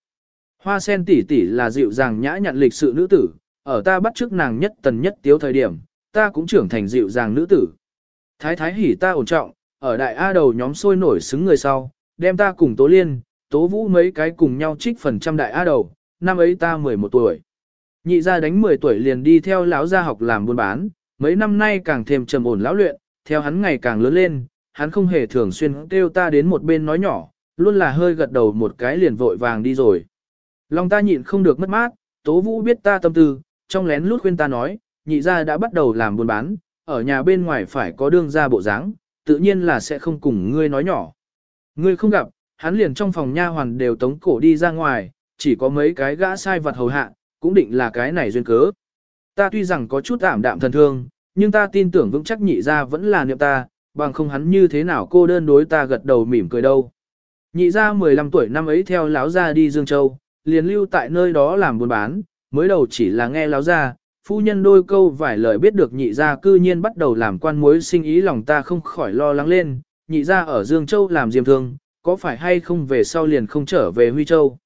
Hoa sen tỷ tỷ là dịu dàng nhã nhặn lịch sự nữ tử, ở ta bắt trước nàng nhất tần nhất tiếu thời điểm, ta cũng trưởng thành dịu dàng nữ tử. Thái thái hỉ ta ổn trọng, ở đại A đầu nhóm sôi nổi xứng người sau, đem ta cùng Tố Liên, Tố Vũ mấy cái cùng nhau trích phần trăm đại A đầu, năm ấy ta 11 tuổi. Nhị gia đánh 10 tuổi liền đi theo lão gia học làm buôn bán, mấy năm nay càng thêm trầm ổn lão luyện, theo hắn ngày càng lớn lên, hắn không hề thường xuyên kêu ta đến một bên nói nhỏ, luôn là hơi gật đầu một cái liền vội vàng đi rồi. Lòng ta nhịn không được mất mát, Tố Vũ biết ta tâm tư, trong lén lút khuyên ta nói, nhị gia đã bắt đầu làm buôn bán, ở nhà bên ngoài phải có đương gia bộ dáng, tự nhiên là sẽ không cùng ngươi nói nhỏ. Ngươi không gặp, hắn liền trong phòng nha hoàn đều tống cổ đi ra ngoài, chỉ có mấy cái gã sai vật hầu hạ, cũng định là cái này duyên cớ. Ta tuy rằng có chút ảm đạm thần thương, nhưng ta tin tưởng vững chắc nhị gia vẫn là niệm ta, bằng không hắn như thế nào cô đơn đối ta gật đầu mỉm cười đâu. Nhị gia 15 tuổi năm ấy theo láo gia đi Dương Châu, liền lưu tại nơi đó làm buôn bán, mới đầu chỉ là nghe láo gia, phu nhân đôi câu vài lời biết được nhị gia cư nhiên bắt đầu làm quan mối sinh ý lòng ta không khỏi lo lắng lên, nhị gia ở Dương Châu làm diêm thương, có phải hay không về sau liền không trở về Huy Châu.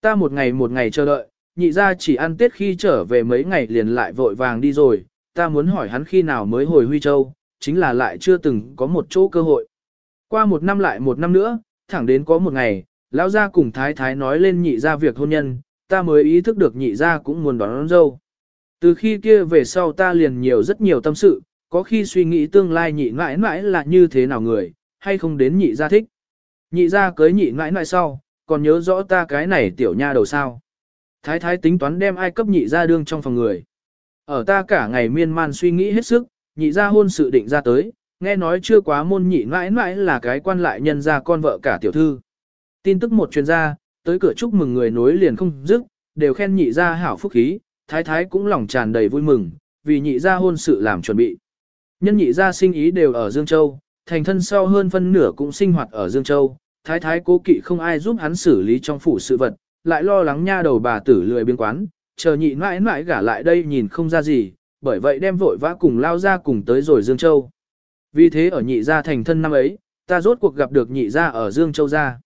Ta một ngày một ngày chờ đợi, nhị gia chỉ ăn tết khi trở về mấy ngày liền lại vội vàng đi rồi, ta muốn hỏi hắn khi nào mới hồi Huy Châu, chính là lại chưa từng có một chỗ cơ hội. Qua một năm lại một năm nữa, thẳng đến có một ngày, lão gia cùng thái thái nói lên nhị gia việc hôn nhân, ta mới ý thức được nhị gia cũng muốn đón, đón dâu. Từ khi kia về sau ta liền nhiều rất nhiều tâm sự, có khi suy nghĩ tương lai nhị mãi mãi là như thế nào người, hay không đến nhị gia thích. Nhị gia cưới nhị mãi mãi sau, còn nhớ rõ ta cái này tiểu nha đầu sao. Thái thái tính toán đem ai cấp nhị gia đương trong phòng người. Ở ta cả ngày miên man suy nghĩ hết sức, nhị gia hôn sự định ra tới, nghe nói chưa quá môn nhị mãi mãi là cái quan lại nhân gia con vợ cả tiểu thư. Tin tức một chuyên gia, tới cửa chúc mừng người nối liền không dứt, đều khen nhị gia hảo phúc khí, thái thái cũng lòng tràn đầy vui mừng, vì nhị gia hôn sự làm chuẩn bị. Nhân nhị gia sinh ý đều ở Dương Châu, thành thân sau hơn phân nửa cũng sinh hoạt ở Dương Châu, thái thái cố kỵ không ai giúp hắn xử lý trong phủ sự vật, lại lo lắng nha đầu bà tử lười biếng quán, chờ nhị mãi mãi gả lại đây nhìn không ra gì, bởi vậy đem vội vã cùng lao ra cùng tới rồi Dương Châu. Vì thế ở nhị gia thành thân năm ấy, ta rốt cuộc gặp được nhị gia ở Dương Châu gia.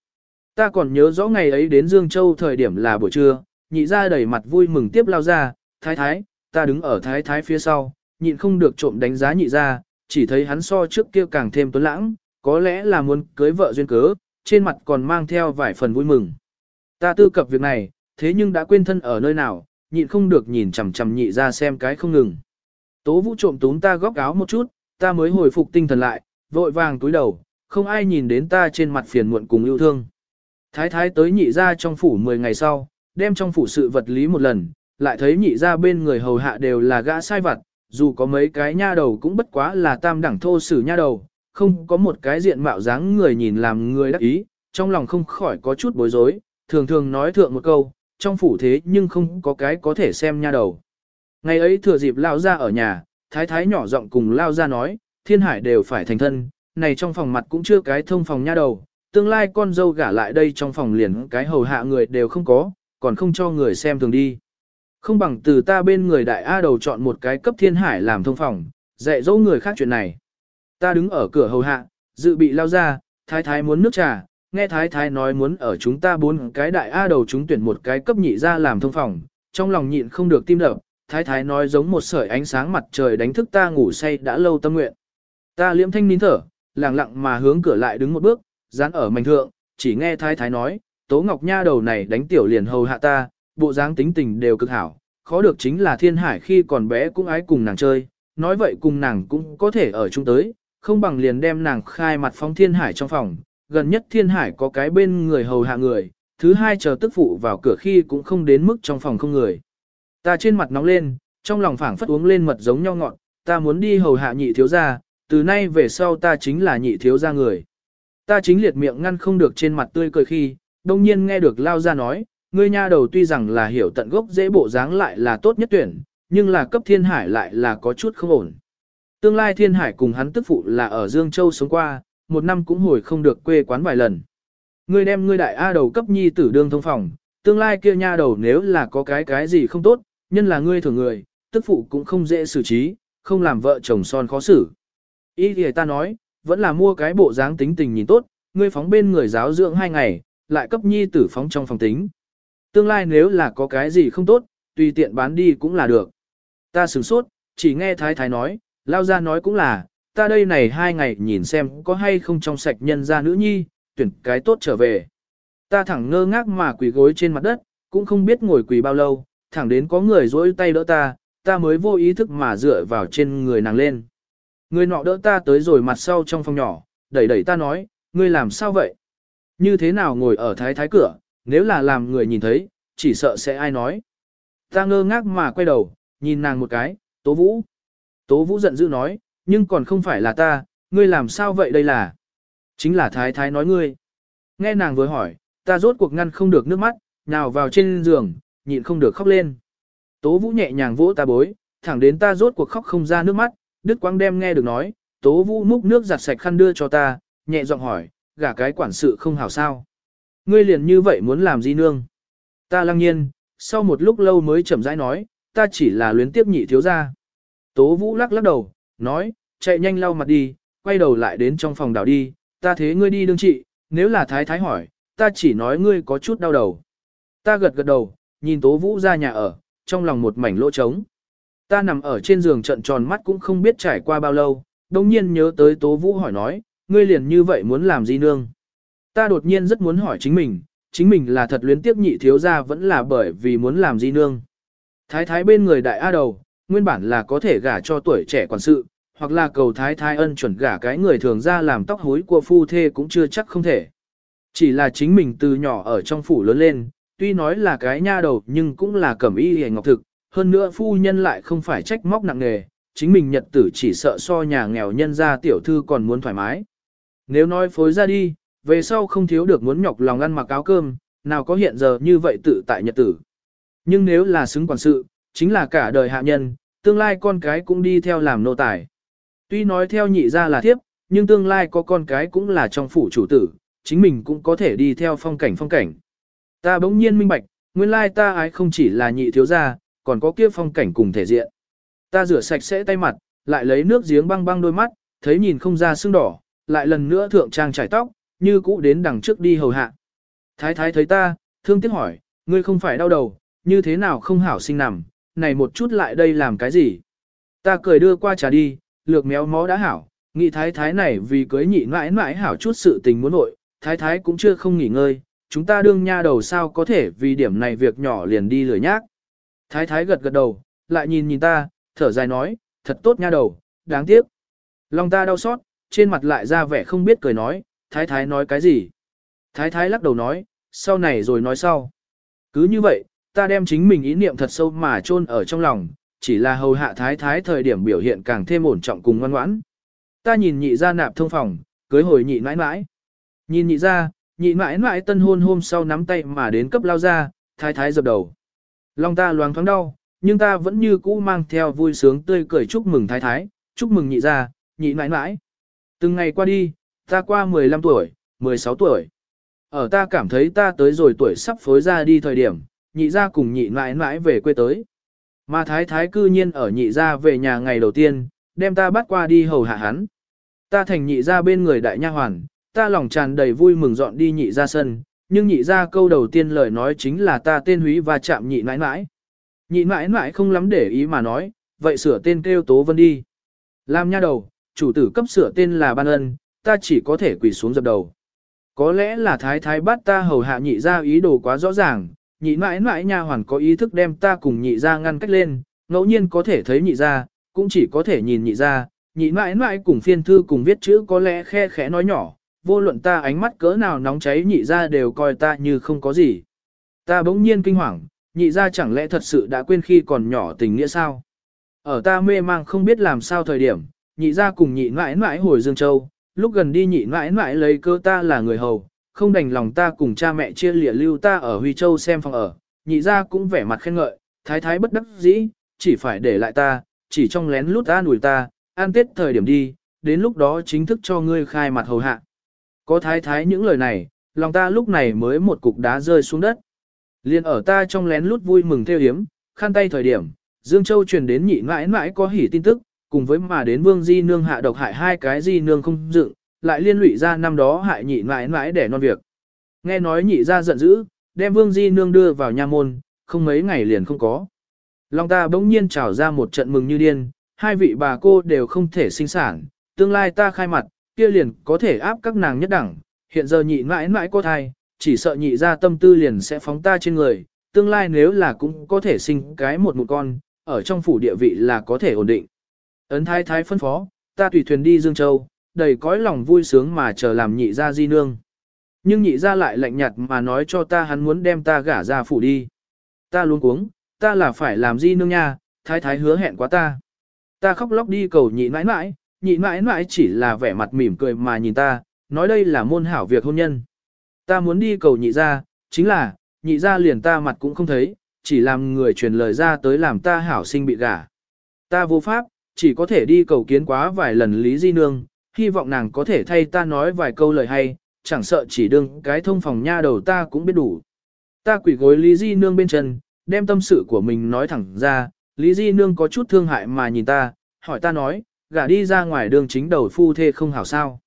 Ta còn nhớ rõ ngày ấy đến Dương Châu thời điểm là buổi trưa, nhị gia đầy mặt vui mừng tiếp lao ra, thái thái, ta đứng ở thái thái phía sau, nhịn không được trộm đánh giá nhị gia, chỉ thấy hắn so trước kia càng thêm tuấn lãng, có lẽ là muốn cưới vợ duyên cớ, trên mặt còn mang theo vài phần vui mừng. Ta tư cập việc này, thế nhưng đã quên thân ở nơi nào, nhịn không được nhìn chằm chằm nhị ra xem cái không ngừng. Tố vũ trộm túm ta góc áo một chút, ta mới hồi phục tinh thần lại, vội vàng túi đầu, không ai nhìn đến ta trên mặt phiền muộn cùng yêu thương. Thái thái tới nhị ra trong phủ 10 ngày sau, đem trong phủ sự vật lý một lần, lại thấy nhị ra bên người hầu hạ đều là gã sai vặt, dù có mấy cái nha đầu cũng bất quá là tam đẳng thô sử nha đầu, không có một cái diện mạo dáng người nhìn làm người đắc ý, trong lòng không khỏi có chút bối rối, thường thường nói thượng một câu, trong phủ thế nhưng không có cái có thể xem nha đầu. Ngày ấy thừa dịp lao ra ở nhà, thái thái nhỏ giọng cùng lao ra nói, thiên hải đều phải thành thân, này trong phòng mặt cũng chưa cái thông phòng nha đầu, tương lai con dâu gả lại đây trong phòng liền cái hầu hạ người đều không có, còn không cho người xem thường đi. Không bằng từ ta bên người đại A đầu chọn một cái cấp thiên hải làm thông phòng, dạy dỗ người khác chuyện này. Ta đứng ở cửa hầu hạ, dự bị lao ra, thái thái muốn nước trà, nghe thái thái nói muốn ở chúng ta bốn cái đại A đầu chúng tuyển một cái cấp nhị ra làm thông phòng, trong lòng nhịn không được tim đập, thái thái nói giống một sợi ánh sáng mặt trời đánh thức ta ngủ say đã lâu tâm nguyện. Ta liễm thanh nín thở, lặng lặng mà hướng cửa lại đứng một bước, dán ở mảnh thượng, chỉ nghe thái thái nói, tố ngọc nha đầu này đánh tiểu liền hầu hạ ta, bộ dáng tính tình đều cực hảo, khó được chính là thiên hải khi còn bé cũng ái cùng nàng chơi, nói vậy cùng nàng cũng có thể ở chung tới, không bằng liền đem nàng khai mặt phong thiên hải trong phòng, gần nhất thiên hải có cái bên người hầu hạ người, thứ hai chờ tức phụ vào cửa khi cũng không đến mức trong phòng không người. Ta trên mặt nóng lên, trong lòng phảng phất uống lên mật giống nhau ngọn, ta muốn đi hầu hạ nhị thiếu gia, từ nay về sau ta chính là nhị thiếu gia người. Ta chính liệt miệng ngăn không được trên mặt tươi cười khi, đông nhiên nghe được lao ra nói, ngươi nha đầu tuy rằng là hiểu tận gốc dễ bộ dáng lại là tốt nhất tuyển, nhưng là cấp thiên hải lại là có chút không ổn. Tương lai thiên hải cùng hắn tức phụ là ở Dương Châu sống qua, một năm cũng hồi không được quê quán vài lần. Ngươi đem ngươi đại A đầu cấp nhi tử đương thông phòng, tương lai kia nha đầu nếu là có cái cái gì không tốt, nhân là ngươi thường người, tức phụ cũng không dễ xử trí, không làm vợ chồng son khó xử. Ý thì ta nói, vẫn là mua cái bộ dáng tính tình nhìn tốt, ngươi phóng bên người giáo dưỡng hai ngày, lại cấp nhi tử phóng trong phòng tính. Tương lai nếu là có cái gì không tốt, tùy tiện bán đi cũng là được. Ta sửng sốt, chỉ nghe thái thái nói, lao ra nói cũng là, ta đây này hai ngày nhìn xem có hay không trong sạch nhân ra nữ nhi, tuyển cái tốt trở về. Ta thẳng ngơ ngác mà quỳ gối trên mặt đất, cũng không biết ngồi quỳ bao lâu, thẳng đến có người dỗi tay đỡ ta, ta mới vô ý thức mà dựa vào trên người nàng lên. Người nọ đỡ ta tới rồi mặt sau trong phòng nhỏ, đẩy đẩy ta nói, ngươi làm sao vậy? Như thế nào ngồi ở thái thái cửa, nếu là làm người nhìn thấy, chỉ sợ sẽ ai nói. Ta ngơ ngác mà quay đầu, nhìn nàng một cái, Tố Vũ. Tố Vũ giận dữ nói, nhưng còn không phải là ta, ngươi làm sao vậy đây là? Chính là thái thái nói ngươi. Nghe nàng vừa hỏi, ta rốt cuộc ngăn không được nước mắt, nào vào trên giường, nhịn không được khóc lên. Tố Vũ nhẹ nhàng vỗ ta bối, thẳng đến ta rốt cuộc khóc không ra nước mắt, Đức Quang đem nghe được nói, Tố Vũ múc nước giặt sạch khăn đưa cho ta, nhẹ giọng hỏi, gả cái quản sự không hảo sao. Ngươi liền như vậy muốn làm gì nương? Ta lăng nhiên, sau một lúc lâu mới chậm rãi nói, ta chỉ là luyến tiếp nhị thiếu gia. Tố Vũ lắc lắc đầu, nói, chạy nhanh lau mặt đi, quay đầu lại đến trong phòng đảo đi, ta thế ngươi đi đương trị, nếu là thái thái hỏi, ta chỉ nói ngươi có chút đau đầu. Ta gật gật đầu, nhìn Tố Vũ ra nhà ở, trong lòng một mảnh lỗ trống. Ta nằm ở trên giường trận tròn mắt cũng không biết trải qua bao lâu, đồng nhiên nhớ tới Tố Vũ hỏi nói, ngươi liền như vậy muốn làm gì nương? Ta đột nhiên rất muốn hỏi chính mình, chính mình là thật luyến tiếp nhị thiếu gia vẫn là bởi vì muốn làm gì nương. Thái thái bên người đại A đầu, nguyên bản là có thể gả cho tuổi trẻ quản sự, hoặc là cầu thái thái ân chuẩn gả cái người thường ra làm tóc hối của phu thê cũng chưa chắc không thể. Chỉ là chính mình từ nhỏ ở trong phủ lớn lên, tuy nói là cái nha đầu nhưng cũng là cẩm y hề ngọc thực, hơn nữa phu nhân lại không phải trách móc nặng nghề, chính mình nhật tử chỉ sợ so nhà nghèo nhân ra tiểu thư còn muốn thoải mái. Nếu nói phối ra đi, về sau không thiếu được muốn nhọc lòng ăn mặc áo cơm, nào có hiện giờ như vậy tự tại nhật tử. Nhưng nếu là xứng quản sự, chính là cả đời hạ nhân, tương lai con cái cũng đi theo làm nô tài. Tuy nói theo nhị ra là thiếp, nhưng tương lai có con cái cũng là trong phủ chủ tử, chính mình cũng có thể đi theo phong cảnh phong cảnh. Ta bỗng nhiên minh bạch, nguyên lai ta ái không chỉ là nhị thiếu gia, còn có kia phong cảnh cùng thể diện. Ta rửa sạch sẽ tay mặt, lại lấy nước giếng băng băng đôi mắt, thấy nhìn không ra sưng đỏ, lại lần nữa thượng trang trải tóc, như cũ đến đằng trước đi hầu hạ. Thái thái thấy ta, thương tiếc hỏi, ngươi không phải đau đầu, như thế nào không hảo sinh nằm, này một chút lại đây làm cái gì? Ta cười đưa qua trà đi, lược méo mó đã hảo, nghị thái thái này vì cưới nhị mãi mãi hảo chút sự tình muốn nội, thái thái cũng chưa không nghỉ ngơi, chúng ta đương nha đầu sao có thể vì điểm này việc nhỏ liền đi lười nhác. Thái thái gật gật đầu, lại nhìn nhìn ta, thở dài nói, thật tốt nha đầu, đáng tiếc. Lòng ta đau xót, trên mặt lại ra vẻ không biết cười nói, thái thái nói cái gì. Thái thái lắc đầu nói, sau này rồi nói sau. Cứ như vậy, ta đem chính mình ý niệm thật sâu mà chôn ở trong lòng, chỉ là hầu hạ thái thái thời điểm biểu hiện càng thêm ổn trọng cùng ngoan ngoãn. Ta nhìn nhị ra nạp thông phòng, cưới hồi nhị mãi mãi. Nhìn nhị ra, nhị mãi mãi tân hôn hôm sau nắm tay mà đến cấp lao ra, thái thái dập đầu. Lòng ta loáng thoáng đau, nhưng ta vẫn như cũ mang theo vui sướng tươi cười chúc mừng thái thái, chúc mừng nhị ra, nhị mãi mãi. Từng ngày qua đi, ta qua 15 tuổi, 16 tuổi. Ở ta cảm thấy ta tới rồi tuổi sắp phối ra đi thời điểm, nhị ra cùng nhị mãi mãi về quê tới. Mà thái thái cư nhiên ở nhị ra về nhà ngày đầu tiên, đem ta bắt qua đi hầu hạ hắn. Ta thành nhị ra bên người đại nha hoàn, ta lòng tràn đầy vui mừng dọn đi nhị ra sân, nhưng nhị ra câu đầu tiên lời nói chính là ta tên húy và chạm nhị mãi mãi. Nhị mãi mãi không lắm để ý mà nói, vậy sửa tên kêu Tố Vân đi. Làm nha đầu, chủ tử cấp sửa tên là Ban Ân, ta chỉ có thể quỳ xuống dập đầu. Có lẽ là thái thái bắt ta hầu hạ nhị ra ý đồ quá rõ ràng, nhị mãi mãi nha hoàn có ý thức đem ta cùng nhị ra ngăn cách lên, ngẫu nhiên có thể thấy nhị ra, cũng chỉ có thể nhìn nhị ra, nhị mãi mãi cùng phiên thư cùng viết chữ có lẽ khe khẽ nói nhỏ, vô luận ta ánh mắt cỡ nào nóng cháy nhị ra đều coi ta như không có gì. Ta bỗng nhiên kinh hoàng, nhị ra chẳng lẽ thật sự đã quên khi còn nhỏ tình nghĩa sao? Ở ta mê mang không biết làm sao thời điểm, nhị ra cùng nhị mãi mãi hồi Dương Châu, lúc gần đi nhị mãi mãi lấy cơ ta là người hầu, không đành lòng ta cùng cha mẹ chia lìa lưu ta ở Huy Châu xem phòng ở, nhị ra cũng vẻ mặt khen ngợi, thái thái bất đắc dĩ, chỉ phải để lại ta, chỉ trong lén lút ta đuổi ta, an tết thời điểm đi, đến lúc đó chính thức cho ngươi khai mặt hầu hạ. Có thái thái những lời này, lòng ta lúc này mới một cục đá rơi xuống đất. Liên ở ta trong lén lút vui mừng theo hiếm, khăn tay thời điểm, Dương Châu truyền đến nhị mãi mãi có hỉ tin tức, cùng với mà đến Vương Di Nương hạ độc hại hai cái Di Nương không dựng, lại liên lụy ra năm đó hại nhị mãi mãi để non việc. Nghe nói nhị ra giận dữ, đem Vương Di Nương đưa vào nha môn, không mấy ngày liền không có. Long ta bỗng nhiên trào ra một trận mừng như điên, hai vị bà cô đều không thể sinh sản, tương lai ta khai mặt, kia liền có thể áp các nàng nhất đẳng, hiện giờ nhị mãi mãi có thai, chỉ sợ nhị ra tâm tư liền sẽ phóng ta trên người, tương lai nếu là cũng có thể sinh cái một một con, ở trong phủ địa vị là có thể ổn định. Ấn thái thái phân phó, ta tùy thuyền đi Dương Châu, đầy cõi lòng vui sướng mà chờ làm nhị gia di nương. Nhưng nhị gia lại lạnh nhạt mà nói cho ta hắn muốn đem ta gả ra phủ đi. Ta luôn cuống, ta là phải làm di nương nha, thái thái hứa hẹn quá ta. Ta khóc lóc đi cầu nhị mãi mãi, nhị mãi mãi chỉ là vẻ mặt mỉm cười mà nhìn ta, nói đây là môn hảo việc hôn nhân. Ta muốn đi cầu nhị gia, chính là, nhị gia liền ta mặt cũng không thấy, chỉ làm người truyền lời ra tới làm ta hảo sinh bị gả. Ta vô pháp, chỉ có thể đi cầu kiến quá vài lần Lý Di Nương, hy vọng nàng có thể thay ta nói vài câu lời hay, chẳng sợ chỉ đương cái thông phòng nha đầu ta cũng biết đủ. Ta quỷ gối Lý Di Nương bên chân, đem tâm sự của mình nói thẳng ra, Lý Di Nương có chút thương hại mà nhìn ta, hỏi ta nói, gả đi ra ngoài đường chính đầu phu thê không hảo sao.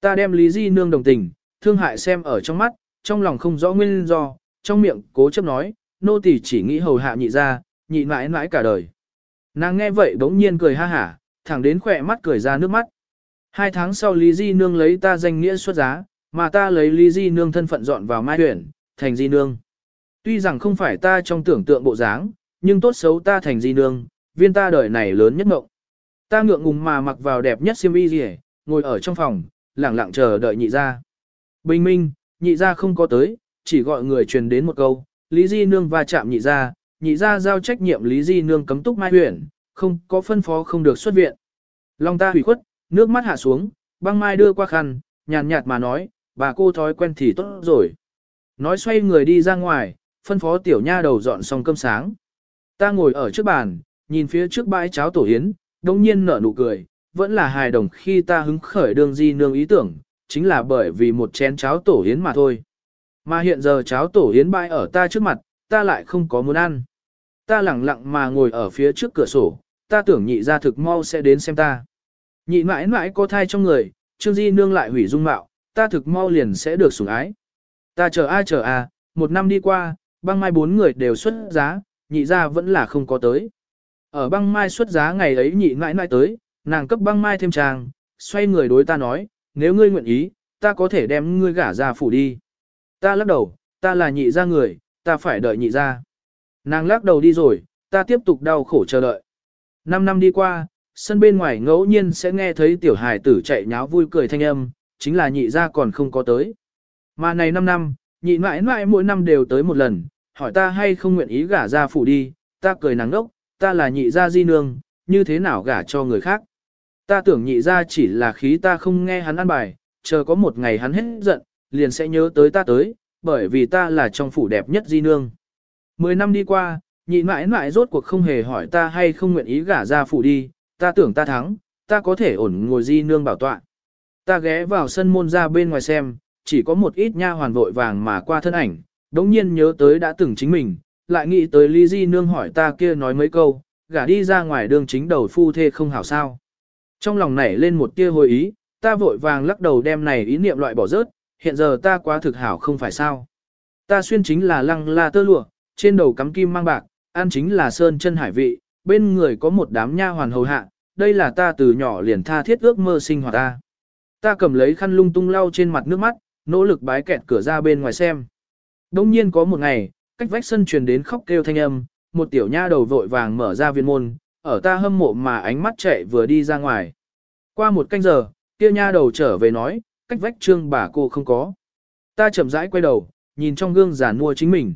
Ta đem Lý Di Nương đồng tình, thương hại xem ở trong mắt, trong lòng không rõ nguyên do, trong miệng cố chấp nói, nô tỳ chỉ nghĩ hầu hạ nhị ra, nhị mãi mãi cả đời. Nàng nghe vậy bỗng nhiên cười ha hả, thẳng đến khỏe mắt cười ra nước mắt. Hai tháng sau Lý Di Nương lấy ta danh nghĩa xuất giá, mà ta lấy Lý Di Nương thân phận dọn vào mai tuyển, thành Di Nương. Tuy rằng không phải ta trong tưởng tượng bộ dáng, nhưng tốt xấu ta thành Di Nương, viên ta đời này lớn nhất ngộng. Ta ngượng ngùng mà mặc vào đẹp nhất xiêm y gì ngồi ở trong phòng, lặng lặng chờ đợi nhị gia. Bình minh, nhị gia không có tới, chỉ gọi người truyền đến một câu, Lý Di Nương va chạm nhị gia, nhị gia giao trách nhiệm Lý Di Nương cấm túc mai Huyền, không có phân phó không được xuất viện. Long ta hủy khuất, nước mắt hạ xuống, băng mai đưa qua khăn, nhàn nhạt mà nói, bà cô thói quen thì tốt rồi. Nói xoay người đi ra ngoài, phân phó tiểu nha đầu dọn xong cơm sáng. Ta ngồi ở trước bàn, nhìn phía trước bãi cháo tổ yến, đồng nhiên nở nụ cười, vẫn là hài đồng khi ta hứng khởi đường di nương ý tưởng, chính là bởi vì một chén cháo tổ yến mà thôi. Mà hiện giờ cháo tổ yến bãi ở ta trước mặt, ta lại không có muốn ăn. Ta lặng lặng mà ngồi ở phía trước cửa sổ, ta tưởng nhị ra thực mau sẽ đến xem ta. Nhị mãi mãi có thai trong người, Trương Di nương lại hủy dung mạo, ta thực mau liền sẽ được sủng ái. Ta chờ a chờ a, một năm đi qua, băng mai bốn người đều xuất giá, nhị ra vẫn là không có tới. Ở băng mai xuất giá ngày ấy nhị mãi mãi tới, nàng cấp băng mai thêm trang, xoay người đối ta nói, nếu ngươi nguyện ý, ta có thể đem ngươi gả ra phủ đi. Ta lắc đầu, ta là nhị ra người, ta phải đợi nhị ra. Nàng lắc đầu đi rồi, ta tiếp tục đau khổ chờ đợi. Năm năm đi qua, sân bên ngoài ngẫu nhiên sẽ nghe thấy tiểu hài tử chạy nháo vui cười thanh âm, chính là nhị ra còn không có tới. Mà này năm năm, nhị mãi mãi mỗi năm đều tới một lần, hỏi ta hay không nguyện ý gả ra phủ đi, ta cười nắng đốc, ta là nhị gia di nương, như thế nào gả cho người khác. Ta tưởng nhị gia chỉ là khí ta không nghe hắn ăn bài, chờ có một ngày hắn hết giận, liền sẽ nhớ tới ta tới, bởi vì ta là trong phủ đẹp nhất di nương. Mười năm đi qua, nhị mãi mãi rốt cuộc không hề hỏi ta hay không nguyện ý gả ra phủ đi, ta tưởng ta thắng, ta có thể ổn ngồi di nương bảo tọa. Ta ghé vào sân môn ra bên ngoài xem, chỉ có một ít nha hoàn vội vàng mà qua thân ảnh, đống nhiên nhớ tới đã từng chính mình, lại nghĩ tới Lý Di Nương hỏi ta kia nói mấy câu, gả đi ra ngoài đường chính đầu phu thê không hảo sao. Trong lòng nảy lên một tia hồi ý, ta vội vàng lắc đầu đem này ý niệm loại bỏ rớt, hiện giờ ta quá thực hảo không phải sao. Ta xuyên chính là lăng la tơ lụa, trên đầu cắm kim mang bạc, ăn chính là sơn chân hải vị, bên người có một đám nha hoàn hầu hạ, đây là ta từ nhỏ liền tha thiết ước mơ sinh hoạt ta. Ta cầm lấy khăn lung tung lau trên mặt nước mắt, nỗ lực bái kẹt cửa ra bên ngoài xem. Đông nhiên có một ngày, cách vách sân truyền đến khóc kêu thanh âm, một tiểu nha đầu vội vàng mở ra viên môn, ở ta hâm mộ mà ánh mắt chạy vừa đi ra ngoài. Qua một canh giờ, kia nha đầu trở về nói, cách vách trương bà cô không có. Ta chậm rãi quay đầu, nhìn trong gương giàn mua chính mình.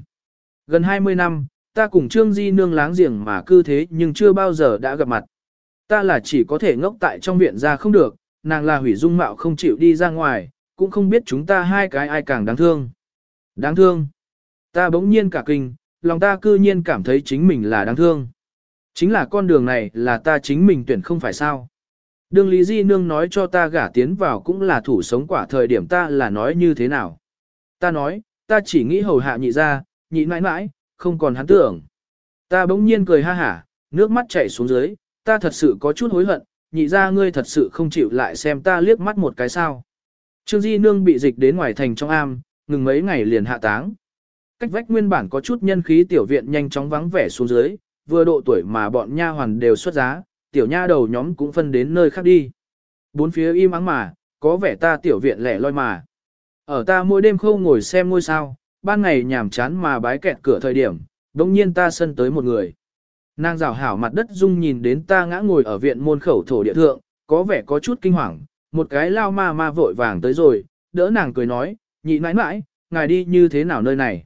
Gần 20 năm, ta cùng trương di nương láng giềng mà cư thế nhưng chưa bao giờ đã gặp mặt. Ta là chỉ có thể ngốc tại trong viện ra không được, nàng là hủy dung mạo không chịu đi ra ngoài, cũng không biết chúng ta hai cái ai càng đáng thương. Đáng thương. Ta bỗng nhiên cả kinh, lòng ta cư nhiên cảm thấy chính mình là đáng thương. Chính là con đường này là ta chính mình tuyển không phải sao. Đường Lý Di Nương nói cho ta gả tiến vào cũng là thủ sống quả thời điểm ta là nói như thế nào. Ta nói, ta chỉ nghĩ hầu hạ nhị ra, nhị mãi mãi, không còn hắn tưởng. Ta bỗng nhiên cười ha hả, nước mắt chảy xuống dưới, ta thật sự có chút hối hận, nhị ra ngươi thật sự không chịu lại xem ta liếc mắt một cái sao. Trương Di Nương bị dịch đến ngoài thành trong am, ngừng mấy ngày liền hạ táng. Cách vách nguyên bản có chút nhân khí tiểu viện nhanh chóng vắng vẻ xuống dưới, vừa độ tuổi mà bọn nha hoàn đều xuất giá, tiểu nha đầu nhóm cũng phân đến nơi khác đi. Bốn phía im ắng mà, có vẻ ta tiểu viện lẻ loi mà. Ở ta mỗi đêm khâu ngồi xem ngôi sao, ban ngày nhàm chán mà bái kẹt cửa thời điểm, đồng nhiên ta sân tới một người. Nàng rào hảo mặt đất dung nhìn đến ta ngã ngồi ở viện môn khẩu thổ địa thượng, có vẻ có chút kinh hoàng, một cái lao ma ma vội vàng tới rồi, đỡ nàng cười nói, nhị mãi mãi, ngài đi như thế nào nơi này.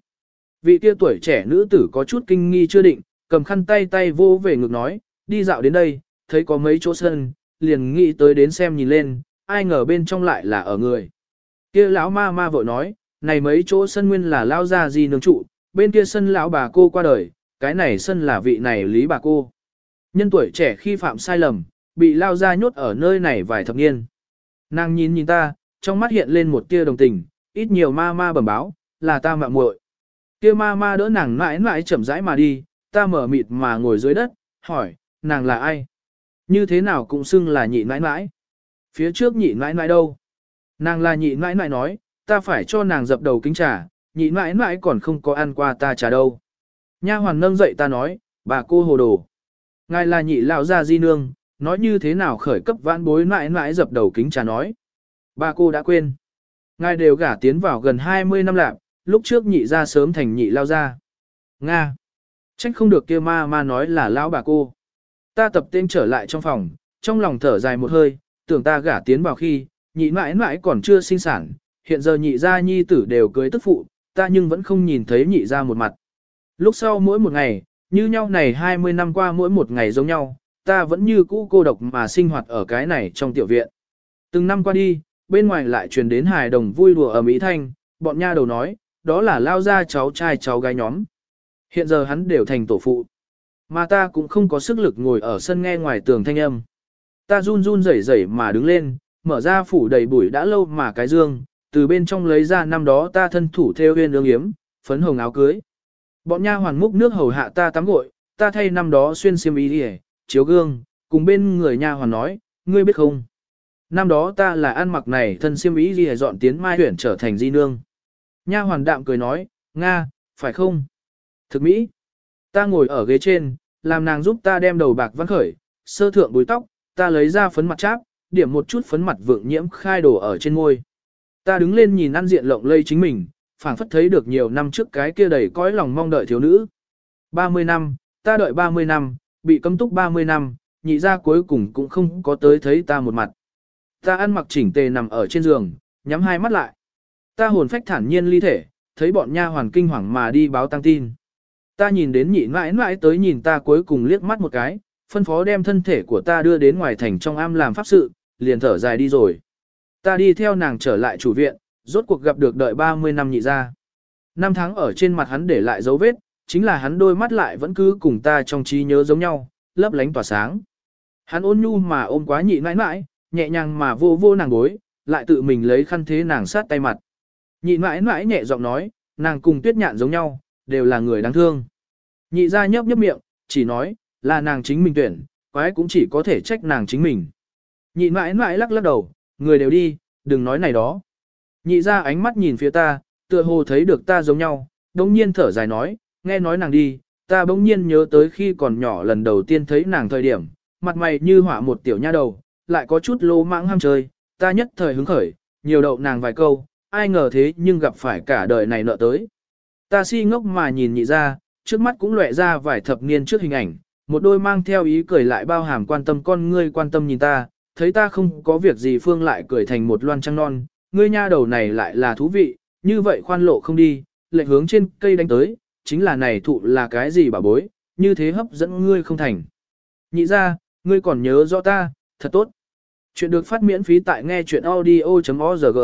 Vị kia tuổi trẻ nữ tử có chút kinh nghi chưa định, cầm khăn tay tay vô về ngực nói, đi dạo đến đây, thấy có mấy chỗ sân, liền nghĩ tới đến xem nhìn lên, ai ngờ bên trong lại là ở người. Kia lão ma ma vội nói, này mấy chỗ sân nguyên là lao ra gì nương trụ, bên kia sân lão bà cô qua đời, cái này sân là vị này lý bà cô. Nhân tuổi trẻ khi phạm sai lầm, bị lao ra nhốt ở nơi này vài thập niên. Nàng nhìn nhìn ta, trong mắt hiện lên một tia đồng tình, ít nhiều ma ma bẩm báo, là ta mạng muội. Kia ma ma đỡ nàng mãi mãi chậm rãi mà đi, ta mở mịt mà ngồi dưới đất, hỏi, nàng là ai? Như thế nào cũng xưng là nhị mãi mãi. Phía trước nhị mãi mãi đâu? Nàng là nhị mãi mãi nói, ta phải cho nàng dập đầu kính trà, nhị mãi mãi còn không có ăn qua ta trà đâu. Nha hoàn nâng dậy ta nói, bà cô hồ đồ. Ngài là nhị lão gia di nương, nói như thế nào khởi cấp vãn bối mãi mãi dập đầu kính trà nói. Bà cô đã quên. Ngài đều gả tiến vào gần 20 năm lạc, lúc trước nhị ra sớm thành nhị lao ra. Nga. Trách không được kia ma ma nói là lão bà cô. Ta tập tên trở lại trong phòng, trong lòng thở dài một hơi, tưởng ta gả tiến vào khi, nhị mãi mãi còn chưa sinh sản, hiện giờ nhị gia nhi tử đều cưới tức phụ, ta nhưng vẫn không nhìn thấy nhị gia một mặt. Lúc sau mỗi một ngày, như nhau này 20 năm qua mỗi một ngày giống nhau, ta vẫn như cũ cô độc mà sinh hoạt ở cái này trong tiểu viện. Từng năm qua đi, bên ngoài lại truyền đến hài đồng vui đùa ở Mỹ Thanh, bọn nha đầu nói, đó là lao ra cháu trai cháu gái nhóm. Hiện giờ hắn đều thành tổ phụ. Mà ta cũng không có sức lực ngồi ở sân nghe ngoài tường thanh âm. Ta run run rẩy rẩy mà đứng lên, mở ra phủ đầy bụi đã lâu mà cái dương, từ bên trong lấy ra năm đó ta thân thủ theo huyên ương yếm, phấn hồng áo cưới. Bọn nha hoàn múc nước hầu hạ ta tắm gội, ta thay năm đó xuyên xiêm y đi chiếu gương, cùng bên người nha hoàn nói, ngươi biết không? Năm đó ta là ăn mặc này thân xiêm y đi dọn tiến mai huyển trở thành di nương. Nha hoàn đạm cười nói, Nga, phải không? Thực mỹ. Ta ngồi ở ghế trên, làm nàng giúp ta đem đầu bạc văn khởi, sơ thượng búi tóc, ta lấy ra phấn mặt cháp, điểm một chút phấn mặt vượng nhiễm khai đổ ở trên môi. Ta đứng lên nhìn ăn diện lộng lây chính mình, phảng phất thấy được nhiều năm trước cái kia đầy cõi lòng mong đợi thiếu nữ. 30 năm, ta đợi 30 năm, bị cấm túc 30 năm, nhị ra cuối cùng cũng không có tới thấy ta một mặt. Ta ăn mặc chỉnh tề nằm ở trên giường, nhắm hai mắt lại. Ta hồn phách thản nhiên ly thể, thấy bọn nha hoàn kinh hoàng mà đi báo tăng tin. Ta nhìn đến nhị mãi mãi tới nhìn ta cuối cùng liếc mắt một cái, phân phó đem thân thể của ta đưa đến ngoài thành trong am làm pháp sự, liền thở dài đi rồi. Ta đi theo nàng trở lại chủ viện, rốt cuộc gặp được đợi 30 năm nhị ra. Năm tháng ở trên mặt hắn để lại dấu vết, chính là hắn đôi mắt lại vẫn cứ cùng ta trong trí nhớ giống nhau, lấp lánh tỏa sáng. Hắn ôn nhu mà ôm quá nhị mãi mãi, nhẹ nhàng mà vô vô nàng gối, lại tự mình lấy khăn thế nàng sát tay mặt. Nhị mãi mãi nhẹ giọng nói, nàng cùng tuyết nhạn giống nhau, đều là người đáng thương. Nhị ra nhấp nhấp miệng, chỉ nói, là nàng chính mình tuyển, quái cũng chỉ có thể trách nàng chính mình. Nhị mãi mãi lắc lắc đầu, người đều đi, đừng nói này đó. Nhị ra ánh mắt nhìn phía ta, tựa hồ thấy được ta giống nhau, đồng nhiên thở dài nói, nghe nói nàng đi, ta bỗng nhiên nhớ tới khi còn nhỏ lần đầu tiên thấy nàng thời điểm, mặt mày như hỏa một tiểu nha đầu, lại có chút lô mãng ham chơi, ta nhất thời hứng khởi, nhiều đậu nàng vài câu, ai ngờ thế nhưng gặp phải cả đời này nợ tới. Ta si ngốc mà nhìn nhị ra, trước mắt cũng lệ ra vài thập niên trước hình ảnh, một đôi mang theo ý cười lại bao hàm quan tâm con ngươi quan tâm nhìn ta, thấy ta không có việc gì phương lại cười thành một loan trăng non, ngươi nha đầu này lại là thú vị, như vậy khoan lộ không đi, lệnh hướng trên cây đánh tới, chính là này thụ là cái gì bà bối, như thế hấp dẫn ngươi không thành. Nhị ra, ngươi còn nhớ rõ ta, thật tốt. Chuyện được phát miễn phí tại nghe chuyện audio.org.